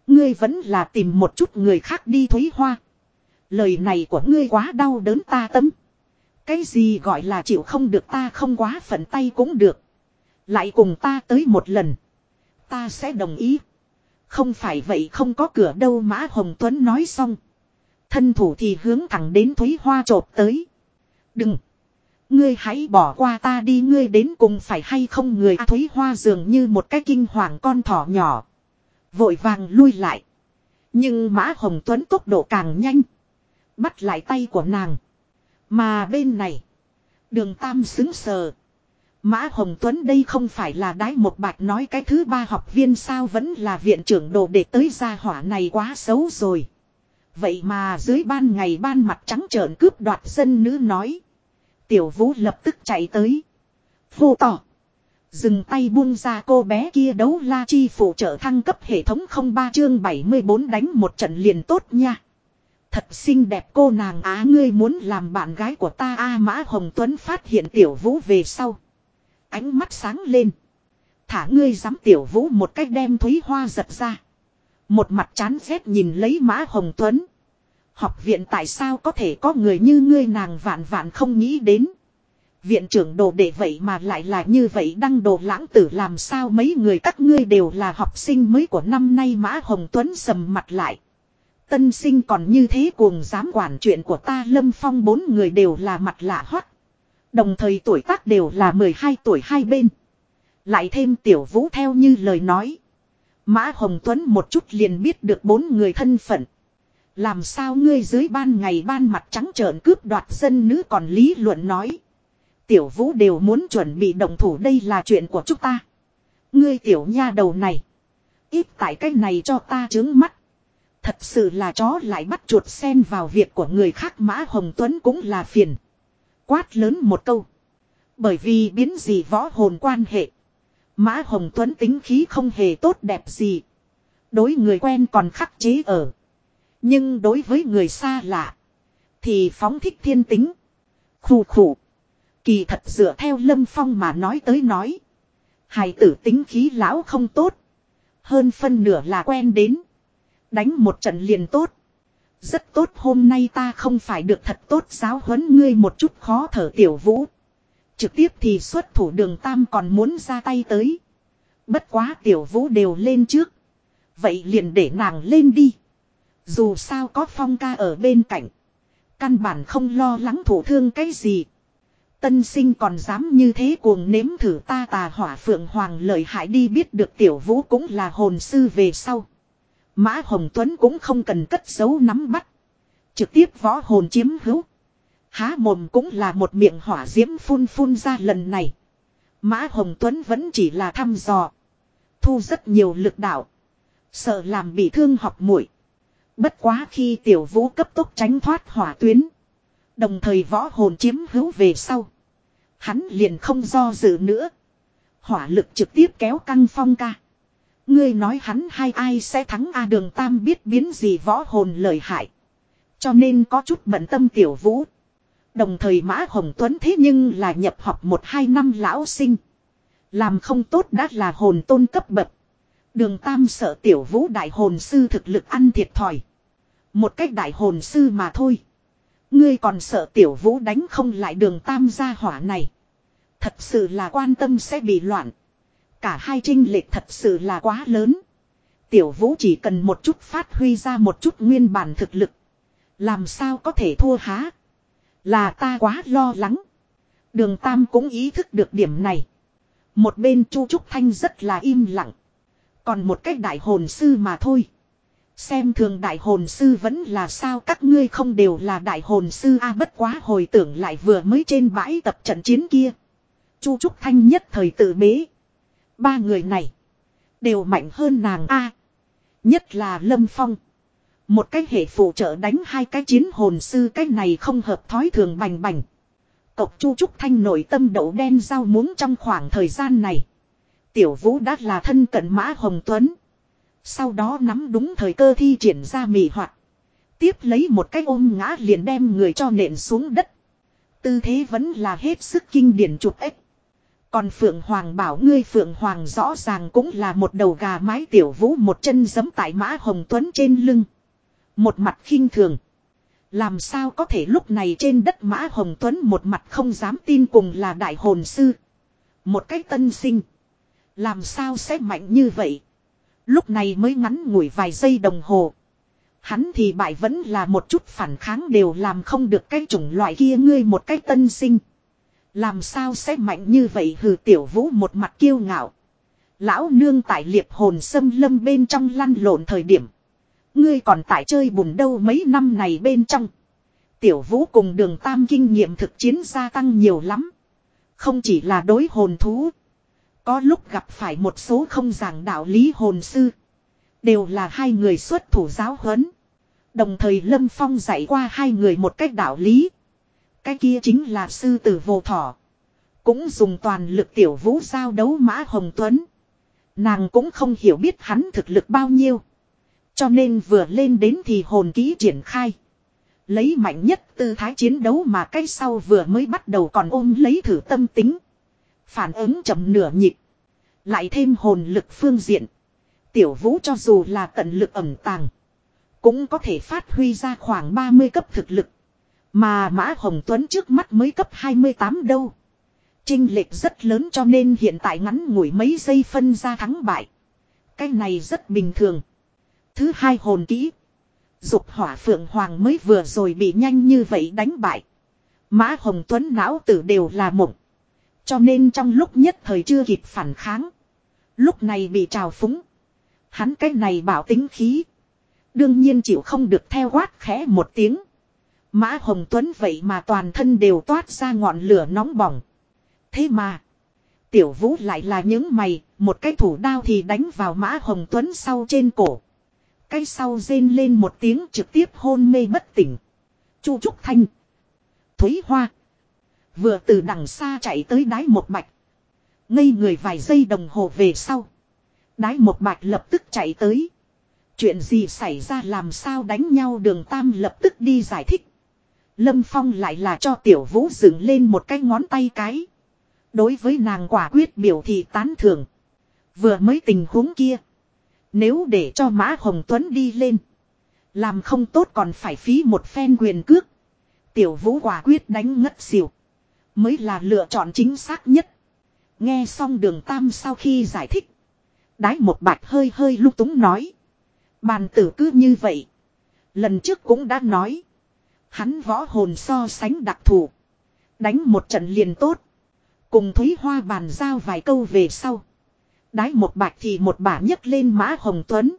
Ngươi vẫn là tìm một chút người khác đi thúy hoa. Lời này của ngươi quá đau đớn ta tâm. Cái gì gọi là chịu không được ta không quá phận tay cũng được. Lại cùng ta tới một lần. Ta sẽ đồng ý. Không phải vậy không có cửa đâu Mã Hồng Tuấn nói xong. Thân thủ thì hướng thẳng đến Thúy Hoa trộp tới. Đừng. Ngươi hãy bỏ qua ta đi ngươi đến cùng phải hay không người à, Thúy Hoa dường như một cái kinh hoàng con thỏ nhỏ. Vội vàng lui lại. Nhưng Mã Hồng Tuấn tốc độ càng nhanh. Bắt lại tay của nàng. Mà bên này. Đường Tam xứng sờ. Mã Hồng Tuấn đây không phải là đái một bạch nói cái thứ ba học viên sao vẫn là viện trưởng đồ để tới gia hỏa này quá xấu rồi. Vậy mà dưới ban ngày ban mặt trắng trợn cướp đoạt dân nữ nói. Tiểu vũ lập tức chạy tới. Vô tỏ. Dừng tay buông ra cô bé kia đấu la chi phụ trợ thăng cấp hệ thống 03 chương 74 đánh một trận liền tốt nha. Thật xinh đẹp cô nàng á, ngươi muốn làm bạn gái của ta A Mã Hồng Tuấn phát hiện tiểu vũ về sau. Ánh mắt sáng lên. Thả ngươi dám tiểu vũ một cách đem thúy hoa giật ra. Một mặt chán ghét nhìn lấy Mã Hồng Tuấn. Học viện tại sao có thể có người như ngươi nàng vạn vạn không nghĩ đến. Viện trưởng đồ để vậy mà lại là như vậy đăng đồ lãng tử làm sao mấy người các ngươi đều là học sinh mới của năm nay Mã Hồng Tuấn sầm mặt lại. Tân sinh còn như thế cuồng dám quản chuyện của ta Lâm Phong bốn người đều là mặt lạ hoắc Đồng thời tuổi tác đều là 12 tuổi hai bên. Lại thêm tiểu vũ theo như lời nói. Mã Hồng Tuấn một chút liền biết được bốn người thân phận. Làm sao ngươi dưới ban ngày ban mặt trắng trợn cướp đoạt dân nữ còn lý luận nói. Tiểu vũ đều muốn chuẩn bị động thủ đây là chuyện của chúng ta. Ngươi tiểu nha đầu này. Ít tại cách này cho ta trướng mắt. Thật sự là chó lại bắt chuột xen vào việc của người khác Mã Hồng Tuấn cũng là phiền. Quát lớn một câu. Bởi vì biến gì võ hồn quan hệ. Mã Hồng Tuấn tính khí không hề tốt đẹp gì. Đối người quen còn khắc chế ở. Nhưng đối với người xa lạ. Thì phóng thích thiên tính. Khủ khủ. Kỳ thật dựa theo Lâm Phong mà nói tới nói. Hài tử tính khí lão không tốt. Hơn phân nửa là quen đến. Đánh một trận liền tốt. Rất tốt hôm nay ta không phải được thật tốt giáo huấn ngươi một chút khó thở tiểu vũ. Trực tiếp thì xuất thủ đường tam còn muốn ra tay tới. Bất quá tiểu vũ đều lên trước. Vậy liền để nàng lên đi. Dù sao có phong ca ở bên cạnh. Căn bản không lo lắng thủ thương cái gì. Tân sinh còn dám như thế cuồng nếm thử ta tà hỏa phượng hoàng lợi hại đi biết được tiểu vũ cũng là hồn sư về sau. Mã Hồng Tuấn cũng không cần cất giấu nắm bắt. Trực tiếp võ hồn chiếm hữu. Há mồm cũng là một miệng hỏa diễm phun phun ra lần này. Mã Hồng Tuấn vẫn chỉ là thăm dò. Thu rất nhiều lực đạo. Sợ làm bị thương học muội Bất quá khi tiểu vũ cấp tốc tránh thoát hỏa tuyến. Đồng thời võ hồn chiếm hữu về sau. Hắn liền không do dự nữa. Hỏa lực trực tiếp kéo căng phong ca. Ngươi nói hắn hay ai sẽ thắng A đường tam biết biến gì võ hồn lợi hại. Cho nên có chút bận tâm tiểu vũ. Đồng thời Mã Hồng Tuấn thế nhưng là nhập học một hai năm lão sinh. Làm không tốt đã là hồn tôn cấp bậc. Đường Tam sợ tiểu vũ đại hồn sư thực lực ăn thiệt thòi. Một cách đại hồn sư mà thôi. Ngươi còn sợ tiểu vũ đánh không lại đường Tam gia hỏa này. Thật sự là quan tâm sẽ bị loạn. Cả hai trinh lệch thật sự là quá lớn. Tiểu vũ chỉ cần một chút phát huy ra một chút nguyên bản thực lực. Làm sao có thể thua há. Là ta quá lo lắng. Đường Tam cũng ý thức được điểm này. Một bên Chu Trúc Thanh rất là im lặng. Còn một cách đại hồn sư mà thôi. Xem thường đại hồn sư vẫn là sao các ngươi không đều là đại hồn sư a bất quá hồi tưởng lại vừa mới trên bãi tập trận chiến kia. Chu Trúc Thanh nhất thời tự bế. Ba người này. Đều mạnh hơn nàng A. nhất là Lâm Phong. Một cái hệ phụ trợ đánh hai cái chiến hồn sư cái này không hợp thói thường bành bành. Cộc chu trúc thanh nội tâm đậu đen giao muốn trong khoảng thời gian này. Tiểu vũ đã là thân cận mã hồng tuấn. Sau đó nắm đúng thời cơ thi triển ra mì hoạt. Tiếp lấy một cái ôm ngã liền đem người cho nện xuống đất. Tư thế vẫn là hết sức kinh điển chụp ếch. Còn Phượng Hoàng bảo ngươi Phượng Hoàng rõ ràng cũng là một đầu gà mái tiểu vũ một chân giấm tại mã hồng tuấn trên lưng. Một mặt khinh thường. Làm sao có thể lúc này trên đất mã hồng tuấn một mặt không dám tin cùng là đại hồn sư. Một cách tân sinh. Làm sao sẽ mạnh như vậy. Lúc này mới ngắn ngủi vài giây đồng hồ. Hắn thì bại vẫn là một chút phản kháng đều làm không được cái chủng loại kia ngươi một cách tân sinh. Làm sao sẽ mạnh như vậy hừ tiểu vũ một mặt kiêu ngạo. Lão nương tại liệp hồn sâm lâm bên trong lăn lộn thời điểm. Ngươi còn tại chơi bùn đâu mấy năm này bên trong. Tiểu vũ cùng đường tam kinh nghiệm thực chiến gia tăng nhiều lắm. Không chỉ là đối hồn thú. Có lúc gặp phải một số không giảng đạo lý hồn sư. Đều là hai người xuất thủ giáo huấn. Đồng thời Lâm Phong dạy qua hai người một cách đạo lý. Cái kia chính là sư tử vô thỏ. Cũng dùng toàn lực tiểu vũ giao đấu mã Hồng Tuấn. Nàng cũng không hiểu biết hắn thực lực bao nhiêu. Cho nên vừa lên đến thì hồn ký triển khai. Lấy mạnh nhất tư thái chiến đấu mà cái sau vừa mới bắt đầu còn ôm lấy thử tâm tính. Phản ứng chậm nửa nhịp. Lại thêm hồn lực phương diện. Tiểu vũ cho dù là tận lực ẩm tàng. Cũng có thể phát huy ra khoảng 30 cấp thực lực. Mà Mã Hồng Tuấn trước mắt mới cấp 28 đâu. Trinh lệch rất lớn cho nên hiện tại ngắn ngủi mấy giây phân ra thắng bại. Cái này rất bình thường. Thứ hai hồn kỹ. Dục hỏa phượng hoàng mới vừa rồi bị nhanh như vậy đánh bại. Mã Hồng Tuấn não tử đều là mộng. Cho nên trong lúc nhất thời chưa kịp phản kháng. Lúc này bị trào phúng. Hắn cái này bảo tính khí. Đương nhiên chịu không được theo quát khẽ một tiếng. Mã Hồng Tuấn vậy mà toàn thân đều toát ra ngọn lửa nóng bỏng. Thế mà. Tiểu vũ lại là những mày, một cái thủ đao thì đánh vào Mã Hồng Tuấn sau trên cổ. Cái sau rên lên một tiếng trực tiếp hôn mê bất tỉnh. Chu Trúc Thanh. Thúy Hoa. Vừa từ đằng xa chạy tới đái một bạch. Ngây người vài giây đồng hồ về sau. Đái một bạch lập tức chạy tới. Chuyện gì xảy ra làm sao đánh nhau đường tam lập tức đi giải thích. Lâm Phong lại là cho tiểu vũ dựng lên một cái ngón tay cái. Đối với nàng quả quyết biểu thị tán thưởng. Vừa mới tình huống kia. Nếu để cho Mã Hồng Tuấn đi lên. Làm không tốt còn phải phí một phen quyền cước. Tiểu vũ quả quyết đánh ngất xỉu. Mới là lựa chọn chính xác nhất. Nghe xong đường tam sau khi giải thích. Đái một bạch hơi hơi lúc túng nói. Bàn tử cứ như vậy. Lần trước cũng đã nói. Hắn võ hồn so sánh đặc thù. Đánh một trận liền tốt. Cùng Thúy Hoa bàn giao vài câu về sau. Đái một bạch thì một bả nhấc lên mã hồng tuấn.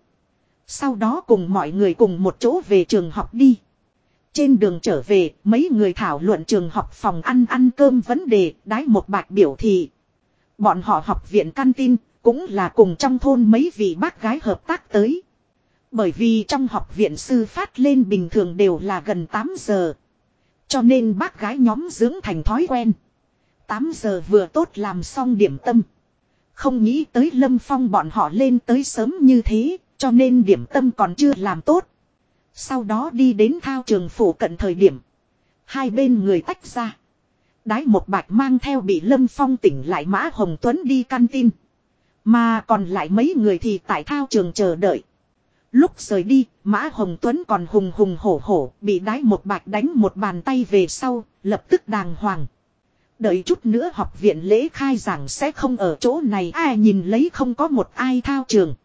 Sau đó cùng mọi người cùng một chỗ về trường học đi. Trên đường trở về, mấy người thảo luận trường học phòng ăn ăn cơm vấn đề, đái một bạch biểu thị. Bọn họ học viện căn tin, cũng là cùng trong thôn mấy vị bác gái hợp tác tới. Bởi vì trong học viện sư phát lên bình thường đều là gần 8 giờ. Cho nên bác gái nhóm dưỡng thành thói quen. 8 giờ vừa tốt làm xong điểm tâm. Không nghĩ tới lâm phong bọn họ lên tới sớm như thế, cho nên điểm tâm còn chưa làm tốt. Sau đó đi đến thao trường phủ cận thời điểm. Hai bên người tách ra. Đái một bạch mang theo bị lâm phong tỉnh lại mã Hồng Tuấn đi căn tin. Mà còn lại mấy người thì tại thao trường chờ đợi. Lúc rời đi, Mã Hồng Tuấn còn hùng hùng hổ hổ, bị đái một bạch đánh một bàn tay về sau, lập tức đàng hoàng. Đợi chút nữa học viện lễ khai giảng sẽ không ở chỗ này ai nhìn lấy không có một ai thao trường.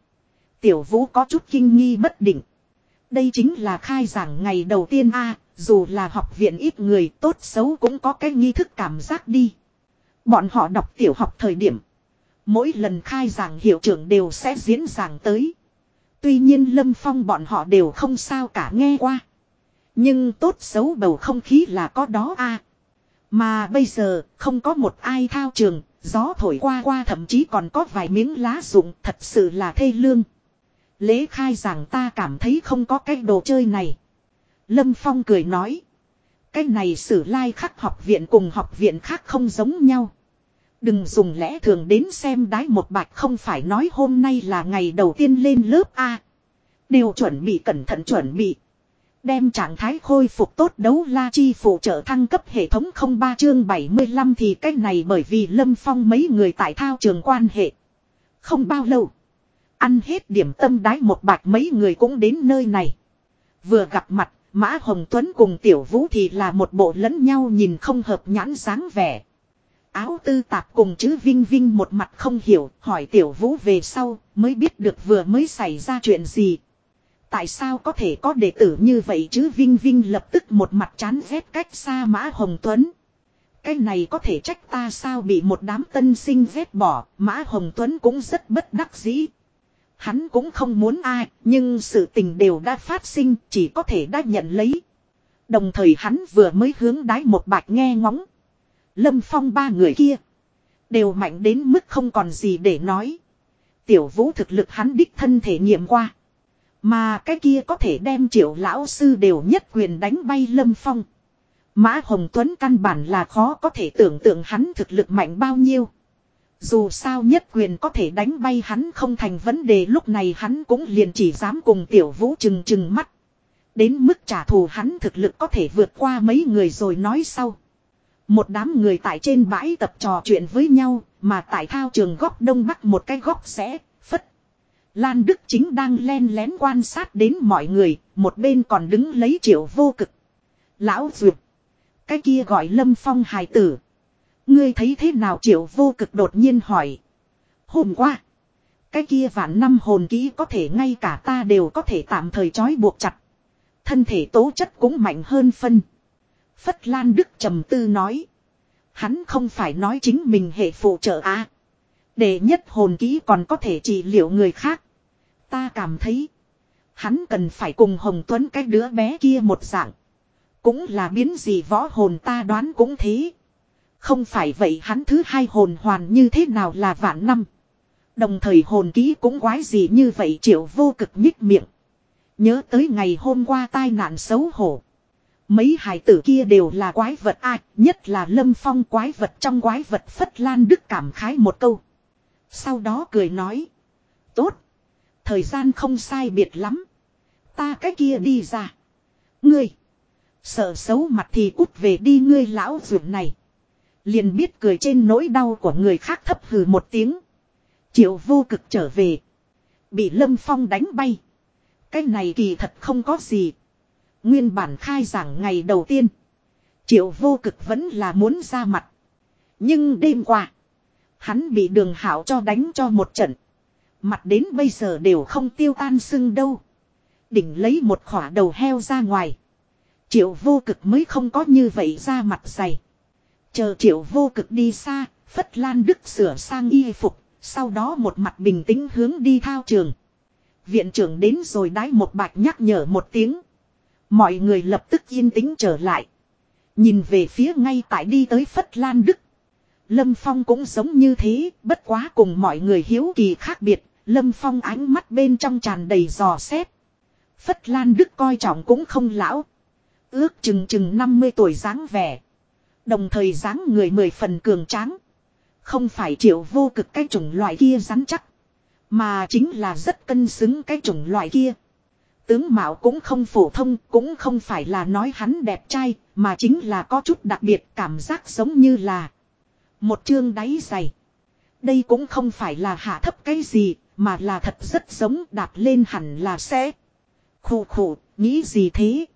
Tiểu vũ có chút kinh nghi bất định. Đây chính là khai giảng ngày đầu tiên a dù là học viện ít người tốt xấu cũng có cái nghi thức cảm giác đi. Bọn họ đọc tiểu học thời điểm. Mỗi lần khai giảng hiệu trưởng đều sẽ diễn giảng tới. Tuy nhiên Lâm Phong bọn họ đều không sao cả nghe qua. Nhưng tốt xấu bầu không khí là có đó a. Mà bây giờ không có một ai thao trường, gió thổi qua qua thậm chí còn có vài miếng lá rụng thật sự là thê lương. Lễ khai giảng ta cảm thấy không có cái đồ chơi này. Lâm Phong cười nói. Cái này sử lai khắc học viện cùng học viện khác không giống nhau. Đừng dùng lẽ thường đến xem đái một bạch không phải nói hôm nay là ngày đầu tiên lên lớp A. Đều chuẩn bị cẩn thận chuẩn bị. Đem trạng thái khôi phục tốt đấu la chi phụ trợ thăng cấp hệ thống 03 chương 75 thì cách này bởi vì Lâm Phong mấy người tại thao trường quan hệ. Không bao lâu. Ăn hết điểm tâm đái một bạch mấy người cũng đến nơi này. Vừa gặp mặt, Mã Hồng Tuấn cùng Tiểu Vũ thì là một bộ lẫn nhau nhìn không hợp nhãn dáng vẻ. Áo tư tạp cùng chữ Vinh Vinh một mặt không hiểu, hỏi Tiểu Vũ về sau, mới biết được vừa mới xảy ra chuyện gì. Tại sao có thể có đệ tử như vậy chứ Vinh Vinh lập tức một mặt chán ghét cách xa Mã Hồng Tuấn. Cái này có thể trách ta sao bị một đám tân sinh ghét bỏ, Mã Hồng Tuấn cũng rất bất đắc dĩ. Hắn cũng không muốn ai, nhưng sự tình đều đã phát sinh, chỉ có thể đã nhận lấy. Đồng thời hắn vừa mới hướng đái một bạch nghe ngóng. Lâm Phong ba người kia. Đều mạnh đến mức không còn gì để nói. Tiểu vũ thực lực hắn đích thân thể nghiệm qua. Mà cái kia có thể đem triệu lão sư đều nhất quyền đánh bay Lâm Phong. Mã Hồng Tuấn căn bản là khó có thể tưởng tượng hắn thực lực mạnh bao nhiêu. Dù sao nhất quyền có thể đánh bay hắn không thành vấn đề lúc này hắn cũng liền chỉ dám cùng tiểu vũ chừng chừng mắt. Đến mức trả thù hắn thực lực có thể vượt qua mấy người rồi nói sau. Một đám người tại trên bãi tập trò chuyện với nhau, mà tại thao trường góc đông bắc một cái góc sẽ, phất. Lan Đức chính đang len lén quan sát đến mọi người, một bên còn đứng lấy triệu vô cực. Lão Duyệt. Cái kia gọi Lâm Phong hài tử. Ngươi thấy thế nào triệu vô cực đột nhiên hỏi. Hôm qua. Cái kia vạn năm hồn kỹ có thể ngay cả ta đều có thể tạm thời trói buộc chặt. Thân thể tố chất cũng mạnh hơn phân. Phất Lan Đức trầm tư nói. Hắn không phải nói chính mình hệ phụ trợ à. Để nhất hồn kỹ còn có thể trị liệu người khác. Ta cảm thấy. Hắn cần phải cùng Hồng Tuấn cái đứa bé kia một dạng. Cũng là biến gì võ hồn ta đoán cũng thế. Không phải vậy hắn thứ hai hồn hoàn như thế nào là vạn năm. Đồng thời hồn ký cũng quái gì như vậy triệu vô cực nhích miệng. Nhớ tới ngày hôm qua tai nạn xấu hổ. Mấy hài tử kia đều là quái vật ai, nhất là lâm phong quái vật trong quái vật phất lan đức cảm khái một câu. Sau đó cười nói. Tốt. Thời gian không sai biệt lắm. Ta cái kia đi ra. Ngươi. Sợ xấu mặt thì cút về đi ngươi lão ruộng này. Liền biết cười trên nỗi đau của người khác thấp hừ một tiếng. Triệu vô cực trở về. Bị Lâm Phong đánh bay. Cái này kỳ thật không có gì. Nguyên bản khai giảng ngày đầu tiên. Triệu vô cực vẫn là muốn ra mặt. Nhưng đêm qua. Hắn bị đường hảo cho đánh cho một trận. Mặt đến bây giờ đều không tiêu tan sưng đâu. Đỉnh lấy một khỏa đầu heo ra ngoài. Triệu vô cực mới không có như vậy ra mặt dày. Chờ triệu vô cực đi xa, Phất Lan Đức sửa sang y phục, sau đó một mặt bình tĩnh hướng đi thao trường. Viện trưởng đến rồi đái một bạch nhắc nhở một tiếng. Mọi người lập tức yên tĩnh trở lại. Nhìn về phía ngay tại đi tới Phất Lan Đức. Lâm Phong cũng giống như thế, bất quá cùng mọi người hiếu kỳ khác biệt, Lâm Phong ánh mắt bên trong tràn đầy giò xét. Phất Lan Đức coi trọng cũng không lão. Ước chừng chừng 50 tuổi dáng vẻ. Đồng thời dáng người mười phần cường tráng. Không phải triệu vô cực cái chủng loại kia rắn chắc. Mà chính là rất cân xứng cái chủng loại kia. Tướng Mạo cũng không phổ thông, cũng không phải là nói hắn đẹp trai, mà chính là có chút đặc biệt cảm giác giống như là một chương đáy dày. Đây cũng không phải là hạ thấp cái gì, mà là thật rất giống đạp lên hẳn là sẽ. Khủ khủ, nghĩ gì thế?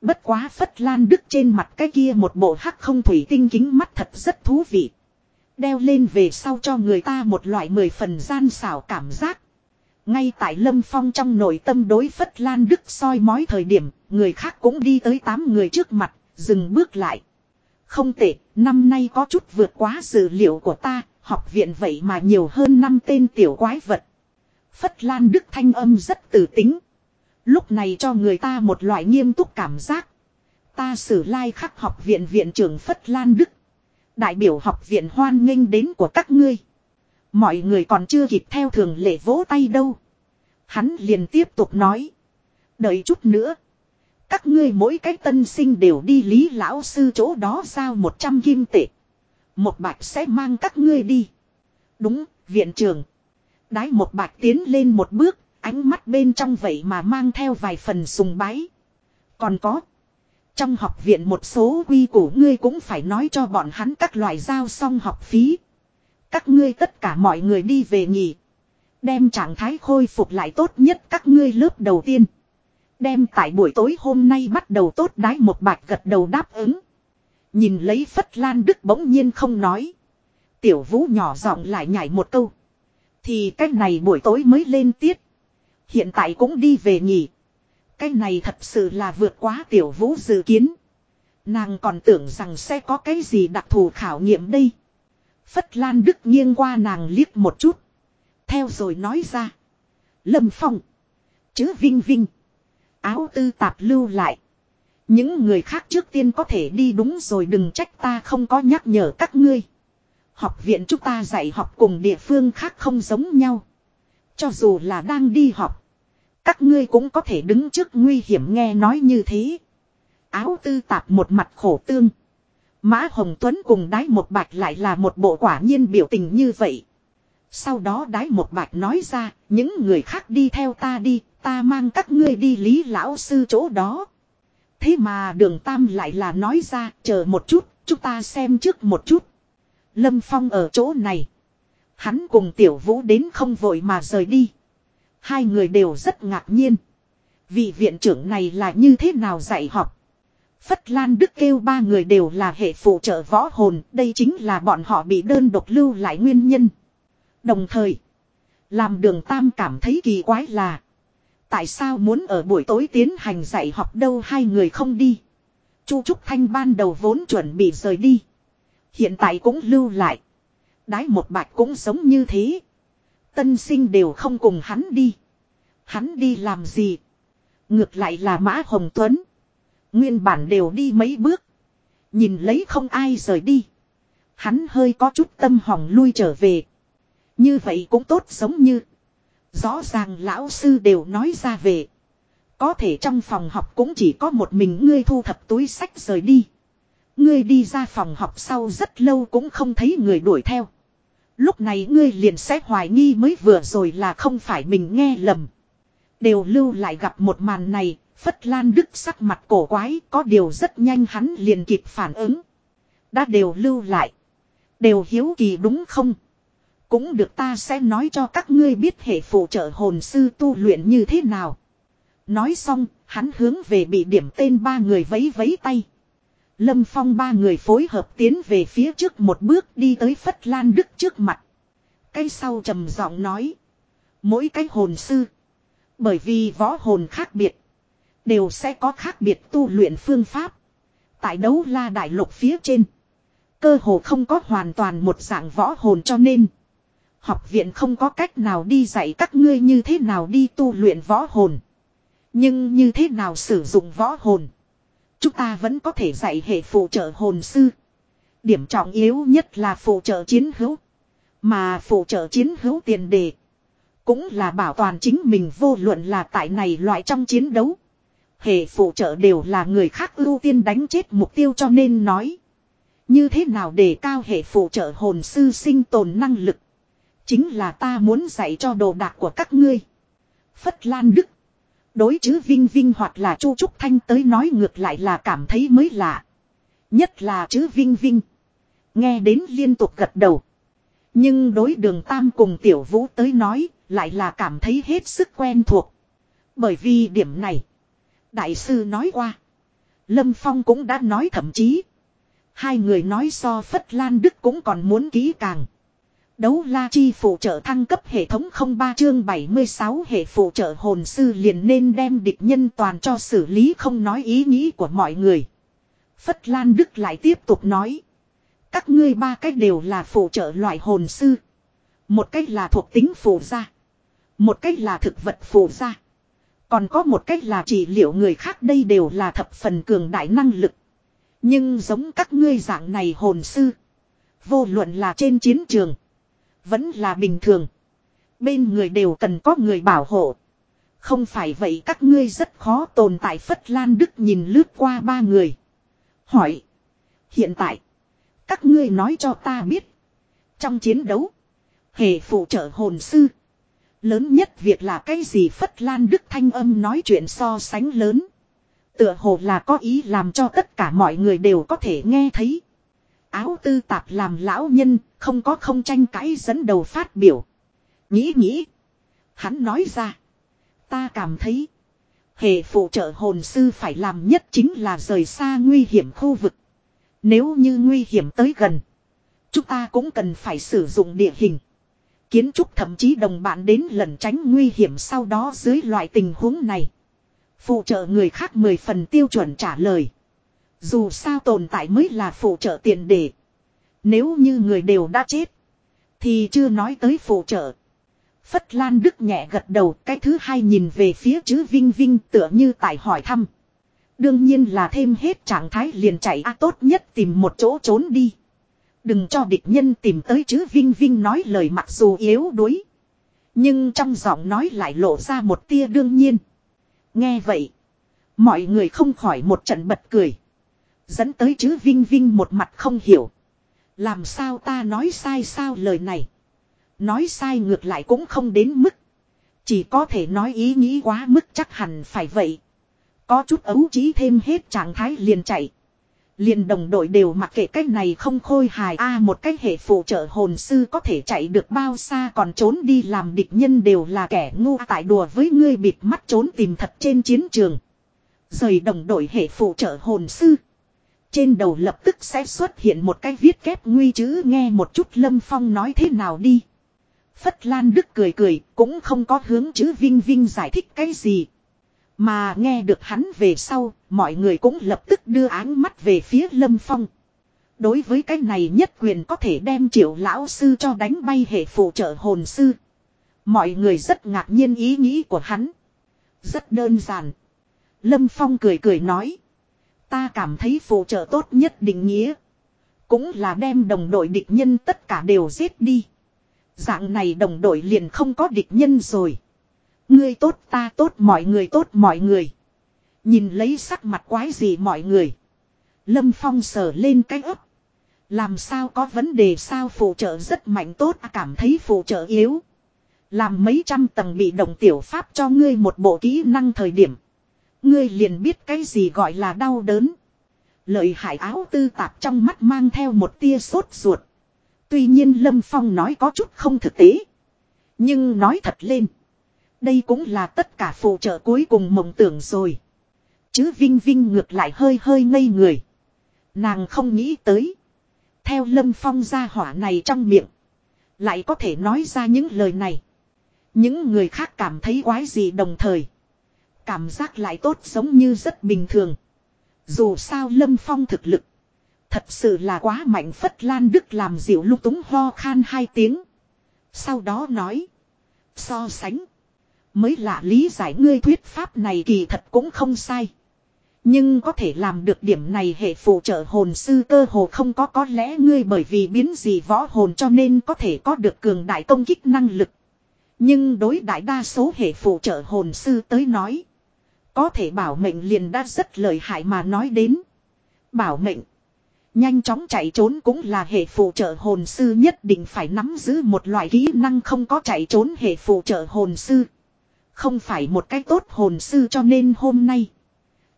Bất quá Phất Lan Đức trên mặt cái kia một bộ hắc không thủy tinh kính mắt thật rất thú vị. Đeo lên về sau cho người ta một loại mười phần gian xảo cảm giác. Ngay tại Lâm Phong trong nội tâm đối Phất Lan Đức soi mói thời điểm, người khác cũng đi tới tám người trước mặt, dừng bước lại. Không tệ, năm nay có chút vượt quá dự liệu của ta, học viện vậy mà nhiều hơn năm tên tiểu quái vật. Phất Lan Đức thanh âm rất tử tính. Lúc này cho người ta một loại nghiêm túc cảm giác. Ta sử lai khắc học viện viện trưởng Phất Lan Đức. Đại biểu học viện hoan nghênh đến của các ngươi. Mọi người còn chưa kịp theo thường lệ vỗ tay đâu. Hắn liền tiếp tục nói. Đợi chút nữa. Các ngươi mỗi cái tân sinh đều đi lý lão sư chỗ đó giao 100 kim tệ. Một bạch sẽ mang các ngươi đi. Đúng, viện trưởng. Đái một bạch tiến lên một bước, ánh mắt bên trong vậy mà mang theo vài phần sùng bái. Còn có. Trong học viện một số quy củ ngươi cũng phải nói cho bọn hắn các loại giao xong học phí. Các ngươi tất cả mọi người đi về nghỉ. Đem trạng thái khôi phục lại tốt nhất các ngươi lớp đầu tiên. Đem tại buổi tối hôm nay bắt đầu tốt đái một bạch gật đầu đáp ứng. Nhìn lấy Phất Lan Đức bỗng nhiên không nói. Tiểu vũ nhỏ giọng lại nhảy một câu. Thì cách này buổi tối mới lên tiết. Hiện tại cũng đi về nghỉ. Cái này thật sự là vượt quá tiểu vũ dự kiến. Nàng còn tưởng rằng sẽ có cái gì đặc thù khảo nghiệm đây. Phất Lan Đức nghiêng qua nàng liếc một chút. Theo rồi nói ra. Lâm Phong. Chứ Vinh Vinh. Áo tư tạp lưu lại. Những người khác trước tiên có thể đi đúng rồi đừng trách ta không có nhắc nhở các ngươi. Học viện chúng ta dạy học cùng địa phương khác không giống nhau. Cho dù là đang đi học. Các ngươi cũng có thể đứng trước nguy hiểm nghe nói như thế. Áo tư tạp một mặt khổ tương. Mã Hồng Tuấn cùng đái một bạch lại là một bộ quả nhiên biểu tình như vậy. Sau đó đái một bạch nói ra, những người khác đi theo ta đi, ta mang các ngươi đi lý lão sư chỗ đó. Thế mà đường Tam lại là nói ra, chờ một chút, chúng ta xem trước một chút. Lâm Phong ở chỗ này. Hắn cùng Tiểu Vũ đến không vội mà rời đi. Hai người đều rất ngạc nhiên. Vị viện trưởng này là như thế nào dạy học? Phất Lan Đức kêu ba người đều là hệ phụ trợ võ hồn, đây chính là bọn họ bị đơn độc lưu lại nguyên nhân. Đồng thời, làm đường Tam cảm thấy kỳ quái là Tại sao muốn ở buổi tối tiến hành dạy học đâu hai người không đi. Chu Trúc Thanh ban đầu vốn chuẩn bị rời đi. Hiện tại cũng lưu lại. Đái một bạch cũng giống như thế. Tân sinh đều không cùng hắn đi. Hắn đi làm gì? Ngược lại là Mã Hồng Tuấn. Nguyên bản đều đi mấy bước. Nhìn lấy không ai rời đi. Hắn hơi có chút tâm hỏng lui trở về. Như vậy cũng tốt giống như. Rõ ràng lão sư đều nói ra về. Có thể trong phòng học cũng chỉ có một mình ngươi thu thập túi sách rời đi. Ngươi đi ra phòng học sau rất lâu cũng không thấy người đuổi theo. Lúc này ngươi liền sẽ hoài nghi mới vừa rồi là không phải mình nghe lầm. Đều lưu lại gặp một màn này, Phất Lan Đức sắc mặt cổ quái, có điều rất nhanh hắn liền kịp phản ứng. Đã đều lưu lại. Đều hiếu kỳ đúng không? Cũng được ta sẽ nói cho các ngươi biết hệ phụ trợ hồn sư tu luyện như thế nào. Nói xong, hắn hướng về bị điểm tên ba người vấy vấy tay. Lâm Phong ba người phối hợp tiến về phía trước một bước đi tới Phất Lan Đức trước mặt. Cái sau trầm giọng nói. Mỗi cái hồn sư. Bởi vì võ hồn khác biệt. Đều sẽ có khác biệt tu luyện phương pháp. Tại đấu la đại lục phía trên. Cơ hồ không có hoàn toàn một dạng võ hồn cho nên. Học viện không có cách nào đi dạy các ngươi như thế nào đi tu luyện võ hồn. Nhưng như thế nào sử dụng võ hồn. Chúng ta vẫn có thể dạy hệ phụ trợ hồn sư. Điểm trọng yếu nhất là phụ trợ chiến hữu. Mà phụ trợ chiến hữu tiền đề. Cũng là bảo toàn chính mình vô luận là tại này loại trong chiến đấu. Hệ phụ trợ đều là người khác ưu tiên đánh chết mục tiêu cho nên nói. Như thế nào để cao hệ phụ trợ hồn sư sinh tồn năng lực. Chính là ta muốn dạy cho đồ đạc của các ngươi. Phất Lan Đức. Đối chứ Vinh Vinh hoặc là Chu Trúc Thanh tới nói ngược lại là cảm thấy mới lạ. Nhất là chứ Vinh Vinh. Nghe đến liên tục gật đầu. Nhưng đối đường Tam cùng Tiểu Vũ tới nói lại là cảm thấy hết sức quen thuộc. Bởi vì điểm này. Đại sư nói qua. Lâm Phong cũng đã nói thậm chí. Hai người nói so Phất Lan Đức cũng còn muốn kỹ càng. Đấu la chi phụ trợ thăng cấp hệ thống 03 chương 76 hệ phụ trợ hồn sư liền nên đem địch nhân toàn cho xử lý không nói ý nghĩ của mọi người. Phất Lan Đức lại tiếp tục nói. Các ngươi ba cách đều là phụ trợ loại hồn sư. Một cách là thuộc tính phụ gia. Một cách là thực vật phụ gia. Còn có một cách là chỉ liệu người khác đây đều là thập phần cường đại năng lực. Nhưng giống các ngươi dạng này hồn sư. Vô luận là trên chiến trường. Vẫn là bình thường. Bên người đều cần có người bảo hộ. Không phải vậy các ngươi rất khó tồn tại Phất Lan Đức nhìn lướt qua ba người. Hỏi. Hiện tại. Các ngươi nói cho ta biết. Trong chiến đấu. Hề phụ trợ hồn sư. Lớn nhất việc là cái gì Phất Lan Đức thanh âm nói chuyện so sánh lớn. Tựa hồ là có ý làm cho tất cả mọi người đều có thể nghe thấy. Áo tư tạp làm lão nhân, không có không tranh cãi dẫn đầu phát biểu. Nghĩ nghĩ. Hắn nói ra. Ta cảm thấy. Hệ phụ trợ hồn sư phải làm nhất chính là rời xa nguy hiểm khu vực. Nếu như nguy hiểm tới gần. Chúng ta cũng cần phải sử dụng địa hình. Kiến trúc thậm chí đồng bạn đến lần tránh nguy hiểm sau đó dưới loại tình huống này. Phụ trợ người khác mười phần tiêu chuẩn trả lời. Dù sao tồn tại mới là phụ trợ tiền để Nếu như người đều đã chết. Thì chưa nói tới phụ trợ. Phất Lan Đức nhẹ gật đầu. Cái thứ hai nhìn về phía chữ Vinh Vinh tựa như tại hỏi thăm. Đương nhiên là thêm hết trạng thái liền chạy, a, tốt nhất tìm một chỗ trốn đi. Đừng cho địch nhân tìm tới chữ Vinh Vinh nói lời mặc dù yếu đuối. Nhưng trong giọng nói lại lộ ra một tia đương nhiên. Nghe vậy. Mọi người không khỏi một trận bật cười. Dẫn tới chứ Vinh Vinh một mặt không hiểu. Làm sao ta nói sai sao lời này. Nói sai ngược lại cũng không đến mức. Chỉ có thể nói ý nghĩ quá mức chắc hẳn phải vậy. Có chút ấu trí thêm hết trạng thái liền chạy. Liền đồng đội đều mặc kệ cách này không khôi hài a, một cách hệ phụ trợ hồn sư có thể chạy được bao xa còn trốn đi làm địch nhân đều là kẻ ngu tại đùa với ngươi bịt mắt trốn tìm thật trên chiến trường. Rời đồng đội hệ phụ trợ hồn sư. Trên đầu lập tức sẽ xuất hiện một cái viết kép nguy chứ nghe một chút Lâm Phong nói thế nào đi. Phất Lan Đức cười cười cũng không có hướng chữ Vinh Vinh giải thích cái gì. Mà nghe được hắn về sau, mọi người cũng lập tức đưa áng mắt về phía Lâm Phong. Đối với cái này nhất quyền có thể đem triệu lão sư cho đánh bay hệ phụ trợ hồn sư. Mọi người rất ngạc nhiên ý nghĩ của hắn. Rất đơn giản. Lâm Phong cười cười nói. Ta cảm thấy phụ trợ tốt nhất định nghĩa. Cũng là đem đồng đội địch nhân tất cả đều giết đi. Dạng này đồng đội liền không có địch nhân rồi. Ngươi tốt ta tốt mọi người tốt mọi người. Nhìn lấy sắc mặt quái gì mọi người. Lâm Phong sờ lên cái ấp. Làm sao có vấn đề sao phụ trợ rất mạnh tốt cảm thấy phụ trợ yếu. Làm mấy trăm tầng bị động tiểu pháp cho ngươi một bộ kỹ năng thời điểm. Ngươi liền biết cái gì gọi là đau đớn. Lợi hại áo tư tạp trong mắt mang theo một tia sốt ruột. Tuy nhiên Lâm Phong nói có chút không thực tế. Nhưng nói thật lên. Đây cũng là tất cả phụ trợ cuối cùng mộng tưởng rồi. Chứ Vinh Vinh ngược lại hơi hơi ngây người. Nàng không nghĩ tới. Theo Lâm Phong ra hỏa này trong miệng. Lại có thể nói ra những lời này. Những người khác cảm thấy quái gì đồng thời. Cảm giác lại tốt giống như rất bình thường. Dù sao Lâm Phong thực lực. Thật sự là quá mạnh Phất Lan Đức làm dịu lúc túng ho khan hai tiếng. Sau đó nói. So sánh. Mới lạ lý giải ngươi thuyết pháp này kỳ thật cũng không sai. Nhưng có thể làm được điểm này hệ phụ trợ hồn sư cơ hồ không có có lẽ ngươi bởi vì biến gì võ hồn cho nên có thể có được cường đại công kích năng lực. Nhưng đối đại đa số hệ phụ trợ hồn sư tới nói. Có thể bảo mệnh liền đã rất lợi hại mà nói đến. Bảo mệnh. Nhanh chóng chạy trốn cũng là hệ phụ trợ hồn sư nhất định phải nắm giữ một loại kỹ năng không có chạy trốn hệ phụ trợ hồn sư. Không phải một cái tốt hồn sư cho nên hôm nay.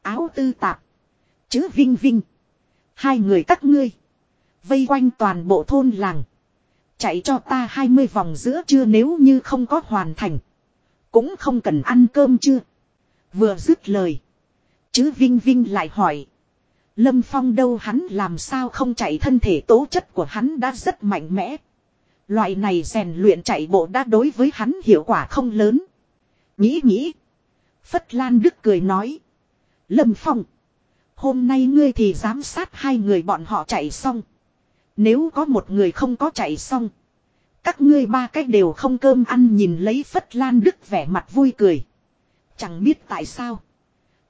Áo tư tạp. Chứ vinh vinh. Hai người các ngươi. Vây quanh toàn bộ thôn làng. Chạy cho ta 20 vòng giữa trưa nếu như không có hoàn thành. Cũng không cần ăn cơm chưa. Vừa dứt lời. Chứ Vinh Vinh lại hỏi. Lâm Phong đâu hắn làm sao không chạy thân thể tố chất của hắn đã rất mạnh mẽ. Loại này rèn luyện chạy bộ đã đối với hắn hiệu quả không lớn. Nghĩ nghĩ. Phất Lan Đức cười nói. Lâm Phong. Hôm nay ngươi thì giám sát hai người bọn họ chạy xong. Nếu có một người không có chạy xong. Các ngươi ba cách đều không cơm ăn nhìn lấy Phất Lan Đức vẻ mặt vui cười. Chẳng biết tại sao.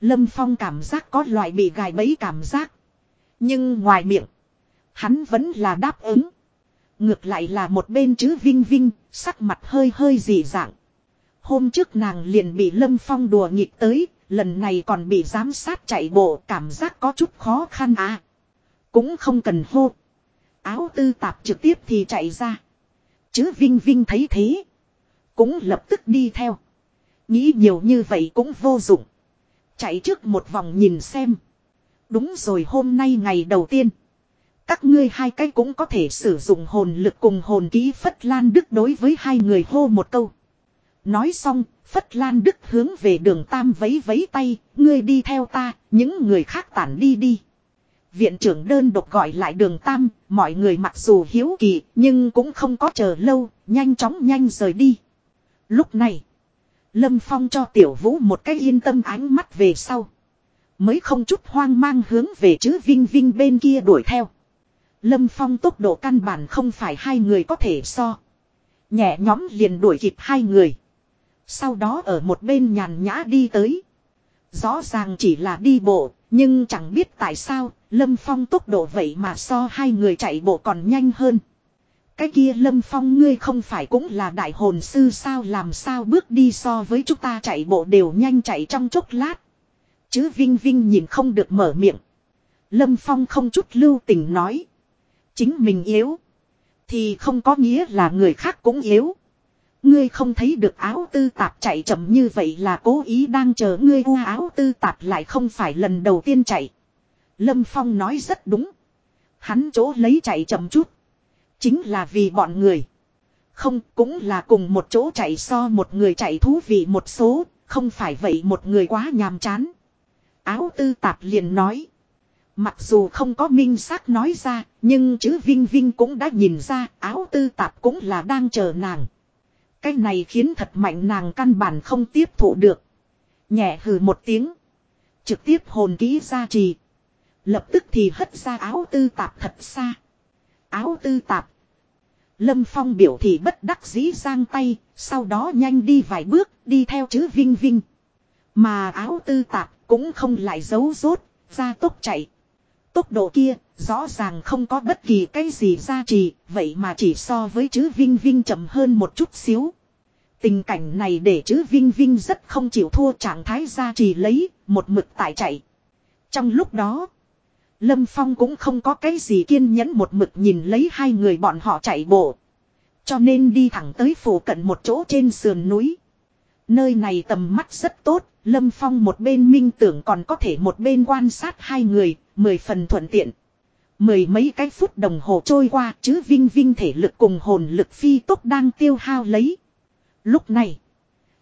Lâm Phong cảm giác có loại bị gài bẫy cảm giác. Nhưng ngoài miệng. Hắn vẫn là đáp ứng. Ngược lại là một bên chứ Vinh Vinh, sắc mặt hơi hơi dị dạng. Hôm trước nàng liền bị Lâm Phong đùa nghịch tới, lần này còn bị giám sát chạy bộ cảm giác có chút khó khăn à. Cũng không cần hô. Áo tư tạp trực tiếp thì chạy ra. Chứ Vinh Vinh thấy thế. Cũng lập tức đi theo. Nghĩ nhiều như vậy cũng vô dụng. Chạy trước một vòng nhìn xem. Đúng rồi hôm nay ngày đầu tiên. Các ngươi hai cái cũng có thể sử dụng hồn lực cùng hồn ký Phất Lan Đức đối với hai người hô một câu. Nói xong, Phất Lan Đức hướng về đường Tam vấy vấy tay, ngươi đi theo ta, những người khác tản đi đi. Viện trưởng đơn độc gọi lại đường Tam, mọi người mặc dù hiếu kỳ, nhưng cũng không có chờ lâu, nhanh chóng nhanh rời đi. Lúc này, Lâm Phong cho Tiểu Vũ một cái yên tâm ánh mắt về sau. Mới không chút hoang mang hướng về chứ Vinh Vinh bên kia đuổi theo. Lâm Phong tốc độ căn bản không phải hai người có thể so. Nhẹ nhóm liền đuổi kịp hai người. Sau đó ở một bên nhàn nhã đi tới. Rõ ràng chỉ là đi bộ, nhưng chẳng biết tại sao, Lâm Phong tốc độ vậy mà so hai người chạy bộ còn nhanh hơn. Cái kia Lâm Phong ngươi không phải cũng là đại hồn sư sao làm sao bước đi so với chúng ta chạy bộ đều nhanh chạy trong chốc lát. Chứ Vinh Vinh nhìn không được mở miệng. Lâm Phong không chút lưu tình nói. Chính mình yếu. Thì không có nghĩa là người khác cũng yếu. Ngươi không thấy được áo tư tạp chạy chậm như vậy là cố ý đang chờ ngươi u áo tư tạp lại không phải lần đầu tiên chạy. Lâm Phong nói rất đúng. Hắn chỗ lấy chạy chậm chút. Chính là vì bọn người. Không cũng là cùng một chỗ chạy so một người chạy thú vị một số. Không phải vậy một người quá nhàm chán. Áo tư tạp liền nói. Mặc dù không có minh xác nói ra, nhưng chữ Vinh Vinh cũng đã nhìn ra áo tư tạp cũng là đang chờ nàng. Cái này khiến thật mạnh nàng căn bản không tiếp thụ được. Nhẹ hừ một tiếng. Trực tiếp hồn ký ra trì. Lập tức thì hất ra áo tư tạp thật xa. Áo tư tạp. Lâm Phong biểu thị bất đắc dĩ giang tay, sau đó nhanh đi vài bước, đi theo chữ Vinh Vinh. Mà áo tư tạp cũng không lại giấu rốt, ra tốc chạy. Tốc độ kia, rõ ràng không có bất kỳ cái gì gia trì, vậy mà chỉ so với chữ Vinh Vinh chậm hơn một chút xíu. Tình cảnh này để chữ Vinh Vinh rất không chịu thua trạng thái gia trì lấy, một mực tại chạy. Trong lúc đó, Lâm Phong cũng không có cái gì kiên nhẫn một mực nhìn lấy hai người bọn họ chạy bộ. Cho nên đi thẳng tới phủ cận một chỗ trên sườn núi. Nơi này tầm mắt rất tốt, Lâm Phong một bên minh tưởng còn có thể một bên quan sát hai người, mười phần thuận tiện. Mười mấy cái phút đồng hồ trôi qua chứ vinh vinh thể lực cùng hồn lực phi tốc đang tiêu hao lấy. Lúc này,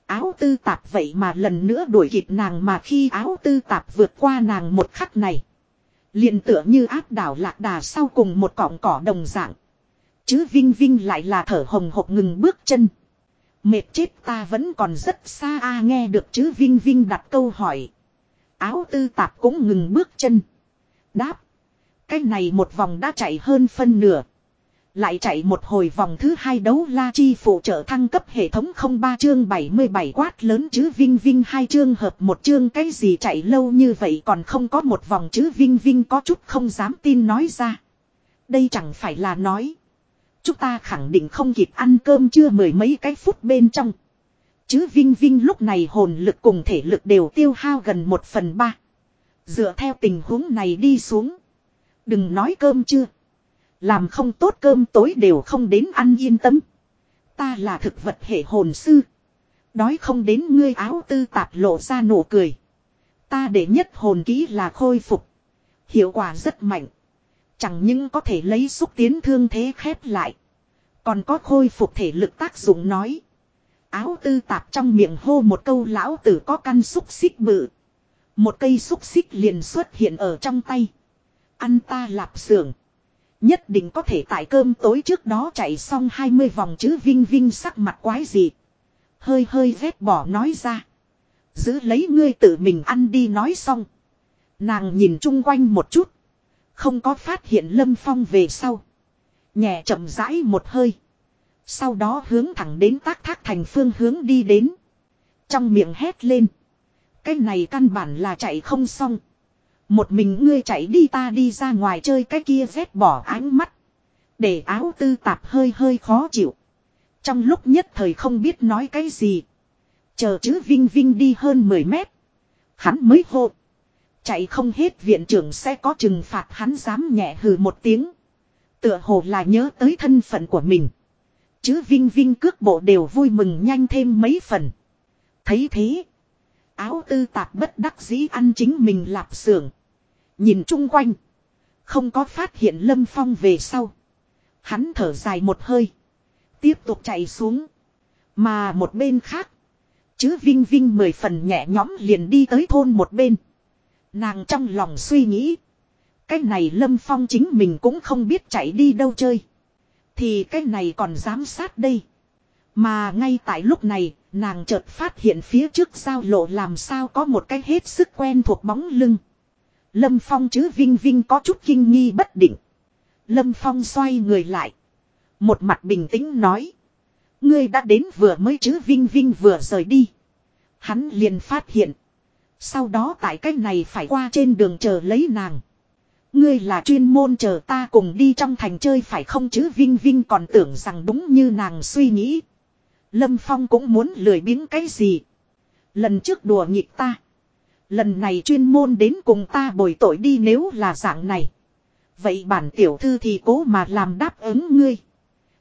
áo tư tạp vậy mà lần nữa đuổi kịp nàng mà khi áo tư tạp vượt qua nàng một khắc này liền tựa như áp đảo lạc đà sau cùng một cọng cỏ đồng dạng. Chứ Vinh Vinh lại là thở hồng hộc ngừng bước chân. Mệt chết ta vẫn còn rất xa a à, nghe được chứ Vinh Vinh đặt câu hỏi. Áo tư tạp cũng ngừng bước chân. Đáp. Cái này một vòng đã chạy hơn phân nửa. Lại chạy một hồi vòng thứ hai đấu la chi phụ trợ thăng cấp hệ thống không ba chương 77 quát lớn chứ Vinh Vinh hai chương hợp một chương cái gì chạy lâu như vậy còn không có một vòng chứ Vinh Vinh có chút không dám tin nói ra. Đây chẳng phải là nói. Chúng ta khẳng định không kịp ăn cơm chưa mười mấy cái phút bên trong. Chứ Vinh Vinh lúc này hồn lực cùng thể lực đều tiêu hao gần một phần ba. Dựa theo tình huống này đi xuống. Đừng nói cơm chưa. Làm không tốt cơm tối đều không đến ăn yên tâm. Ta là thực vật hệ hồn sư. Đói không đến ngươi áo tư tạp lộ ra nụ cười. Ta để nhất hồn kỹ là khôi phục. Hiệu quả rất mạnh. Chẳng những có thể lấy xúc tiến thương thế khép lại. Còn có khôi phục thể lực tác dụng nói. Áo tư tạp trong miệng hô một câu lão tử có căn xúc xích bự. Một cây xúc xích liền xuất hiện ở trong tay. Ăn ta lạp xưởng. Nhất định có thể tại cơm tối trước đó chạy xong 20 vòng chứ Vinh Vinh sắc mặt quái gì. Hơi hơi vét bỏ nói ra. Giữ lấy ngươi tự mình ăn đi nói xong. Nàng nhìn chung quanh một chút. Không có phát hiện Lâm Phong về sau. Nhẹ chậm rãi một hơi. Sau đó hướng thẳng đến tác thác thành phương hướng đi đến. Trong miệng hét lên. Cái này căn bản là chạy không xong. Một mình ngươi chạy đi ta đi ra ngoài chơi cái kia vét bỏ ánh mắt. Để áo tư tạp hơi hơi khó chịu. Trong lúc nhất thời không biết nói cái gì. Chờ chứ Vinh Vinh đi hơn 10 mét. Hắn mới hô. Chạy không hết viện trưởng sẽ có trừng phạt hắn dám nhẹ hừ một tiếng. Tựa hồ là nhớ tới thân phận của mình. Chứ Vinh Vinh cước bộ đều vui mừng nhanh thêm mấy phần. Thấy thế. Áo tư tạp bất đắc dĩ ăn chính mình lạp xưởng. Nhìn chung quanh. Không có phát hiện Lâm Phong về sau. Hắn thở dài một hơi. Tiếp tục chạy xuống. Mà một bên khác. Chứ Vinh Vinh mười phần nhẹ nhõm liền đi tới thôn một bên. Nàng trong lòng suy nghĩ. Cái này Lâm Phong chính mình cũng không biết chạy đi đâu chơi. Thì cái này còn giám sát đây. Mà ngay tại lúc này, nàng chợt phát hiện phía trước giao lộ làm sao có một cái hết sức quen thuộc bóng lưng. Lâm Phong chứ Vinh Vinh có chút kinh nghi bất định. Lâm Phong xoay người lại. Một mặt bình tĩnh nói. Ngươi đã đến vừa mới chứ Vinh Vinh vừa rời đi. Hắn liền phát hiện. Sau đó tại cách này phải qua trên đường chờ lấy nàng. Ngươi là chuyên môn chờ ta cùng đi trong thành chơi phải không chứ Vinh Vinh còn tưởng rằng đúng như nàng suy nghĩ. Lâm Phong cũng muốn lười biếng cái gì. Lần trước đùa nghịch ta. Lần này chuyên môn đến cùng ta bồi tội đi nếu là dạng này. Vậy bản tiểu thư thì cố mà làm đáp ứng ngươi.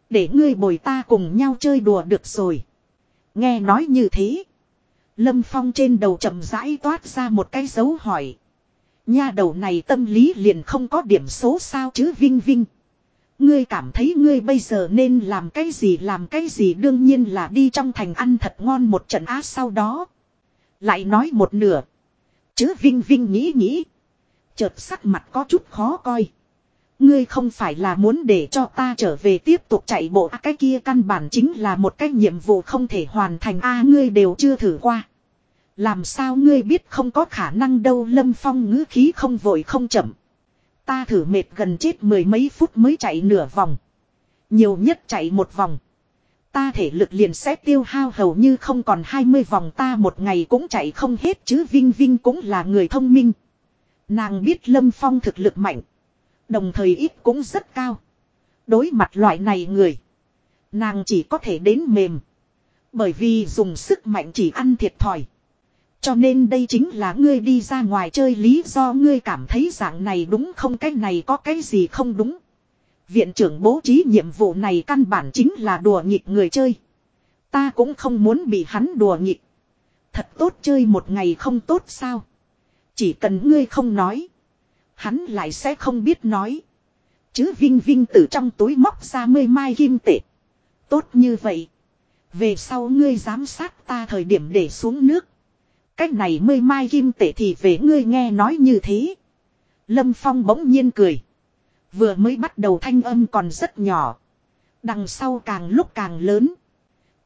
Để ngươi bồi ta cùng nhau chơi đùa được rồi. Nghe nói như thế. Lâm Phong trên đầu chậm rãi toát ra một cái dấu hỏi. Nha đầu này tâm lý liền không có điểm số sao chứ Vinh Vinh. Ngươi cảm thấy ngươi bây giờ nên làm cái gì làm cái gì đương nhiên là đi trong thành ăn thật ngon một trận á sau đó. Lại nói một nửa. Chứ Vinh Vinh nghĩ nghĩ. Chợt sắc mặt có chút khó coi. Ngươi không phải là muốn để cho ta trở về tiếp tục chạy bộ à, cái kia căn bản chính là một cái nhiệm vụ không thể hoàn thành a ngươi đều chưa thử qua. Làm sao ngươi biết không có khả năng đâu lâm phong ngữ khí không vội không chậm. Ta thử mệt gần chết mười mấy phút mới chạy nửa vòng. Nhiều nhất chạy một vòng. Ta thể lực liền sẽ tiêu hao hầu như không còn 20 vòng ta một ngày cũng chạy không hết chứ Vinh Vinh cũng là người thông minh. Nàng biết Lâm Phong thực lực mạnh. Đồng thời ít cũng rất cao. Đối mặt loại này người. Nàng chỉ có thể đến mềm. Bởi vì dùng sức mạnh chỉ ăn thiệt thòi. Cho nên đây chính là ngươi đi ra ngoài chơi lý do ngươi cảm thấy dạng này đúng không cái này có cái gì không đúng. Viện trưởng bố trí nhiệm vụ này căn bản chính là đùa nghịch người chơi. Ta cũng không muốn bị hắn đùa nghịch. Thật tốt chơi một ngày không tốt sao. Chỉ cần ngươi không nói. Hắn lại sẽ không biết nói. Chứ Vinh Vinh từ trong túi móc ra mươi mai kim tệ. Tốt như vậy. Về sau ngươi giám sát ta thời điểm để xuống nước. Cách này mươi mai kim tệ thì về ngươi nghe nói như thế. Lâm Phong bỗng nhiên cười. Vừa mới bắt đầu thanh âm còn rất nhỏ. Đằng sau càng lúc càng lớn.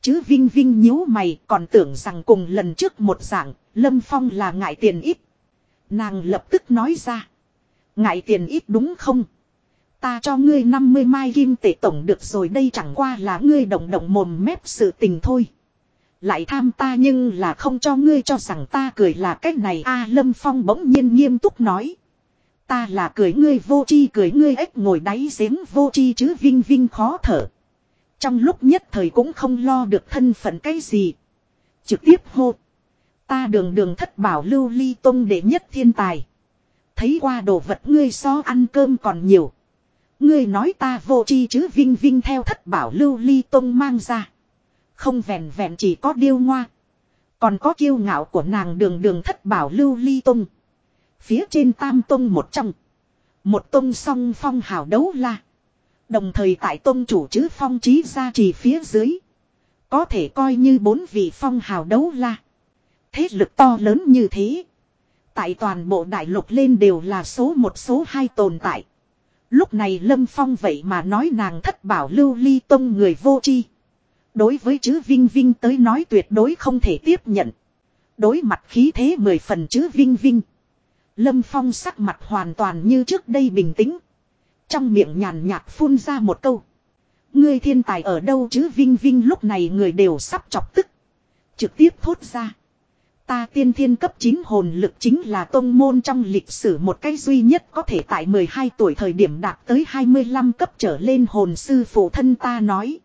Chứ Vinh Vinh nhíu mày còn tưởng rằng cùng lần trước một dạng, Lâm Phong là ngại tiền ít. Nàng lập tức nói ra. Ngại tiền ít đúng không? Ta cho ngươi 50 mai kim tệ tổng được rồi đây chẳng qua là ngươi động động mồm mép sự tình thôi. Lại tham ta nhưng là không cho ngươi cho rằng ta cười là cách này a Lâm Phong bỗng nhiên nghiêm túc nói. Ta là cười ngươi vô chi, cười ngươi ếch ngồi đáy giếng vô chi chứ vinh vinh khó thở. Trong lúc nhất thời cũng không lo được thân phận cái gì. Trực tiếp hô. Ta đường đường thất bảo lưu ly tông đệ nhất thiên tài. Thấy qua đồ vật ngươi so ăn cơm còn nhiều. Ngươi nói ta vô chi chứ vinh vinh theo thất bảo lưu ly tông mang ra. Không vẹn vẹn chỉ có điêu ngoa. Còn có kiêu ngạo của nàng đường đường thất bảo lưu ly tông. Phía trên tam tông một trong. Một tông song phong hào đấu la. Đồng thời tại tông chủ chữ phong trí ra chỉ phía dưới. Có thể coi như bốn vị phong hào đấu la. Thế lực to lớn như thế. Tại toàn bộ đại lục lên đều là số một số hai tồn tại. Lúc này Lâm Phong vậy mà nói nàng thất bảo lưu ly tông người vô chi. Đối với chữ Vinh Vinh tới nói tuyệt đối không thể tiếp nhận. Đối mặt khí thế mười phần chữ Vinh Vinh. Lâm Phong sắc mặt hoàn toàn như trước đây bình tĩnh. Trong miệng nhàn nhạt phun ra một câu. Ngươi thiên tài ở đâu chứ Vinh Vinh lúc này người đều sắp chọc tức. Trực tiếp thốt ra. ta tiên thiên cấp 9 hồn lực chính là tông môn trong lịch sử một cái duy nhất có thể tại 12 tuổi thời điểm đạt tới 25 cấp trở lên hồn sư phụ thân ta nói.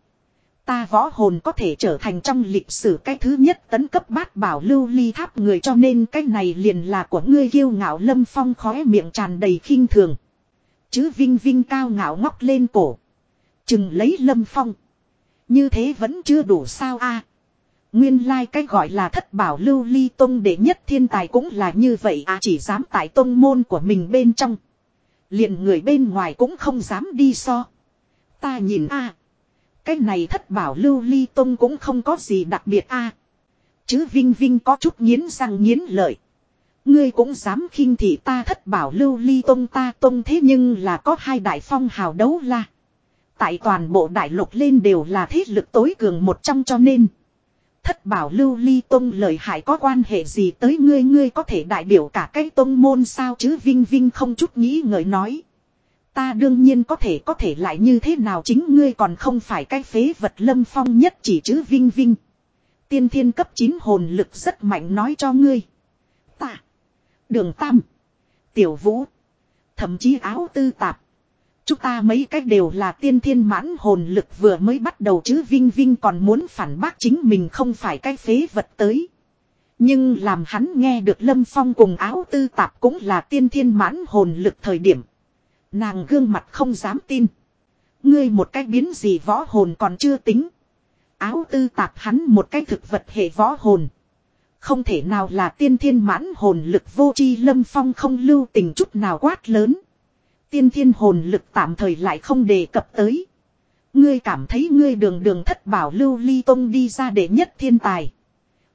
Ta võ hồn có thể trở thành trong lịch sử cái thứ nhất tấn cấp bát bảo lưu ly tháp người cho nên cái này liền là của ngươi kiêu ngạo lâm phong khói miệng tràn đầy khinh thường. Chứ vinh vinh cao ngạo ngóc lên cổ. Chừng lấy lâm phong. Như thế vẫn chưa đủ sao a Nguyên lai like cái gọi là thất bảo lưu ly tông đệ nhất thiên tài cũng là như vậy à chỉ dám tại tông môn của mình bên trong. liền người bên ngoài cũng không dám đi so. Ta nhìn a cái này thất bảo lưu ly tông cũng không có gì đặc biệt a Chứ Vinh Vinh có chút nghiến răng nghiến lợi. Ngươi cũng dám khinh thị ta thất bảo lưu ly tông ta tông thế nhưng là có hai đại phong hào đấu la. Tại toàn bộ đại lục lên đều là thế lực tối cường một trong cho nên. Thất bảo lưu ly tông lời hại có quan hệ gì tới ngươi ngươi có thể đại biểu cả cái tông môn sao chứ Vinh Vinh không chút nghĩ ngợi nói. Ta đương nhiên có thể có thể lại như thế nào chính ngươi còn không phải cái phế vật lâm phong nhất chỉ chữ Vinh Vinh. Tiên thiên cấp 9 hồn lực rất mạnh nói cho ngươi. Ta. Đường Tam. Tiểu Vũ. Thậm chí áo tư tạp. Chúng ta mấy cách đều là tiên thiên mãn hồn lực vừa mới bắt đầu chứ Vinh Vinh còn muốn phản bác chính mình không phải cái phế vật tới. Nhưng làm hắn nghe được Lâm Phong cùng áo tư tạp cũng là tiên thiên mãn hồn lực thời điểm. Nàng gương mặt không dám tin. Ngươi một cách biến gì võ hồn còn chưa tính. Áo tư tạp hắn một cái thực vật hệ võ hồn. Không thể nào là tiên thiên mãn hồn lực vô chi lâm phong không lưu tình chút nào quát lớn. Tiên thiên hồn lực tạm thời lại không đề cập tới. Ngươi cảm thấy ngươi đường đường thất bảo lưu ly tông đi ra để nhất thiên tài.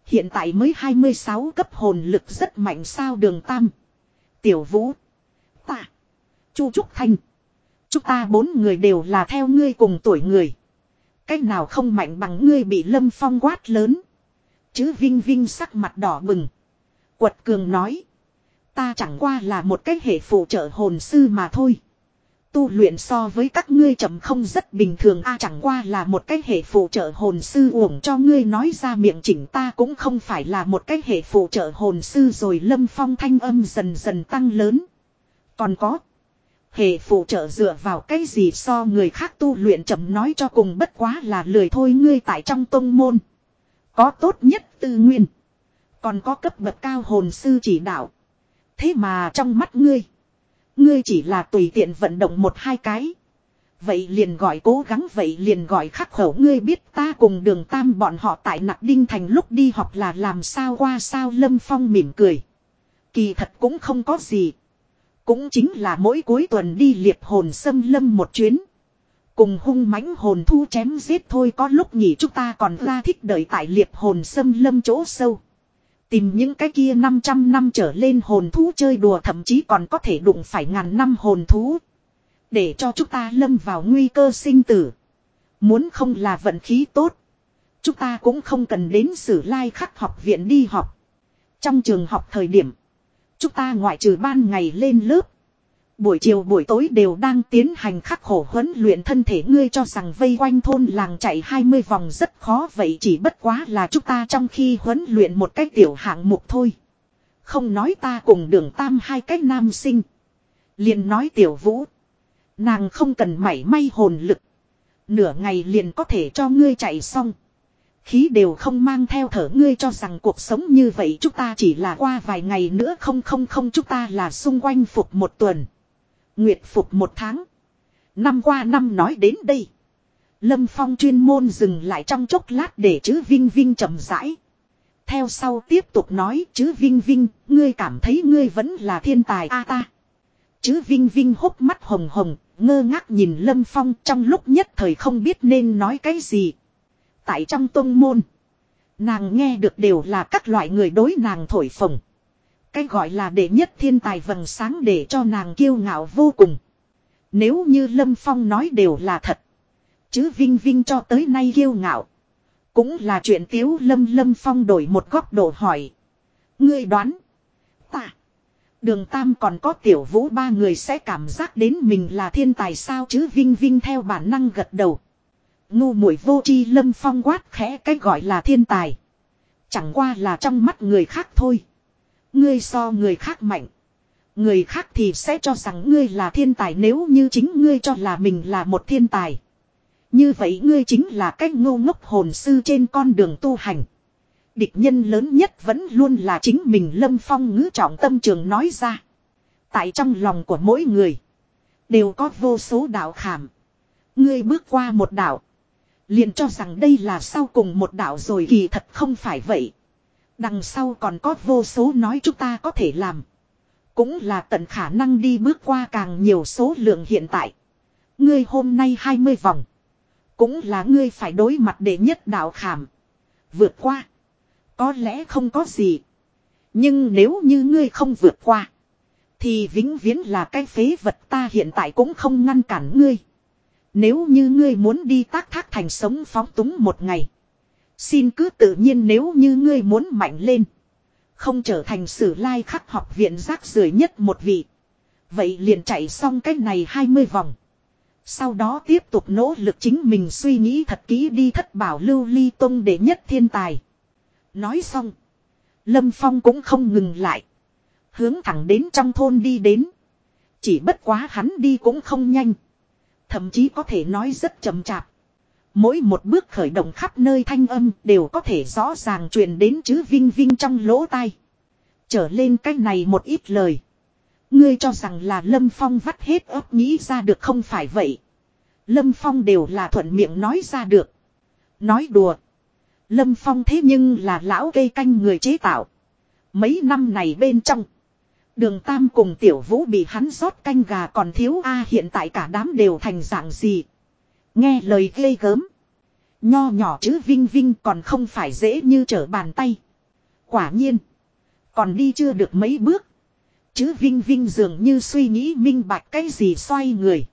Hiện tại mới 26 cấp hồn lực rất mạnh sao đường tam. Tiểu vũ. Ta. Chu Trúc Thanh. Chúng ta bốn người đều là theo ngươi cùng tuổi người. Cách nào không mạnh bằng ngươi bị lâm phong quát lớn. Chứ Vinh Vinh sắc mặt đỏ bừng. Quật cường nói. Ta chẳng qua là một cái hệ phụ trợ hồn sư mà thôi. Tu luyện so với các ngươi chậm không rất bình thường a chẳng qua là một cái hệ phụ trợ hồn sư uổng cho ngươi nói ra miệng chỉnh ta cũng không phải là một cái hệ phụ trợ hồn sư rồi lâm phong thanh âm dần dần tăng lớn. Còn có. Hệ phụ trợ dựa vào cái gì so người khác tu luyện chậm nói cho cùng bất quá là lười thôi ngươi tại trong tông môn. Có tốt nhất tư nguyên. Còn có cấp bậc cao hồn sư chỉ đạo. Thế mà trong mắt ngươi. Ngươi chỉ là tùy tiện vận động một hai cái. Vậy liền gọi cố gắng, vậy liền gọi khắc khẩu ngươi biết ta cùng đường tam bọn họ tại nặc đinh thành lúc đi học là làm sao qua sao lâm phong mỉm cười. Kỳ thật cũng không có gì. Cũng chính là mỗi cuối tuần đi liệp hồn xâm lâm một chuyến. Cùng hung mãnh hồn thu chém giết thôi có lúc nhỉ chúng ta còn ra thích đợi tại liệp hồn xâm lâm chỗ sâu. Tìm những cái kia 500 năm trở lên hồn thú chơi đùa thậm chí còn có thể đụng phải ngàn năm hồn thú. Để cho chúng ta lâm vào nguy cơ sinh tử. Muốn không là vận khí tốt. Chúng ta cũng không cần đến sử lai khắc học viện đi học. Trong trường học thời điểm. Chúng ta ngoại trừ ban ngày lên lớp. Buổi chiều buổi tối đều đang tiến hành khắc khổ huấn luyện thân thể ngươi cho rằng vây quanh thôn làng chạy 20 vòng rất khó vậy chỉ bất quá là chúng ta trong khi huấn luyện một cách tiểu hạng mục thôi. Không nói ta cùng đường tam hai cách nam sinh. liền nói tiểu vũ. Nàng không cần mảy may hồn lực. Nửa ngày liền có thể cho ngươi chạy xong. Khí đều không mang theo thở ngươi cho rằng cuộc sống như vậy chúng ta chỉ là qua vài ngày nữa không không không chúng ta là xung quanh phục một tuần. Nguyệt phục một tháng. Năm qua năm nói đến đây. Lâm Phong chuyên môn dừng lại trong chốc lát để chữ Vinh Vinh chậm rãi. Theo sau tiếp tục nói chữ Vinh Vinh, ngươi cảm thấy ngươi vẫn là thiên tài a ta. Chữ Vinh Vinh hốc mắt hồng hồng, ngơ ngác nhìn Lâm Phong trong lúc nhất thời không biết nên nói cái gì. Tại trong tông môn, nàng nghe được đều là các loại người đối nàng thổi phồng. Cái gọi là đệ nhất thiên tài vầng sáng để cho nàng kiêu ngạo vô cùng. Nếu như Lâm Phong nói đều là thật. Chứ Vinh Vinh cho tới nay kiêu ngạo. Cũng là chuyện tiếu Lâm Lâm Phong đổi một góc độ hỏi. Ngươi đoán. Ta. Đường Tam còn có tiểu vũ ba người sẽ cảm giác đến mình là thiên tài sao chứ Vinh Vinh theo bản năng gật đầu. Ngu muội vô chi Lâm Phong quát khẽ cái gọi là thiên tài. Chẳng qua là trong mắt người khác thôi. Ngươi so người khác mạnh. Người khác thì sẽ cho rằng ngươi là thiên tài nếu như chính ngươi cho là mình là một thiên tài. Như vậy ngươi chính là cách ngô ngốc hồn sư trên con đường tu hành. Địch nhân lớn nhất vẫn luôn là chính mình Lâm Phong ngữ trọng tâm trường nói ra. Tại trong lòng của mỗi người. Đều có vô số đạo khảm. Ngươi bước qua một đạo. Liền cho rằng đây là sau cùng một đạo rồi kỳ thật không phải vậy. Đằng sau còn có vô số nói chúng ta có thể làm. Cũng là tận khả năng đi bước qua càng nhiều số lượng hiện tại. Ngươi hôm nay 20 vòng. Cũng là ngươi phải đối mặt để nhất đạo khảm. Vượt qua. Có lẽ không có gì. Nhưng nếu như ngươi không vượt qua. Thì vĩnh viễn là cái phế vật ta hiện tại cũng không ngăn cản ngươi. Nếu như ngươi muốn đi tác thác thành sống phóng túng một ngày. Xin cứ tự nhiên nếu như ngươi muốn mạnh lên. Không trở thành sử lai khắc học viện rác rưởi nhất một vị. Vậy liền chạy xong cách này 20 vòng. Sau đó tiếp tục nỗ lực chính mình suy nghĩ thật kỹ đi thất bảo lưu ly tông để nhất thiên tài. Nói xong. Lâm Phong cũng không ngừng lại. Hướng thẳng đến trong thôn đi đến. Chỉ bất quá hắn đi cũng không nhanh. Thậm chí có thể nói rất chậm chạp. Mỗi một bước khởi động khắp nơi thanh âm đều có thể rõ ràng truyền đến chứ vinh vinh trong lỗ tai. Trở lên cách này một ít lời. Ngươi cho rằng là Lâm Phong vắt hết ấp nghĩ ra được không phải vậy. Lâm Phong đều là thuận miệng nói ra được. Nói đùa. Lâm Phong thế nhưng là lão cây canh người chế tạo. Mấy năm này bên trong. Đường Tam cùng Tiểu Vũ bị hắn rót canh gà còn thiếu A hiện tại cả đám đều thành dạng gì. Nghe lời ghê gớm. Nho nhỏ chứ Vinh Vinh còn không phải dễ như trở bàn tay. Quả nhiên. Còn đi chưa được mấy bước. Chứ Vinh Vinh dường như suy nghĩ minh bạch cái gì xoay người.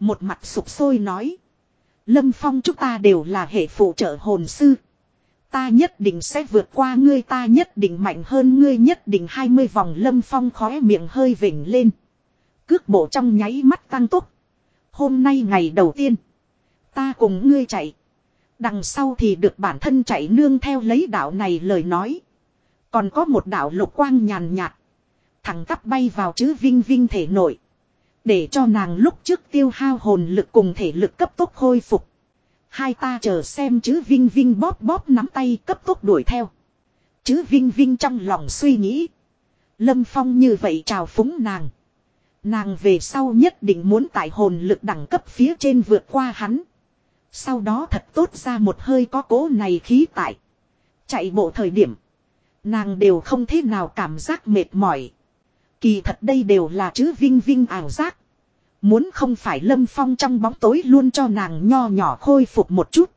Một mặt sụp sôi nói. Lâm Phong chúng ta đều là hệ phụ trợ hồn sư. Ta nhất định sẽ vượt qua ngươi, ta nhất định mạnh hơn ngươi, nhất định 20 vòng lâm phong khóe miệng hơi vỉnh lên. Cước bộ trong nháy mắt tăng tốc. Hôm nay ngày đầu tiên. Ta cùng ngươi chạy. Đằng sau thì được bản thân chạy nương theo lấy đạo này lời nói. Còn có một đạo lục quang nhàn nhạt. Thẳng tắp bay vào chữ vinh vinh thể nội. Để cho nàng lúc trước tiêu hao hồn lực cùng thể lực cấp tốc khôi phục. Hai ta chờ xem chứ Vinh Vinh bóp bóp nắm tay cấp tốc đuổi theo. Chứ Vinh Vinh trong lòng suy nghĩ. Lâm Phong như vậy chào phúng nàng. Nàng về sau nhất định muốn tại hồn lực đẳng cấp phía trên vượt qua hắn. Sau đó thật tốt ra một hơi có cố này khí tại. Chạy bộ thời điểm. Nàng đều không thế nào cảm giác mệt mỏi. Kỳ thật đây đều là chứ vinh vinh ảo giác. Muốn không phải lâm phong trong bóng tối luôn cho nàng nho nhỏ khôi phục một chút.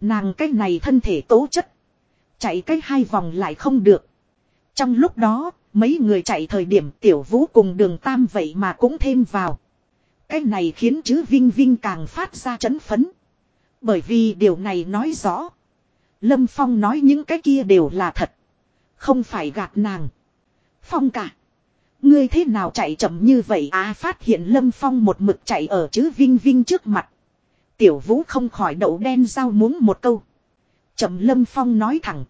Nàng cái này thân thể tố chất. Chạy cái hai vòng lại không được. Trong lúc đó, mấy người chạy thời điểm tiểu vũ cùng đường tam vậy mà cũng thêm vào. Cái này khiến chứ Vinh Vinh càng phát ra chấn phấn. Bởi vì điều này nói rõ. Lâm Phong nói những cái kia đều là thật. Không phải gạt nàng. Phong cả. Ngươi thế nào chạy chậm như vậy à phát hiện Lâm Phong một mực chạy ở chữ Vinh Vinh trước mặt. Tiểu Vũ không khỏi đậu đen giao muốn một câu. Chậm Lâm Phong nói thẳng.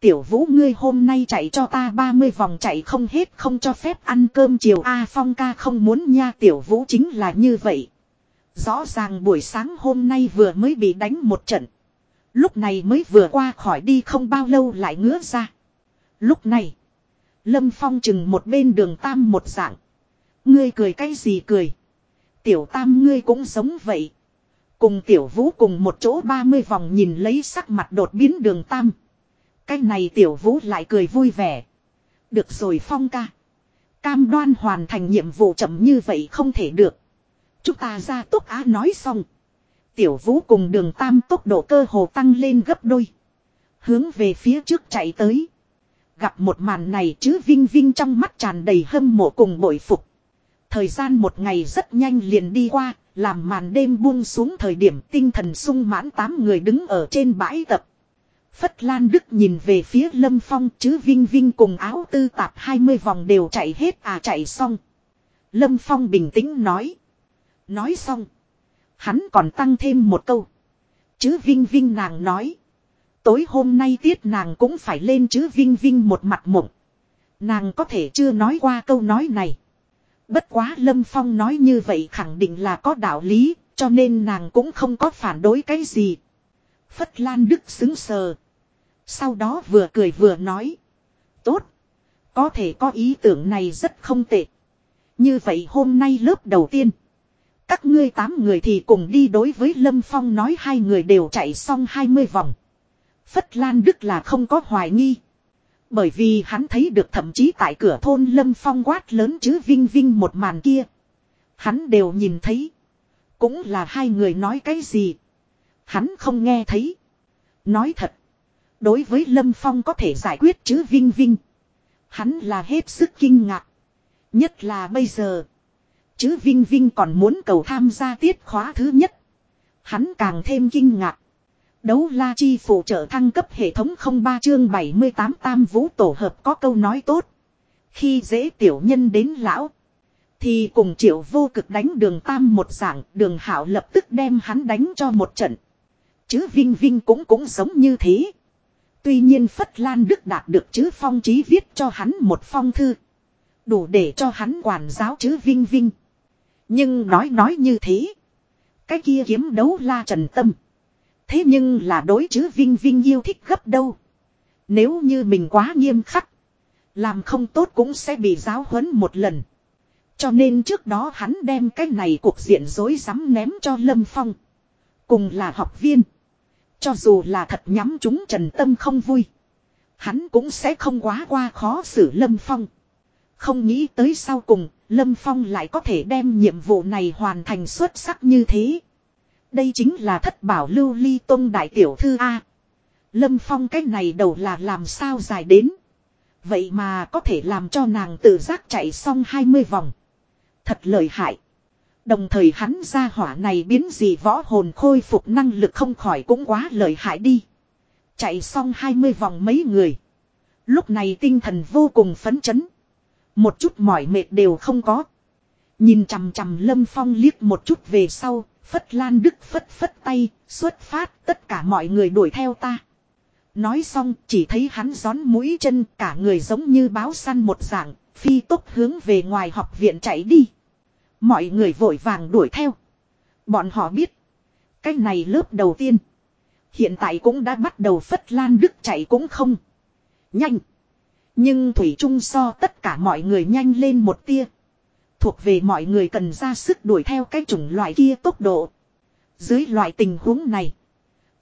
Tiểu Vũ ngươi hôm nay chạy cho ta 30 vòng, chạy không hết, không cho phép ăn cơm chiều A Phong ca không muốn nha, Tiểu Vũ chính là như vậy. Rõ ràng buổi sáng hôm nay vừa mới bị đánh một trận. Lúc này mới vừa qua khỏi đi không bao lâu lại ngứa ra. Lúc này. Lâm Phong chừng một bên đường tam một dạng. Ngươi cười cái gì cười. Tiểu tam ngươi cũng giống vậy. Cùng tiểu vũ cùng một chỗ 30 vòng nhìn lấy sắc mặt đột biến đường tam. Cái này tiểu vũ lại cười vui vẻ. Được rồi Phong ca. Cam đoan hoàn thành nhiệm vụ chậm như vậy không thể được. Chúng ta ra tốc á nói xong. Tiểu vũ cùng đường tam tốc độ cơ hồ tăng lên gấp đôi. Hướng về phía trước chạy tới. Gặp một màn này chứ Vinh Vinh trong mắt tràn đầy hâm mộ cùng bội phục. Thời gian một ngày rất nhanh liền đi qua, làm màn đêm buông xuống thời điểm tinh thần sung mãn tám người đứng ở trên bãi tập. Phất Lan Đức nhìn về phía Lâm Phong chứ Vinh Vinh cùng áo tư tạp 20 vòng đều chạy hết à chạy xong. Lâm Phong bình tĩnh nói. Nói xong. Hắn còn tăng thêm một câu. Chứ Vinh Vinh nàng nói. Tối hôm nay tiết nàng cũng phải lên chứ Vinh Vinh một mặt mộng. Nàng có thể chưa nói qua câu nói này. Bất quá Lâm Phong nói như vậy khẳng định là có đạo lý, cho nên nàng cũng không có phản đối cái gì. Phất Lan Đức xứng sờ. Sau đó vừa cười vừa nói. Tốt. Có thể có ý tưởng này rất không tệ. Như vậy hôm nay lớp đầu tiên. Các ngươi tám người thì cùng đi đối với Lâm Phong nói hai người đều chạy xong 20 vòng. Phất Lan Đức là không có hoài nghi. Bởi vì hắn thấy được thậm chí tại cửa thôn Lâm Phong quát lớn chứ Vinh Vinh một màn kia. Hắn đều nhìn thấy. Cũng là hai người nói cái gì. Hắn không nghe thấy. Nói thật. Đối với Lâm Phong có thể giải quyết chứ Vinh Vinh. Hắn là hết sức kinh ngạc. Nhất là bây giờ. Chứ Vinh Vinh còn muốn cầu tham gia tiết khóa thứ nhất. Hắn càng thêm kinh ngạc. Đấu la chi phụ trợ thăng cấp hệ thống 03 chương 78 tam vũ tổ hợp có câu nói tốt. Khi dễ tiểu nhân đến lão. Thì cùng triệu vô cực đánh đường tam một dạng, đường hảo lập tức đem hắn đánh cho một trận. Chứ Vinh Vinh cũng cũng giống như thế. Tuy nhiên Phất Lan Đức đạt được chữ phong trí viết cho hắn một phong thư. Đủ để cho hắn quản giáo chữ Vinh Vinh. Nhưng nói nói như thế. Cái kia kiếm đấu la trần tâm. Thế nhưng là đối chứ Vinh Vinh yêu thích gấp đâu. Nếu như mình quá nghiêm khắc. Làm không tốt cũng sẽ bị giáo huấn một lần. Cho nên trước đó hắn đem cái này cuộc diện dối rắm ném cho Lâm Phong. Cùng là học viên. Cho dù là thật nhắm chúng Trần Tâm không vui. Hắn cũng sẽ không quá qua khó xử Lâm Phong. Không nghĩ tới sau cùng, Lâm Phong lại có thể đem nhiệm vụ này hoàn thành xuất sắc như thế. Đây chính là thất bảo lưu ly tông đại tiểu thư A. Lâm Phong cái này đầu là làm sao dài đến. Vậy mà có thể làm cho nàng tự giác chạy xong 20 vòng. Thật lợi hại. Đồng thời hắn ra hỏa này biến gì võ hồn khôi phục năng lực không khỏi cũng quá lợi hại đi. Chạy xong 20 vòng mấy người. Lúc này tinh thần vô cùng phấn chấn. Một chút mỏi mệt đều không có. Nhìn chằm chằm Lâm Phong liếc một chút về sau, Phất Lan Đức phất phất tay, xuất phát tất cả mọi người đuổi theo ta. Nói xong chỉ thấy hắn gión mũi chân cả người giống như báo săn một dạng, phi tốc hướng về ngoài học viện chạy đi. Mọi người vội vàng đuổi theo. Bọn họ biết. Cái này lớp đầu tiên. Hiện tại cũng đã bắt đầu Phất Lan Đức chạy cũng không. Nhanh. Nhưng Thủy Trung so tất cả mọi người nhanh lên một tia. Thuộc về mọi người cần ra sức đuổi theo cái chủng loại kia tốc độ. Dưới loại tình huống này.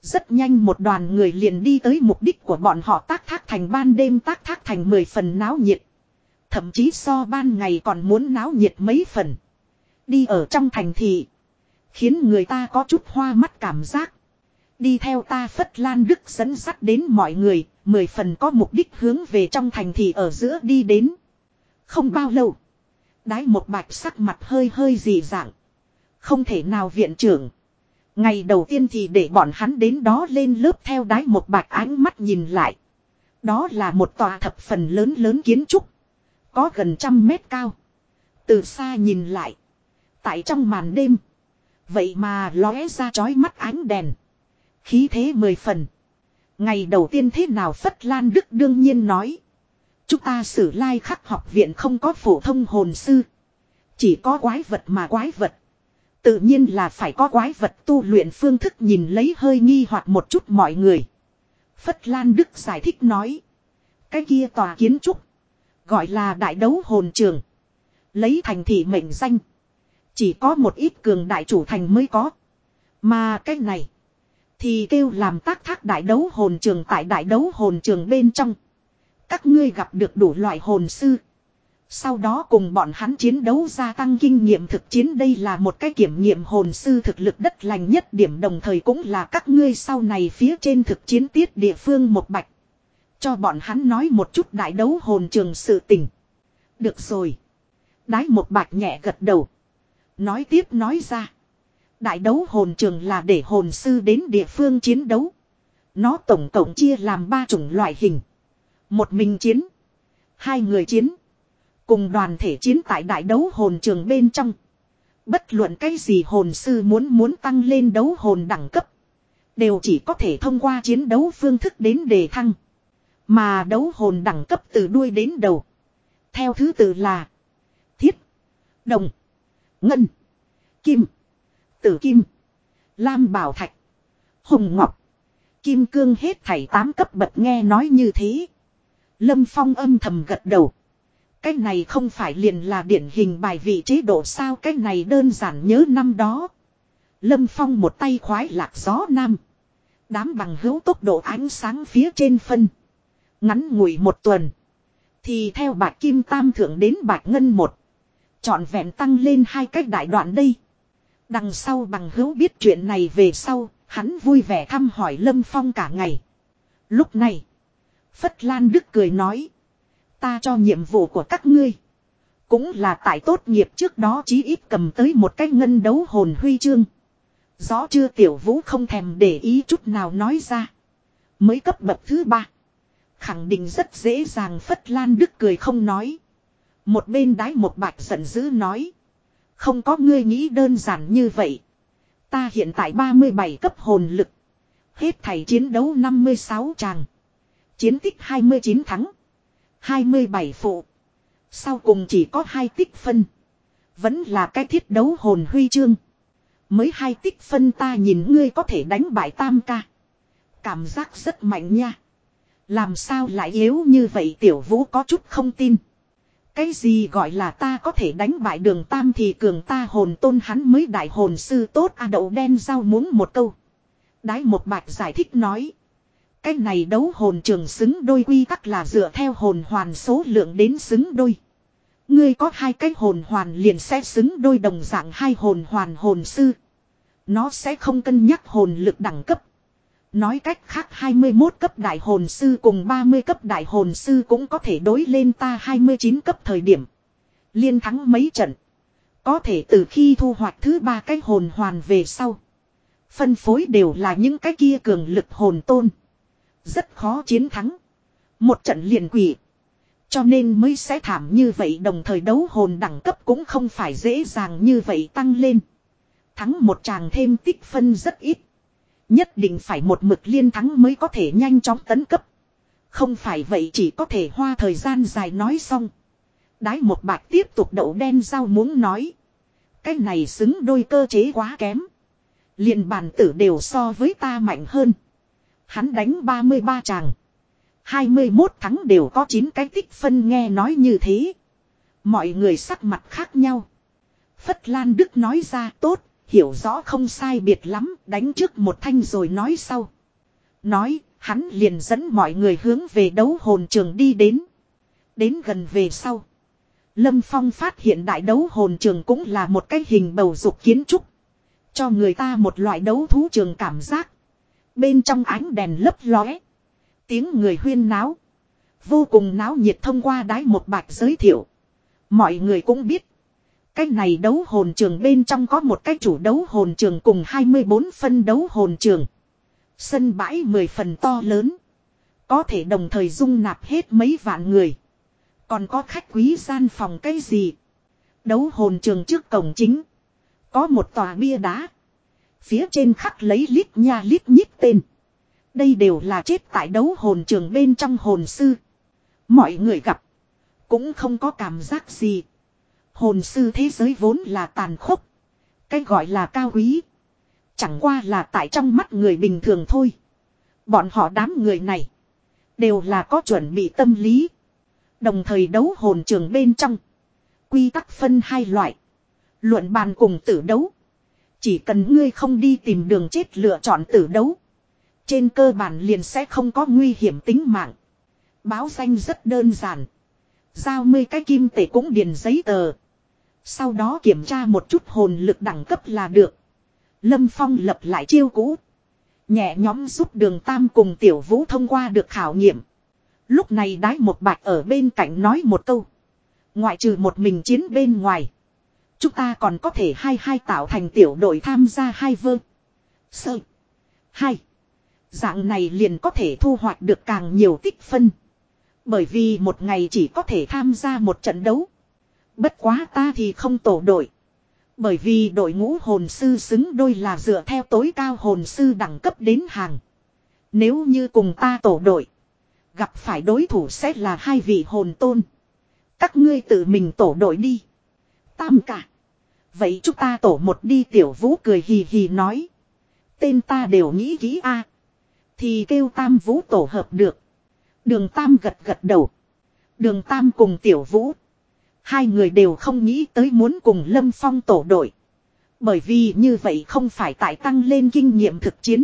Rất nhanh một đoàn người liền đi tới mục đích của bọn họ tác thác thành ban đêm tác thác thành 10 phần náo nhiệt. Thậm chí so ban ngày còn muốn náo nhiệt mấy phần. Đi ở trong thành thị. Khiến người ta có chút hoa mắt cảm giác. Đi theo ta Phất Lan Đức dẫn sắt đến mọi người, mười phần có mục đích hướng về trong thành thị ở giữa đi đến. Không bao lâu. Đái một bạch sắc mặt hơi hơi dị dạng. Không thể nào viện trưởng. Ngày đầu tiên thì để bọn hắn đến đó lên lớp theo đái một bạch ánh mắt nhìn lại. Đó là một tòa thập phần lớn lớn kiến trúc. Có gần trăm mét cao. Từ xa nhìn lại. Tại trong màn đêm. Vậy mà lóe ra chói mắt ánh đèn. Khí thế mười phần. Ngày đầu tiên thế nào Phất Lan Đức đương nhiên nói. Chúng ta sử lai khắc học viện không có phổ thông hồn sư. Chỉ có quái vật mà quái vật. Tự nhiên là phải có quái vật tu luyện phương thức nhìn lấy hơi nghi hoặc một chút mọi người. Phất Lan Đức giải thích nói. Cái kia tòa kiến trúc. Gọi là đại đấu hồn trường. Lấy thành thị mệnh danh. Chỉ có một ít cường đại chủ thành mới có. Mà cái này. Thì kêu làm tác thác đại đấu hồn trường tại đại đấu hồn trường bên trong. Các ngươi gặp được đủ loại hồn sư. Sau đó cùng bọn hắn chiến đấu gia tăng kinh nghiệm thực chiến đây là một cái kiểm nghiệm hồn sư thực lực đất lành nhất điểm đồng thời cũng là các ngươi sau này phía trên thực chiến tiết địa phương một bạch. Cho bọn hắn nói một chút đại đấu hồn trường sự tình. Được rồi. Đái một bạch nhẹ gật đầu. Nói tiếp nói ra. Đại đấu hồn trường là để hồn sư đến địa phương chiến đấu. Nó tổng cộng chia làm ba chủng loại hình. Một mình chiến. Hai người chiến. Cùng đoàn thể chiến tại đại đấu hồn trường bên trong. Bất luận cái gì hồn sư muốn muốn tăng lên đấu hồn đẳng cấp. Đều chỉ có thể thông qua chiến đấu phương thức đến đề thăng. Mà đấu hồn đẳng cấp từ đuôi đến đầu. Theo thứ tự là Thiết, Đồng, Ngân, Kim, Tử Kim, Lam Bảo Thạch, Hồng Ngọc, Kim Cương hết thảy tám cấp bậc nghe nói như thế. Lâm Phong âm thầm gật đầu. Cái này không phải liền là điển hình bài vị chế độ sao cái này đơn giản nhớ năm đó. Lâm Phong một tay khoái lạc gió nam. Đám bằng hữu tốc độ ánh sáng phía trên phân. Ngắn ngủi một tuần. Thì theo bạc kim tam thượng đến bạc ngân một. Chọn vẹn tăng lên hai cách đại đoạn đây. Đằng sau bằng hữu biết chuyện này về sau, hắn vui vẻ thăm hỏi Lâm Phong cả ngày. Lúc này, Phất Lan Đức cười nói. Ta cho nhiệm vụ của các ngươi. Cũng là tại tốt nghiệp trước đó chí ít cầm tới một cái ngân đấu hồn huy chương. Rõ chưa tiểu vũ không thèm để ý chút nào nói ra. Mới cấp bậc thứ ba. Khẳng định rất dễ dàng Phất Lan Đức cười không nói. Một bên đái một bạch giận dữ nói. Không có ngươi nghĩ đơn giản như vậy. Ta hiện tại 37 cấp hồn lực. Hết thảy chiến đấu 56 tràng. Chiến tích 29 thắng. 27 phụ. Sau cùng chỉ có hai tích phân. Vẫn là cái thiết đấu hồn huy chương. Mới hai tích phân ta nhìn ngươi có thể đánh bại tam ca. Cảm giác rất mạnh nha. Làm sao lại yếu như vậy tiểu vũ có chút không tin. Cái gì gọi là ta có thể đánh bại đường tam thì cường ta hồn tôn hắn mới đại hồn sư tốt a, đậu đen giao muốn một câu. Đái một bạch giải thích nói. Cái này đấu hồn trường xứng đôi quy tắc là dựa theo hồn hoàn số lượng đến xứng đôi. Ngươi có hai cái hồn hoàn liền sẽ xứng đôi đồng dạng hai hồn hoàn hồn sư. Nó sẽ không cân nhắc hồn lực đẳng cấp. Nói cách khác 21 cấp đại hồn sư cùng 30 cấp đại hồn sư cũng có thể đối lên ta 29 cấp thời điểm. Liên thắng mấy trận. Có thể từ khi thu hoạch thứ ba cái hồn hoàn về sau. Phân phối đều là những cái kia cường lực hồn tôn. Rất khó chiến thắng. Một trận liền quỷ. Cho nên mới sẽ thảm như vậy, đồng thời đấu hồn đẳng cấp cũng không phải dễ dàng như vậy tăng lên. Thắng một chàng thêm tích phân rất ít. Nhất định phải một mực liên thắng mới có thể nhanh chóng tấn cấp. Không phải vậy chỉ có thể hoa thời gian dài nói xong. Đái một bạc tiếp tục đậu đen rau muốn nói. Cái này xứng đôi cơ chế quá kém. liền bản tử đều so với ta mạnh hơn. Hắn đánh 33 chàng. 21 thắng đều có 9 cái tích phân nghe nói như thế. Mọi người sắc mặt khác nhau. Phất Lan Đức nói ra tốt, hiểu rõ không sai biệt lắm, đánh trước một thanh rồi nói sau. Nói, hắn liền dẫn mọi người hướng về đấu hồn trường đi đến. Đến gần về sau. Lâm Phong phát hiện đại đấu hồn trường cũng là một cái hình bầu dục kiến trúc. Cho người ta một loại đấu thú trường cảm giác. Bên trong ánh đèn lấp lóe. Tiếng người huyên náo. Vô cùng náo nhiệt thông qua đái một bạch giới thiệu. Mọi người cũng biết. Cái này đấu hồn trường bên trong có một cái chủ đấu hồn trường cùng 24 phân đấu hồn trường. Sân bãi 10 phần to lớn. Có thể đồng thời dung nạp hết mấy vạn người. Còn có khách quý gian phòng cái gì. Đấu hồn trường trước cổng chính. Có một tòa bia đá. Phía trên khắc lấy lít nha lít nhít tên. Đây đều là chết tại đấu hồn trường bên trong hồn sư. Mọi người gặp. Cũng không có cảm giác gì. Hồn sư thế giới vốn là tàn khốc. Cái gọi là cao quý. Chẳng qua là tại trong mắt người bình thường thôi. Bọn họ đám người này. Đều là có chuẩn bị tâm lý. Đồng thời đấu hồn trường bên trong. Quy tắc phân hai loại. Luận bàn cùng tử đấu. Chỉ cần ngươi không đi tìm đường chết lựa chọn tử đấu. Trên cơ bản liền sẽ không có nguy hiểm tính mạng. Báo danh rất đơn giản. Giao mươi cái kim tệ cũng điền giấy tờ. Sau đó kiểm tra một chút hồn lực đẳng cấp là được. Lâm Phong lập lại chiêu cũ. Nhẹ nhóm giúp đường Tam cùng Tiểu Vũ thông qua được khảo nghiệm. Lúc này đái một bạch ở bên cạnh nói một câu. Ngoại trừ một mình chiến bên ngoài. Chúng ta còn có thể hai hai tạo thành tiểu đội tham gia hai vơ. Sơ. Hai. Dạng này liền có thể thu hoạch được càng nhiều tích phân. Bởi vì một ngày chỉ có thể tham gia một trận đấu. Bất quá ta thì không tổ đội. Bởi vì đội ngũ hồn sư xứng đôi là dựa theo tối cao hồn sư đẳng cấp đến hàng. Nếu như cùng ta tổ đội. Gặp phải đối thủ sẽ là hai vị hồn tôn. Các ngươi tự mình tổ đội đi. Tam cả. Vậy chúng ta tổ một đi, tiểu vũ cười hì hì nói. Tên ta đều nghĩ kỹ a Thì kêu tam vũ tổ hợp được. Đường tam gật gật đầu. Đường tam cùng tiểu vũ. Hai người đều không nghĩ tới muốn cùng lâm phong tổ đội. Bởi vì như vậy không phải tại tăng lên kinh nghiệm thực chiến.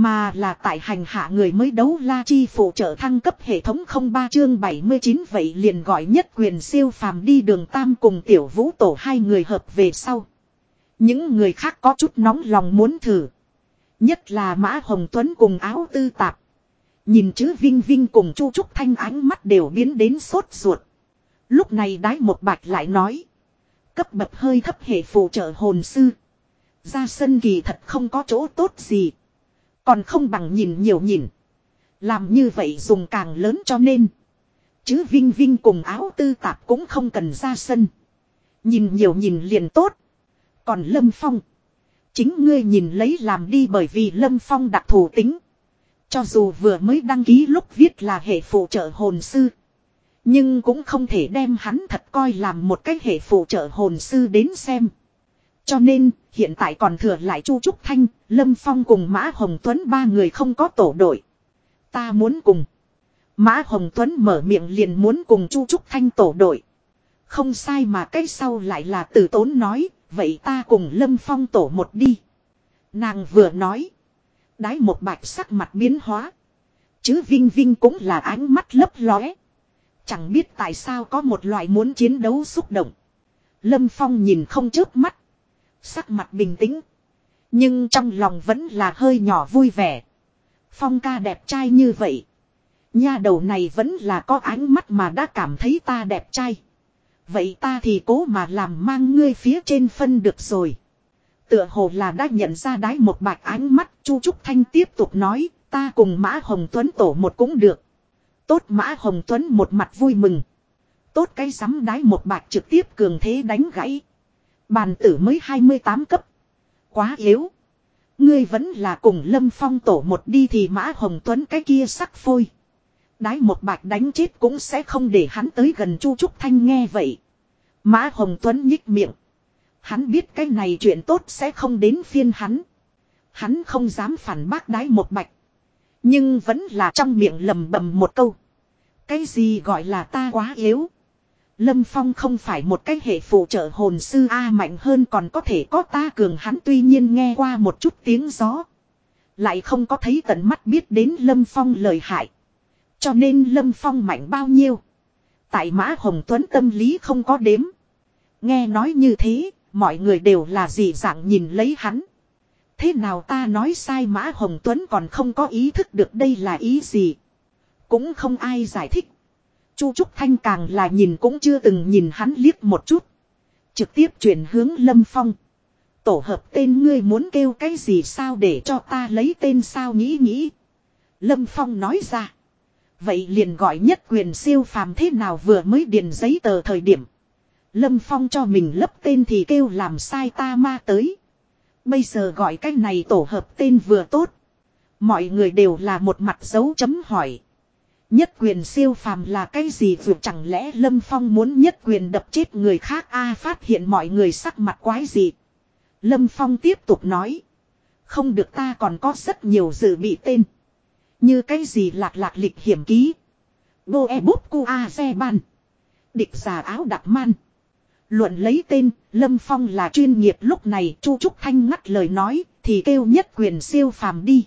Mà là tại hành hạ người mới đấu la chi phụ trợ thăng cấp hệ thống 03 chương 79 vậy liền gọi nhất quyền siêu phàm đi đường tam cùng tiểu vũ tổ hai người hợp về sau. Những người khác có chút nóng lòng muốn thử. Nhất là Mã Hồng Tuấn cùng áo tư tạp. Nhìn chữ Vinh Vinh cùng Chu Trúc Thanh ánh mắt đều biến đến sốt ruột. Lúc này đái một bạch lại nói. Cấp bậc hơi thấp hệ phụ trợ hồn sư. Ra sân kỳ thật không có chỗ tốt gì. Còn không bằng nhìn nhiều nhìn. Làm như vậy dùng càng lớn cho nên. Chứ Vinh Vinh cùng áo tư tạp cũng không cần ra sân. Nhìn nhiều nhìn liền tốt. Còn Lâm Phong. Chính ngươi nhìn lấy làm đi bởi vì Lâm Phong đặc thù tính. Cho dù vừa mới đăng ký lúc viết là hệ phụ trợ hồn sư. Nhưng cũng không thể đem hắn thật coi làm một cái hệ phụ trợ hồn sư đến xem. Cho nên, hiện tại còn thừa lại Chu Trúc Thanh, Lâm Phong cùng Mã Hồng Tuấn ba người không có tổ đội. Ta muốn cùng. Mã Hồng Tuấn mở miệng liền muốn cùng Chu Trúc Thanh tổ đội. Không sai mà cái sau lại là tử tốn nói, vậy ta cùng Lâm Phong tổ một đi. Nàng vừa nói. Đái một bạch sắc mặt biến hóa. Chứ Vinh Vinh cũng là ánh mắt lấp lóe. Chẳng biết tại sao có một loại muốn chiến đấu xúc động. Lâm Phong nhìn không trước mắt. Sắc mặt bình tĩnh. Nhưng trong lòng vẫn là hơi nhỏ vui vẻ. Phong ca đẹp trai như vậy. Nha đầu này vẫn là có ánh mắt mà đã cảm thấy ta đẹp trai. Vậy ta thì cố mà làm mang ngươi phía trên phân được rồi. Tựa hồ là đã nhận ra đái một bạch ánh mắt. Chu Trúc Thanh tiếp tục nói. Ta cùng Mã Hồng Tuấn tổ một cũng được. Tốt Mã Hồng Tuấn một mặt vui mừng. Tốt cái sắm đái một bạch trực tiếp cường thế đánh gãy. Bàn tử mới 28 cấp. Quá yếu. Ngươi vẫn là cùng Lâm Phong tổ một đi thì Mã Hồng Tuấn cái kia sắc phôi. Đái một bạch đánh chết cũng sẽ không để hắn tới gần Chu Trúc Thanh nghe vậy. Mã Hồng Tuấn nhích miệng. Hắn biết cái này chuyện tốt sẽ không đến phiên hắn. Hắn không dám phản bác đái một bạch. Nhưng vẫn là trong miệng lầm bầm một câu. Cái gì gọi là ta quá yếu. Lâm Phong không phải một cái hệ phụ trợ hồn sư A mạnh hơn còn có thể có ta cường hắn tuy nhiên nghe qua một chút tiếng gió. Lại không có thấy tận mắt biết đến Lâm Phong lời hại. Cho nên Lâm Phong mạnh bao nhiêu. Tại Mã Hồng Tuấn tâm lý không có đếm. Nghe nói như thế, mọi người đều là gì dạng nhìn lấy hắn. Thế nào ta nói sai Mã Hồng Tuấn còn không có ý thức được đây là ý gì. Cũng không ai giải thích. Chu Trúc Thanh càng là nhìn cũng chưa từng nhìn hắn liếc một chút. Trực tiếp chuyển hướng Lâm Phong. Tổ hợp tên ngươi muốn kêu cái gì sao để cho ta lấy tên sao nghĩ nghĩ. Lâm Phong nói ra. Vậy liền gọi nhất quyền siêu phàm thế nào vừa mới điền giấy tờ thời điểm. Lâm Phong cho mình lấp tên thì kêu làm sai ta ma tới. Bây giờ gọi cái này tổ hợp tên vừa tốt. Mọi người đều là một mặt dấu chấm hỏi. Nhất quyền siêu phàm là cái gì vượt chẳng lẽ Lâm Phong muốn nhất quyền đập chết người khác a phát hiện mọi người sắc mặt quái gì. Lâm Phong tiếp tục nói. Không được ta còn có rất nhiều dự bị tên. Như cái gì lạc lạc lịch hiểm ký. Bô e bút cu a xe ban. Địch giả áo đặc man. Luận lấy tên, Lâm Phong là chuyên nghiệp lúc này Chu Trúc Thanh ngắt lời nói, thì kêu nhất quyền siêu phàm đi.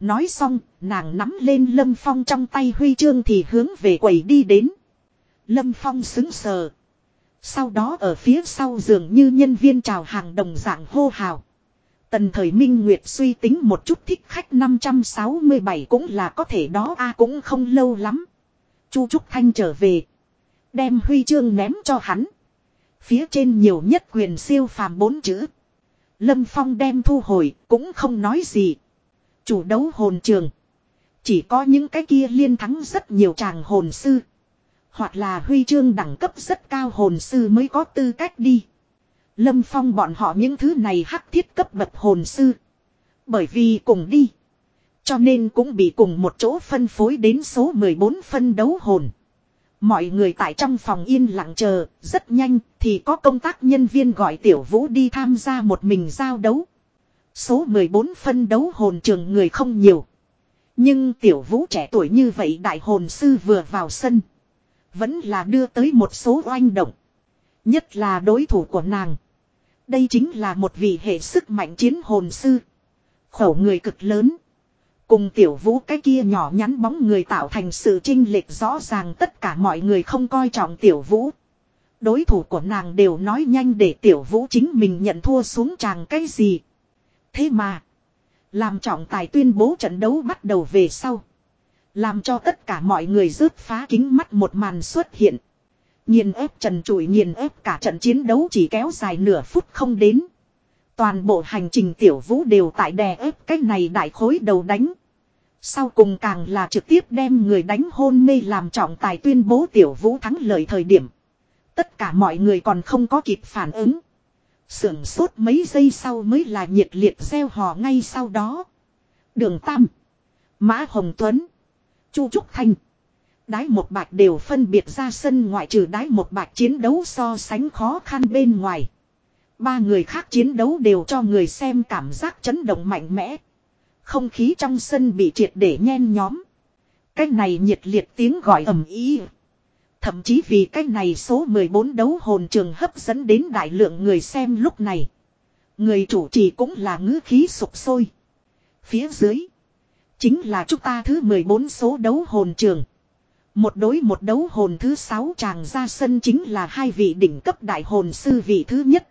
Nói xong, nàng nắm lên Lâm Phong trong tay huy chương thì hướng về quầy đi đến. Lâm Phong xứng sờ. Sau đó ở phía sau giường như nhân viên chào hàng đồng dạng hô hào. Tần thời Minh Nguyệt suy tính một chút thích khách 567 cũng là có thể đó a cũng không lâu lắm. Chu Trúc Thanh trở về. Đem huy chương ném cho hắn. Phía trên nhiều nhất quyền siêu phàm bốn chữ. Lâm Phong đem thu hồi cũng không nói gì. Chủ đấu hồn trường. Chỉ có những cái kia liên thắng rất nhiều chàng hồn sư. Hoặc là huy chương đẳng cấp rất cao hồn sư mới có tư cách đi. Lâm Phong bọn họ những thứ này hắc thiết cấp bậc hồn sư. Bởi vì cùng đi. Cho nên cũng bị cùng một chỗ phân phối đến số 14 phân đấu hồn. Mọi người tại trong phòng yên lặng chờ, rất nhanh thì có công tác nhân viên gọi Tiểu Vũ đi tham gia một mình giao đấu. Số 14 phân đấu hồn trường người không nhiều. Nhưng Tiểu Vũ trẻ tuổi như vậy đại hồn sư vừa vào sân. Vẫn là đưa tới một số oanh động. Nhất là đối thủ của nàng. Đây chính là một vị hệ sức mạnh chiến hồn sư. Khẩu người cực lớn. Cùng tiểu vũ cái kia nhỏ nhắn bóng người tạo thành sự trinh lệch rõ ràng tất cả mọi người không coi trọng tiểu vũ. Đối thủ của nàng đều nói nhanh để tiểu vũ chính mình nhận thua xuống chàng cái gì. Thế mà. Làm trọng tài tuyên bố trận đấu bắt đầu về sau. Làm cho tất cả mọi người rớt phá kính mắt một màn xuất hiện. Nhìn ép trần trụi nhìn ép cả trận chiến đấu chỉ kéo dài nửa phút không đến. Toàn bộ hành trình tiểu vũ đều tại đè ép cái này đại khối đầu đánh. Sau cùng càng là trực tiếp đem người đánh hôn mê làm trọng tài tuyên bố tiểu vũ thắng lợi thời điểm. Tất cả mọi người còn không có kịp phản ứng. Sưởng sốt mấy giây sau mới là nhiệt liệt gieo hò ngay sau đó. Đường Tam. Mã Hồng Tuấn. Chu Trúc Thanh. Đái một bạch đều phân biệt ra sân ngoại trừ đái một bạch chiến đấu so sánh khó khăn bên ngoài. Ba người khác chiến đấu đều cho người xem cảm giác chấn động mạnh mẽ. Không khí trong sân bị triệt để nhen nhóm. Cái này nhiệt liệt tiếng gọi ầm ý. Thậm chí vì cái này số 14 đấu hồn trường hấp dẫn đến đại lượng người xem lúc này. Người chủ trì cũng là ngữ khí sụp sôi. Phía dưới. Chính là chúng ta thứ 14 số đấu hồn trường. Một đối một đấu hồn thứ 6 chàng ra sân chính là hai vị đỉnh cấp đại hồn sư vị thứ nhất.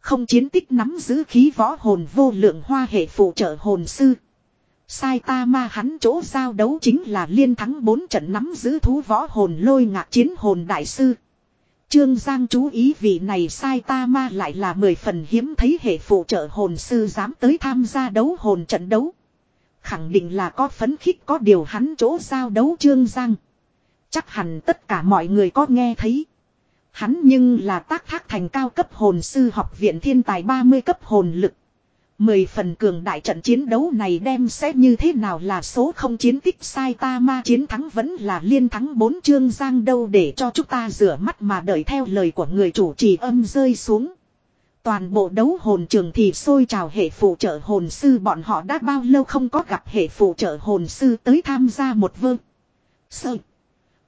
Không chiến tích nắm giữ khí võ hồn vô lượng hoa hệ phụ trợ hồn sư. Sai ta ma hắn chỗ giao đấu chính là liên thắng bốn trận nắm giữ thú võ hồn lôi ngạc chiến hồn đại sư. Trương Giang chú ý vị này sai ta ma lại là mười phần hiếm thấy hệ phụ trợ hồn sư dám tới tham gia đấu hồn trận đấu. Khẳng định là có phấn khích có điều hắn chỗ giao đấu Trương Giang. Chắc hẳn tất cả mọi người có nghe thấy. Hắn nhưng là tác thác thành cao cấp hồn sư học viện thiên tài 30 cấp hồn lực. Mười phần cường đại trận chiến đấu này đem sẽ như thế nào là số không chiến tích sai ta ma chiến thắng vẫn là liên thắng bốn chương giang đâu để cho chúng ta rửa mắt mà đợi theo lời của người chủ trì âm rơi xuống. Toàn bộ đấu hồn trường thì sôi trào hệ phụ trợ hồn sư bọn họ đã bao lâu không có gặp hệ phụ trợ hồn sư tới tham gia một vương Sơ.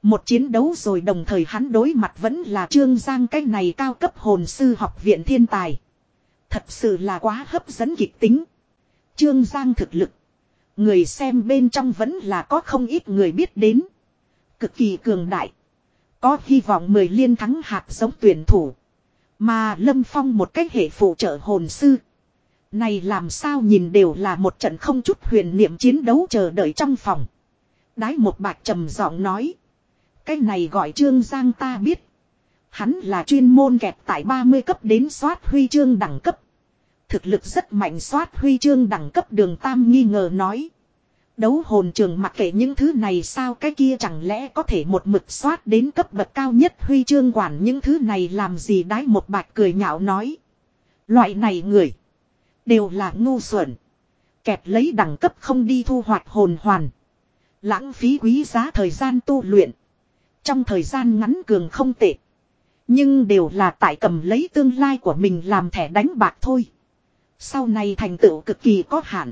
Một chiến đấu rồi đồng thời hắn đối mặt vẫn là trương giang cái này cao cấp hồn sư học viện thiên tài. Thật sự là quá hấp dẫn kịch tính. Trương Giang thực lực. Người xem bên trong vẫn là có không ít người biết đến. Cực kỳ cường đại. Có hy vọng mười liên thắng hạt giống tuyển thủ. Mà Lâm Phong một cách hệ phụ trợ hồn sư. Này làm sao nhìn đều là một trận không chút huyền niệm chiến đấu chờ đợi trong phòng. Đái một bạc trầm giọng nói. Cái này gọi Trương Giang ta biết. Hắn là chuyên môn kẹp tại 30 cấp đến soát huy chương đẳng cấp. Thực lực rất mạnh soát huy chương đẳng cấp đường tam nghi ngờ nói. Đấu hồn trường mặc kệ những thứ này sao cái kia chẳng lẽ có thể một mực soát đến cấp bậc cao nhất huy chương quản những thứ này làm gì đái một bạch cười nhạo nói. Loại này người. Đều là ngu xuẩn. Kẹp lấy đẳng cấp không đi thu hoạch hồn hoàn. Lãng phí quý giá thời gian tu luyện. Trong thời gian ngắn cường không tệ. Nhưng đều là tại cầm lấy tương lai của mình làm thẻ đánh bạc thôi. Sau này thành tựu cực kỳ có hạn.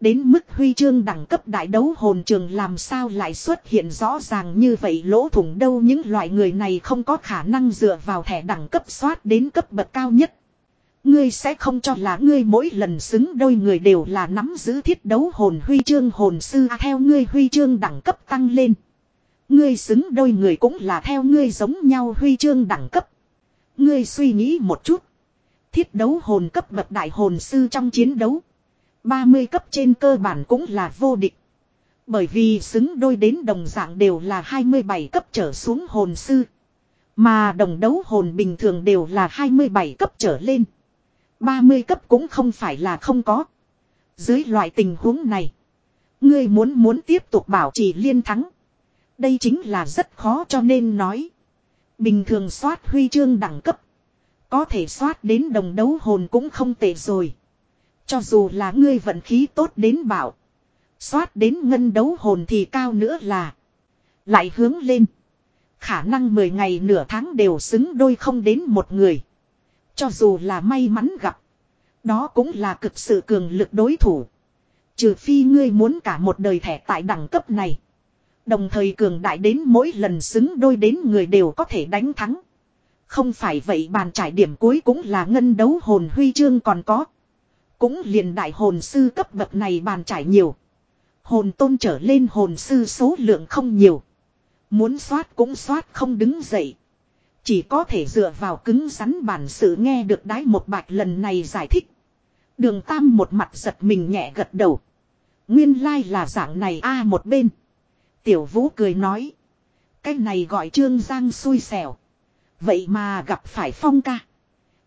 Đến mức huy chương đẳng cấp đại đấu hồn trường làm sao lại xuất hiện rõ ràng như vậy lỗ thủng đâu những loại người này không có khả năng dựa vào thẻ đẳng cấp soát đến cấp bậc cao nhất. Ngươi sẽ không cho là ngươi mỗi lần xứng đôi người đều là nắm giữ thiết đấu hồn huy chương hồn sư à, theo ngươi huy chương đẳng cấp tăng lên. Ngươi xứng đôi người cũng là theo ngươi giống nhau huy chương đẳng cấp. Ngươi suy nghĩ một chút. Thiết đấu hồn cấp bậc đại hồn sư trong chiến đấu. 30 cấp trên cơ bản cũng là vô địch. Bởi vì xứng đôi đến đồng dạng đều là 27 cấp trở xuống hồn sư. Mà đồng đấu hồn bình thường đều là 27 cấp trở lên. 30 cấp cũng không phải là không có. Dưới loại tình huống này. Ngươi muốn muốn tiếp tục bảo trì liên thắng. Đây chính là rất khó cho nên nói. Bình thường soát huy chương đẳng cấp. Có thể soát đến đồng đấu hồn cũng không tệ rồi. Cho dù là ngươi vận khí tốt đến bảo. Xoát đến ngân đấu hồn thì cao nữa là. Lại hướng lên. Khả năng 10 ngày nửa tháng đều xứng đôi không đến một người. Cho dù là may mắn gặp. Đó cũng là cực sự cường lực đối thủ. Trừ phi ngươi muốn cả một đời thẻ tại đẳng cấp này. Đồng thời cường đại đến mỗi lần xứng đôi đến người đều có thể đánh thắng. Không phải vậy bàn trải điểm cuối cũng là ngân đấu hồn huy chương còn có. Cũng liền đại hồn sư cấp bậc này bàn trải nhiều. Hồn tôn trở lên hồn sư số lượng không nhiều. Muốn soát cũng soát không đứng dậy. Chỉ có thể dựa vào cứng rắn bản sự nghe được đái một bạch lần này giải thích. Đường tam một mặt giật mình nhẹ gật đầu. Nguyên lai là dạng này a một bên. Tiểu vũ cười nói. Cái này gọi trương giang xui xẻo. Vậy mà gặp phải phong ca.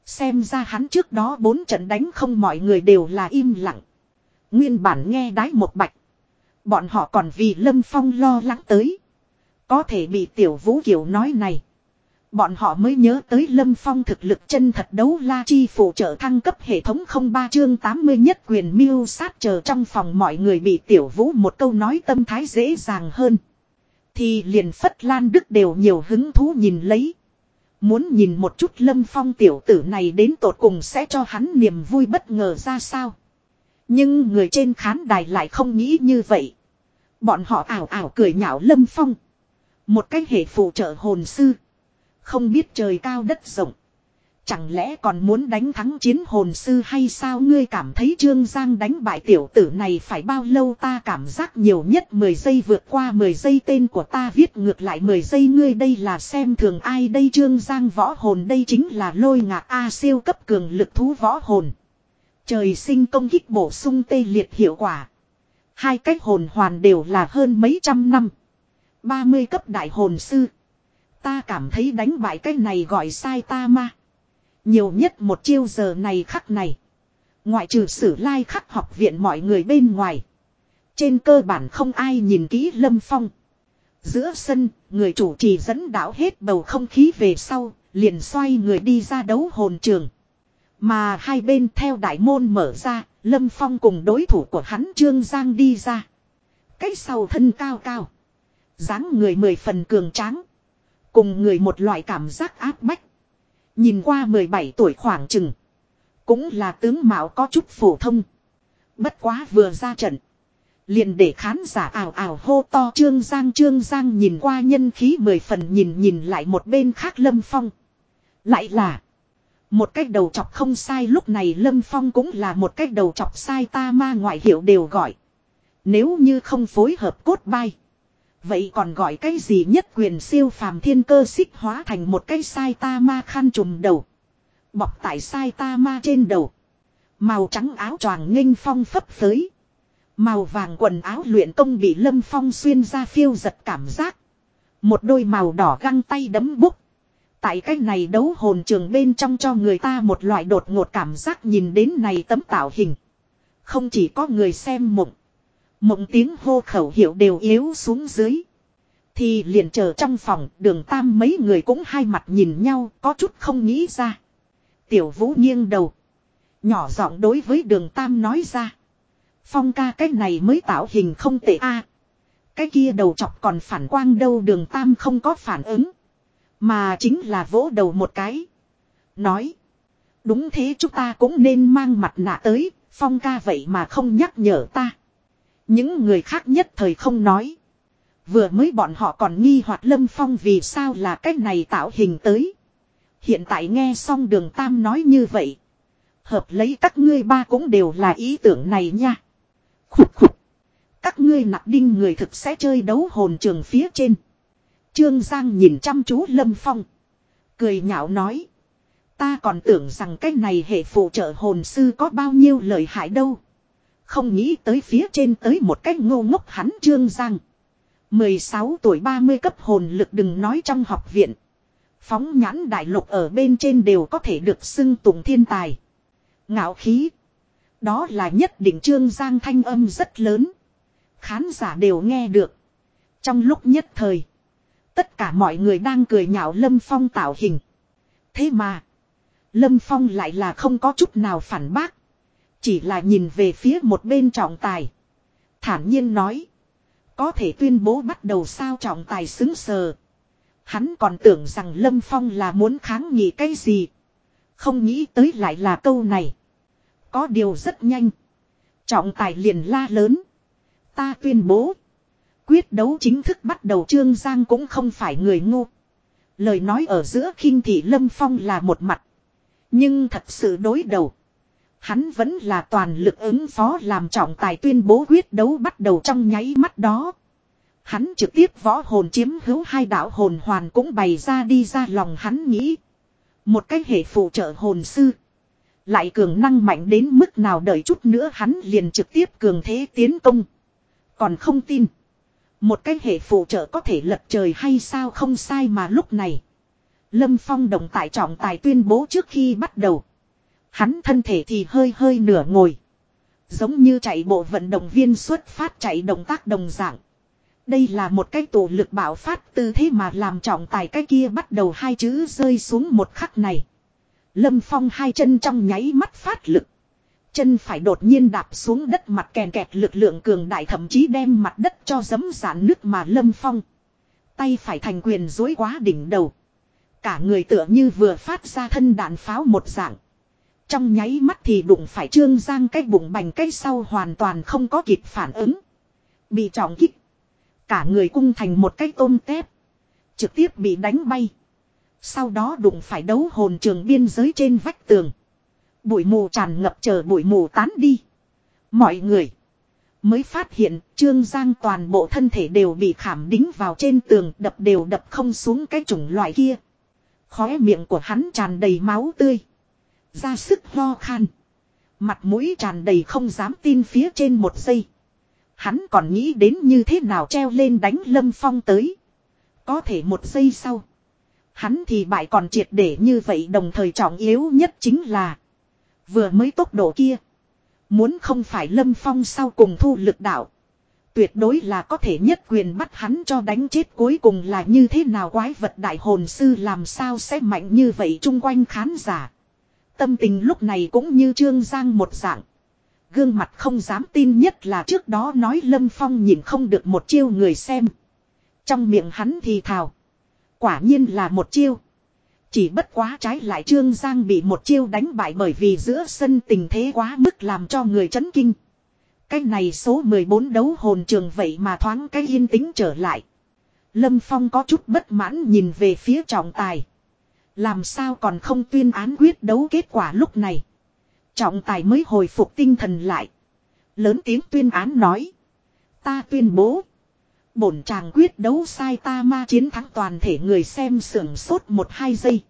Xem ra hắn trước đó bốn trận đánh không mọi người đều là im lặng. Nguyên bản nghe đái một bạch. Bọn họ còn vì Lâm Phong lo lắng tới. Có thể bị tiểu vũ kiểu nói này. Bọn họ mới nhớ tới Lâm Phong thực lực chân thật đấu la chi phụ trợ thăng cấp hệ thống không ba chương 80 nhất quyền miêu sát chờ trong phòng mọi người bị tiểu vũ một câu nói tâm thái dễ dàng hơn. Thì liền phất lan đức đều nhiều hứng thú nhìn lấy. Muốn nhìn một chút Lâm Phong tiểu tử này đến tột cùng sẽ cho hắn niềm vui bất ngờ ra sao. Nhưng người trên khán đài lại không nghĩ như vậy. Bọn họ ảo ảo cười nhạo Lâm Phong. Một cái hệ phụ trợ hồn sư. Không biết trời cao đất rộng. Chẳng lẽ còn muốn đánh thắng chiến hồn sư hay sao ngươi cảm thấy Trương Giang đánh bại tiểu tử này phải bao lâu ta cảm giác nhiều nhất 10 giây vượt qua 10 giây tên của ta viết ngược lại 10 giây ngươi đây là xem thường ai đây Trương Giang võ hồn đây chính là lôi ngạc A siêu cấp cường lực thú võ hồn. Trời sinh công kích bổ sung tê liệt hiệu quả. Hai cách hồn hoàn đều là hơn mấy trăm năm. 30 cấp đại hồn sư. Ta cảm thấy đánh bại cái này gọi sai ta ma. Nhiều nhất một chiêu giờ này khắc này. Ngoại trừ sử lai khắc học viện mọi người bên ngoài. Trên cơ bản không ai nhìn kỹ lâm phong. Giữa sân, người chủ trì dẫn đảo hết bầu không khí về sau, liền xoay người đi ra đấu hồn trường. Mà hai bên theo đại môn mở ra, Lâm Phong cùng đối thủ của hắn Trương Giang đi ra. Cách sau thân cao cao. dáng người mười phần cường tráng. Cùng người một loại cảm giác áp bách. Nhìn qua 17 tuổi khoảng chừng. Cũng là tướng mạo có chút phổ thông. Bất quá vừa ra trận. Liền để khán giả ảo ảo hô to Trương Giang Trương Giang nhìn qua nhân khí mười phần nhìn nhìn lại một bên khác Lâm Phong. Lại là. Một cách đầu chọc không sai, lúc này Lâm Phong cũng là một cách đầu chọc sai, ta ma ngoại hiệu đều gọi. Nếu như không phối hợp cốt bay. Vậy còn gọi cái gì nhất quyền siêu phàm thiên cơ xích hóa thành một cái sai ta ma khăn trùm đầu. Bọc tại sai ta ma trên đầu. Màu trắng áo choàng nghênh phong phấp phới. Màu vàng quần áo luyện công bị lâm phong xuyên ra phiêu giật cảm giác. Một đôi màu đỏ găng tay đấm bút. Tại cách này đấu hồn trường bên trong cho người ta một loại đột ngột cảm giác nhìn đến này tấm tạo hình. Không chỉ có người xem mộng. Mộng tiếng hô khẩu hiệu đều yếu xuống dưới. Thì liền chờ trong phòng, đường tam mấy người cũng hai mặt nhìn nhau, có chút không nghĩ ra. Tiểu vũ nghiêng đầu. Nhỏ giọng đối với đường tam nói ra. Phong ca cái này mới tạo hình không tệ a Cái kia đầu chọc còn phản quang đâu, đường tam không có phản ứng. Mà chính là vỗ đầu một cái. Nói. Đúng thế chúng ta cũng nên mang mặt nạ tới. Phong ca vậy mà không nhắc nhở ta. Những người khác nhất thời không nói. Vừa mới bọn họ còn nghi hoặc Lâm Phong vì sao là cách này tạo hình tới. Hiện tại nghe xong đường Tam nói như vậy. Hợp lấy các ngươi ba cũng đều là ý tưởng này nha. Khục khục. Các ngươi nặc đinh người thực sẽ chơi đấu hồn trường phía trên. Trương Giang nhìn chăm chú Lâm Phong. Cười nhạo nói. Ta còn tưởng rằng cái này hệ phụ trợ hồn sư có bao nhiêu lợi hại đâu. Không nghĩ tới phía trên tới một cách ngô ngốc hắn Trương Giang. 16 tuổi 30 cấp hồn lực đừng nói trong học viện. Phóng nhãn đại lục ở bên trên đều có thể được xưng tụng thiên tài. Ngạo khí. Đó là nhất định Trương Giang thanh âm rất lớn. Khán giả đều nghe được. Trong lúc nhất thời. Tất cả mọi người đang cười nhạo Lâm Phong tạo hình. Thế mà. Lâm Phong lại là không có chút nào phản bác. Chỉ là nhìn về phía một bên trọng tài. Thản nhiên nói. Có thể tuyên bố bắt đầu sao trọng tài xứng sờ. Hắn còn tưởng rằng Lâm Phong là muốn kháng nghị cái gì. Không nghĩ tới lại là câu này. Có điều rất nhanh. Trọng tài liền la lớn. Ta tuyên bố. Quyết đấu chính thức bắt đầu Trương Giang cũng không phải người ngu. Lời nói ở giữa khinh thị Lâm Phong là một mặt. Nhưng thật sự đối đầu. Hắn vẫn là toàn lực ứng phó làm trọng tài tuyên bố quyết đấu bắt đầu trong nháy mắt đó. Hắn trực tiếp võ hồn chiếm hữu hai đạo hồn hoàn cũng bày ra đi ra lòng hắn nghĩ. Một cái hệ phụ trợ hồn sư. Lại cường năng mạnh đến mức nào đợi chút nữa hắn liền trực tiếp cường thế tiến công. Còn không tin. Một cái hệ phụ trợ có thể lật trời hay sao không sai mà lúc này. Lâm Phong đồng tại trọng tài tuyên bố trước khi bắt đầu. Hắn thân thể thì hơi hơi nửa ngồi. Giống như chạy bộ vận động viên xuất phát chạy động tác đồng dạng. Đây là một cái tổ lực bạo phát tư thế mà làm trọng tài cái kia bắt đầu hai chữ rơi xuống một khắc này. Lâm Phong hai chân trong nháy mắt phát lực. Chân phải đột nhiên đạp xuống đất mặt kèn kẹt lực lượng cường đại thậm chí đem mặt đất cho giấm giãn nước mà Lâm Phong. Tay phải thành quyền dối quá đỉnh đầu. Cả người tựa như vừa phát ra thân đạn pháo một dạng. Trong nháy mắt thì đụng phải trương giang cái bụng bành cái sau hoàn toàn không có kịp phản ứng. Bị trọng kích. Cả người cung thành một cái tôm tép. Trực tiếp bị đánh bay. Sau đó đụng phải đấu hồn trường biên giới trên vách tường. Bụi mù tràn ngập chờ bụi mù tán đi. Mọi người. Mới phát hiện Trương Giang toàn bộ thân thể đều bị khảm đính vào trên tường, đập đều đập không xuống cái chủng loại kia. Khóe miệng của hắn tràn đầy máu tươi. Ra sức ho khan. Mặt mũi tràn đầy không dám tin phía trên một giây. Hắn còn nghĩ đến như thế nào treo lên đánh Lâm Phong tới. Có thể một giây sau. Hắn thì bại còn triệt để như vậy đồng thời trọng yếu nhất chính là. Vừa mới tốc độ kia. Muốn không phải Lâm Phong sau cùng thu lực đạo. Tuyệt đối là có thể nhất quyền bắt hắn cho đánh chết cuối cùng là như thế nào quái vật đại hồn sư làm sao sẽ mạnh như vậy chung quanh khán giả. Tâm tình lúc này cũng như Trương Giang một dạng. Gương mặt không dám tin nhất là trước đó nói Lâm Phong nhìn không được một chiêu người xem. Trong miệng hắn thì thào. Quả nhiên là một chiêu. Chỉ bất quá trái lại Trương Giang bị một chiêu đánh bại bởi vì giữa sân tình thế quá mức làm cho người chấn kinh. Cái này số 14 đấu hồn trường vậy mà thoáng cái yên tĩnh trở lại. Lâm Phong có chút bất mãn nhìn về phía trọng tài. Làm sao còn không tuyên án quyết đấu kết quả lúc này. Trọng tài mới hồi phục tinh thần lại. Lớn tiếng tuyên án nói. Ta tuyên bố. Bổn chàng quyết đấu sai ta ma chiến thắng toàn thể người xem sưởng sốt một hai giây.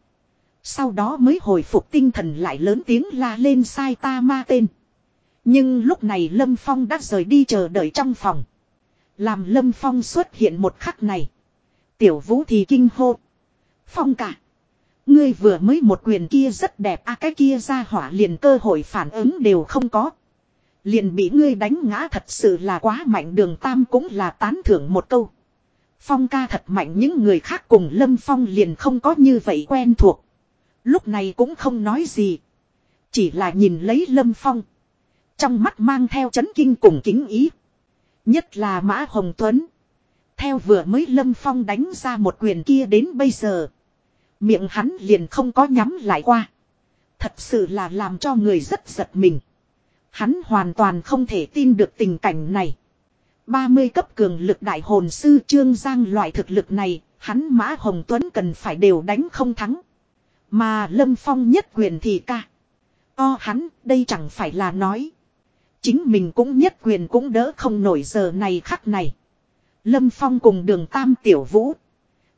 Sau đó mới hồi phục tinh thần lại lớn tiếng la lên sai ta ma tên. Nhưng lúc này Lâm Phong đã rời đi chờ đợi trong phòng. Làm Lâm Phong xuất hiện một khắc này. Tiểu vũ thì kinh hô. Phong cả. Ngươi vừa mới một quyền kia rất đẹp, a, cái kia ra hỏa liền cơ hội phản ứng đều không có. Liền bị ngươi đánh ngã thật sự là quá mạnh, đường tam cũng là tán thưởng một câu. Phong ca thật mạnh, những người khác cùng Lâm Phong liền không có như vậy quen thuộc. Lúc này cũng không nói gì. Chỉ là nhìn lấy Lâm Phong. Trong mắt mang theo chấn kinh cùng kính ý. Nhất là Mã Hồng Tuấn. Theo vừa mới Lâm Phong đánh ra một quyền kia đến bây giờ. Miệng hắn liền không có nhắm lại qua. Thật sự là làm cho người rất giật mình. Hắn hoàn toàn không thể tin được tình cảnh này. 30 cấp cường lực đại hồn sư Trương Giang loại thực lực này, hắn Mã Hồng Tuấn cần phải đều đánh không thắng. Mà Lâm Phong nhất quyền thì ca. O hắn, đây chẳng phải là nói. Chính mình cũng nhất quyền cũng đỡ không nổi giờ này khắc này. Lâm Phong cùng đường Tam Tiểu Vũ.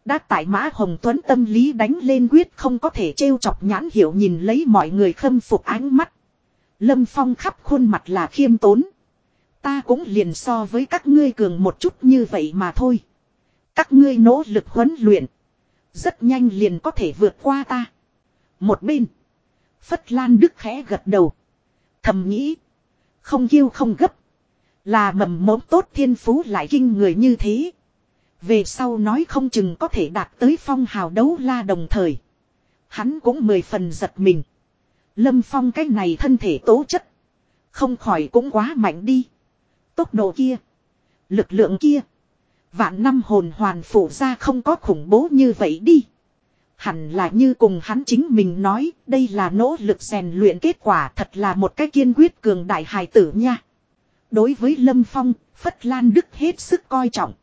Đã tại Mã Hồng Tuấn tâm lý đánh lên quyết không có thể trêu chọc nhãn hiểu nhìn lấy mọi người khâm phục ánh mắt. Lâm Phong khắp khuôn mặt là khiêm tốn. Ta cũng liền so với các ngươi cường một chút như vậy mà thôi. Các ngươi nỗ lực huấn luyện. Rất nhanh liền có thể vượt qua ta. Một bên. Phất Lan Đức khẽ gật đầu. Thầm nghĩ. Không kiêu không gấp. Là mầm mống tốt thiên phú lại kinh người như thế. Về sau nói không chừng có thể đạt tới phong hào đấu la đồng thời. Hắn cũng mười phần giật mình. Lâm Phong cái này thân thể tố chất. Không khỏi cũng quá mạnh đi. Tốc độ kia. Lực lượng kia. Vạn năm hồn hoàn phủ ra không có khủng bố như vậy đi. Hẳn là như cùng hắn chính mình nói, đây là nỗ lực rèn luyện kết quả thật là một cái kiên quyết cường đại hài tử nha. Đối với Lâm Phong, Phất Lan Đức hết sức coi trọng.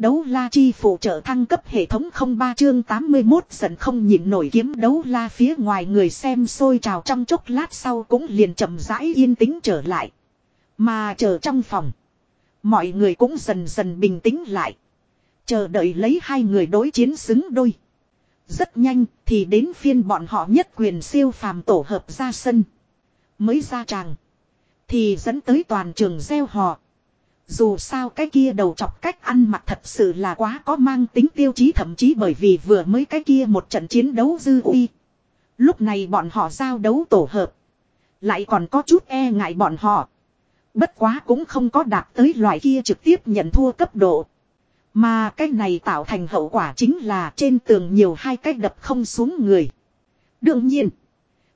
Đấu la chi phụ trợ thăng cấp hệ thống 03 chương 81 dần không nhịn nổi kiếm đấu la phía ngoài người xem sôi trào trong chốc lát sau cũng liền chậm rãi yên tĩnh trở lại. Mà chờ trong phòng. Mọi người cũng dần dần bình tĩnh lại. Chờ đợi lấy hai người đối chiến xứng đôi. Rất nhanh thì đến phiên bọn họ nhất quyền siêu phàm tổ hợp ra sân. Mới ra tràng. Thì dẫn tới toàn trường gieo họ. Dù sao cái kia đầu chọc cách ăn mặc thật sự là quá có mang tính tiêu chí thậm chí bởi vì vừa mới cái kia một trận chiến đấu dư uy. Lúc này bọn họ giao đấu tổ hợp. Lại còn có chút e ngại bọn họ. Bất quá cũng không có đạt tới loại kia trực tiếp nhận thua cấp độ. Mà cái này tạo thành hậu quả chính là trên tường nhiều hai cái đập không xuống người. Đương nhiên,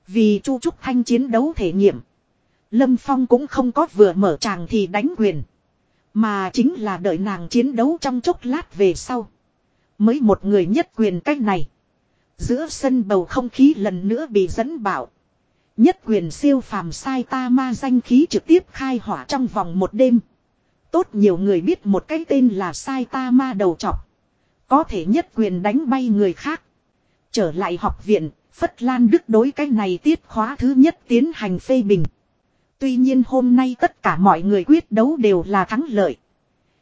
vì Chu Trúc Thanh chiến đấu thể nghiệm, Lâm Phong cũng không có vừa mở tràng thì đánh quyền. Mà chính là đợi nàng chiến đấu trong chốc lát về sau. Mới một người nhất quyền cách này. Giữa sân bầu không khí lần nữa bị dẫn bảo. Nhất quyền siêu phàm sai ta ma danh khí trực tiếp khai hỏa trong vòng một đêm. Tốt nhiều người biết một cái tên là sai ta ma đầu chọc. Có thể nhất quyền đánh bay người khác. Trở lại học viện, Phất Lan Đức đối cái này tiết khóa thứ nhất tiến hành phê bình. Tuy nhiên hôm nay tất cả mọi người quyết đấu đều là thắng lợi.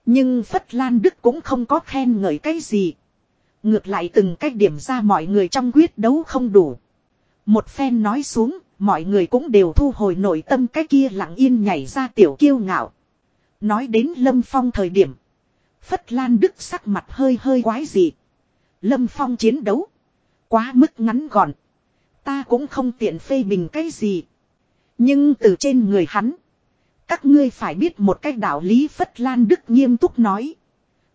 Nhưng Phất Lan Đức cũng không có khen ngợi cái gì. Ngược lại từng cách điểm ra mọi người trong quyết đấu không đủ. Một phen nói xuống, mọi người cũng đều thu hồi nội tâm cái kia lặng yên nhảy ra tiểu kiêu ngạo. Nói đến Lâm Phong thời điểm. Phất Lan Đức sắc mặt hơi hơi quái dị. Lâm Phong chiến đấu. Quá mức ngắn gọn. Ta cũng không tiện phê bình cái gì. Nhưng từ trên người hắn. Các ngươi phải biết một cách đạo lý Phất Lan Đức nghiêm túc nói.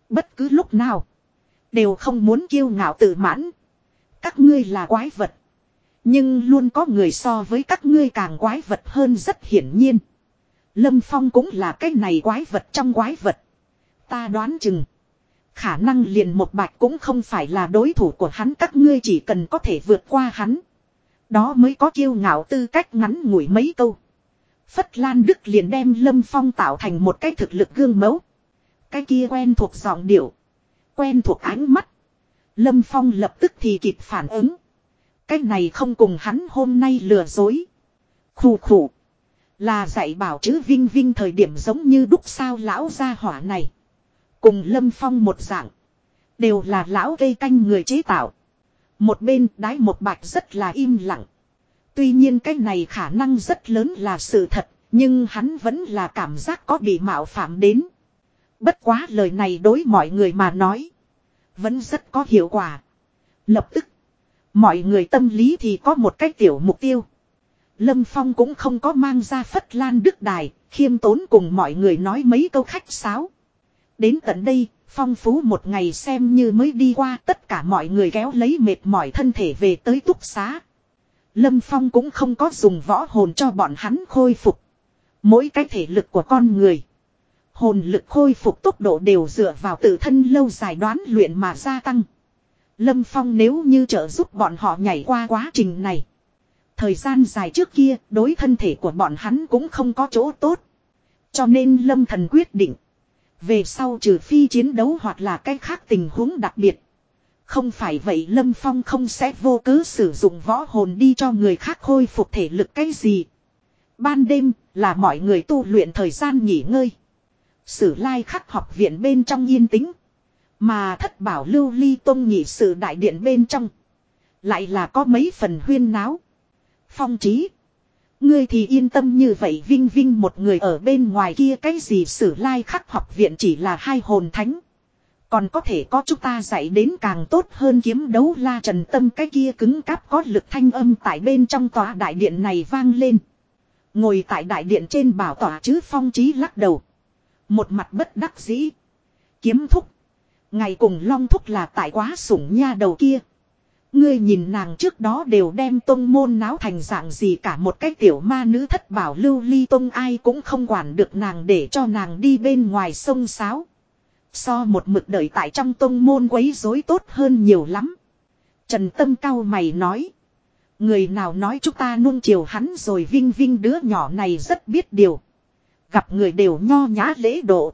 Bất cứ lúc nào. Đều không muốn kiêu ngạo tự mãn. Các ngươi là quái vật. Nhưng luôn có người so với các ngươi càng quái vật hơn rất hiển nhiên. Lâm Phong cũng là cái này quái vật trong quái vật. Ta đoán chừng. Khả năng liền một bạch cũng không phải là đối thủ của hắn các ngươi chỉ cần có thể vượt qua hắn. Đó mới có kiêu ngạo tư cách ngắn ngủi mấy câu. Phất Lan Đức liền đem Lâm Phong tạo thành một cái thực lực gương mẫu. Cái kia quen thuộc giọng điệu. Quen thuộc ánh mắt. Lâm Phong lập tức thì kịp phản ứng. Cái này không cùng hắn hôm nay lừa dối. Khủ khủ. Là dạy bảo chữ Vinh Vinh thời điểm giống như đúc sao lão gia hỏa này. Cùng Lâm Phong một dạng. Đều là lão gây canh người chế tạo. Một bên đái một bạch rất là im lặng. Tuy nhiên cái này khả năng rất lớn là sự thật. Nhưng hắn vẫn là cảm giác có bị mạo phạm đến. Bất quá lời này đối mọi người mà nói. Vẫn rất có hiệu quả. Lập tức. Mọi người tâm lý thì có một cái tiểu mục tiêu. Lâm Phong cũng không có mang ra phất lan đức đài, khiêm tốn cùng mọi người nói mấy câu khách sáo. Đến tận đây, phong phú một ngày xem như mới đi qua tất cả mọi người kéo lấy mệt mỏi thân thể về tới túc xá. Lâm Phong cũng không có dùng võ hồn cho bọn hắn khôi phục. Mỗi cái thể lực của con người. Hồn lực khôi phục tốc độ đều dựa vào tự thân lâu dài đoán luyện mà gia tăng. Lâm Phong nếu như trợ giúp bọn họ nhảy qua quá trình này. Thời gian dài trước kia, đối thân thể của bọn hắn cũng không có chỗ tốt. Cho nên Lâm Thần quyết định. Về sau trừ phi chiến đấu hoặc là cái khác tình huống đặc biệt. Không phải vậy Lâm Phong không sẽ vô cớ sử dụng võ hồn đi cho người khác khôi phục thể lực cái gì. Ban đêm là mọi người tu luyện thời gian nghỉ ngơi. Sử lai khắc học viện bên trong yên tĩnh. Mà thất bảo lưu ly tông nhị sự đại điện bên trong. Lại là có mấy phần huyên náo. Phong trí. Ngươi thì yên tâm như vậy, Vinh Vinh, một người ở bên ngoài kia cái gì sử lai khắc học viện chỉ là hai hồn thánh. Còn có thể có chúng ta dạy đến càng tốt hơn kiếm đấu la trần tâm cái kia cứng cáp có lực thanh âm tại bên trong tòa đại điện này vang lên. Ngồi tại đại điện trên bảo tòa chứ phong trí lắc đầu. Một mặt bất đắc dĩ. Kiếm thúc. Ngày cùng long thúc là tại quá sủng nha đầu kia. Ngươi nhìn nàng trước đó đều đem tông môn náo thành dạng gì cả một cái tiểu ma nữ thất bảo lưu ly tông ai cũng không quản được nàng để cho nàng đi bên ngoài sông sáo. So một mực đợi tại trong tông môn quấy rối tốt hơn nhiều lắm. Trần Tâm cao mày nói. Người nào nói chúng ta nuông chiều hắn rồi vinh vinh đứa nhỏ này rất biết điều. Gặp người đều nho nhã lễ độ.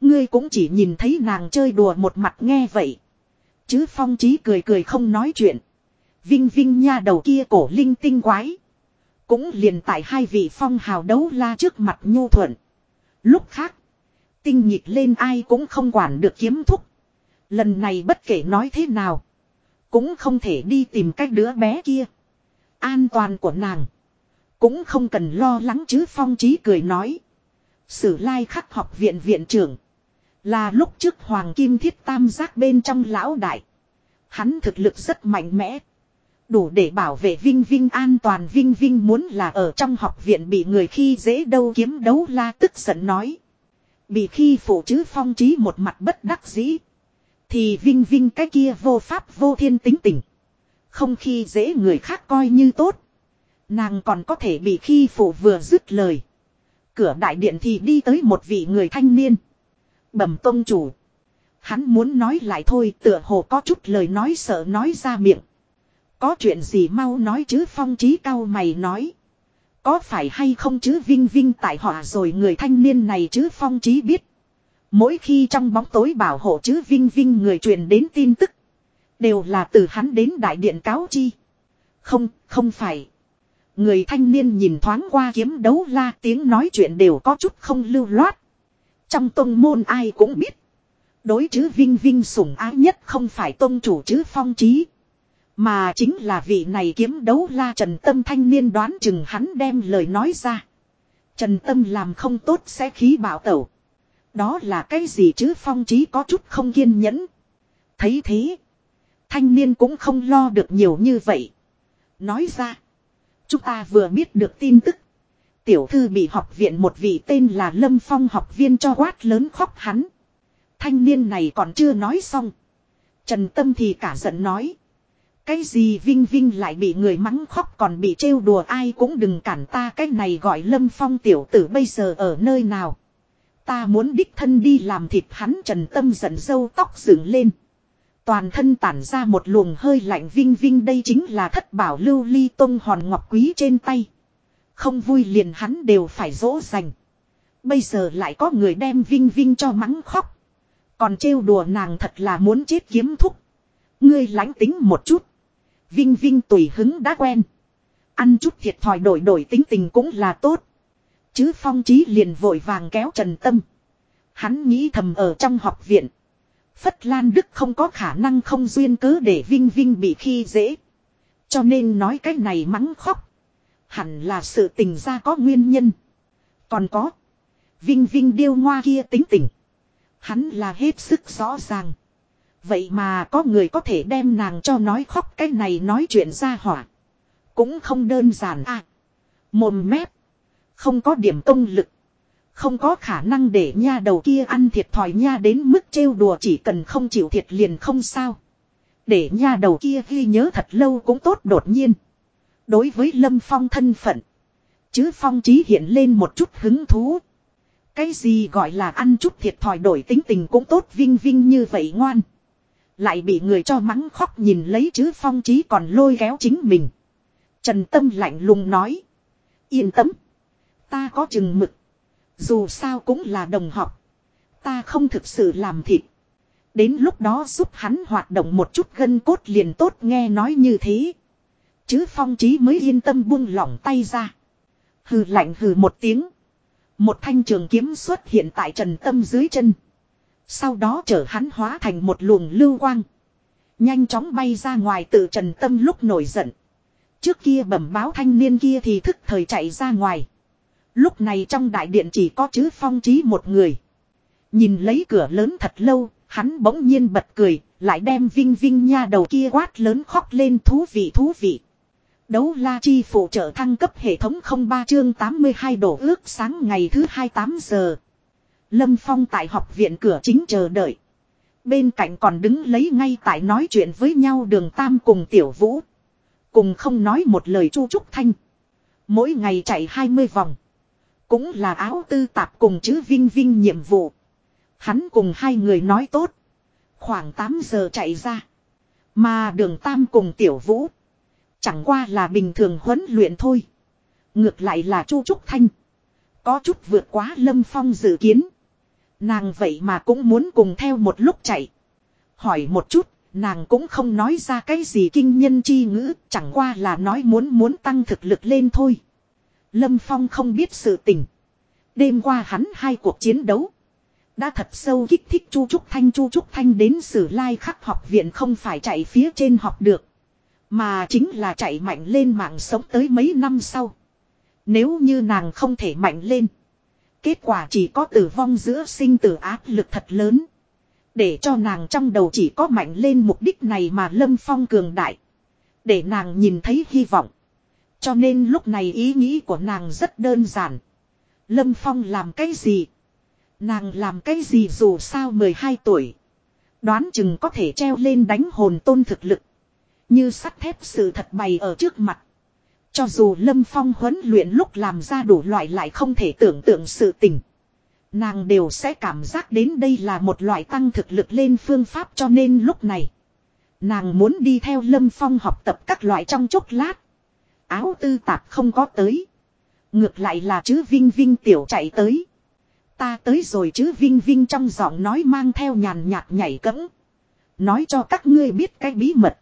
Ngươi cũng chỉ nhìn thấy nàng chơi đùa một mặt nghe vậy. Chứ phong trí cười cười không nói chuyện. Vinh vinh nha đầu kia cổ linh tinh quái. Cũng liền tại hai vị phong hào đấu la trước mặt nhu thuận. Lúc khác. Tinh nhịp lên ai cũng không quản được kiếm thúc. Lần này bất kể nói thế nào. Cũng không thể đi tìm cách đứa bé kia. An toàn của nàng. Cũng không cần lo lắng chứ phong trí cười nói. Sử lai khắc học viện viện trưởng. Là lúc trước Hoàng Kim Thiết Tam giác bên trong lão đại. Hắn thực lực rất mạnh mẽ. Đủ để bảo vệ Vinh Vinh an toàn Vinh Vinh muốn là ở trong học viện bị người khi dễ đâu kiếm đấu la tức giận nói. Bị khi phụ chứ phong trí một mặt bất đắc dĩ. Thì Vinh Vinh cái kia vô pháp vô thiên tính tình. Không khi dễ người khác coi như tốt. Nàng còn có thể bị khi phụ vừa dứt lời. Cửa đại điện thì đi tới một vị người thanh niên. Bẩm công chủ. Hắn muốn nói lại thôi tựa hồ có chút lời nói sợ nói ra miệng. Có chuyện gì mau nói chứ phong trí cao mày nói. Có phải hay không chứ vinh vinh tại họa rồi người thanh niên này chứ phong trí biết. Mỗi khi trong bóng tối bảo hộ chứ vinh vinh người truyền đến tin tức. Đều là từ hắn đến đại điện cáo chi. Không, không phải. Người thanh niên nhìn thoáng qua kiếm đấu la tiếng nói chuyện đều có chút không lưu loát. Trong tông môn ai cũng biết. Đối chứ Vinh Vinh sủng ái nhất không phải tông chủ chứ phong trí. Mà chính là vị này kiếm đấu la Trần Tâm thanh niên đoán chừng hắn đem lời nói ra. Trần Tâm làm không tốt sẽ khí bảo tẩu. Đó là cái gì chứ phong trí có chút không kiên nhẫn. Thấy thế. Thanh niên cũng không lo được nhiều như vậy. Nói ra. Chúng ta vừa biết được tin tức. Tiểu thư bị học viện một vị tên là Lâm Phong học viên cho quát lớn khóc hắn. Thanh niên này còn chưa nói xong. Trần Tâm thì cả giận nói. Cái gì Vinh Vinh lại bị người mắng khóc còn bị trêu đùa ai cũng đừng cản ta, cái này gọi Lâm Phong tiểu tử bây giờ ở nơi nào. Ta muốn đích thân đi làm thịt hắn, Trần Tâm giận dâu tóc dựng lên. Toàn thân tản ra một luồng hơi lạnh Vinh Vinh đây chính là thất bảo lưu ly tông hòn ngọc quý trên tay. Không vui liền hắn đều phải dỗ dành. Bây giờ lại có người đem Vinh Vinh cho mắng khóc. Còn trêu đùa nàng thật là muốn chết kiếm thúc. Ngươi lánh tính một chút. Vinh Vinh tùy hứng đã quen. Ăn chút thiệt thòi đổi đổi tính tình cũng là tốt. Chứ phong trí liền vội vàng kéo Trần Tâm. Hắn nghĩ thầm ở trong học viện. Phất Lan Đức không có khả năng không duyên cớ để Vinh Vinh bị khi dễ. Cho nên nói cái này mắng khóc. Hẳn là sự tình ra có nguyên nhân. Còn có. Vinh Vinh điêu ngoa kia tính tình. Hắn là hết sức rõ ràng. Vậy mà có người có thể đem nàng cho nói khóc cái này nói chuyện ra hỏa. Cũng không đơn giản à. Mồm mép. Không có điểm công lực. Không có khả năng để nha đầu kia ăn thiệt thòi nha đến mức trêu đùa chỉ cần không chịu thiệt liền không sao. Để nha đầu kia ghi nhớ thật lâu cũng tốt đột nhiên. Đối với Lâm Phong thân phận. Chứ Phong trí hiện lên một chút hứng thú. Cái gì gọi là ăn chút thiệt thòi đổi tính tình cũng tốt vinh vinh như vậy ngoan. Lại bị người cho mắng khóc nhìn lấy chứ Phong trí còn lôi kéo chính mình. Trần Tâm lạnh lùng nói. Yên tâm. Ta có chừng mực. Dù sao cũng là đồng học. Ta không thực sự làm thịt. Đến lúc đó giúp hắn hoạt động một chút gân cốt liền tốt nghe nói như thế. Chứ phong trí mới yên tâm buông lỏng tay ra. Hừ lạnh hừ một tiếng. Một thanh trường kiếm xuất hiện tại trần tâm dưới chân. Sau đó chở hắn hóa thành một luồng lưu quang. Nhanh chóng bay ra ngoài từ trần tâm lúc nổi giận. Trước kia bẩm báo thanh niên kia thì thức thời chạy ra ngoài. Lúc này trong đại điện chỉ có chứ phong trí một người. Nhìn lấy cửa lớn thật lâu, hắn bỗng nhiên bật cười, lại đem vinh vinh nha đầu kia quát lớn khóc lên thú vị thú vị. Đấu la chi phụ trợ thăng cấp hệ thống 03 chương 82 đổ ước sáng ngày thứ 28 giờ. Lâm Phong tại học viện cửa chính chờ đợi. Bên cạnh còn đứng lấy ngay tại nói chuyện với nhau đường Tam cùng Tiểu Vũ. Cùng không nói một lời chu trúc thanh. Mỗi ngày chạy 20 vòng. Cũng là áo tư tạp cùng chữ Vinh Vinh nhiệm vụ. Hắn cùng hai người nói tốt. Khoảng 8 giờ chạy ra. Mà đường Tam cùng Tiểu Vũ. Chẳng qua là bình thường huấn luyện thôi. Ngược lại là Chu Trúc Thanh. Có chút vượt quá Lâm Phong dự kiến. Nàng vậy mà cũng muốn cùng theo một lúc chạy. Hỏi một chút, nàng cũng không nói ra cái gì kinh nhân chi ngữ, chẳng qua là nói muốn muốn tăng thực lực lên thôi. Lâm Phong không biết sự tình. Đêm qua hắn hai cuộc chiến đấu. Đã thật sâu kích thích Chu Trúc Thanh Chu Trúc Thanh đến sử lai khắc học viện không phải chạy phía trên học được. Mà chính là chạy mạnh lên mạng sống tới mấy năm sau. Nếu như nàng không thể mạnh lên. Kết quả chỉ có tử vong giữa sinh tử áp lực thật lớn. Để cho nàng trong đầu chỉ có mạnh lên mục đích này mà Lâm Phong cường đại. Để nàng nhìn thấy hy vọng. Cho nên lúc này ý nghĩ của nàng rất đơn giản. Lâm Phong làm cái gì? Nàng làm cái gì dù sao 12 tuổi. Đoán chừng có thể treo lên đánh hồn tôn thực lực. Như sắt thép sự thật bày ở trước mặt. Cho dù Lâm Phong huấn luyện lúc làm ra đủ loại lại không thể tưởng tượng sự tình. Nàng đều sẽ cảm giác đến đây là một loại tăng thực lực lên phương pháp cho nên lúc này. Nàng muốn đi theo Lâm Phong học tập các loại trong chốc lát. Áo tư tạp không có tới. Ngược lại là chứ Vinh Vinh tiểu chạy tới. Ta tới rồi chứ Vinh Vinh trong giọng nói mang theo nhàn nhạt nhảy cẫng. Nói cho các ngươi biết cái bí mật.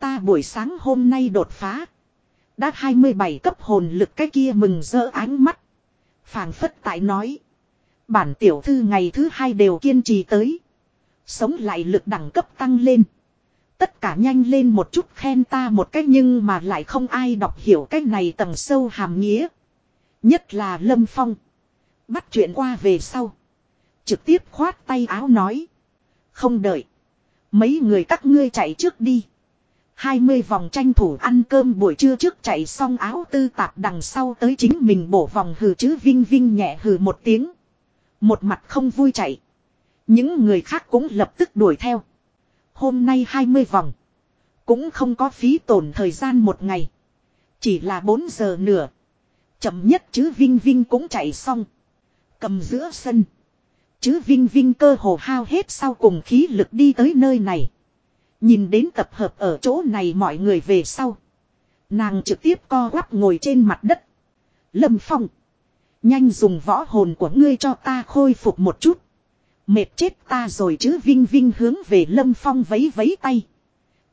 Ta buổi sáng hôm nay đột phá. Đã 27 cấp hồn lực cái kia mừng rỡ ánh mắt. phảng phất tại nói. Bản tiểu thư ngày thứ hai đều kiên trì tới. Sống lại lực đẳng cấp tăng lên. Tất cả nhanh lên một chút khen ta một cách nhưng mà lại không ai đọc hiểu cách này tầng sâu hàm nghĩa. Nhất là Lâm Phong. Bắt chuyện qua về sau. Trực tiếp khoát tay áo nói. Không đợi. Mấy người các ngươi chạy trước đi. 20 vòng tranh thủ ăn cơm buổi trưa trước chạy xong áo tư tạp đằng sau tới chính mình bổ vòng hừ chứ vinh vinh nhẹ hừ một tiếng. Một mặt không vui chạy. Những người khác cũng lập tức đuổi theo. Hôm nay 20 vòng. Cũng không có phí tổn thời gian một ngày. Chỉ là 4 giờ nửa. Chậm nhất chứ Vinh Vinh cũng chạy xong. Cầm giữa sân. Chứ Vinh Vinh cơ hồ hao hết sau cùng khí lực đi tới nơi này. Nhìn đến tập hợp ở chỗ này mọi người về sau. Nàng trực tiếp co quắp ngồi trên mặt đất. Lâm Phong. Nhanh dùng võ hồn của ngươi cho ta khôi phục một chút. Mệt chết ta rồi chứ Vinh Vinh hướng về Lâm Phong vấy vấy tay.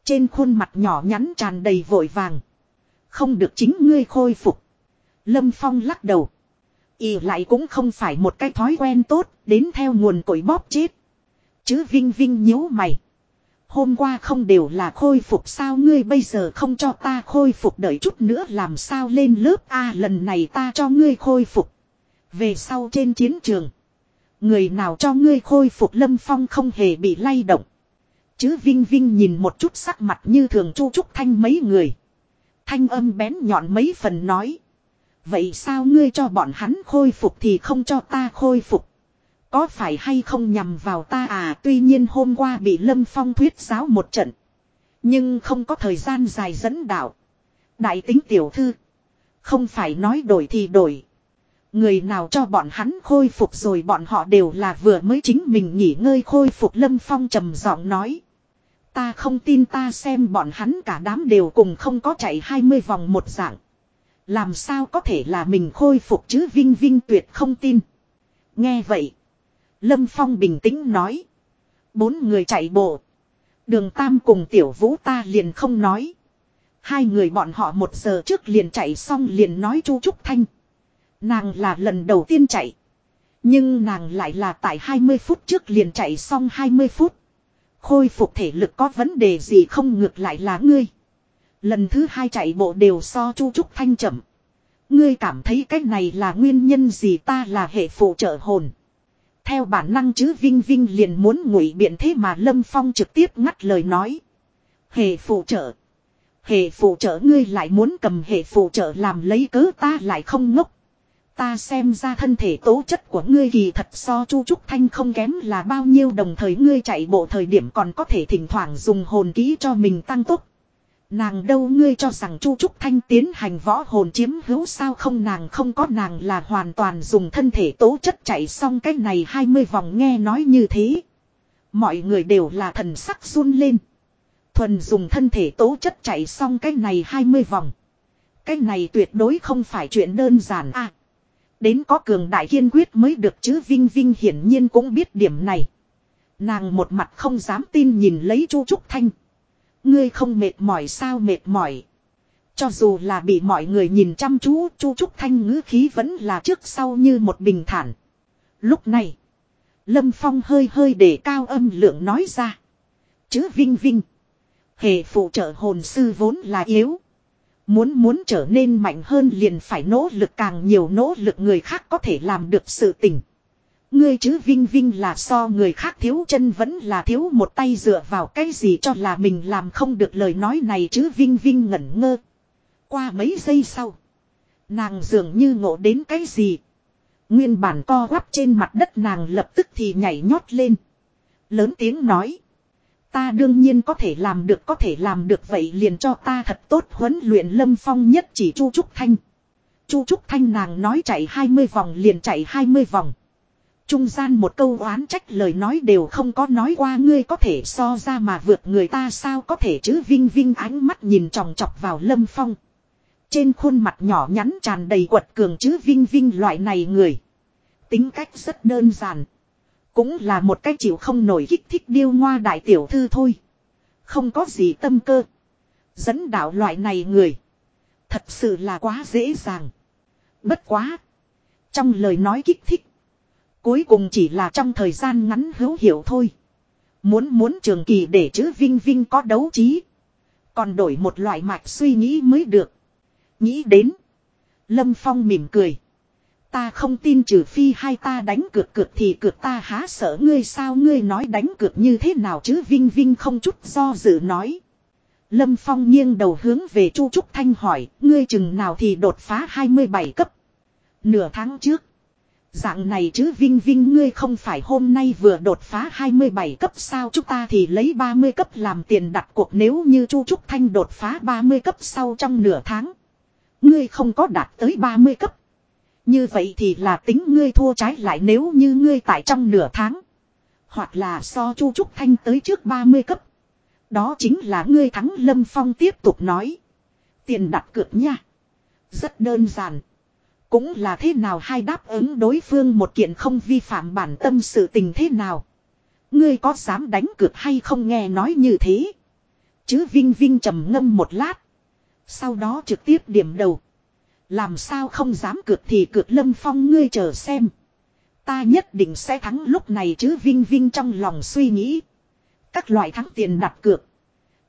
Trên khuôn mặt nhỏ nhắn tràn đầy vội vàng. Không được chính ngươi khôi phục. Lâm Phong lắc đầu. Y lại cũng không phải một cái thói quen tốt, đến theo nguồn cội bóp chết. Chứ Vinh Vinh nhíu mày. Hôm qua không đều là khôi phục sao ngươi bây giờ không cho ta khôi phục đợi chút nữa làm sao lên lớp A, lần này ta cho ngươi khôi phục. Về sau trên chiến trường. Người nào cho ngươi khôi phục lâm phong không hề bị lay động. Chứ Vinh Vinh nhìn một chút sắc mặt như thường chu trúc thanh mấy người. Thanh âm bén nhọn mấy phần nói. Vậy sao ngươi cho bọn hắn khôi phục thì không cho ta khôi phục. Có phải hay không nhằm vào ta à tuy nhiên hôm qua bị Lâm Phong thuyết giáo một trận. Nhưng không có thời gian dài dẫn đạo. Đại tính tiểu thư. Không phải nói đổi thì đổi. Người nào cho bọn hắn khôi phục rồi bọn họ đều là vừa mới chính mình nghỉ ngơi khôi phục Lâm Phong trầm giọng nói. Ta không tin ta xem bọn hắn cả đám đều cùng không có chạy 20 vòng một dạng. Làm sao có thể là mình khôi phục chứ Vinh Vinh tuyệt không tin. Nghe vậy. Lâm Phong bình tĩnh nói. Bốn người chạy bộ. Đường Tam cùng Tiểu Vũ ta liền không nói. Hai người bọn họ một giờ trước liền chạy xong liền nói Chu Trúc Thanh. Nàng là lần đầu tiên chạy. Nhưng nàng lại là tại 20 phút trước liền chạy xong 20 phút. Khôi phục thể lực có vấn đề gì không ngược lại là ngươi. Lần thứ hai chạy bộ đều so Chu Trúc Thanh chậm. Ngươi cảm thấy cách này là nguyên nhân gì ta là hệ phụ trợ hồn. Theo bản năng chứ Vinh Vinh liền muốn ngụy biện thế mà Lâm Phong trực tiếp ngắt lời nói. Hệ phụ trợ. Hệ phụ trợ ngươi lại muốn cầm hệ phụ trợ làm lấy cớ ta lại không ngốc. Ta xem ra thân thể tố chất của ngươi kỳ thật so Chu Trúc Thanh không kém là bao nhiêu đồng thời ngươi chạy bộ thời điểm còn có thể thỉnh thoảng dùng hồn kỹ cho mình tăng tốc. Nàng đâu ngươi cho rằng Chu Trúc Thanh tiến hành võ hồn chiếm hữu sao không nàng không có, nàng là hoàn toàn dùng thân thể tố chất chạy xong cái này 20 vòng nghe nói như thế. Mọi người đều là thần sắc run lên. Thuần dùng thân thể tố chất chạy xong cái này 20 vòng. Cái này tuyệt đối không phải chuyện đơn giản à. Đến có cường đại kiên quyết mới được chứ, Vinh Vinh hiển nhiên cũng biết điểm này. Nàng một mặt không dám tin nhìn lấy Chu Trúc Thanh. Ngươi không mệt mỏi sao mệt mỏi. Cho dù là bị mọi người nhìn chăm chú, Chu Trúc Thanh ngữ khí vẫn là trước sau như một bình thản. Lúc này, Lâm Phong hơi hơi để cao âm lượng nói ra. Chứ Vinh Vinh. Hệ phụ trợ hồn sư vốn là yếu. Muốn muốn trở nên mạnh hơn liền phải nỗ lực càng nhiều nỗ lực người khác có thể làm được sự tình. Ngươi chứ Vinh Vinh là so người khác thiếu chân vẫn là thiếu một tay dựa vào cái gì cho là mình làm không được lời nói này chứ Vinh Vinh ngẩn ngơ. Qua mấy giây sau. Nàng dường như ngộ đến cái gì. Nguyên bản co quắp trên mặt đất nàng lập tức thì nhảy nhót lên. Lớn tiếng nói. Ta đương nhiên có thể làm được, có thể làm được, vậy liền cho ta thật tốt huấn luyện lâm phong nhất chỉ Chu Trúc Thanh. Chu Trúc Thanh nàng nói chạy 20 vòng, liền chạy 20 vòng. Trung gian một câu oán trách lời nói đều không có nói qua, ngươi có thể so ra mà vượt người ta sao có thể chứ Vinh Vinh ánh mắt nhìn tròng chọc vào lâm phong. Trên khuôn mặt nhỏ nhắn tràn đầy quật cường chứ Vinh Vinh loại này người. Tính cách rất đơn giản. Cũng là một cách chịu không nổi kích thích điêu ngoa đại tiểu thư thôi. Không có gì tâm cơ. Dẫn đạo loại này người. Thật sự là quá dễ dàng. Bất quá. Trong lời nói kích thích. Cuối cùng chỉ là trong thời gian ngắn hữu hiệu thôi. Muốn muốn trường kỳ để chữ Vinh Vinh có đấu trí. Còn đổi một loại mạch suy nghĩ mới được. Nghĩ đến. Lâm Phong mỉm cười. Ta không tin trừ phi hai ta đánh cược cược thì cược ta há sợ ngươi sao ngươi nói đánh cược như thế nào chứ Vinh Vinh không chút do dự nói. Lâm Phong nghiêng đầu hướng về Chu Trúc Thanh hỏi, ngươi chừng nào thì đột phá 27 cấp. Nửa tháng trước. Dạng này chứ Vinh Vinh ngươi không phải hôm nay vừa đột phá 27 cấp sao chúng ta thì lấy 30 cấp làm tiền đặt cuộc nếu như Chu Trúc Thanh đột phá 30 cấp sau trong nửa tháng. Ngươi không có đạt tới 30 cấp. Như vậy thì là tính ngươi thua trái lại nếu như ngươi tại trong nửa tháng. Hoặc là so Chu Trúc Thanh tới trước 30 cấp. Đó chính là ngươi thắng Lâm Phong tiếp tục nói. Tiền đặt cược nha. Rất đơn giản. Cũng là thế nào hay đáp ứng đối phương một kiện không vi phạm bản tâm sự tình thế nào. Ngươi có dám đánh cược hay không nghe nói như thế. Chứ Vinh Vinh trầm ngâm một lát. Sau đó trực tiếp điểm đầu. Làm sao không dám cược thì cược lâm phong ngươi chờ xem. Ta nhất định sẽ thắng lúc này chứ Vinh Vinh trong lòng suy nghĩ. Các loại thắng tiền đặt cược.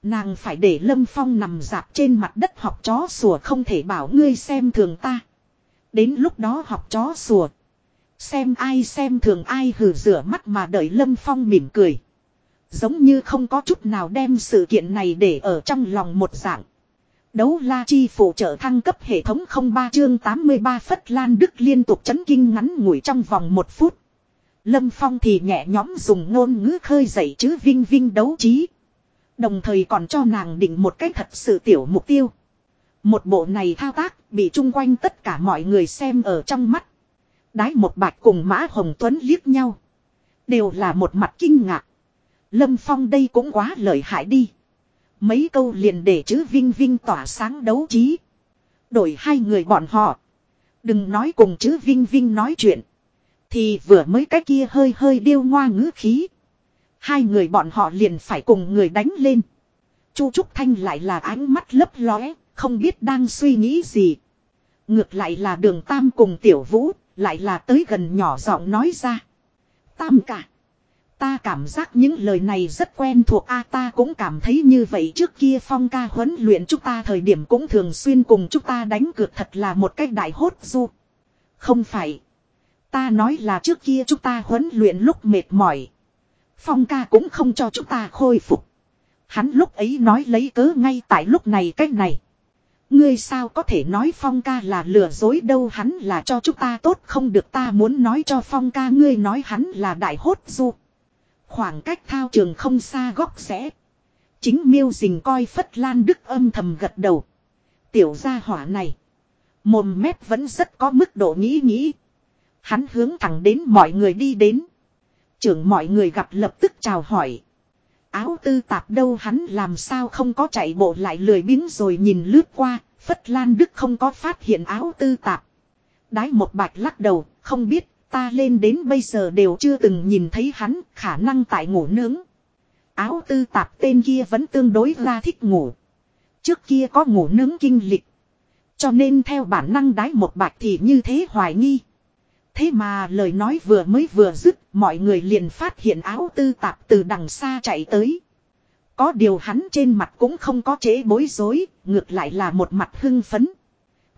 Nàng phải để lâm phong nằm dạp trên mặt đất học chó sủa không thể bảo ngươi xem thường ta. Đến lúc đó học chó sủa. Xem ai xem thường ai hừ rửa mắt mà đợi lâm phong mỉm cười. Giống như không có chút nào đem sự kiện này để ở trong lòng một dạng. Đấu la chi phụ trợ thăng cấp hệ thống 03 chương 83 Phất Lan Đức liên tục chấn kinh ngắn ngủi trong vòng một phút. Lâm Phong thì nhẹ nhóm dùng ngôn ngữ khơi dậy chứ vinh vinh đấu trí. Đồng thời còn cho nàng định một cách thật sự tiểu mục tiêu. Một bộ này thao tác bị chung quanh tất cả mọi người xem ở trong mắt. Đái một bạch cùng Mã Hồng Tuấn liếc nhau. Đều là một mặt kinh ngạc. Lâm Phong đây cũng quá lợi hại đi. Mấy câu liền để chữ Vinh Vinh tỏa sáng đấu trí. Đổi hai người bọn họ. Đừng nói cùng chữ Vinh Vinh nói chuyện. Thì vừa mới cái kia hơi hơi điêu ngoa ngữ khí. Hai người bọn họ liền phải cùng người đánh lên. Chu Trúc Thanh lại là ánh mắt lấp lóe, không biết đang suy nghĩ gì. Ngược lại là đường Tam cùng Tiểu Vũ, lại là tới gần nhỏ giọng nói ra. Tam cả. Ta cảm giác những lời này rất quen thuộc a ta cũng cảm thấy như vậy trước kia phong ca huấn luyện chúng ta thời điểm cũng thường xuyên cùng chúng ta đánh cược thật là một cách đại hốt du. Không phải. Ta nói là trước kia chúng ta huấn luyện lúc mệt mỏi. Phong ca cũng không cho chúng ta khôi phục. Hắn lúc ấy nói lấy cớ ngay tại lúc này cách này. Ngươi sao có thể nói Phong ca là lừa dối đâu hắn là cho chúng ta tốt không được ta muốn nói cho Phong ca ngươi nói hắn là đại hốt du. Khoảng cách thao trường không xa góc rẽ. Chính miêu dình coi Phất Lan Đức âm thầm gật đầu. Tiểu gia hỏa này. Mồm mép vẫn rất có mức độ nghĩ nghĩ. Hắn hướng thẳng đến mọi người đi đến. Trưởng mọi người gặp lập tức chào hỏi. Áo tư tạp đâu hắn làm sao không có chạy bộ lại lười biếng rồi nhìn lướt qua. Phất Lan Đức không có phát hiện áo tư tạp. Đái một bạch lắc đầu, không biết, ta lên đến bây giờ đều chưa từng nhìn thấy hắn, khả năng tại ngủ nướng. Áo tư tạp tên kia vẫn tương đối ra thích ngủ. Trước kia có ngủ nướng kinh lịch. Cho nên theo bản năng đái một bạch thì như thế hoài nghi. Thế mà lời nói vừa mới vừa dứt, mọi người liền phát hiện áo tư tạp từ đằng xa chạy tới. Có điều hắn trên mặt cũng không có chế bối rối, ngược lại là một mặt hưng phấn.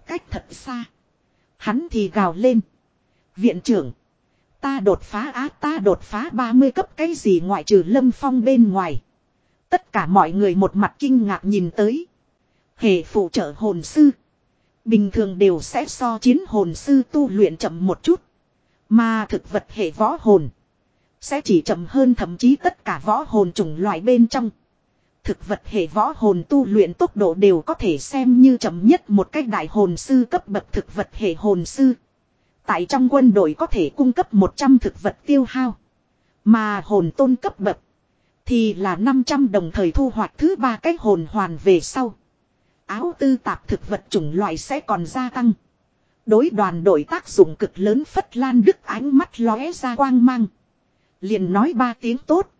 Cách thật xa. Hắn thì gào lên. Viện trưởng. Ta đột phá á ta đột phá 30 cấp cái gì ngoại trừ lâm phong bên ngoài. Tất cả mọi người một mặt kinh ngạc nhìn tới. Hệ phụ trợ hồn sư. Bình thường đều sẽ so chiến hồn sư tu luyện chậm một chút. Mà thực vật hệ võ hồn. Sẽ chỉ chậm hơn thậm chí tất cả võ hồn chủng loại bên trong. Thực vật hệ võ hồn tu luyện tốc độ đều có thể xem như chậm nhất một cách đại hồn sư cấp bậc thực vật hệ hồn sư. Tại trong quân đội có thể cung cấp 100 thực vật tiêu hao. Mà hồn tôn cấp bậc. Thì là 500 đồng thời thu hoạch thứ ba cái hồn hoàn về sau. Áo tư tạp thực vật chủng loại sẽ còn gia tăng. Đối đoàn đội tác dụng cực lớn Phất Lan Đức ánh mắt lóe ra quang mang. Liền nói ba tiếng tốt.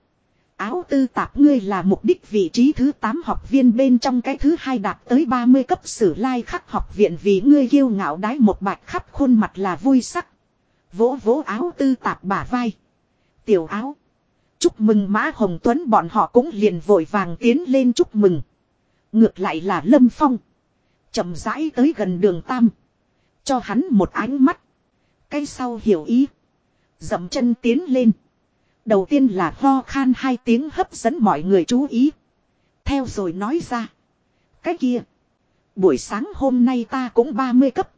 Áo tư tạp ngươi là mục đích vị trí thứ 8 học viên bên trong cái thứ hai đạt tới 30 cấp sử lai khắc học viện vì ngươi kiêu ngạo đái một bạch khắp khuôn mặt là vui sắc. Vỗ vỗ áo tư tạp bả vai. Tiểu áo. Chúc mừng Mã Hồng Tuấn bọn họ cũng liền vội vàng tiến lên chúc mừng. Ngược lại là Lâm Phong. chậm rãi tới gần đường Tam. Cho hắn một ánh mắt. Cái sau hiểu ý. Dậm chân tiến lên. Đầu tiên là ho khan hai tiếng hấp dẫn mọi người chú ý. Theo rồi nói ra. Cái kia. Buổi sáng hôm nay ta cũng 30 cấp.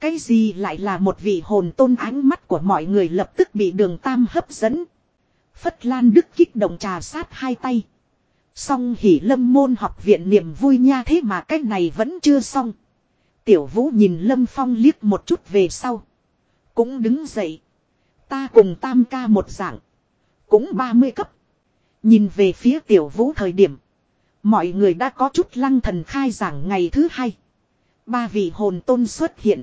Cái gì lại là một vị hồn tôn ánh mắt của mọi người lập tức bị đường tam hấp dẫn. Phất Lan Đức kích động trà sát hai tay. Xong hỉ lâm môn học viện niềm vui nha thế mà cái này vẫn chưa xong. Tiểu vũ nhìn lâm phong liếc một chút về sau. Cũng đứng dậy. Ta cùng tam ca một dạng. Cũng 30 cấp. Nhìn về phía tiểu vũ thời điểm. Mọi người đã có chút lăng thần khai giảng ngày thứ hai. Ba vị hồn tôn xuất hiện.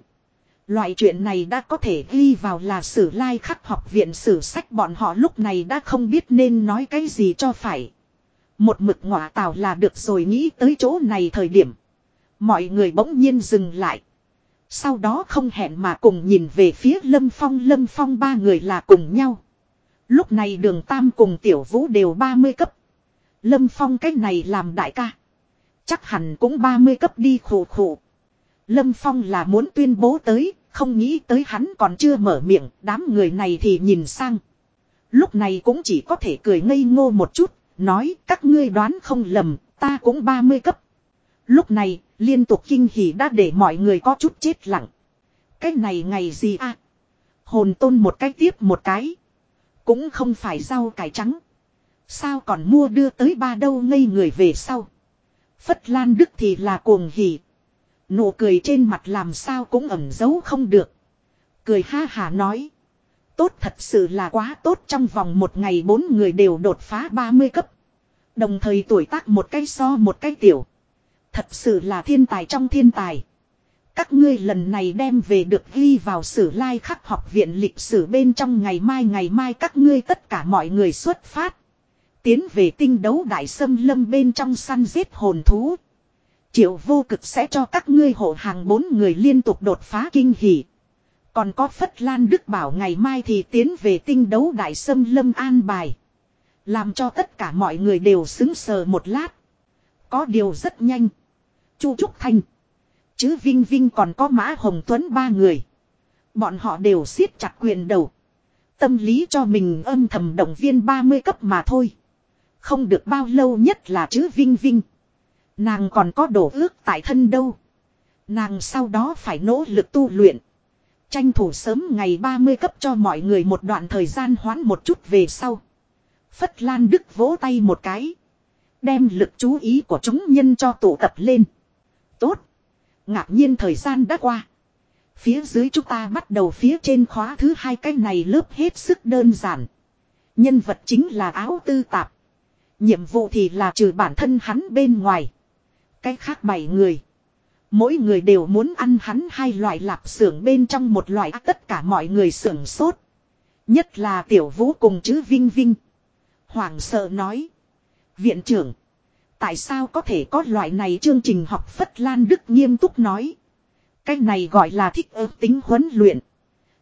Loại chuyện này đã có thể ghi vào là sử lai khắc học viện sử sách bọn họ lúc này đã không biết nên nói cái gì cho phải. Một mực ngọa tào là được rồi nghĩ tới chỗ này thời điểm. Mọi người bỗng nhiên dừng lại. Sau đó không hẹn mà cùng nhìn về phía Lâm Phong Lâm Phong ba người là cùng nhau. Lúc này đường Tam cùng Tiểu Vũ đều 30 cấp. Lâm Phong cái này làm đại ca. Chắc hẳn cũng 30 cấp đi khổ khổ. Lâm Phong là muốn tuyên bố tới, không nghĩ tới hắn còn chưa mở miệng, đám người này thì nhìn sang. Lúc này cũng chỉ có thể cười ngây ngô một chút, nói các ngươi đoán không lầm, ta cũng 30 cấp. Lúc này, liên tục kinh hỉ đã để mọi người có chút chết lặng. Cái này ngày gì à? Hồn tôn một cái tiếp một cái. Cũng không phải rau cải trắng. Sao còn mua đưa tới ba đâu ngây người về sau. Phất Lan Đức thì là cuồng hỉ. Nụ cười trên mặt làm sao cũng ẩn giấu không được. Cười ha hà nói. Tốt thật sự là quá tốt trong vòng một ngày bốn người đều đột phá 30 cấp. Đồng thời tuổi tác một cái so một cái tiểu. Thật sự là thiên tài trong thiên tài. Các ngươi lần này đem về được ghi vào sử lai khắc học viện lịch sử bên trong ngày mai ngày mai các ngươi tất cả mọi người xuất phát. Tiến về tinh đấu đại sâm lâm bên trong săn giết hồn thú. Triệu vô cực sẽ cho các ngươi hộ hàng bốn người liên tục đột phá kinh hỉ. Còn có Phất Lan Đức bảo ngày mai thì tiến về tinh đấu đại sâm lâm an bài. Làm cho tất cả mọi người đều xứng sờ một lát. Có điều rất nhanh. Chu Trúc Thanh. Chứ Vinh Vinh còn có Mã Hồng Tuấn ba người. Bọn họ đều siết chặt quyền đầu. Tâm lý cho mình âm thầm động viên 30 cấp mà thôi. Không được bao lâu nhất là chứ Vinh Vinh. Nàng còn có đổ ước tại thân đâu. Nàng sau đó phải nỗ lực tu luyện. Tranh thủ sớm ngày 30 cấp cho mọi người một đoạn thời gian hoãn một chút về sau. Phất Lan Đức vỗ tay một cái. Đem lực chú ý của chúng nhân cho tụ tập lên. Ngạc nhiên thời gian đã qua. Phía dưới chúng ta bắt đầu phía trên khóa thứ hai cái này lớp hết sức đơn giản. Nhân vật chính là áo tư tạp. Nhiệm vụ thì là trừ bản thân hắn bên ngoài. Cái khác bảy người. Mỗi người đều muốn ăn hắn hai loại lạp xưởng bên trong một loại tất cả mọi người xưởng sốt. Nhất là tiểu vũ cùng chữ Vinh Vinh. Hoàng sợ nói. Viện trưởng. Tại sao có thể có loại này chương trình học Phất Lan Đức nghiêm túc nói. Cái này gọi là thích ứng tính huấn luyện.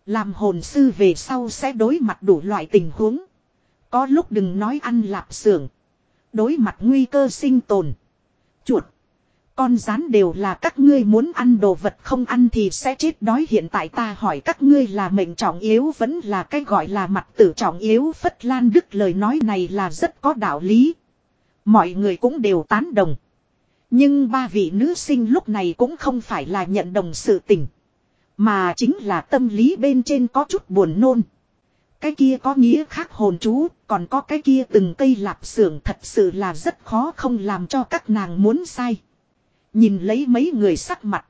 Làm hồn sư về sau sẽ đối mặt đủ loại tình huống. Có lúc đừng nói ăn lạp xưởng. Đối mặt nguy cơ sinh tồn. Chuột. Con rán đều là các ngươi muốn ăn đồ vật không ăn thì sẽ chết đói hiện tại ta hỏi các ngươi là mệnh trọng yếu vẫn là cái gọi là mặt tử trọng yếu Phất Lan Đức lời nói này là rất có đạo lý. Mọi người cũng đều tán đồng. Nhưng ba vị nữ sinh lúc này cũng không phải là nhận đồng sự tình. Mà chính là tâm lý bên trên có chút buồn nôn. Cái kia có nghĩa khác hồn chú, còn có cái kia từng cây lạp xưởng thật sự là rất khó không làm cho các nàng muốn sai. Nhìn lấy mấy người sắc mặt.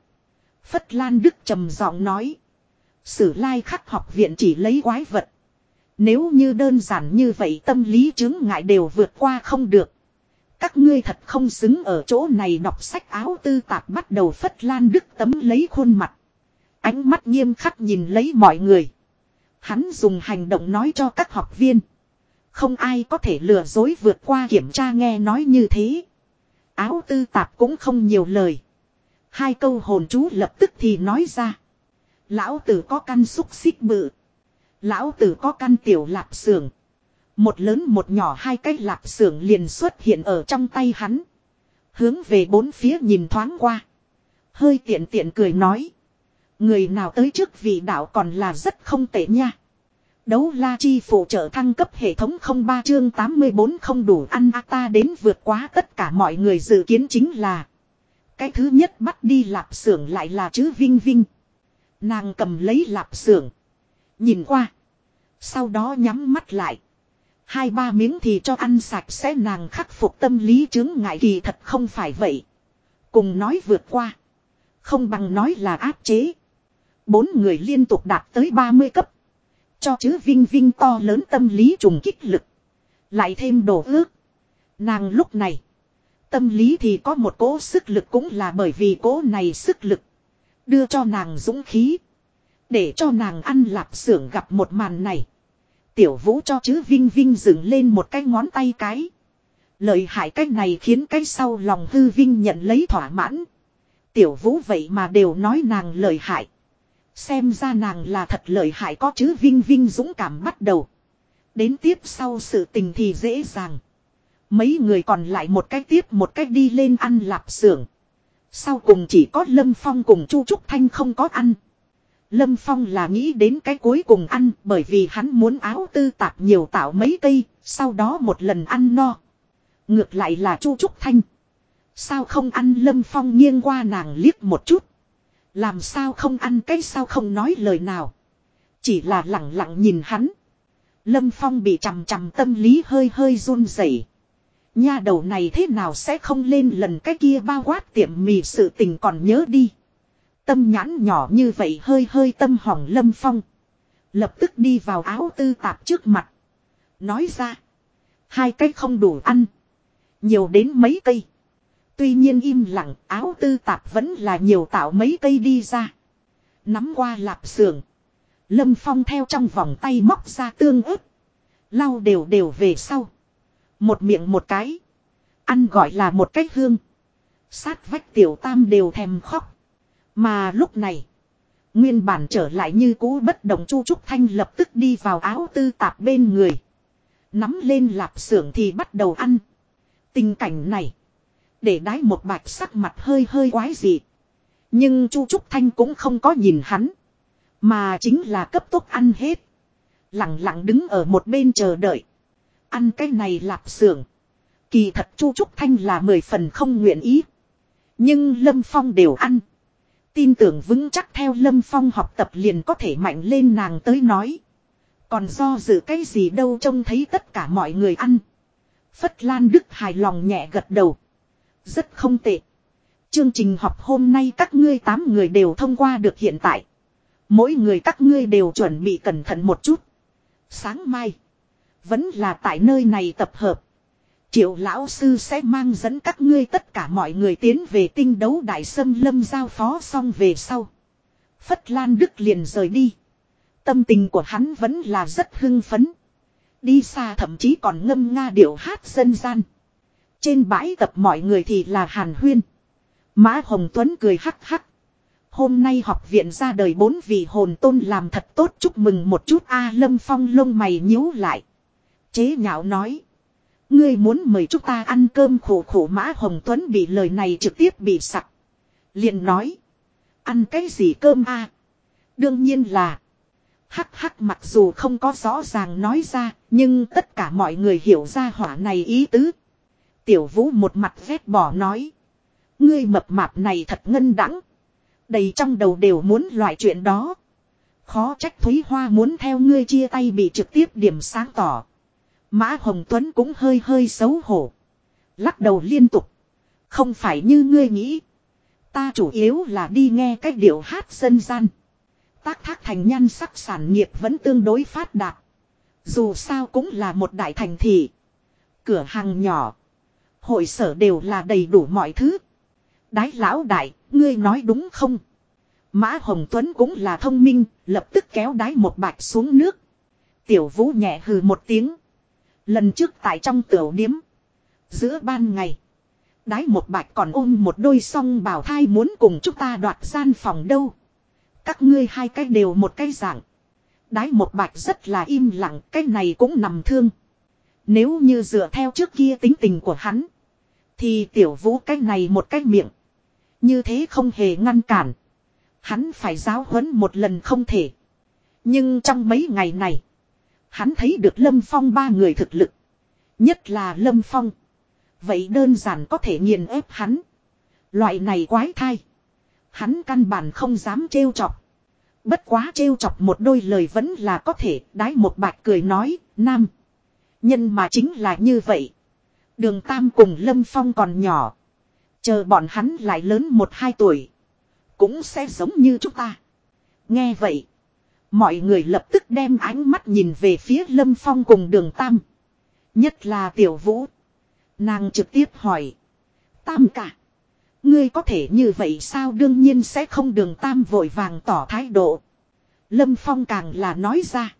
Phất Lan Đức trầm giọng nói. Sử lai khắc học viện chỉ lấy quái vật. Nếu như đơn giản như vậy tâm lý chứng ngại đều vượt qua không được. Các ngươi thật không xứng ở chỗ này đọc sách áo tư tạp bắt đầu Phất Lan Đức tấm lấy khuôn mặt. Ánh mắt nghiêm khắc nhìn lấy mọi người. Hắn dùng hành động nói cho các học viên. Không ai có thể lừa dối vượt qua kiểm tra nghe nói như thế. Áo tư tạp cũng không nhiều lời. Hai câu hồn chú lập tức thì nói ra. Lão tử có căn xúc xích bự. Lão tử có căn tiểu lạp xưởng. Một lớn một nhỏ hai cái lạp xưởng liền xuất hiện ở trong tay hắn. Hướng về bốn phía nhìn thoáng qua. Hơi tiện tiện cười nói. Người nào tới trước vị đạo còn là rất không tệ nha. Đấu la chi phụ trợ thăng cấp hệ thống không ba chương 84 không đủ ăn a ta đến vượt quá tất cả mọi người dự kiến chính là. Cái thứ nhất bắt đi lạp xưởng lại là chữ Vinh Vinh. Nàng cầm lấy lạp xưởng. Nhìn qua. Sau đó nhắm mắt lại. Hai ba miếng thì cho ăn sạch sẽ nàng khắc phục tâm lý chứng ngại kỳ thật không phải vậy. Cùng nói vượt qua. Không bằng nói là áp chế. Bốn người liên tục đạt tới 30 cấp. Cho chữ Vinh Vinh to lớn tâm lý trùng kích lực. Lại thêm đổ ước. Nàng lúc này. Tâm lý thì có một cố sức lực cũng là bởi vì cố này sức lực. Đưa cho nàng dũng khí. Để cho nàng ăn lạp xưởng gặp một màn này. Tiểu vũ cho chữ Vinh Vinh dựng lên một cái ngón tay cái. Lợi hại cách này khiến cái sau lòng hư Vinh nhận lấy thỏa mãn. Tiểu vũ vậy mà đều nói nàng lợi hại. Xem ra nàng là thật lợi hại có chữ Vinh Vinh dũng cảm bắt đầu. Đến tiếp sau sự tình thì dễ dàng. Mấy người còn lại một cách tiếp một cách đi lên ăn lạp xưởng. Sau cùng chỉ có Lâm Phong cùng Chu Trúc Thanh không có ăn. Lâm Phong là nghĩ đến cái cuối cùng ăn bởi vì hắn muốn áo tư tạp nhiều tạo mấy cây, sau đó một lần ăn no. Ngược lại là Chu Trúc Thanh. Sao không ăn Lâm Phong nghiêng qua nàng liếc một chút. Làm sao không ăn cái sao không nói lời nào. Chỉ là lặng lặng nhìn hắn. Lâm Phong bị chằm chằm tâm lý hơi hơi run rẩy. Nha đầu này thế nào sẽ không lên lần cái kia bao quát tiệm mì sự tình còn nhớ đi. Tâm nhãn nhỏ như vậy hơi hơi tâm hỏng Lâm Phong. Lập tức đi vào áo tư tạp trước mặt. Nói ra. Hai cái không đủ ăn. Nhiều đến mấy cây. Tuy nhiên im lặng, áo tư tạp vẫn là nhiều tạo mấy cây đi ra. Nắm qua lạp xưởng. Lâm Phong theo trong vòng tay móc ra tương ớt. Lau đều đều về sau. Một miệng một cái. Ăn gọi là một cách hương. Sát vách tiểu tam đều thèm khóc. Mà lúc này. Nguyên bản trở lại như cũ bất động chu trúc thanh lập tức đi vào áo tư tạp bên người. Nắm lên lạp xưởng thì bắt đầu ăn. Tình cảnh này. Để đái một bạch sắc mặt hơi hơi quái dị. Nhưng Chu Trúc Thanh cũng không có nhìn hắn. Mà chính là cấp tốc ăn hết. Lặng lặng đứng ở một bên chờ đợi. Ăn cái này lạp xưởng. Kỳ thật Chu Trúc Thanh là mười phần không nguyện ý. Nhưng Lâm Phong đều ăn. Tin tưởng vững chắc theo Lâm Phong học tập liền có thể mạnh lên nàng tới nói. Còn do dự cái gì đâu trông thấy tất cả mọi người ăn. Phất Lan Đức hài lòng nhẹ gật đầu. Rất không tệ. Chương trình học hôm nay các ngươi tám người đều thông qua được hiện tại. Mỗi người các ngươi đều chuẩn bị cẩn thận một chút. Sáng mai. Vẫn là tại nơi này tập hợp. Triệu lão sư sẽ mang dẫn các ngươi tất cả mọi người tiến về tinh đấu đại sâm lâm giao phó xong về sau. Phất Lan Đức liền rời đi. Tâm tình của hắn vẫn là rất hưng phấn. Đi xa thậm chí còn ngâm nga điệu hát dân gian. Trên bãi tập mọi người thì là Hàn Huyên. Mã Hồng Tuấn cười hắc hắc. Hôm nay học viện ra đời bốn vị hồn tôn làm thật tốt chúc mừng một chút A Lâm Phong lông mày nhíu lại. Chế nhạo nói. Ngươi muốn mời chúng ta ăn cơm khổ khổ Mã Hồng Tuấn bị lời này trực tiếp bị sặc. liền nói. Ăn cái gì cơm a Đương nhiên là. Hắc hắc mặc dù không có rõ ràng nói ra, nhưng tất cả mọi người hiểu ra hỏa này ý tứ. Tiểu vũ một mặt vét bỏ nói. Ngươi mập mạp này thật ngân đắng. Đầy trong đầu đều muốn loại chuyện đó. Khó trách Thúy Hoa muốn theo ngươi chia tay bị trực tiếp điểm sáng tỏ. Mã Hồng Tuấn cũng hơi hơi xấu hổ. Lắc đầu liên tục. Không phải như ngươi nghĩ. Ta chủ yếu là đi nghe cách điệu hát dân gian. Tác thác thành nhan sắc sản nghiệp vẫn tương đối phát đạt. Dù sao cũng là một đại thành thị. Cửa hàng nhỏ. Hội sở đều là đầy đủ mọi thứ. Đái lão đại, ngươi nói đúng không? Mã Hồng Tuấn cũng là thông minh, lập tức kéo đái một bạch xuống nước. Tiểu vũ nhẹ hừ một tiếng. Lần trước tại trong tiểu điếm. Giữa ban ngày. Đái một bạch còn ôm một đôi song bảo thai muốn cùng chúng ta đoạt gian phòng đâu. Các ngươi hai cái đều một cái dạng. Đái một bạch rất là im lặng, cái này cũng nằm thương. Nếu như dựa theo trước kia tính tình của hắn. Thì tiểu vũ cái này một cái miệng. Như thế không hề ngăn cản. Hắn phải giáo huấn một lần không thể. Nhưng trong mấy ngày này. Hắn thấy được Lâm Phong ba người thực lực. Nhất là Lâm Phong. Vậy đơn giản có thể nghiền ép hắn. Loại này quái thai. Hắn căn bản không dám trêu chọc. Bất quá trêu chọc một đôi lời vẫn là có thể. Đái một bạch cười nói. Nam. Nhân mà chính là như vậy. Đường Tam cùng Lâm Phong còn nhỏ. Chờ bọn hắn lại lớn một hai tuổi. Cũng sẽ giống như chúng ta. Nghe vậy. Mọi người lập tức đem ánh mắt nhìn về phía Lâm Phong cùng đường Tam. Nhất là Tiểu Vũ. Nàng trực tiếp hỏi. Tam cả. Ngươi có thể như vậy sao đương nhiên sẽ không đường Tam vội vàng tỏ thái độ. Lâm Phong càng là nói ra.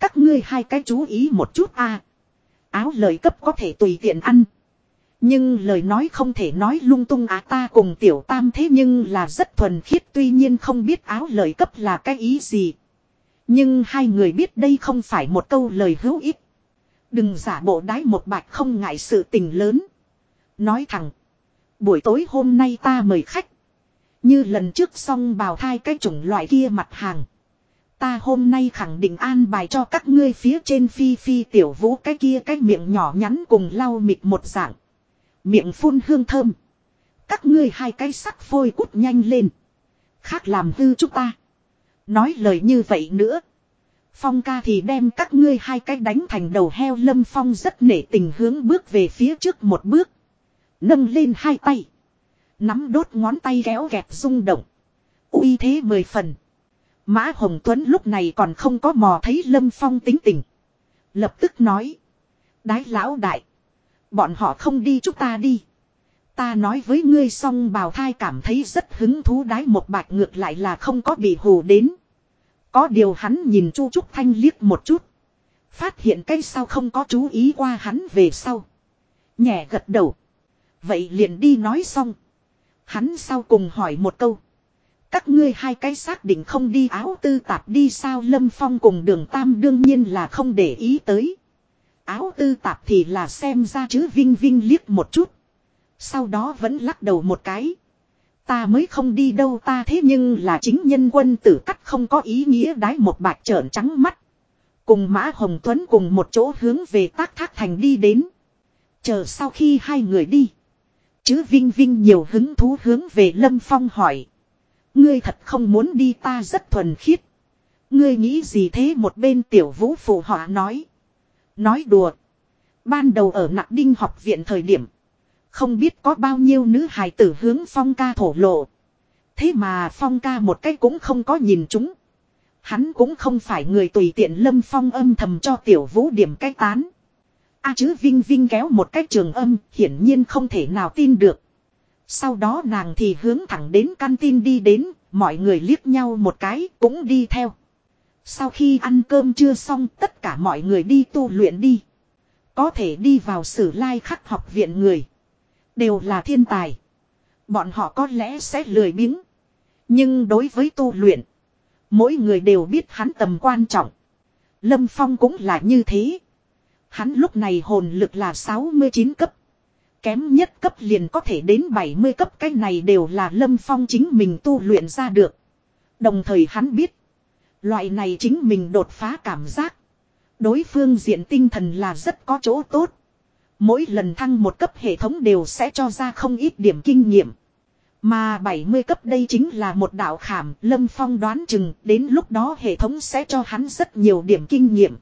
Các ngươi hai cái chú ý một chút a Áo lời cấp có thể tùy tiện ăn. Nhưng lời nói không thể nói lung tung á ta cùng tiểu tam thế nhưng là rất thuần khiết tuy nhiên không biết áo lời cấp là cái ý gì. Nhưng hai người biết đây không phải một câu lời hữu ích. Đừng giả bộ đái một bạch không ngại sự tình lớn. Nói thẳng. Buổi tối hôm nay ta mời khách. Như lần trước xong bào thai cái chủng loại kia mặt hàng. Ta hôm nay khẳng định an bài cho các ngươi phía trên phi phi tiểu vũ cái kia cái miệng nhỏ nhắn cùng lau mịt một dạng. Miệng phun hương thơm. Các ngươi hai cái sắc phôi cút nhanh lên. Khác làm hư chúng ta. Nói lời như vậy nữa. Phong ca thì đem các ngươi hai cái đánh thành đầu heo lâm phong rất nể tình hướng bước về phía trước một bước. Nâng lên hai tay. Nắm đốt ngón tay kéo kẹt rung động. uy thế mười phần. Mã Hồng Tuấn lúc này còn không có mò thấy lâm phong tính tình. Lập tức nói. Đái lão đại. Bọn họ không đi chúng ta đi. Ta nói với ngươi xong bào thai cảm thấy rất hứng thú đái một bạch ngược lại là không có bị hù đến. Có điều hắn nhìn Chu Trúc Thanh liếc một chút. Phát hiện cây sao không có chú ý qua hắn về sau. Nhẹ gật đầu. Vậy liền đi nói xong. Hắn sau cùng hỏi một câu. Các ngươi hai cái xác định không đi áo tư tạp đi sao Lâm Phong cùng đường Tam đương nhiên là không để ý tới. Áo tư tạp thì là xem ra chứ Vinh Vinh liếc một chút. Sau đó vẫn lắc đầu một cái. Ta mới không đi đâu ta thế nhưng là chính nhân quân tử cắt không có ý nghĩa đái một bạch trợn trắng mắt. Cùng Mã Hồng Tuấn cùng một chỗ hướng về tác thác thành đi đến. Chờ sau khi hai người đi. Chứ Vinh Vinh nhiều hứng thú hướng về Lâm Phong hỏi. Ngươi thật không muốn đi ta rất thuần khiết. Ngươi nghĩ gì thế một bên tiểu vũ phụ họa nói. Nói đùa. Ban đầu ở nặng đinh học viện thời điểm. Không biết có bao nhiêu nữ hài tử hướng phong ca thổ lộ. Thế mà phong ca một cái cũng không có nhìn chúng. Hắn cũng không phải người tùy tiện lâm phong âm thầm cho tiểu vũ điểm cách tán. A chứ Vinh Vinh kéo một cách trường âm, hiển nhiên không thể nào tin được. Sau đó nàng thì hướng thẳng đến căn tin đi đến, mọi người liếc nhau một cái, cũng đi theo. Sau khi ăn cơm chưa xong, tất cả mọi người đi tu luyện đi. Có thể đi vào sử lai khắc học viện người. Đều là thiên tài. Bọn họ có lẽ sẽ lười biếng. Nhưng đối với tu luyện, mỗi người đều biết hắn tầm quan trọng. Lâm Phong cũng là như thế. Hắn lúc này hồn lực là 69 cấp. Kém nhất cấp liền có thể đến 70 cấp cái này đều là Lâm Phong chính mình tu luyện ra được. Đồng thời hắn biết. Loại này chính mình đột phá cảm giác. Đối phương diện tinh thần là rất có chỗ tốt. Mỗi lần thăng một cấp hệ thống đều sẽ cho ra không ít điểm kinh nghiệm. Mà 70 cấp đây chính là một đạo khảm, Lâm Phong đoán chừng, đến lúc đó hệ thống sẽ cho hắn rất nhiều điểm kinh nghiệm.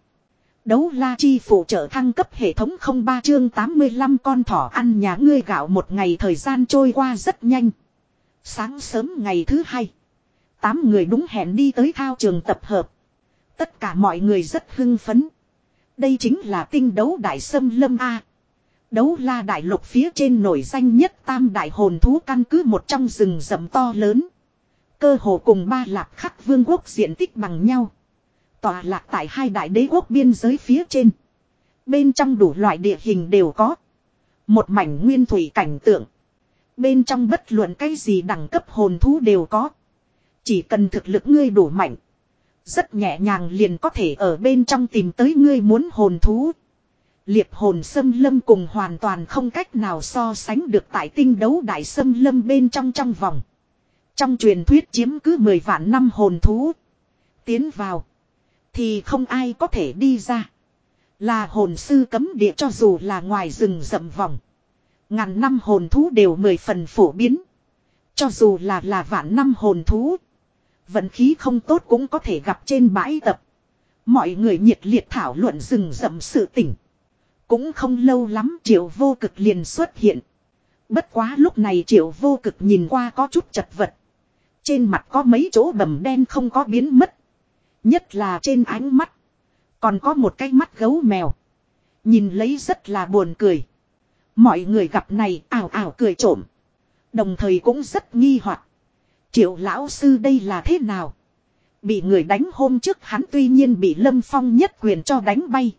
Đấu la chi phụ trợ thăng cấp hệ thống 03 chương 85 con thỏ ăn nhà ngươi gạo một ngày thời gian trôi qua rất nhanh. Sáng sớm ngày thứ hai. Tám người đúng hẹn đi tới thao trường tập hợp. Tất cả mọi người rất hưng phấn. Đây chính là tinh đấu đại sâm lâm A. Đấu la đại lục phía trên nổi danh nhất tam đại hồn thú căn cứ một trong rừng rậm to lớn. Cơ hồ cùng ba lạc khắc vương quốc diện tích bằng nhau. Tòa lạc tại hai đại đế quốc biên giới phía trên. Bên trong đủ loại địa hình đều có. Một mảnh nguyên thủy cảnh tượng. Bên trong bất luận cái gì đẳng cấp hồn thú đều có. Chỉ cần thực lực ngươi đủ mạnh. Rất nhẹ nhàng liền có thể ở bên trong tìm tới ngươi muốn hồn thú. Liệp hồn sâm lâm cùng hoàn toàn không cách nào so sánh được tại tinh đấu đại sâm lâm bên trong trong vòng. Trong truyền thuyết chiếm cứ 10 vạn năm hồn thú. Tiến vào. Thì không ai có thể đi ra. Là hồn sư cấm địa cho dù là ngoài rừng rậm vòng. Ngàn năm hồn thú đều mười phần phổ biến. Cho dù là là vạn năm hồn thú. Vận khí không tốt cũng có thể gặp trên bãi tập. Mọi người nhiệt liệt thảo luận rừng rậm sự tỉnh. Cũng không lâu lắm triệu vô cực liền xuất hiện. Bất quá lúc này triệu vô cực nhìn qua có chút chật vật. Trên mặt có mấy chỗ bầm đen không có biến mất. Nhất là trên ánh mắt. Còn có một cái mắt gấu mèo. Nhìn lấy rất là buồn cười. Mọi người gặp này ảo ảo cười trộm. Đồng thời cũng rất nghi hoặc Triệu lão sư đây là thế nào? Bị người đánh hôm trước hắn tuy nhiên bị lâm phong nhất quyền cho đánh bay.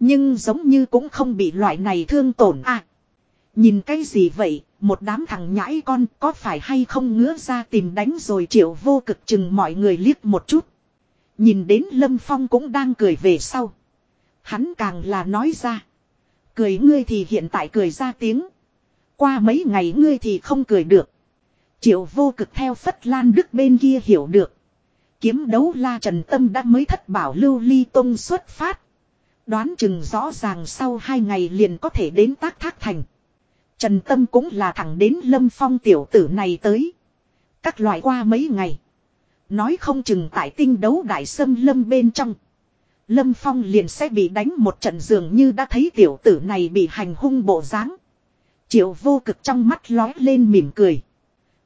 Nhưng giống như cũng không bị loại này thương tổn à. Nhìn cái gì vậy, một đám thằng nhãi con có phải hay không ngứa ra tìm đánh rồi triệu vô cực chừng mọi người liếc một chút. Nhìn đến Lâm Phong cũng đang cười về sau. Hắn càng là nói ra. Cười ngươi thì hiện tại cười ra tiếng. Qua mấy ngày ngươi thì không cười được. Triệu vô cực theo Phất Lan Đức bên kia hiểu được. Kiếm đấu la Trần Tâm đã mới thất bảo lưu ly tông xuất phát. Đoán chừng rõ ràng sau hai ngày liền có thể đến tác thác thành. Trần Tâm cũng là thẳng đến lâm phong tiểu tử này tới. Các loại qua mấy ngày. Nói không chừng tại tinh đấu đại sâm lâm bên trong. Lâm Phong liền sẽ bị đánh một trận dường như đã thấy tiểu tử này bị hành hung bộ dáng. Triệu vô cực trong mắt lói lên mỉm cười.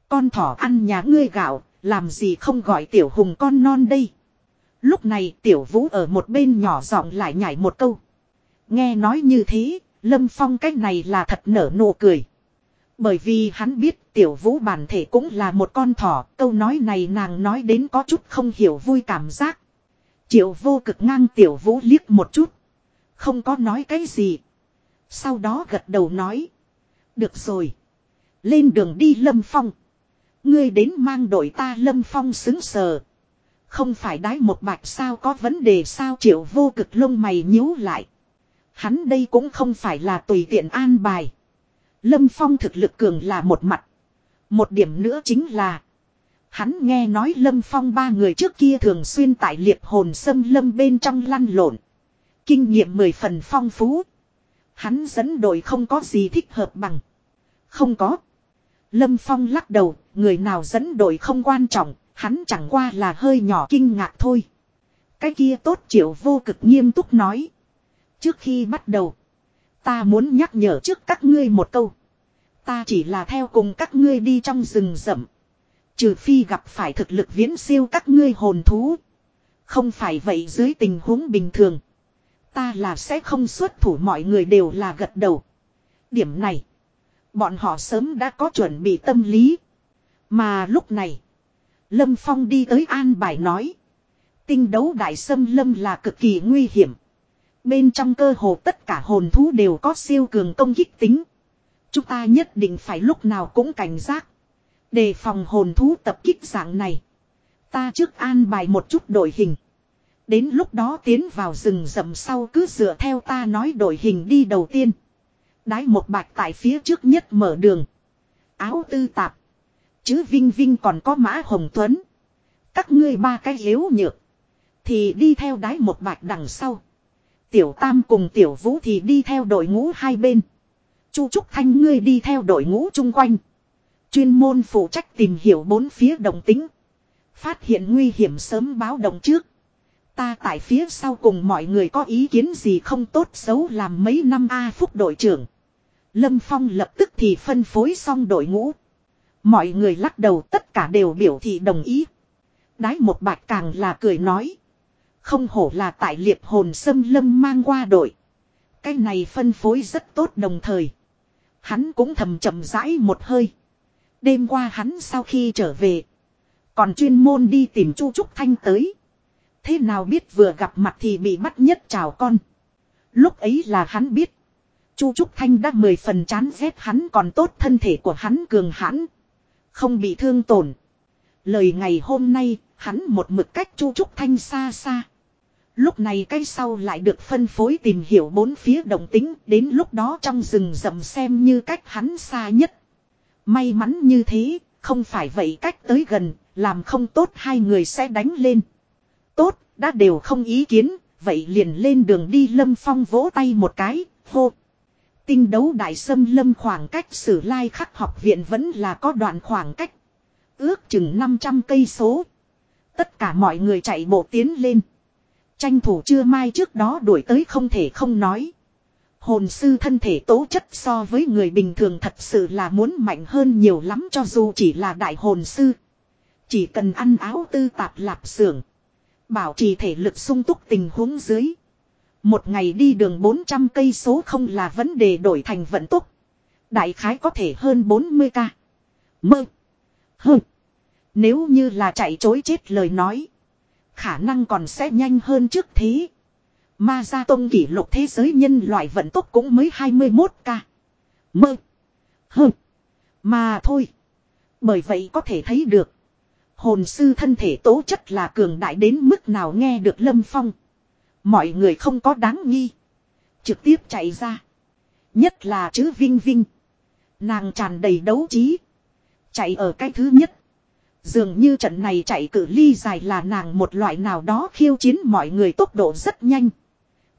Con thỏ ăn nhà ngươi gạo, làm gì không gọi tiểu hùng con non đây. Lúc này tiểu vũ ở một bên nhỏ giọng lại nhảy một câu. Nghe nói như thế, Lâm Phong cách này là thật nở nụ cười. Bởi vì hắn biết tiểu vũ bản thể cũng là một con thỏ, câu nói này nàng nói đến có chút không hiểu vui cảm giác. Triệu vô cực ngang tiểu vũ liếc một chút. Không có nói cái gì. Sau đó gật đầu nói. Được rồi. Lên đường đi Lâm Phong. Ngươi đến mang đội ta Lâm Phong xứng sờ. Không phải đái một bạch sao có vấn đề sao triệu vô cực lông mày nhíu lại. Hắn đây cũng không phải là tùy tiện an bài. Lâm Phong thực lực cường là một mặt. Một điểm nữa chính là. Hắn nghe nói Lâm Phong ba người trước kia thường xuyên tại liệt hồn sâm lâm bên trong lăn lộn. Kinh nghiệm mười phần phong phú. Hắn dẫn đội không có gì thích hợp bằng. Không có. Lâm Phong lắc đầu, người nào dẫn đội không quan trọng, hắn chẳng qua là hơi nhỏ kinh ngạc thôi. Cái kia tốt triệu vô cực nghiêm túc nói. Trước khi bắt đầu, ta muốn nhắc nhở trước các ngươi một câu. Ta chỉ là theo cùng các ngươi đi trong rừng rậm. Trừ phi gặp phải thực lực viễn siêu các ngươi hồn thú. Không phải vậy dưới tình huống bình thường. Ta là sẽ không xuất thủ mọi người đều là gật đầu. Điểm này. Bọn họ sớm đã có chuẩn bị tâm lý. Mà lúc này. Lâm Phong đi tới an bài nói. Tinh đấu đại sâm lâm là cực kỳ nguy hiểm. Bên trong cơ hồ tất cả hồn thú đều có siêu cường công kích tính. Chúng ta nhất định phải lúc nào cũng cảnh giác. Đề phòng hồn thú tập kích dạng này. Ta trước an bài một chút đội hình. Đến lúc đó tiến vào rừng rậm sau cứ dựa theo ta nói đội hình đi đầu tiên. Đái một bạch tại phía trước nhất mở đường. Áo tư tạp. Chứ Vinh Vinh còn có mã hồng tuấn. Các ngươi ba cái yếu nhược. Thì đi theo đái một bạch đằng sau. Tiểu Tam cùng Tiểu Vũ thì đi theo đội ngũ hai bên. Chu Trúc Thanh ngươi đi theo đội ngũ chung quanh. Chuyên môn phụ trách tìm hiểu bốn phía đồng tính. Phát hiện nguy hiểm sớm báo động trước. Ta tại phía sau cùng mọi người có ý kiến gì không tốt xấu làm mấy năm A phúc đội trưởng. Lâm Phong lập tức thì phân phối xong đội ngũ. Mọi người lắc đầu tất cả đều biểu thị đồng ý. Đái một bạch càng là cười nói. Không hổ là tại liệp hồn sâm lâm mang qua đội. Cái này phân phối rất tốt đồng thời. Hắn cũng thầm chậm rãi một hơi. Đêm qua hắn sau khi trở về. Còn chuyên môn đi tìm Chu Trúc Thanh tới. Thế nào biết vừa gặp mặt thì bị bắt nhất chào con. Lúc ấy là hắn biết. Chu Trúc Thanh đã mười phần chán ghét hắn còn tốt thân thể của hắn cường hãn. Không bị thương tổn. Lời ngày hôm nay, hắn một mực cách Chu Trúc Thanh xa xa. Lúc này cây sau lại được phân phối tìm hiểu bốn phía đồng tính, đến lúc đó trong rừng rậm xem như cách hắn xa nhất. May mắn như thế, không phải vậy cách tới gần, làm không tốt hai người sẽ đánh lên. Tốt, đã đều không ý kiến, vậy liền lên đường đi lâm phong vỗ tay một cái, hô. Tinh đấu đại sâm lâm khoảng cách sử lai khắc học viện vẫn là có đoạn khoảng cách. Ước chừng 500 cây số. Tất cả mọi người chạy bộ tiến lên. Tranh thủ chưa mai trước đó đuổi tới không thể không nói. Hồn sư thân thể tố chất so với người bình thường thật sự là muốn mạnh hơn nhiều lắm cho dù chỉ là đại hồn sư. Chỉ cần ăn áo tư tạp lạp xưởng. Bảo trì thể lực sung túc tình huống dưới. Một ngày đi đường 400 cây số không là vấn đề đổi thành vận tốc. Đại khái có thể hơn 40 ca. Mơ. hơn. Nếu như là chạy chối chết lời nói. Khả năng còn sẽ nhanh hơn trước thế. Ma gia tông kỷ lục thế giới nhân loại vận tốc cũng mới 21 ca. Mơ. hơn. Mà thôi. Bởi vậy có thể thấy được. Hồn sư thân thể tố chất là cường đại đến mức nào nghe được lâm phong. Mọi người không có đáng nghi. Trực tiếp chạy ra. Nhất là chữ Vinh Vinh. Nàng tràn đầy đấu trí. Chạy ở cái thứ nhất. Dường như trận này chạy cử ly dài là nàng một loại nào đó khiêu chiến mọi người tốc độ rất nhanh.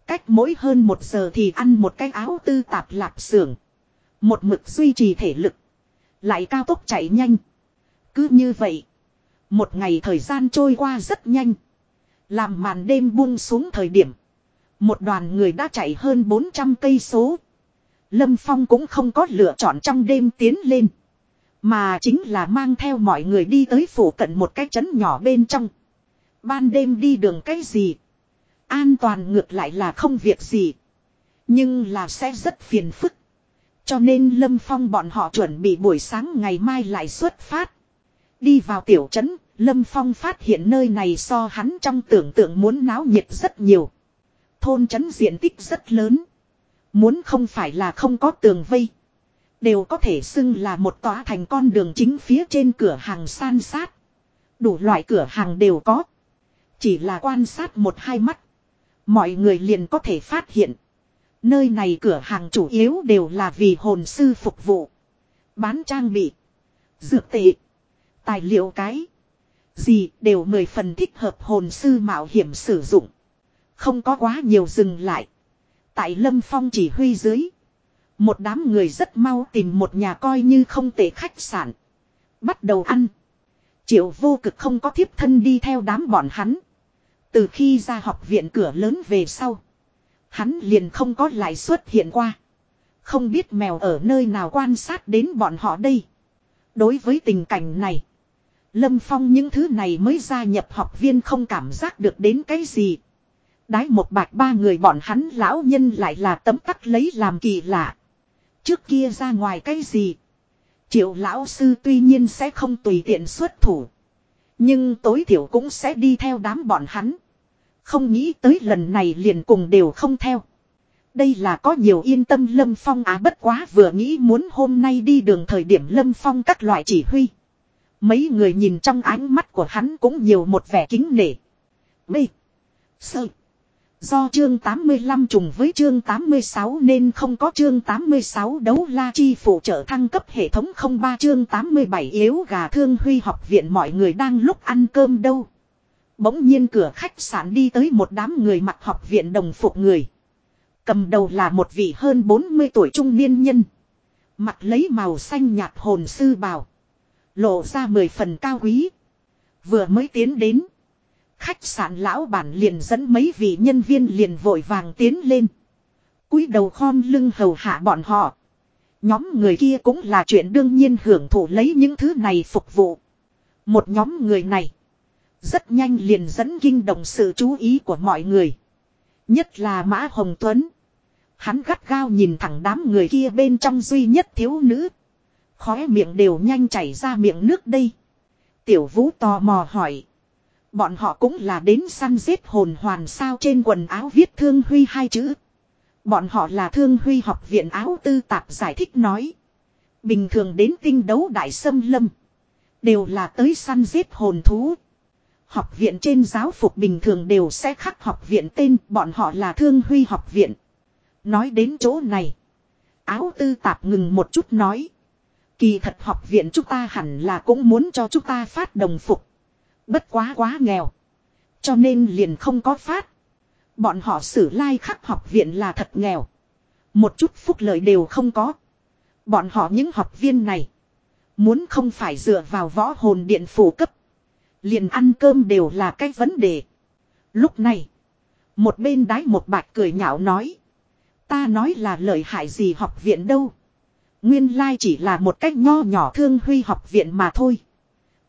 Cách mỗi hơn một giờ thì ăn một cái áo tư tạp lạp xưởng. Một mực duy trì thể lực. Lại cao tốc chạy nhanh. Cứ như vậy. Một ngày thời gian trôi qua rất nhanh. Làm màn đêm buông xuống thời điểm. Một đoàn người đã chạy hơn 400 cây số. Lâm Phong cũng không có lựa chọn trong đêm tiến lên. Mà chính là mang theo mọi người đi tới phủ cận một cái trấn nhỏ bên trong. Ban đêm đi đường cái gì? An toàn ngược lại là không việc gì. Nhưng là sẽ rất phiền phức. Cho nên Lâm Phong bọn họ chuẩn bị buổi sáng ngày mai lại xuất phát. Đi vào tiểu trấn, Lâm Phong phát hiện nơi này so hắn trong tưởng tượng muốn náo nhiệt rất nhiều. Thôn trấn diện tích rất lớn. Muốn không phải là không có tường vây. Đều có thể xưng là một tòa thành con đường chính phía trên cửa hàng san sát. Đủ loại cửa hàng đều có. Chỉ là quan sát một hai mắt. Mọi người liền có thể phát hiện. Nơi này cửa hàng chủ yếu đều là vì hồn sư phục vụ. Bán trang bị. Dược tệ. Tài liệu cái. Gì đều mười phần thích hợp hồn sư mạo hiểm sử dụng. Không có quá nhiều dừng lại. Tại Lâm Phong chỉ huy dưới. Một đám người rất mau tìm một nhà coi như không tệ khách sạn. Bắt đầu ăn. Triệu vô cực không có thiếp thân đi theo đám bọn hắn. Từ khi ra học viện cửa lớn về sau. Hắn liền không có lại xuất hiện qua. Không biết mèo ở nơi nào quan sát đến bọn họ đây. Đối với tình cảnh này. Lâm Phong những thứ này mới gia nhập học viên không cảm giác được đến cái gì. Đái một bạch ba người bọn hắn lão nhân lại là tấm tắc lấy làm kỳ lạ. Trước kia ra ngoài cái gì. Triệu lão sư tuy nhiên sẽ không tùy tiện xuất thủ. Nhưng tối thiểu cũng sẽ đi theo đám bọn hắn. Không nghĩ tới lần này liền cùng đều không theo. Đây là có nhiều yên tâm Lâm Phong á bất quá vừa nghĩ muốn hôm nay đi đường thời điểm Lâm Phong các loại chỉ huy. Mấy người nhìn trong ánh mắt của hắn cũng nhiều một vẻ kính nể. Mê. Sơ. Do chương 85 trùng với chương 86 nên không có chương 86 đấu la chi phụ trợ thăng cấp hệ thống 03 chương 87 yếu gà thương huy học viện mọi người đang lúc ăn cơm đâu. Bỗng nhiên cửa khách sạn đi tới một đám người mặc học viện đồng phục người. Cầm đầu là một vị hơn 40 tuổi trung niên nhân. Mặt lấy màu xanh nhạt hồn sư bào. Lộ ra mười phần cao quý. Vừa mới tiến đến. Khách sạn lão bản liền dẫn mấy vị nhân viên liền vội vàng tiến lên. cúi đầu khom lưng hầu hạ bọn họ. Nhóm người kia cũng là chuyện đương nhiên hưởng thụ lấy những thứ này phục vụ. Một nhóm người này. Rất nhanh liền dẫn kinh động sự chú ý của mọi người. Nhất là Mã Hồng Tuấn. Hắn gắt gao nhìn thẳng đám người kia bên trong duy nhất thiếu nữ. Khóe miệng đều nhanh chảy ra miệng nước đây. Tiểu vũ tò mò hỏi. Bọn họ cũng là đến săn giết hồn hoàn sao trên quần áo viết thương huy hai chữ. Bọn họ là thương huy học viện áo tư tạp giải thích nói. Bình thường đến tinh đấu đại sâm lâm. Đều là tới săn giết hồn thú. Học viện trên giáo phục bình thường đều sẽ khắc học viện tên, bọn họ là thương huy học viện. Nói đến chỗ này. Áo tư tạp ngừng một chút nói. Kỳ thật học viện chúng ta hẳn là cũng muốn cho chúng ta phát đồng phục. Bất quá quá nghèo. Cho nên liền không có phát. Bọn họ xử lai like khắc học viện là thật nghèo. Một chút phúc lợi đều không có. Bọn họ những học viên này. Muốn không phải dựa vào võ hồn điện phủ cấp. Liền ăn cơm đều là cái vấn đề. Lúc này. Một bên đái một bạch cười nhạo nói. Ta nói là lợi hại gì học viện đâu. Nguyên lai chỉ là một cách nho nhỏ thương huy học viện mà thôi.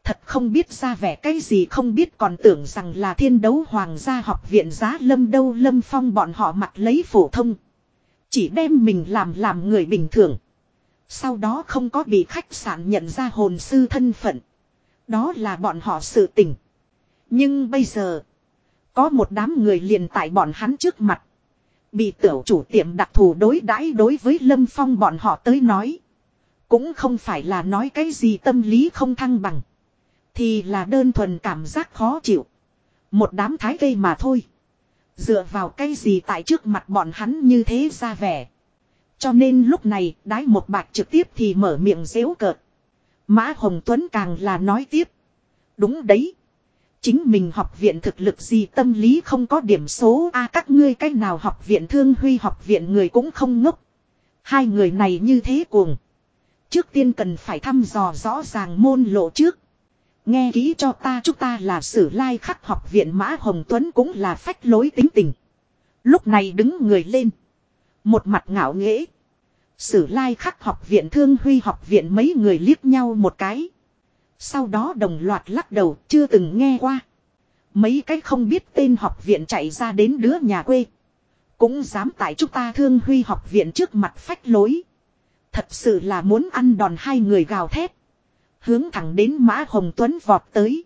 Thật không biết ra vẻ cái gì không biết còn tưởng rằng là thiên đấu hoàng gia học viện giá lâm đâu lâm phong bọn họ mặc lấy phổ thông. Chỉ đem mình làm làm người bình thường. Sau đó không có bị khách sạn nhận ra hồn sư thân phận. Đó là bọn họ sự tình. Nhưng bây giờ. Có một đám người liền tại bọn hắn trước mặt. Bị tiểu chủ tiệm đặc thù đối đãi đối với Lâm Phong bọn họ tới nói. Cũng không phải là nói cái gì tâm lý không thăng bằng. Thì là đơn thuần cảm giác khó chịu. Một đám thái cây mà thôi. Dựa vào cái gì tại trước mặt bọn hắn như thế ra vẻ. Cho nên lúc này, đái một bạc trực tiếp thì mở miệng dễu cợt. Mã Hồng Tuấn càng là nói tiếp. Đúng đấy. Chính mình học viện thực lực gì tâm lý không có điểm số a, các ngươi cách nào học viện thương huy, học viện người cũng không ngốc. Hai người này như thế cuồng. Trước tiên cần phải thăm dò rõ ràng môn lộ trước. Nghe kỹ cho ta, chúng ta là sử lai khắc học viện Mã Hồng Tuấn cũng là phách lối tính tình. Lúc này đứng người lên. Một mặt ngạo nghễ. Sử lai khắc học viện thương huy, học viện mấy người liếc nhau một cái. Sau đó đồng loạt lắc đầu, chưa từng nghe qua. Mấy cái không biết tên học viện chạy ra đến đứa nhà quê. Cũng dám tại chúng ta thương huy học viện trước mặt phách lối. Thật sự là muốn ăn đòn hai người gào thét. Hướng thẳng đến Mã Hồng Tuấn vọt tới.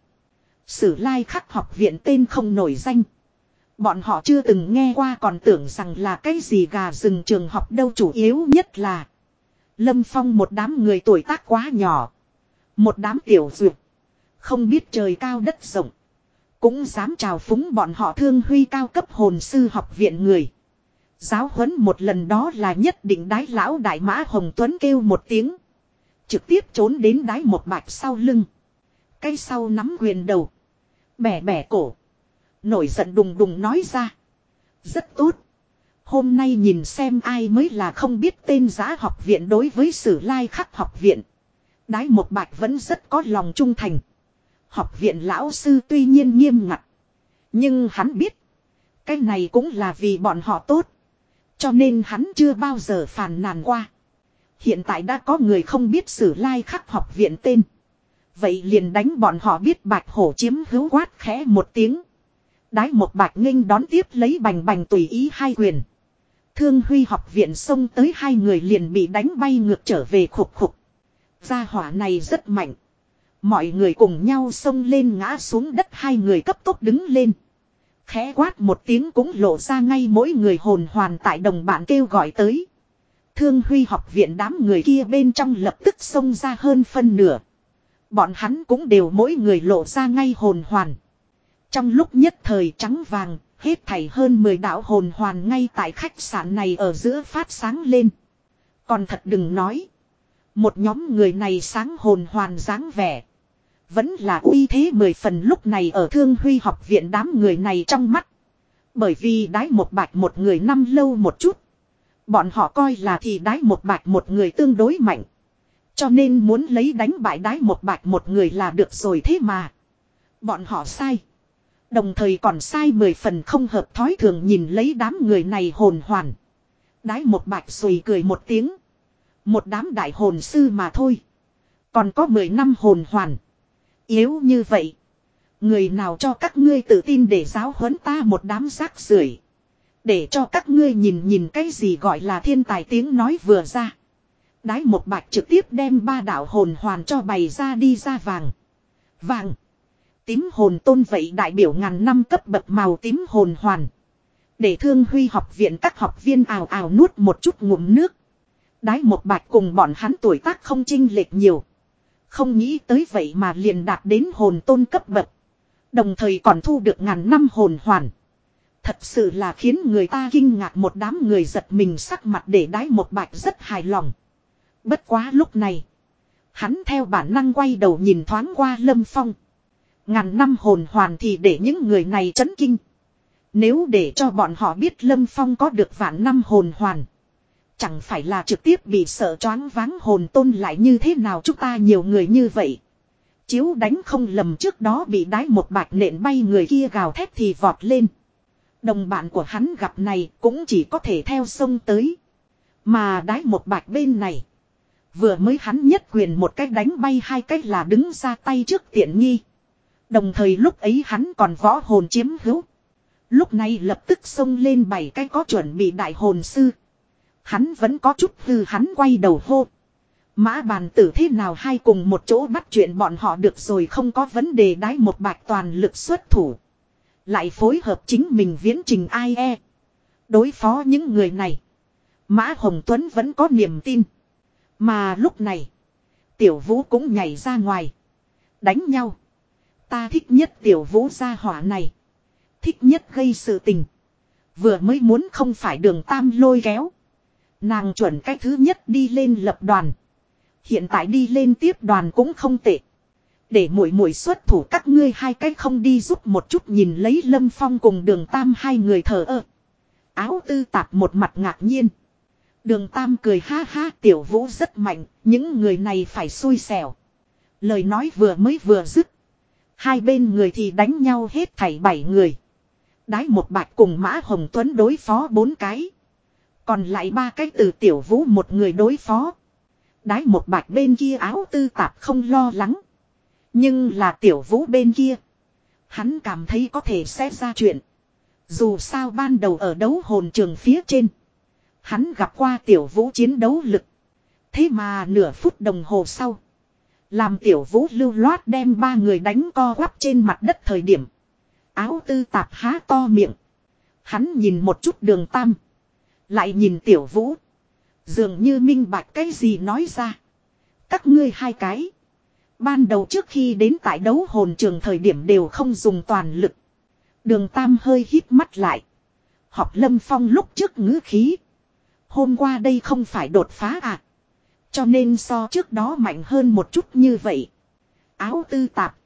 Sử lai khắc học viện tên không nổi danh. Bọn họ chưa từng nghe qua còn tưởng rằng là cái gì gà rừng trường học đâu, chủ yếu nhất là. Lâm Phong một đám người tuổi tác quá nhỏ. Một đám tiểu duyệt. Không biết trời cao đất rộng. Cũng dám chào phúng bọn họ thương huy cao cấp hồn sư học viện người. Giáo huấn một lần đó là nhất định đái lão đại mã Hồng Tuấn kêu một tiếng. Trực tiếp trốn đến đái một bạch sau lưng. Cây sau nắm quyền đầu. Bẻ bẻ cổ. Nổi giận đùng đùng nói ra. Rất tốt. Hôm nay nhìn xem ai mới là không biết tên giá học viện đối với sử lai khắc học viện. Đái một bạch vẫn rất có lòng trung thành. Học viện lão sư tuy nhiên nghiêm ngặt. Nhưng hắn biết. Cái này cũng là vì bọn họ tốt. Cho nên hắn chưa bao giờ phàn nàn qua. Hiện tại đã có người không biết sử lai khắc học viện tên. Vậy liền đánh bọn họ biết bạch hổ chiếm hữu quát khẽ một tiếng. Đái một bạch nghênh đón tiếp lấy bành bành tùy ý hai quyền. Thương huy học viện xông tới hai người liền bị đánh bay ngược trở về khục khục. Gia hỏa này rất mạnh. Mọi người cùng nhau xông lên ngã xuống đất hai người cấp tốc đứng lên. Khẽ quát một tiếng cũng lộ ra ngay mỗi người hồn hoàn tại đồng bạn kêu gọi tới. Thương huy học viện đám người kia bên trong lập tức xông ra hơn phân nửa. Bọn hắn cũng đều mỗi người lộ ra ngay hồn hoàn. Trong lúc nhất thời trắng vàng, hết thảy hơn 10 đạo hồn hoàn ngay tại khách sạn này ở giữa phát sáng lên. Còn thật đừng nói. Một nhóm người này sáng hồn hoàn dáng vẻ. Vẫn là uy thế mười phần lúc này ở thương huy học viện đám người này trong mắt. Bởi vì đái một bạch một người năm lâu một chút. Bọn họ coi là thì đái một bạch một người tương đối mạnh. Cho nên muốn lấy đánh bại đái một bạch một người là được rồi thế mà. Bọn họ sai. Đồng thời còn sai mười phần không hợp thói thường nhìn lấy đám người này hồn hoàn. Đái một bạch xùy cười một tiếng. Một đám đại hồn sư mà thôi. Còn có mười năm hồn hoàn. Yếu như vậy. Người nào cho các ngươi tự tin để giáo huấn ta một đám rác rưởi Để cho các ngươi nhìn nhìn cái gì gọi là thiên tài tiếng nói vừa ra. Đái một bạch trực tiếp đem ba đạo hồn hoàn cho bày ra đi ra vàng. Vàng. Tím hồn tôn vậy đại biểu ngàn năm cấp bậc màu tím hồn hoàn. Để thương huy học viện các học viên ào ào nuốt một chút ngụm nước. Đái một bạch cùng bọn hắn tuổi tác không chinh lệch nhiều. Không nghĩ tới vậy mà liền đạt đến hồn tôn cấp bậc. Đồng thời còn thu được ngàn năm hồn hoàn. Thật sự là khiến người ta kinh ngạc một đám người giật mình sắc mặt để đái một bạch rất hài lòng. Bất quá lúc này. Hắn theo bản năng quay đầu nhìn thoáng qua lâm phong. Ngàn năm hồn hoàn thì để những người này chấn kinh. Nếu để cho bọn họ biết lâm phong có được vạn năm hồn hoàn. Chẳng phải là trực tiếp bị sợ choáng váng hồn tôn lại như thế nào chúng ta nhiều người như vậy. Chiếu đánh không lầm trước đó bị đái một bạch nện bay người kia gào thét thì vọt lên. Đồng bạn của hắn gặp này cũng chỉ có thể theo sông tới. Mà đái một bạch bên này. Vừa mới hắn nhất quyền một cách đánh bay hai cách là đứng ra tay trước tiện nghi. Đồng thời lúc ấy hắn còn võ hồn chiếm hữu. Lúc này lập tức xông lên bảy cái có chuẩn bị đại hồn sư. Hắn vẫn có chút hư hắn quay đầu hô. Mã bàn tử thế nào hai cùng một chỗ bắt chuyện bọn họ được rồi không có vấn đề đái một bạch toàn lực xuất thủ. Lại phối hợp chính mình viễn trình ai e. Đối phó những người này. Mã Hồng Tuấn vẫn có niềm tin. Mà lúc này. Tiểu vũ cũng nhảy ra ngoài. Đánh nhau. Ta thích nhất tiểu vũ gia hỏa này. Thích nhất gây sự tình. Vừa mới muốn không phải đường tam lôi kéo. Nàng chuẩn cách thứ nhất đi lên lập đoàn. Hiện tại đi lên tiếp đoàn cũng không tệ. Để muội muội xuất thủ các ngươi hai cái không đi giúp một chút nhìn lấy Lâm Phong cùng đường Tam hai người thở ơ. Áo tư tạp một mặt ngạc nhiên. Đường Tam cười ha ha tiểu vũ rất mạnh, những người này phải xui xẻo. Lời nói vừa mới vừa dứt. Hai bên người thì đánh nhau hết thảy bảy người. Đái một bạch cùng Mã Hồng Tuấn đối phó bốn cái. Còn lại ba cái từ tiểu vũ một người đối phó. Đái một bạch bên kia áo tư tạp không lo lắng. Nhưng là tiểu vũ bên kia. Hắn cảm thấy có thể sẽ ra chuyện. Dù sao ban đầu ở đấu hồn trường phía trên. Hắn gặp qua tiểu vũ chiến đấu lực. Thế mà nửa phút đồng hồ sau. Làm tiểu vũ lưu loát đem ba người đánh co quắp trên mặt đất thời điểm. Áo tư tạp há to miệng. Hắn nhìn một chút đường tam. Lại nhìn tiểu vũ. Dường như minh bạch cái gì nói ra. Các ngươi hai cái. Ban đầu trước khi đến tại đấu hồn trường thời điểm đều không dùng toàn lực. Đường Tam hơi hít mắt lại. Học Lâm Phong lúc trước ngữ khí. Hôm qua đây không phải đột phá à. Cho nên so trước đó mạnh hơn một chút như vậy. Áo tư tạp.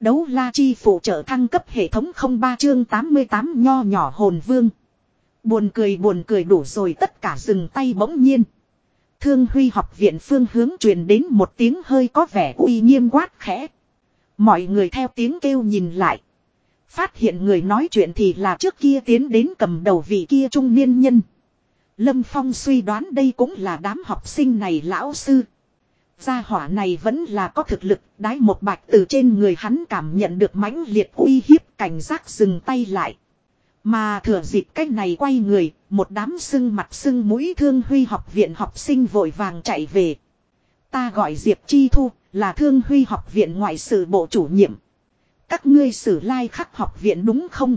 Đấu la chi phụ trợ thăng cấp hệ thống 03 chương 88 nho nhỏ hồn vương. Buồn cười buồn cười đủ rồi tất cả dừng tay bỗng nhiên. Thương huy học viện phương hướng truyền đến một tiếng hơi có vẻ uy nghiêm quát khẽ. Mọi người theo tiếng kêu nhìn lại. Phát hiện người nói chuyện thì là trước kia tiến đến cầm đầu vị kia trung niên nhân. Lâm Phong suy đoán đây cũng là đám học sinh này lão sư. Gia hỏa này vẫn là có thực lực, đái một bạch từ trên người hắn cảm nhận được mãnh liệt uy hiếp cảnh giác dừng tay lại. Mà thừa dịp cách này quay người, một đám sưng mặt sưng mũi thương huy học viện học sinh vội vàng chạy về. Ta gọi Diệp Chi Thu, là thương huy học viện ngoại sự bộ chủ nhiệm. Các ngươi sử lai khắc học viện đúng không?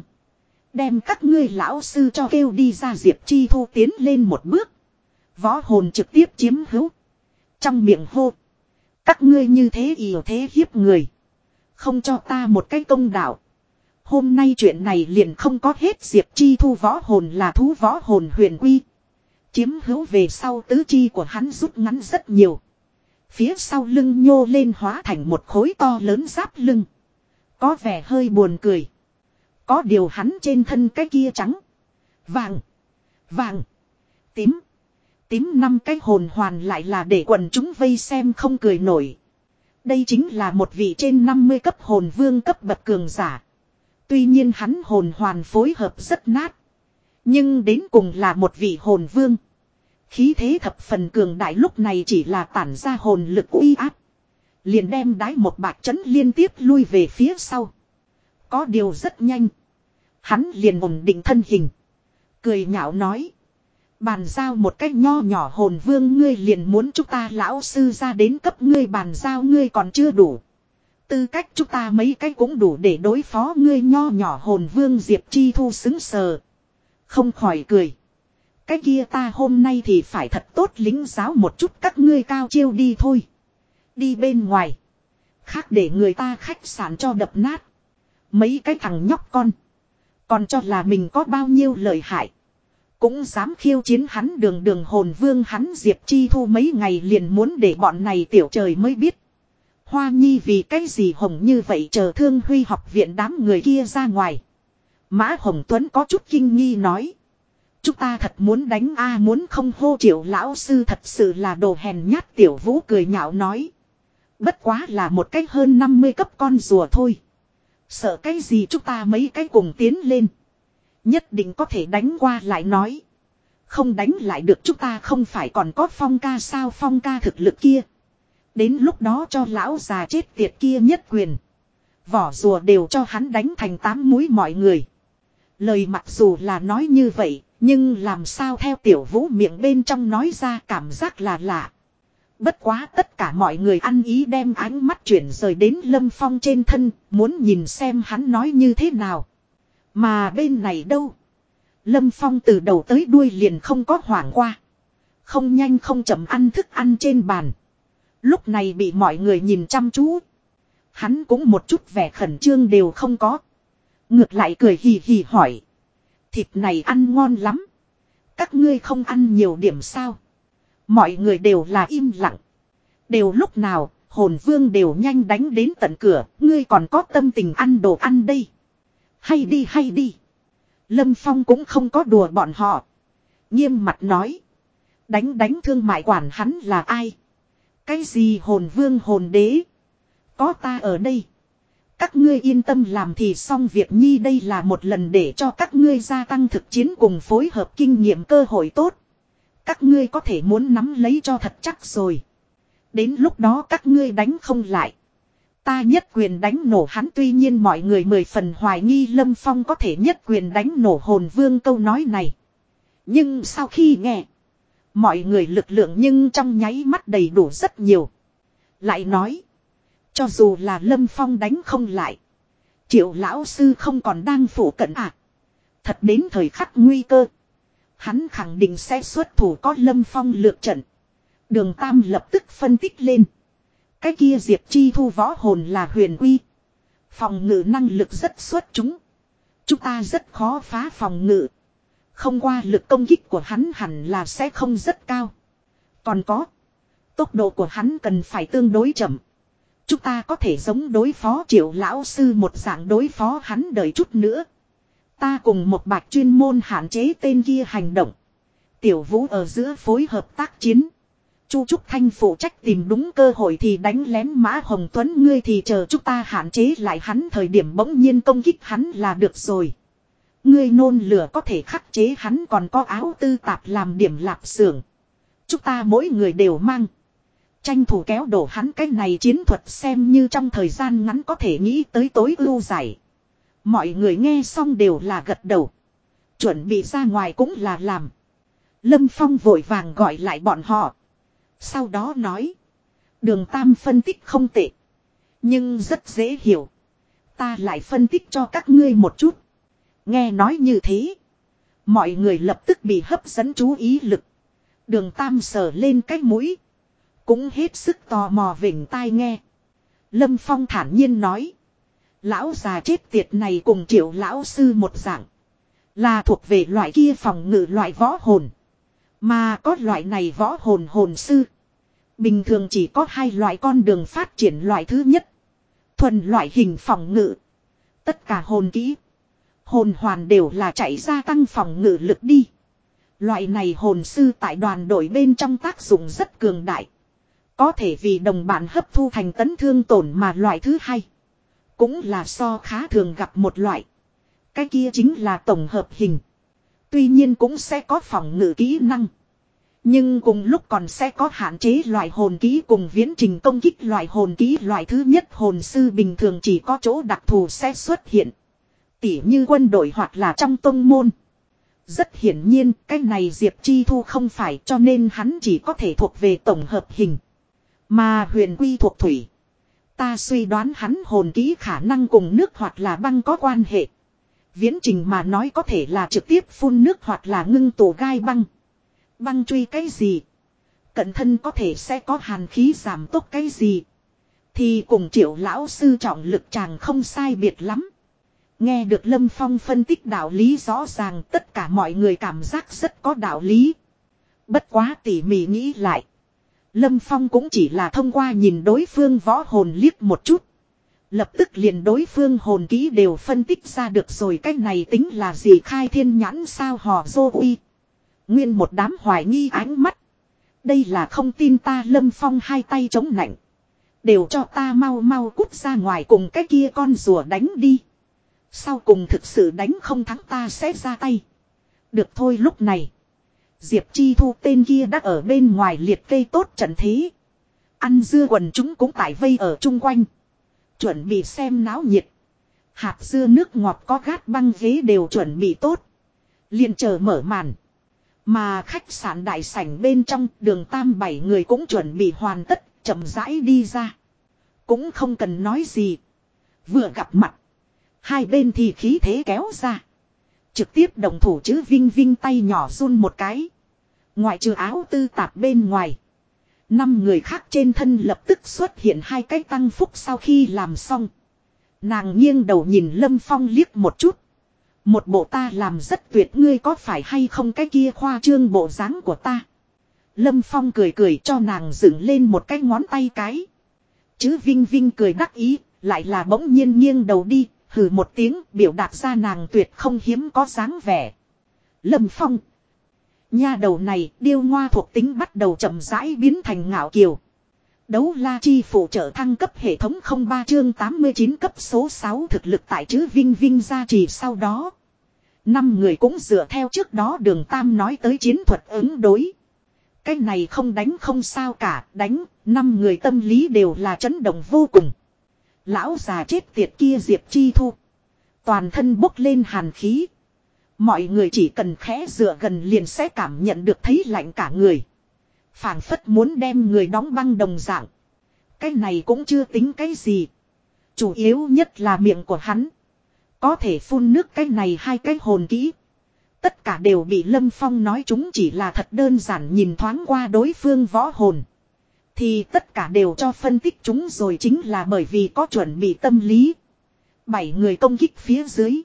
Đem các ngươi lão sư cho kêu đi ra Diệp Chi Thu tiến lên một bước. Võ hồn trực tiếp chiếm hữu. Trong miệng hô. Các ngươi như thế ỉa thế hiếp người. Không cho ta một cái công đạo. Hôm nay chuyện này liền không có hết, Diệp Chi Thu võ hồn là thú võ hồn huyền quy. Chiếm hữu về sau tứ chi của hắn rút ngắn rất nhiều. Phía sau lưng nhô lên hóa thành một khối to lớn giáp lưng. Có vẻ hơi buồn cười. Có điều hắn trên thân cái kia trắng. Vàng. Vàng. Tím. Tím năm cái hồn hoàn lại là để quần chúng vây xem không cười nổi. Đây chính là một vị trên 50 cấp hồn vương cấp bậc cường giả. Tuy nhiên hắn hồn hoàn phối hợp rất nát. Nhưng đến cùng là một vị hồn vương. Khí thế thập phần cường đại lúc này chỉ là tản ra hồn lực uy áp. Liền đem đái một bạc chấn liên tiếp lui về phía sau. Có điều rất nhanh. Hắn liền ổn định thân hình. Cười nhạo nói. Bàn giao một cách nho nhỏ hồn vương ngươi liền muốn chúng ta lão sư ra đến cấp ngươi bàn giao ngươi còn chưa đủ. Tư cách chúng ta mấy cái cũng đủ để đối phó ngươi nho nhỏ hồn vương Diệp Chi Thu xứng sờ. Không khỏi cười. Cái kia ta hôm nay thì phải thật tốt lính giáo một chút các ngươi cao chiêu đi thôi. Đi bên ngoài. Khác để người ta khách sạn cho đập nát. Mấy cái thằng nhóc con. Còn cho là mình có bao nhiêu lợi hại. Cũng dám khiêu chiến hắn đường đường hồn vương hắn Diệp Chi Thu mấy ngày liền muốn để bọn này tiểu trời mới biết. Hoa Nhi vì cái gì hồng như vậy chờ thương huy học viện đám người kia ra ngoài. Mã Hồng Tuấn có chút kinh nghi nói. Chúng ta thật muốn đánh a, muốn không hô triệu lão sư thật sự là đồ hèn nhát tiểu vũ cười nhạo nói. Bất quá là một cách hơn 50 cấp con rùa thôi. Sợ cái gì chúng ta mấy cái cùng tiến lên. Nhất định có thể đánh qua lại nói. Không đánh lại được chúng ta không phải còn có phong ca sao phong ca thực lực kia. Đến lúc đó cho lão già chết tiệt kia nhất quyền. Vỏ rùa đều cho hắn đánh thành tám mũi mọi người. Lời mặc dù là nói như vậy, nhưng làm sao theo tiểu vũ miệng bên trong nói ra cảm giác là lạ. Bất quá tất cả mọi người ăn ý đem ánh mắt chuyển rời đến Lâm Phong trên thân, muốn nhìn xem hắn nói như thế nào. Mà bên này đâu? Lâm Phong từ đầu tới đuôi liền không có hoảng qua. Không nhanh không chậm ăn thức ăn trên bàn. Lúc này bị mọi người nhìn chăm chú. Hắn cũng một chút vẻ khẩn trương đều không có. Ngược lại cười hì hì hỏi. Thịt này ăn ngon lắm. Các ngươi không ăn nhiều điểm sao. Mọi người đều là im lặng. Đều lúc nào, hồn vương đều nhanh đánh đến tận cửa, ngươi còn có tâm tình ăn đồ ăn đây. Hay đi hay đi. Lâm Phong cũng không có đùa bọn họ. Nghiêm mặt nói. Đánh đánh thương mại quản hắn là ai? Cái gì hồn vương hồn đế? Có ta ở đây. Các ngươi yên tâm làm thì xong việc nhi đây là một lần để cho các ngươi gia tăng thực chiến cùng phối hợp kinh nghiệm cơ hội tốt. Các ngươi có thể muốn nắm lấy cho thật chắc rồi. Đến lúc đó các ngươi đánh không lại. Ta nhất quyền đánh nổ hắn tuy nhiên mọi người mười phần hoài nghi Lâm Phong có thể nhất quyền đánh nổ hồn vương câu nói này. Nhưng sau khi nghe. Mọi người lực lượng nhưng trong nháy mắt đầy đủ rất nhiều. Lại nói. Cho dù là Lâm Phong đánh không lại. Triệu lão sư không còn đang phủ cận à. Thật đến thời khắc nguy cơ. Hắn khẳng định sẽ xuất thủ có Lâm Phong lược trận. Đường Tam lập tức phân tích lên. Cái kia Diệp Chi thu võ hồn là huyền quy. Phòng ngự năng lực rất xuất chúng. Chúng ta rất khó phá phòng ngự. Không qua lực công kích của hắn hẳn là sẽ không rất cao. Còn có. Tốc độ của hắn cần phải tương đối chậm. Chúng ta có thể giống đối phó triệu lão sư một dạng đối phó hắn đợi chút nữa. Ta cùng một bạch chuyên môn hạn chế tên kia hành động. Tiểu vũ ở giữa phối hợp tác chiến. Chu Trúc Thanh phụ trách tìm đúng cơ hội thì đánh lén Mã Hồng Tuấn, ngươi thì chờ chúng ta hạn chế lại hắn, thời điểm bỗng nhiên công kích hắn là được rồi. Ngươi nôn lửa có thể khắc chế hắn còn có áo tư tạp làm điểm lạp xưởng. Chúng ta mỗi người đều mang. Tranh thủ kéo đổ hắn cái này chiến thuật xem như trong thời gian ngắn có thể nghĩ tới tối ưu giải. Mọi người nghe xong đều là gật đầu. Chuẩn bị ra ngoài cũng là làm. Lâm Phong vội vàng gọi lại bọn họ. Sau đó nói. Đường Tam phân tích không tệ. Nhưng rất dễ hiểu. Ta lại phân tích cho các ngươi một chút. Nghe nói như thế. Mọi người lập tức bị hấp dẫn chú ý lực. Đường Tam sờ lên cái mũi. Cũng hết sức tò mò vỉnh tai nghe. Lâm Phong thản nhiên nói. Lão già chết tiệt này cùng triệu lão sư một dạng. Là thuộc về loại kia phòng ngự loại võ hồn. Mà có loại này võ hồn hồn sư. Bình thường chỉ có hai loại con đường phát triển loại thứ nhất. Thuần loại hình phòng ngự. Tất cả hồn kỹ. Hồn hoàn đều là chạy ra tăng phòng ngự lực đi. Loại này hồn sư tại đoàn đội bên trong tác dụng rất cường đại. Có thể vì đồng bạn hấp thu thành tấn thương tổn mà loại thứ hai. Cũng là so khá thường gặp một loại. Cái kia chính là tổng hợp hình. Tuy nhiên cũng sẽ có phòng ngự kỹ năng. Nhưng cùng lúc còn sẽ có hạn chế loại hồn ký cùng viễn trình công kích loại hồn ký loại thứ nhất hồn sư bình thường chỉ có chỗ đặc thù sẽ xuất hiện. Tỉ như quân đội hoặc là trong tông môn. Rất hiển nhiên, cái này Diệp Chi Thu không phải cho nên hắn chỉ có thể thuộc về tổng hợp hình. Mà huyền quy thuộc thủy. Ta suy đoán hắn hồn ký khả năng cùng nước hoặc là băng có quan hệ. Viễn trình mà nói có thể là trực tiếp phun nước hoặc là ngưng tổ gai băng. Băng truy cái gì? Cận thân có thể sẽ có hàn khí giảm tốt cái gì? Thì cùng triệu lão sư trọng lực chàng không sai biệt lắm. Nghe được Lâm Phong phân tích đạo lý rõ ràng, tất cả mọi người cảm giác rất có đạo lý. Bất quá tỉ mỉ nghĩ lại. Lâm Phong cũng chỉ là thông qua nhìn đối phương võ hồn liếc một chút. Lập tức liền đối phương hồn kỹ đều phân tích ra được rồi, cái này tính là gì khai thiên nhãn sao hò dô uy. Nguyên một đám hoài nghi ánh mắt. Đây là không tin ta, lâm phong hai tay chống nạnh. Đều cho ta mau mau cút ra ngoài cùng cái kia con rùa đánh đi. Sau cùng thực sự đánh không thắng ta sẽ ra tay. Được thôi lúc này. Diệp Chi Thu tên kia đã ở bên ngoài liệt kê tốt trận thế. Ăn dưa quần chúng cũng tải vây ở chung quanh. Chuẩn bị xem náo nhiệt. Hạt dưa nước ngọt có gát băng ghế đều chuẩn bị tốt. liền chờ mở màn. Mà khách sạn đại sảnh bên trong đường tam bảy người cũng chuẩn bị hoàn tất, chậm rãi đi ra. Cũng không cần nói gì. Vừa gặp mặt. Hai bên thì khí thế kéo ra. Trực tiếp đồng thủ chứ Vinh Vinh tay nhỏ run một cái. Ngoại trừ áo tư tạp bên ngoài. Năm người khác trên thân lập tức xuất hiện hai cái tăng phúc sau khi làm xong. Nàng nghiêng đầu nhìn Lâm Phong liếc một chút. Một bộ ta làm rất tuyệt ngươi có phải hay không cái kia khoa trương bộ dáng của ta. Lâm Phong cười cười cho nàng dựng lên một cái ngón tay cái. Chứ Vinh Vinh cười đắc ý, lại là bỗng nhiên nghiêng đầu đi, hừ một tiếng biểu đạt ra nàng tuyệt không hiếm có dáng vẻ. Lâm Phong. Nha đầu này điêu ngoa thuộc tính bắt đầu chậm rãi biến thành ngạo kiều. Đấu la chi phụ trợ thăng cấp hệ thống 03 chương 89 cấp số 6 thực lực tại chữ Vinh Vinh gia trì sau đó. Năm người cũng dựa theo trước đó đường Tam nói tới chiến thuật ứng đối. Cái này không đánh không sao cả, đánh, năm người tâm lý đều là chấn động vô cùng. Lão già chết tiệt kia Diệp Chi Thu. Toàn thân bốc lên hàn khí. Mọi người chỉ cần khẽ dựa gần liền sẽ cảm nhận được thấy lạnh cả người phảng phất muốn đem người đóng băng đồng dạng. Cái này cũng chưa tính cái gì. Chủ yếu nhất là miệng của hắn. Có thể phun nước cái này hai cái hồn kỹ. Tất cả đều bị Lâm Phong nói chúng chỉ là thật đơn giản nhìn thoáng qua đối phương võ hồn. Thì tất cả đều cho phân tích chúng rồi chính là bởi vì có chuẩn bị tâm lý. Bảy người công kích phía dưới.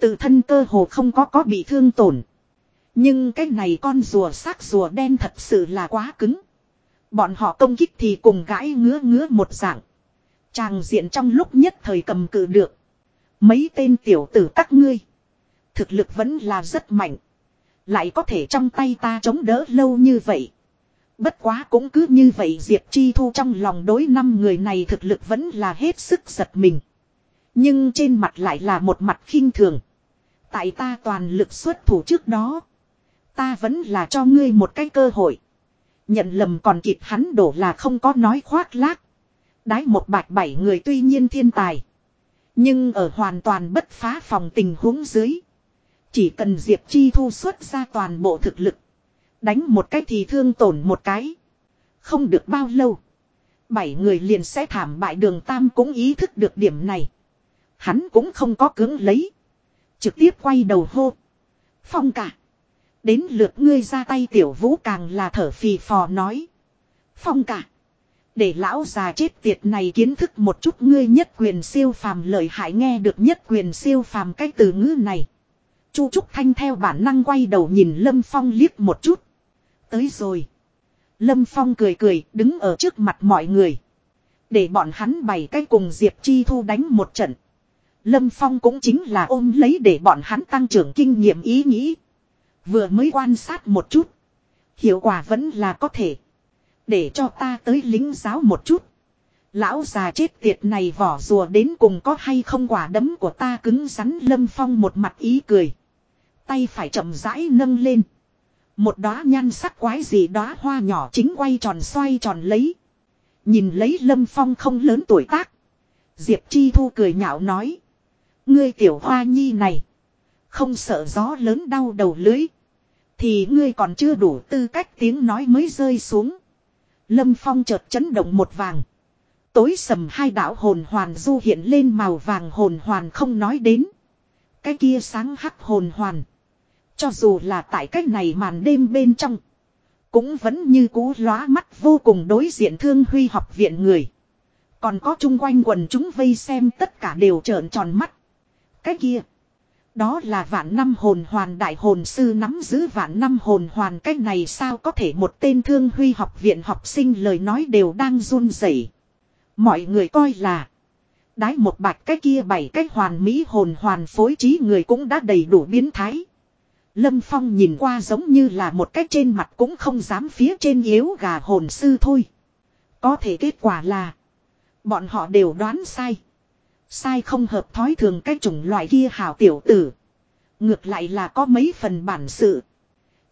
Tự thân cơ hồ không có có bị thương tổn. Nhưng cái này con rùa xác rùa đen thật sự là quá cứng. Bọn họ công kích thì cùng gãi ngứa ngứa một dạng. Chàng diện trong lúc nhất thời cầm cự được. Mấy tên tiểu tử các ngươi. Thực lực vẫn là rất mạnh. Lại có thể trong tay ta chống đỡ lâu như vậy. Bất quá cũng cứ như vậy Diệp Chi Thu trong lòng đối năm người này thực lực vẫn là hết sức giật mình. Nhưng trên mặt lại là một mặt khinh thường. Tại ta toàn lực xuất thủ trước đó. Ta vẫn là cho ngươi một cái cơ hội. Nhận lầm còn kịp hắn đổ là không có nói khoác lác. Đái một bạch bảy người tuy nhiên thiên tài. Nhưng ở hoàn toàn bất phá phòng tình huống dưới. Chỉ cần Diệp Chi thu xuất ra toàn bộ thực lực. Đánh một cái thì thương tổn một cái. Không được bao lâu. Bảy người liền sẽ thảm bại đường Tam cũng ý thức được điểm này. Hắn cũng không có cứng lấy. Trực tiếp quay đầu hô. Phong cả. Đến lượt ngươi ra tay tiểu vũ càng là thở phì phò nói. Phong cả. Để lão già chết tiệt này kiến thức một chút ngươi nhất quyền siêu phàm lợi hại nghe được nhất quyền siêu phàm cái từ ngữ này. Chu Trúc Thanh theo bản năng quay đầu nhìn Lâm Phong liếc một chút. Tới rồi. Lâm Phong cười cười, đứng ở trước mặt mọi người. Để bọn hắn bày cái cùng Diệp Chi Thu đánh một trận. Lâm Phong cũng chính là ôm lấy để bọn hắn tăng trưởng kinh nghiệm ý nghĩ. Vừa mới quan sát một chút. Hiệu quả vẫn là có thể. Để cho ta tới lính giáo một chút. Lão già chết tiệt này vỏ rùa đến cùng có hay không quả đấm của ta cứng rắn lâm phong một mặt ý cười. Tay phải chậm rãi nâng lên. Một đóa nhan sắc quái gì đóa hoa nhỏ chính quay tròn xoay tròn lấy. Nhìn lấy lâm phong không lớn tuổi tác. Diệp Chi Thu cười nhạo nói. Ngươi tiểu hoa nhi này. Không sợ gió lớn đau đầu lưới. Thì ngươi còn chưa đủ tư cách tiếng nói mới rơi xuống. Lâm Phong chợt chấn động một vàng. Tối sầm hai đạo hồn hoàn du hiện lên màu vàng hồn hoàn không nói đến. Cái kia sáng hắc hồn hoàn. Cho dù là tại cách này màn đêm bên trong. Cũng vẫn như cú lóa mắt vô cùng đối diện thương huy học viện người. Còn có chung quanh quần chúng vây xem tất cả đều trợn tròn mắt. Cái kia. Đó là vạn năm hồn hoàn đại hồn sư nắm giữ vạn năm hồn hoàn cách này sao có thể một tên thương huy học viện học sinh lời nói đều đang run rẩy. Mọi người coi là. Đái một bạch cái kia bảy cái hoàn mỹ hồn hoàn phối trí người cũng đã đầy đủ biến thái. Lâm Phong nhìn qua giống như là một cách trên mặt cũng không dám phía trên yếu gà hồn sư thôi. Có thể kết quả là. Bọn họ đều đoán sai. Sai không hợp thói thường cái chủng loại kia hảo tiểu tử. Ngược lại là có mấy phần bản sự.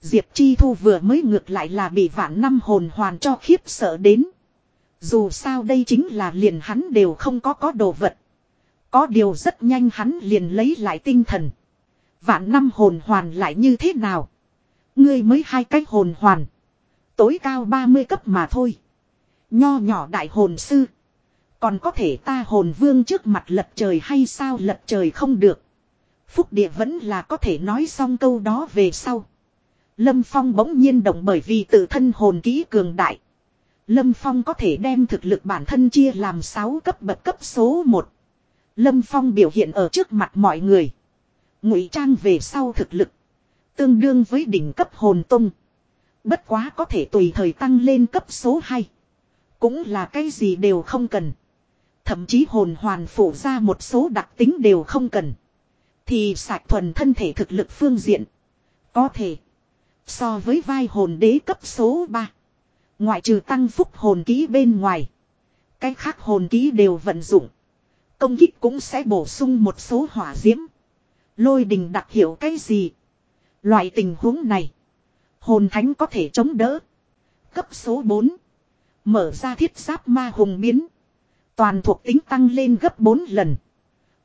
Diệp Chi Thu vừa mới ngược lại là bị vạn năm hồn hoàn cho khiếp sợ đến. Dù sao đây chính là liền hắn đều không có có đồ vật. Có điều rất nhanh hắn liền lấy lại tinh thần. Vạn năm hồn hoàn lại như thế nào? Ngươi mới hai cách hồn hoàn. Tối cao 30 cấp mà thôi. Nho nhỏ đại hồn sư. Còn có thể ta hồn vương trước mặt lật trời hay sao lật trời không được. Phúc địa vẫn là có thể nói xong câu đó về sau. Lâm Phong bỗng nhiên động bởi vì tự thân hồn ký cường đại. Lâm Phong có thể đem thực lực bản thân chia làm 6 cấp bậc cấp số 1. Lâm Phong biểu hiện ở trước mặt mọi người. Ngụy trang về sau thực lực. Tương đương với đỉnh cấp hồn tung. Bất quá có thể tùy thời tăng lên cấp số 2. Cũng là cái gì đều không cần. Thậm chí hồn hoàn phủ ra một số đặc tính đều không cần. Thì sạch thuần thân thể thực lực phương diện. Có thể. So với vai hồn đế cấp số 3. Ngoại trừ tăng phúc hồn ký bên ngoài. Cái khác hồn ký đều vận dụng. Công kích cũng sẽ bổ sung một số hỏa diễm. Lôi đình đặc hiệu cái gì. Loại tình huống này. Hồn thánh có thể chống đỡ. Cấp số 4. Mở ra thiết giáp ma hùng biến. Toàn thuộc tính tăng lên gấp 4 lần.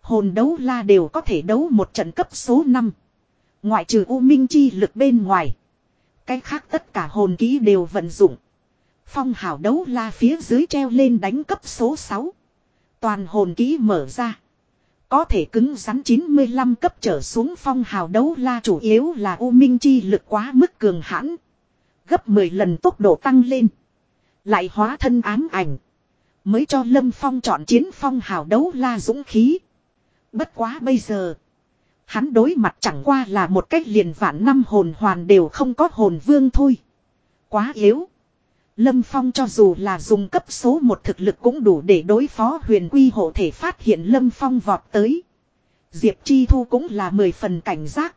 Hồn đấu la đều có thể đấu một trận cấp số 5. Ngoại trừ U Minh chi lực bên ngoài. Cái khác tất cả hồn ký đều vận dụng. Phong hào đấu la phía dưới treo lên đánh cấp số 6. Toàn hồn ký mở ra. Có thể cứng rắn 95 cấp trở xuống phong hào đấu la chủ yếu là U Minh chi lực quá mức cường hãn. Gấp 10 lần tốc độ tăng lên. Lại hóa thân ám ảnh. Mới cho Lâm Phong chọn chiến phong hào đấu la dũng khí. Bất quá bây giờ. Hắn đối mặt chẳng qua là một cách liền vạn năm hồn hoàn đều không có hồn vương thôi. Quá yếu. Lâm Phong cho dù là dùng cấp số một thực lực cũng đủ để đối phó huyền quy hộ thể phát hiện Lâm Phong vọt tới. Diệp Chi Thu cũng là mười phần cảnh giác.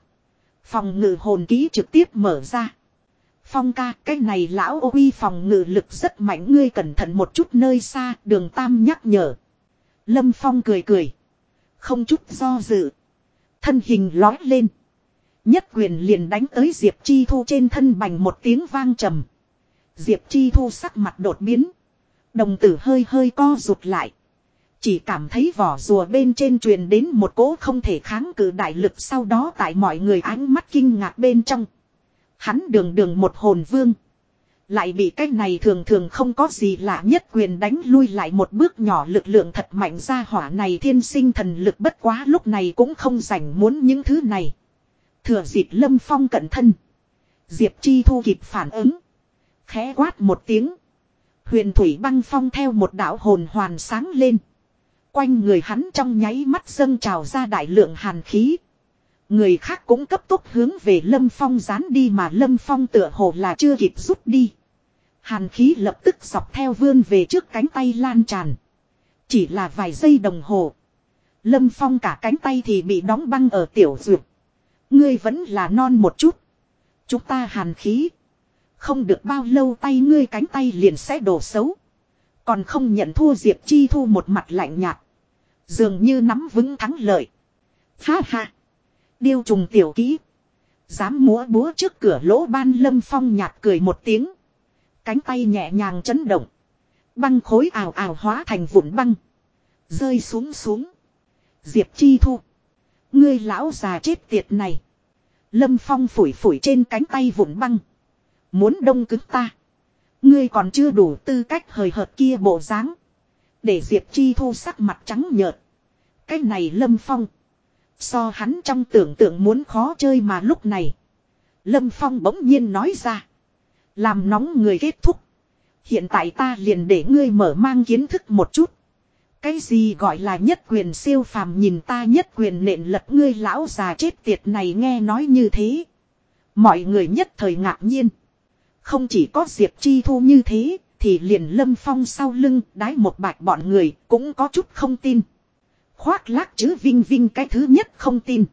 Phòng ngự hồn ký trực tiếp mở ra. Phong ca, cái này lão ô uy phòng ngự lực rất mạnh ngươi cẩn thận một chút nơi xa, đường tam nhắc nhở. Lâm Phong cười cười. Không chút do dự. Thân hình lói lên. Nhất quyền liền đánh tới Diệp Chi Thu trên thân bành một tiếng vang trầm. Diệp Chi Thu sắc mặt đột biến. Đồng tử hơi hơi co rụt lại. Chỉ cảm thấy vỏ rùa bên trên truyền đến một cỗ không thể kháng cự đại lực sau đó tại mọi người ánh mắt kinh ngạc bên trong. Hắn đường đường một hồn vương. Lại bị cái này thường thường không có gì lạ nhất quyền đánh lui lại một bước nhỏ lực lượng thật mạnh ra hỏa này thiên sinh thần lực bất quá lúc này cũng không rảnh muốn những thứ này. Thừa dịp lâm phong cận thân. Diệp Chi Thu kịp phản ứng. Khẽ quát một tiếng. Huyền Thủy băng phong theo một đạo hồn hoàn sáng lên. Quanh người hắn trong nháy mắt dâng trào ra đại lượng hàn khí. Người khác cũng cấp tốc hướng về Lâm Phong dán đi mà Lâm Phong tựa hồ là chưa kịp rút đi. Hàn khí lập tức dọc theo vươn về trước cánh tay lan tràn. Chỉ là vài giây đồng hồ. Lâm Phong cả cánh tay thì bị đóng băng ở tiểu duyệt. Ngươi vẫn là non một chút. Chúng ta hàn khí. Không được bao lâu tay ngươi cánh tay liền sẽ đổ xấu. Còn không nhận thua Diệp Chi Thu một mặt lạnh nhạt. Dường như nắm vững thắng lợi. Ha ha. Điêu trùng tiểu kỹ. Dám múa búa trước cửa lỗ ban lâm phong nhạt cười một tiếng. Cánh tay nhẹ nhàng chấn động. Băng khối ảo ảo hóa thành vụn băng. Rơi xuống xuống. Diệp Chi Thu. Ngươi lão già chết tiệt này. Lâm Phong phủi phủi trên cánh tay vụn băng. Muốn đông cứng ta. Ngươi còn chưa đủ tư cách hời hợt kia bộ dáng. Để Diệp Chi Thu sắc mặt trắng nhợt. Cái này Lâm Phong. So hắn trong tưởng tượng muốn khó chơi mà lúc này. Lâm Phong bỗng nhiên nói ra. Làm nóng người kết thúc. Hiện tại ta liền để ngươi mở mang kiến thức một chút. Cái gì gọi là nhất quyền siêu phàm nhìn ta nhất quyền nện lật ngươi lão già chết tiệt này nghe nói như thế. Mọi người nhất thời ngạc nhiên. Không chỉ có Diệp Chi Thu như thế, thì liền lâm phong sau lưng đái một bạch bọn người cũng có chút không tin. Khoác lác chứ vinh vinh cái thứ nhất không tin.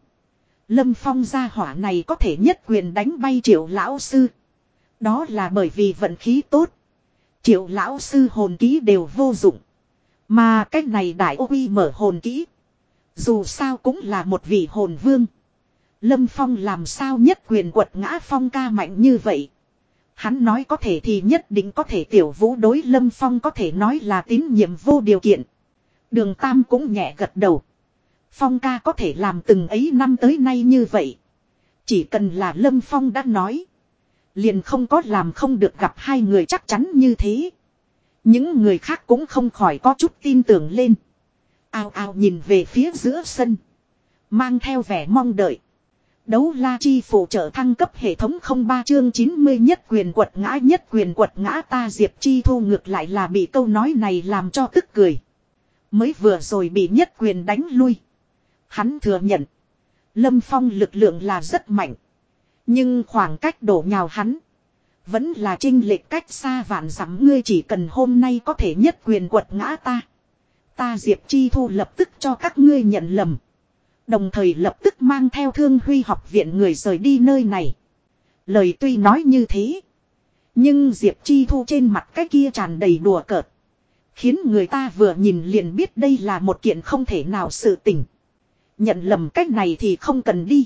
Lâm phong gia hỏa này có thể nhất quyền đánh bay triệu lão sư. Đó là bởi vì vận khí tốt. Triệu lão sư hồn ký đều vô dụng. Mà cái này đại ô uy mở hồn ký. Dù sao cũng là một vị hồn vương. Lâm Phong làm sao nhất quyền quật ngã Phong ca mạnh như vậy. Hắn nói có thể thì nhất định có thể tiểu vũ đối Lâm Phong có thể nói là tín nhiệm vô điều kiện. Đường Tam cũng nhẹ gật đầu. Phong ca có thể làm từng ấy năm tới nay như vậy. Chỉ cần là Lâm Phong đã nói. Liền không có làm không được gặp hai người chắc chắn như thế. Những người khác cũng không khỏi có chút tin tưởng lên. Ao ao nhìn về phía giữa sân. Mang theo vẻ mong đợi. Đấu la chi phụ trợ thăng cấp hệ thống 03 chương 90 nhất quyền quật ngã nhất quyền quật ngã ta Diệp Chi Thu ngược lại là bị câu nói này làm cho tức cười. Mới vừa rồi bị nhất quyền đánh lui. Hắn thừa nhận. Lâm Phong lực lượng là rất mạnh. Nhưng khoảng cách đổ nhào hắn. Vẫn là trinh lệch cách xa vạn dặm ngươi chỉ cần hôm nay có thể nhất quyền quật ngã ta. Ta Diệp Chi Thu lập tức cho các ngươi nhận lầm. Đồng thời lập tức mang theo thương huy học viện người rời đi nơi này. Lời tuy nói như thế. Nhưng Diệp Chi Thu trên mặt cái kia tràn đầy đùa cợt. Khiến người ta vừa nhìn liền biết đây là một kiện không thể nào sự tình. Nhận lầm cách này thì không cần đi.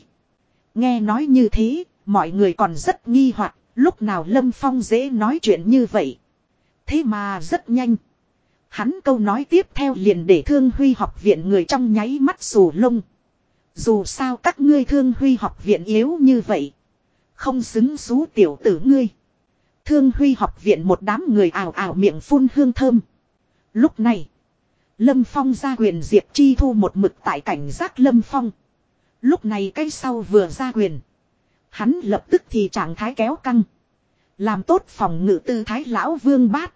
Nghe nói như thế, mọi người còn rất nghi hoặc lúc nào Lâm Phong dễ nói chuyện như vậy. Thế mà rất nhanh. Hắn câu nói tiếp theo liền để thương huy học viện người trong nháy mắt sù lông. Dù sao các ngươi thương huy học viện yếu như vậy. Không xứng xú tiểu tử ngươi. Thương huy học viện một đám người ảo ảo miệng phun hương thơm. Lúc này. Lâm Phong ra quyền Diệp Chi Thu một mực tại cảnh giác Lâm Phong. Lúc này cái sau vừa ra quyền. Hắn lập tức thì trạng thái kéo căng. Làm tốt phòng ngự tư thái lão vương bát.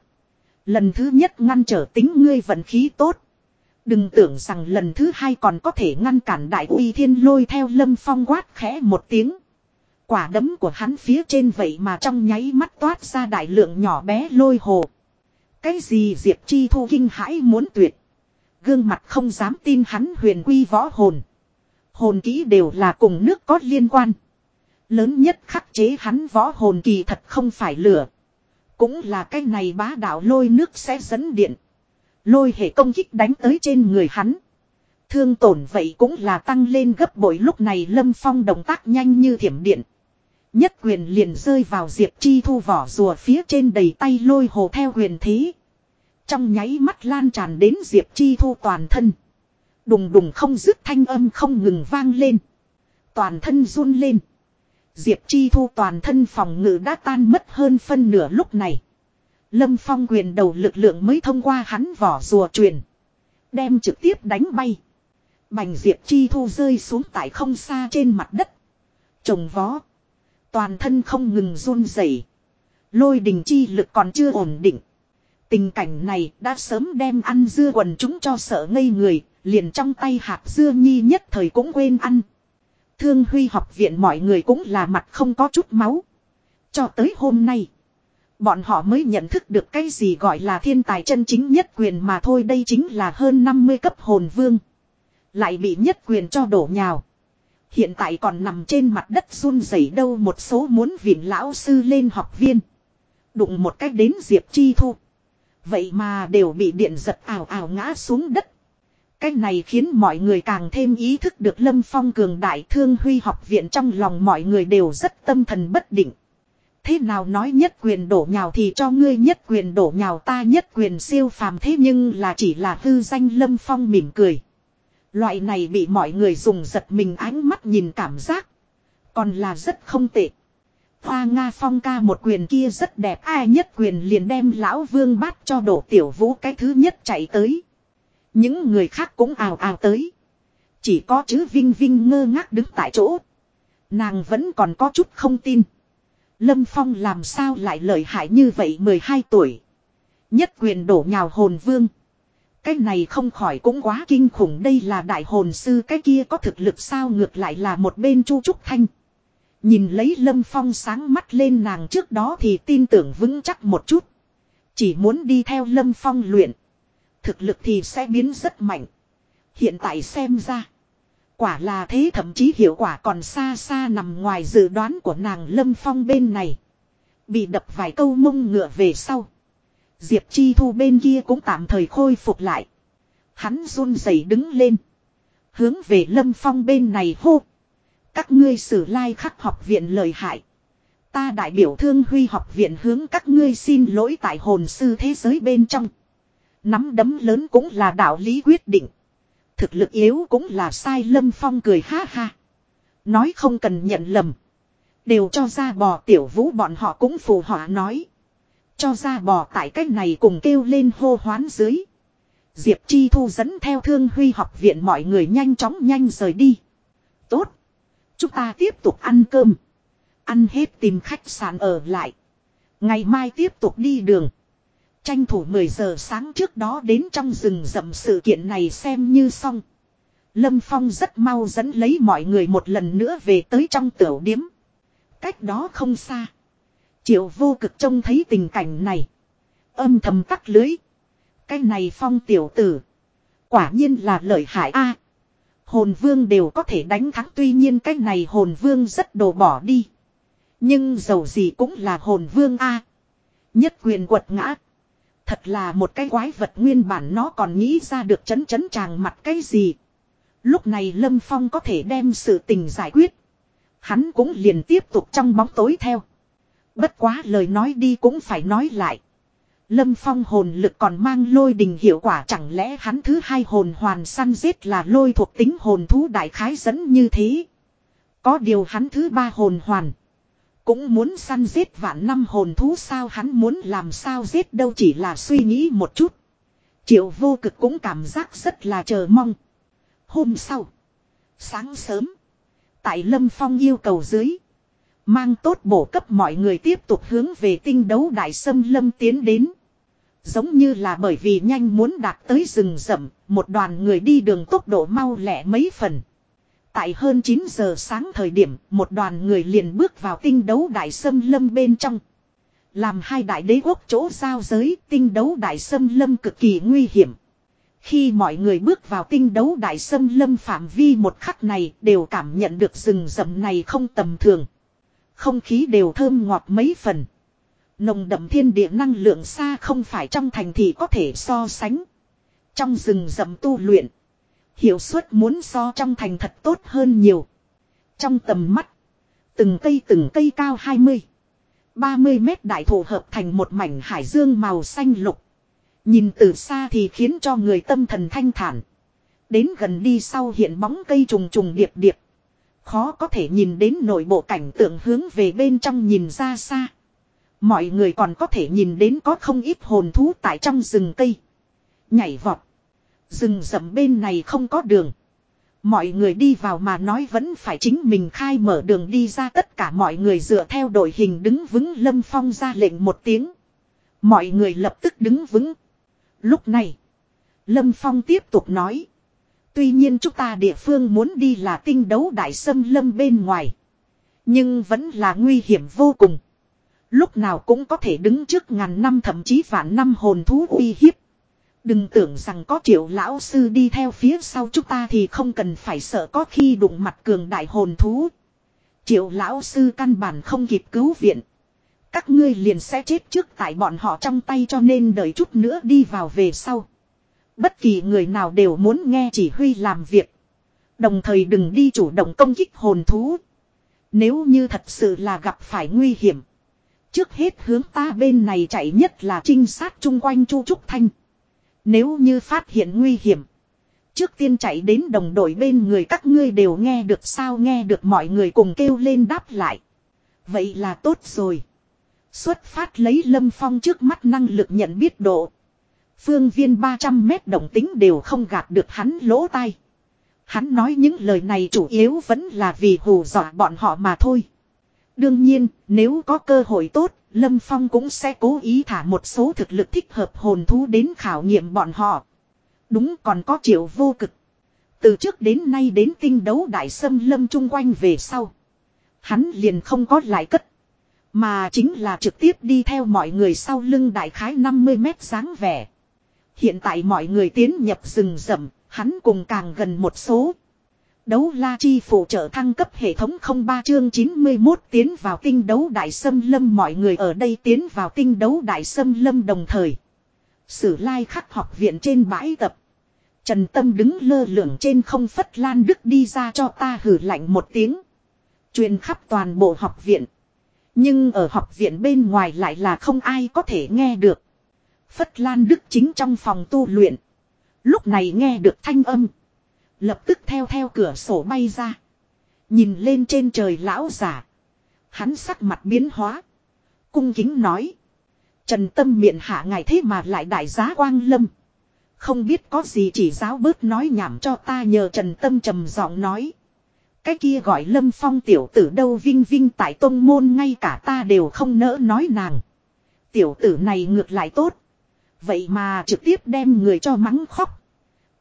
Lần thứ nhất ngăn trở tính ngươi vận khí tốt. Đừng tưởng rằng lần thứ hai còn có thể ngăn cản đại uy thiên lôi theo lâm phong quát khẽ một tiếng. Quả đấm của hắn phía trên vậy mà trong nháy mắt toát ra đại lượng nhỏ bé lôi hồ. Cái gì Diệp Chi Thu kinh hãi muốn tuyệt. Gương mặt không dám tin hắn huyền quy võ hồn. Hồn kỹ đều là cùng nước có liên quan. Lớn nhất khắc chế hắn võ hồn kỳ thật không phải lửa. Cũng là cái này bá đạo lôi nước sẽ dẫn điện. Lôi hệ công kích đánh tới trên người hắn. Thương tổn vậy cũng là tăng lên gấp bội lúc này Lâm Phong động tác nhanh như thiểm điện. Nhất quyền liền rơi vào Diệp Chi thu vỏ rùa phía trên đầy tay lôi hồ theo huyền thế. Trong nháy mắt lan tràn đến Diệp Chi thu toàn thân. Đùng đùng không dứt thanh âm không ngừng vang lên. Toàn thân run lên. Diệp Chi thu toàn thân phòng ngự đã tan mất hơn phân nửa lúc này. Lâm Phong quyền đầu lực lượng mới thông qua hắn vỏ rùa truyền. Đem trực tiếp đánh bay. Bành Diệp Chi thu rơi xuống tại không xa trên mặt đất. Trồng vó. Toàn thân không ngừng run rẩy. Lôi đình chi lực còn chưa ổn định. Tình cảnh này đã sớm đem ăn dưa quần chúng cho sợ ngây người, liền trong tay hạt dưa nhi nhất thời cũng quên ăn. Thương huy học viện mọi người cũng là mặt không có chút máu. Cho tới hôm nay, bọn họ mới nhận thức được cái gì gọi là thiên tài chân chính nhất quyền mà thôi, đây chính là hơn 50 cấp hồn vương. Lại bị nhất quyền cho đổ nhào. Hiện tại còn nằm trên mặt đất run rẩy đâu, một số muốn viện lão sư lên học viên. Đụng một cách đến Diệp Chi Thu. Vậy mà đều bị điện giật ảo ảo ngã xuống đất. Cái này khiến mọi người càng thêm ý thức được Lâm Phong cường đại thương huy học viện trong lòng mọi người đều rất tâm thần bất định. Thế nào nói nhất quyền đổ nhào thì cho ngươi nhất quyền đổ nhào ta nhất quyền siêu phàm thế nhưng là chỉ là hư danh Lâm Phong mỉm cười. Loại này bị mọi người dùng giật mình ánh mắt nhìn cảm giác. Còn là rất không tệ. Hoa Nga Phong ca một quyền kia rất đẹp, ai nhất quyền liền đem lão vương bát cho đổ tiểu vũ cái thứ nhất chạy tới. Những người khác cũng ào ào tới. Chỉ có chữ Vinh Vinh ngơ ngác đứng tại chỗ. Nàng vẫn còn có chút không tin. Lâm Phong làm sao lại lợi hại như vậy 12 tuổi. Nhất quyền đổ nhào hồn vương. Cái này không khỏi cũng quá kinh khủng đây là đại hồn sư, cái kia có thực lực sao ngược lại là một bên chu trúc thanh. Nhìn lấy lâm phong sáng mắt lên nàng trước đó thì tin tưởng vững chắc một chút. Chỉ muốn đi theo lâm phong luyện. Thực lực thì sẽ biến rất mạnh. Hiện tại xem ra. Quả là thế thậm chí hiệu quả còn xa xa nằm ngoài dự đoán của nàng lâm phong bên này. Bị đập vài câu mông ngựa về sau. Diệp Chi Thu bên kia cũng tạm thời khôi phục lại. Hắn run rẩy đứng lên. Hướng về Lâm Phong bên này hô. Các ngươi sử lai khắc học viện lời hại. Ta đại biểu thương huy học viện hướng các ngươi xin lỗi tại hồn sư thế giới bên trong. Nắm đấm lớn cũng là đạo lý quyết định. Thực lực yếu cũng là sai Lâm Phong cười ha ha. Nói không cần nhận lầm. Đều cho ra bò tiểu vũ bọn họ cũng phù họa nói. Cho ra bò tại cách này cùng kêu lên hô hoán dưới. Diệp Chi Thu dẫn theo thương huy học viện mọi người nhanh chóng nhanh rời đi. Tốt. Chúng ta tiếp tục ăn cơm. Ăn hết tìm khách sạn ở lại. Ngày mai tiếp tục đi đường. Tranh thủ 10 giờ sáng trước đó đến trong rừng rậm sự kiện này xem như xong. Lâm Phong rất mau dẫn lấy mọi người một lần nữa về tới trong tiểu điếm. Cách đó không xa. Triệu vô cực trông thấy tình cảnh này. Âm thầm tắt lưới. Cái này phong tiểu tử. Quả nhiên là lợi hại a. hồn vương đều có thể đánh thắng, tuy nhiên cái này hồn vương rất đồ bỏ đi. Nhưng dầu gì cũng là hồn vương a. Nhất quyền quật ngã. Thật là một cái quái vật nguyên bản nó còn nghĩ ra được chấn chấn chàng mặt cái gì. Lúc này Lâm Phong có thể đem sự tình giải quyết. Hắn cũng liền tiếp tục trong bóng tối theo. Bất quá lời nói đi cũng phải nói lại. Lâm Phong hồn lực còn mang lôi đình hiệu quả chẳng lẽ hắn thứ hai hồn hoàn săn giết là lôi thuộc tính hồn thú đại khái dẫn như thế. Có điều hắn thứ ba hồn hoàn. Cũng muốn săn giết vạn năm hồn thú sao hắn muốn làm sao giết đâu chỉ là suy nghĩ một chút. Triệu vô cực cũng cảm giác rất là chờ mong. Hôm sau. Sáng sớm. Tại Lâm Phong yêu cầu dưới. Mang tốt bổ cấp mọi người tiếp tục hướng về tinh đấu đại sâm lâm tiến đến. Giống như là bởi vì nhanh muốn đạt tới rừng rậm, một đoàn người đi đường tốc độ mau lẹ mấy phần. Tại hơn 9 giờ sáng thời điểm, một đoàn người liền bước vào tinh đấu đại sâm lâm bên trong. Làm hai đại đế quốc chỗ giao giới, tinh đấu đại sâm lâm cực kỳ nguy hiểm. Khi mọi người bước vào tinh đấu đại sâm lâm phạm vi một khắc này đều cảm nhận được rừng rậm này không tầm thường. Không khí đều thơm ngọt mấy phần. Nồng đậm thiên địa năng lượng xa không phải trong thành thị có thể so sánh. Trong rừng rậm tu luyện. Hiệu suất muốn so trong thành thật tốt hơn nhiều. Trong tầm mắt. Từng cây từng cây cao 20. 30 mét đại thổ hợp thành một mảnh hải dương màu xanh lục. Nhìn từ xa thì khiến cho người tâm thần thanh thản. Đến gần đi sau hiện bóng cây trùng trùng điệp điệp. Khó có thể nhìn đến nội bộ cảnh tượng hướng về bên trong nhìn ra xa. Mọi người còn có thể nhìn đến có không ít hồn thú tại trong rừng cây. Nhảy vọt. Rừng rậm bên này không có đường. Mọi người đi vào mà nói vẫn phải chính mình khai mở đường đi ra tất cả mọi người dựa theo đội hình đứng vững Lâm Phong ra lệnh một tiếng. Mọi người lập tức đứng vững. Lúc này, Lâm Phong tiếp tục nói. Tuy nhiên chúng ta địa phương muốn đi là tinh đấu đại sâm lâm bên ngoài. Nhưng vẫn là nguy hiểm vô cùng. Lúc nào cũng có thể đứng trước ngàn năm thậm chí vạn năm hồn thú uy hiếp. Đừng tưởng rằng có triệu lão sư đi theo phía sau chúng ta thì không cần phải sợ có khi đụng mặt cường đại hồn thú. Triệu lão sư căn bản không kịp cứu viện. Các ngươi liền sẽ chết trước tại bọn họ trong tay cho nên đợi chút nữa đi vào về sau. Bất kỳ người nào đều muốn nghe chỉ huy làm việc. Đồng thời đừng đi chủ động công kích hồn thú. Nếu như thật sự là gặp phải nguy hiểm. Trước hết hướng ta bên này chạy nhất là trinh sát chung quanh Chu Trúc Thanh. Nếu như phát hiện nguy hiểm. Trước tiên chạy đến đồng đội bên người các ngươi đều nghe được sao nghe được mọi người cùng kêu lên đáp lại. Vậy là tốt rồi. Xuất phát lấy lâm phong trước mắt năng lực nhận biết độ. Phương viên 300 mét động tính đều không gạt được hắn lỗ tai. Hắn nói những lời này chủ yếu vẫn là vì hù dọa bọn họ mà thôi. Đương nhiên, nếu có cơ hội tốt, Lâm Phong cũng sẽ cố ý thả một số thực lực thích hợp hồn thú đến khảo nghiệm bọn họ. Đúng còn có triệu vô cực. Từ trước đến nay đến tinh đấu đại sâm lâm chung quanh về sau. Hắn liền không có lại cất. Mà chính là trực tiếp đi theo mọi người sau lưng đại khái 50 mét dáng vẻ. Hiện tại mọi người tiến nhập rừng rậm, hắn cùng càng gần một số. Đấu la chi phụ trợ thăng cấp hệ thống 03 chương 91 tiến vào tinh đấu đại sâm lâm, mọi người ở đây tiến vào tinh đấu đại sâm lâm đồng thời. Sử lai khắc học viện trên bãi tập. Trần Tâm đứng lơ lửng trên không phất lan đức đi ra cho ta hử lạnh một tiếng. Truyền khắp toàn bộ học viện. Nhưng ở học viện bên ngoài lại là không ai có thể nghe được. Phất Lan Đức chính trong phòng tu luyện. Lúc này nghe được thanh âm. Lập tức theo theo cửa sổ bay ra. Nhìn lên trên trời lão giả. Hắn sắc mặt biến hóa. Cung kính nói. Trần tâm miệng hạ ngài thế mà lại đại giá quang lâm. Không biết có gì chỉ giáo bớt nói nhảm cho ta nhờ Trần Tâm trầm giọng nói. Cái kia gọi lâm phong tiểu tử đâu vinh vinh tại tông môn ngay cả ta đều không nỡ nói nàng. Tiểu tử này ngược lại tốt. Vậy mà trực tiếp đem người cho mắng khóc.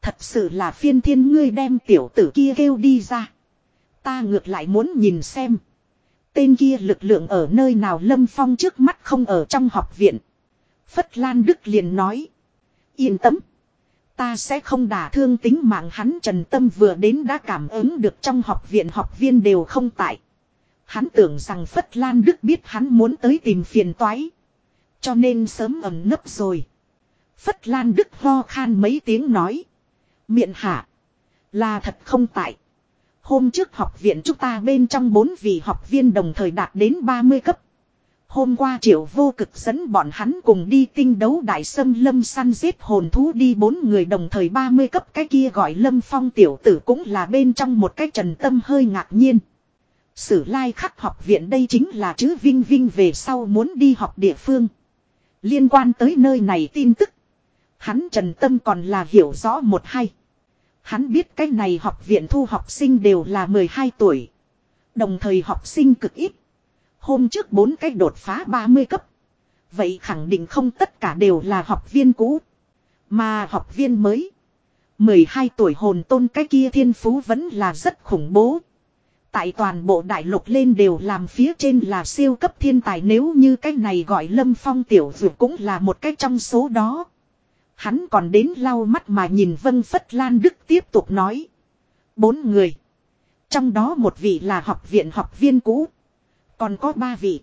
Thật sự là phiên thiên ngươi đem tiểu tử kia kêu đi ra. Ta ngược lại muốn nhìn xem. Tên kia lực lượng ở nơi nào lâm phong trước mắt không ở trong học viện. Phất Lan Đức liền nói. Yên tâm. Ta sẽ không đả thương tính mạng hắn Trần Tâm vừa đến đã cảm ứng được trong học viện học viên đều không tại. Hắn tưởng rằng Phất Lan Đức biết hắn muốn tới tìm phiền toái. Cho nên sớm ẩn nấp rồi. Phất Lan Đức ho khan mấy tiếng nói. Miệng hạ. Là thật không tại. Hôm trước học viện chúng ta bên trong bốn vị học viên đồng thời đạt đến 30 cấp. Hôm qua triệu vô cực dẫn bọn hắn cùng đi tinh đấu đại sâm lâm săn giết hồn thú đi bốn người đồng thời 30 cấp cái kia gọi lâm phong tiểu tử cũng là bên trong một cái trần tâm hơi ngạc nhiên. Sử lai khắc học viện đây chính là chữ Vinh Vinh về sau muốn đi học địa phương. Liên quan tới nơi này tin tức. Hắn trần tâm còn là hiểu rõ một hai, Hắn biết cái này học viện thu học sinh đều là 12 tuổi. Đồng thời học sinh cực ít. Hôm trước bốn cái đột phá 30 cấp. Vậy khẳng định không tất cả đều là học viên cũ. Mà học viên mới. 12 tuổi hồn tôn cái kia thiên phú vẫn là rất khủng bố. Tại toàn bộ đại lục lên đều làm phía trên là siêu cấp thiên tài nếu như cái này gọi lâm phong tiểu dù cũng là một cái trong số đó. Hắn còn đến lau mắt mà nhìn Vân Phất Lan Đức tiếp tục nói. Bốn người. Trong đó một vị là học viện học viên cũ. Còn có ba vị.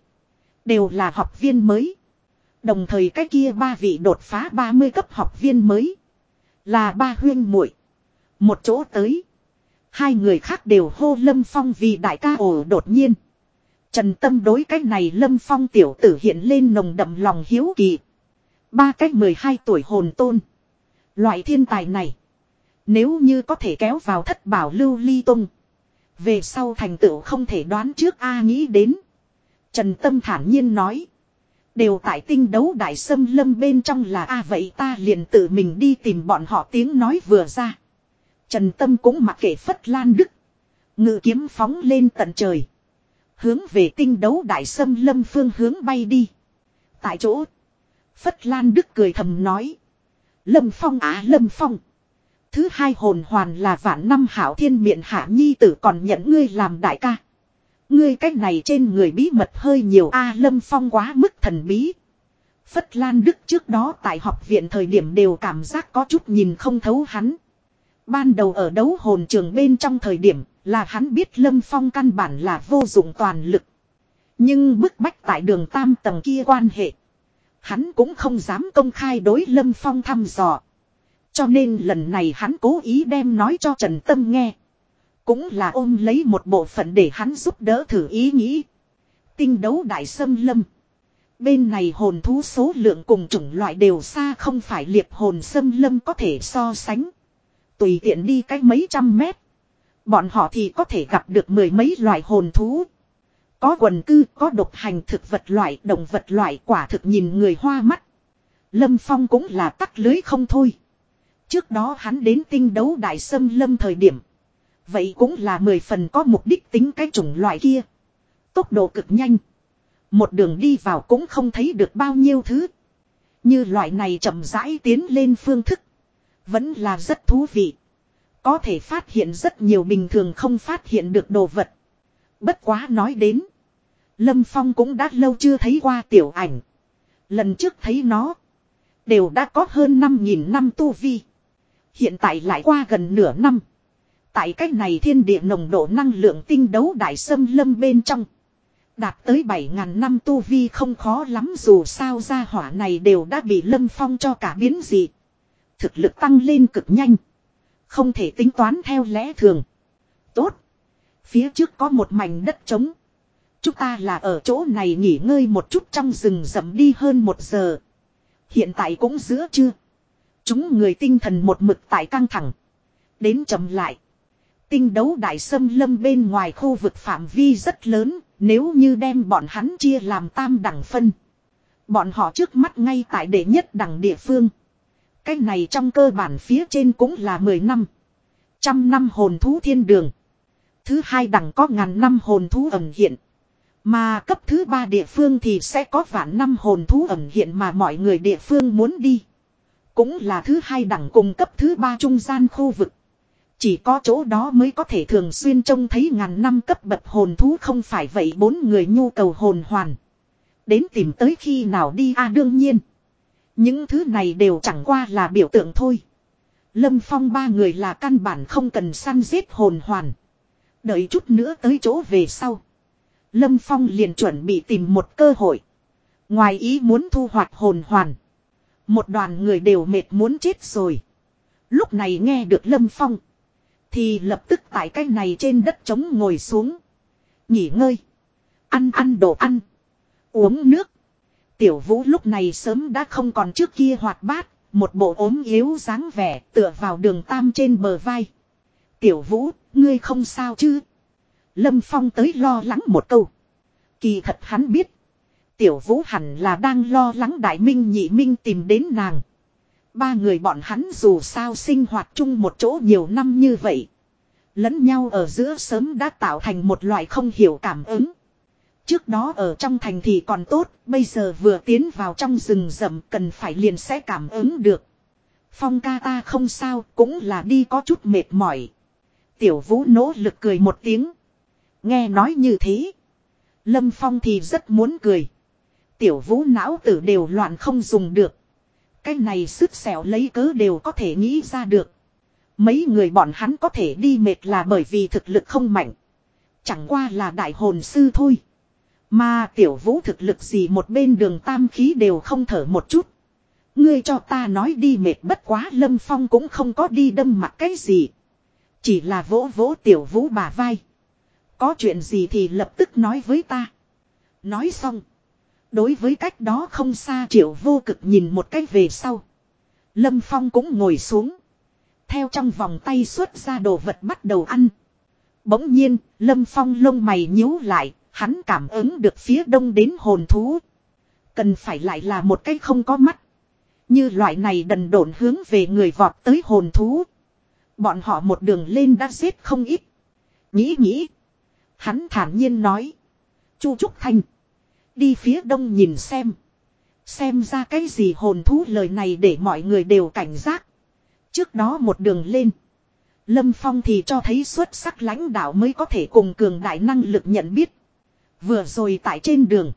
Đều là học viên mới. Đồng thời cái kia ba vị đột phá 30 cấp học viên mới. Là ba huyên muội Một chỗ tới. Hai người khác đều hô Lâm Phong vì đại ca ồ đột nhiên. Trần Tâm đối cái này Lâm Phong tiểu tử hiện lên nồng đậm lòng hiếu kỳ. Ba cách 12 tuổi hồn tôn. Loại thiên tài này. Nếu như có thể kéo vào thất bảo lưu ly tung. Về sau thành tựu không thể đoán trước A nghĩ đến. Trần Tâm thản nhiên nói. Đều tại tinh đấu đại sâm lâm bên trong là A, vậy ta liền tự mình đi tìm bọn họ tiếng nói vừa ra. Trần Tâm cũng mặc kệ phất lan đức. Ngự kiếm phóng lên tận trời. Hướng về tinh đấu đại sâm lâm phương hướng bay đi. Tại chỗ. Phất lan đức cười thầm nói. Lâm phong á, lâm phong. Thứ hai hồn hoàn là vạn năm hảo thiên miện hạ nhi tử còn nhận ngươi làm đại ca. Ngươi cách này trên người bí mật hơi nhiều a, lâm phong quá mức thần bí. Phất Lan Đức trước đó tại học viện thời điểm đều cảm giác có chút nhìn không thấu hắn. Ban đầu ở đấu hồn trường bên trong thời điểm là hắn biết Lâm Phong căn bản là vô dụng toàn lực. Nhưng bức bách tại đường tam tầng kia quan hệ. Hắn cũng không dám công khai đối Lâm Phong thăm dò. Cho nên lần này hắn cố ý đem nói cho Trần Tâm nghe. Cũng là ôm lấy một bộ phận để hắn giúp đỡ thử ý nghĩ. Tinh đấu đại sâm lâm. Bên này hồn thú số lượng cùng chủng loại đều xa không phải liệp hồn sâm lâm có thể so sánh. Tùy tiện đi cách mấy trăm mét. Bọn họ thì có thể gặp được mười mấy loại hồn thú. Có quần cư, có độc hành thực vật loại, động vật loại quả thực nhìn người hoa mắt. Lâm Phong cũng là tắc lưới không thôi. Trước đó hắn đến tinh đấu đại sâm lâm thời điểm. Vậy cũng là mười phần có mục đích tính cái chủng loại kia. Tốc độ cực nhanh. Một đường đi vào cũng không thấy được bao nhiêu thứ. Như loại này chậm rãi tiến lên phương thức. Vẫn là rất thú vị. Có thể phát hiện rất nhiều bình thường không phát hiện được đồ vật. Bất quá nói đến. Lâm Phong cũng đã lâu chưa thấy qua tiểu ảnh. Lần trước thấy nó. Đều đã có hơn 5.000 năm tu vi. Hiện tại lại qua gần nửa năm. Tại cách này thiên địa nồng độ năng lượng tinh đấu đại sâm lâm bên trong. Đạt tới 7.000 năm tu vi không khó lắm dù sao gia hỏa này đều đã bị lâm phong cho cả biến dị. Thực lực tăng lên cực nhanh. Không thể tính toán theo lẽ thường. Tốt. Phía trước có một mảnh đất trống. Chúng ta là ở chỗ này nghỉ ngơi một chút trong rừng rậm đi hơn một giờ. Hiện tại cũng giữa trưa. Chúng người tinh thần một mực tại căng thẳng. Đến chậm lại. Tinh đấu đại sâm lâm bên ngoài khu vực phạm vi rất lớn, nếu như đem bọn hắn chia làm tam đẳng phân. Bọn họ trước mắt ngay tại đệ nhất đẳng địa phương. Cái này trong cơ bản phía trên cũng là 10 năm. Trăm năm hồn thú thiên đường. Thứ hai đẳng có ngàn năm hồn thú ẩn hiện. Mà cấp thứ ba địa phương thì sẽ có vạn năm hồn thú ẩn hiện mà mọi người địa phương muốn đi. Cũng là thứ hai đẳng cùng cấp thứ ba trung gian khu vực. Chỉ có chỗ đó mới có thể thường xuyên trông thấy ngàn năm cấp bậc hồn thú không phải vậy bốn người nhu cầu hồn hoàn. Đến tìm tới khi nào đi a à, đương nhiên. Những thứ này đều chẳng qua là biểu tượng thôi. Lâm Phong ba người là căn bản không cần săn giết hồn hoàn. Đợi chút nữa tới chỗ về sau. Lâm Phong liền chuẩn bị tìm một cơ hội. Ngoài ý muốn thu hoạch hồn hoàn. Một đoàn người đều mệt muốn chết rồi. Lúc này nghe được Lâm Phong. Thì lập tức tại cái này trên đất trống ngồi xuống. Nghỉ ngơi. Ăn ăn đồ ăn. Uống nước. Tiểu vũ lúc này sớm đã không còn trước kia hoạt bát. Một bộ ốm yếu dáng vẻ tựa vào đường tam trên bờ vai. Tiểu vũ, ngươi không sao chứ? Lâm Phong tới lo lắng một câu. Kỳ thật hắn biết. Tiểu vũ hẳn là đang lo lắng đại minh nhị minh tìm đến nàng. Ba người bọn hắn dù sao sinh hoạt chung một chỗ nhiều năm như vậy. Lẫn nhau ở giữa sớm đã tạo thành một loại không hiểu cảm ứng. Trước đó ở trong thành thì còn tốt, bây giờ vừa tiến vào trong rừng rậm cần phải liền sẽ cảm ứng được. Phong ca ta không sao, cũng là đi có chút mệt mỏi. Tiểu vũ nỗ lực cười một tiếng. Nghe nói như thế. Lâm Phong thì rất muốn cười. Tiểu vũ não tử đều loạn không dùng được. Cái này sức xẻo lấy cớ đều có thể nghĩ ra được. Mấy người bọn hắn có thể đi mệt là bởi vì thực lực không mạnh. Chẳng qua là đại hồn sư thôi. Mà tiểu vũ thực lực gì một bên đường tam khí đều không thở một chút. Ngươi cho ta nói đi mệt bất quá lâm phong cũng không có đi đâm mặt cái gì. Chỉ là vỗ vỗ tiểu vũ bà vai. Có chuyện gì thì lập tức nói với ta. Nói xong. Đối với cách đó không xa triệu vô cực nhìn một cách về sau. Lâm Phong cũng ngồi xuống. Theo trong vòng tay xuất ra đồ vật bắt đầu ăn. Bỗng nhiên, Lâm Phong lông mày nhíu lại, hắn cảm ứng được phía đông đến hồn thú. Cần phải lại là một cái không có mắt. Như loại này đần độn hướng về người vọt tới hồn thú. Bọn họ một đường lên đã giết không ít. Nghĩ nghĩ. Hắn thản nhiên nói. Chu Trúc Thanh. Đi phía đông nhìn xem. Xem ra cái gì hồn thú lời này để mọi người đều cảnh giác. Trước đó một đường lên. Lâm Phong thì cho thấy xuất sắc lãnh đạo mới có thể cùng cường đại năng lực nhận biết. Vừa rồi tại trên đường.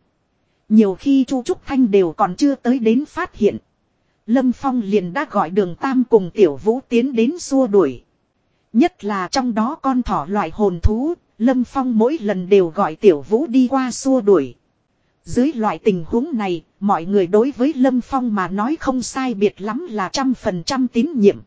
Nhiều khi Chu Trúc Thanh đều còn chưa tới đến phát hiện. Lâm Phong liền đã gọi đường Tam cùng Tiểu Vũ tiến đến xua đuổi. Nhất là trong đó con thỏ loại hồn thú, Lâm Phong mỗi lần đều gọi Tiểu Vũ đi qua xua đuổi. Dưới loại tình huống này, mọi người đối với Lâm Phong mà nói không sai biệt lắm là trăm phần trăm tín nhiệm.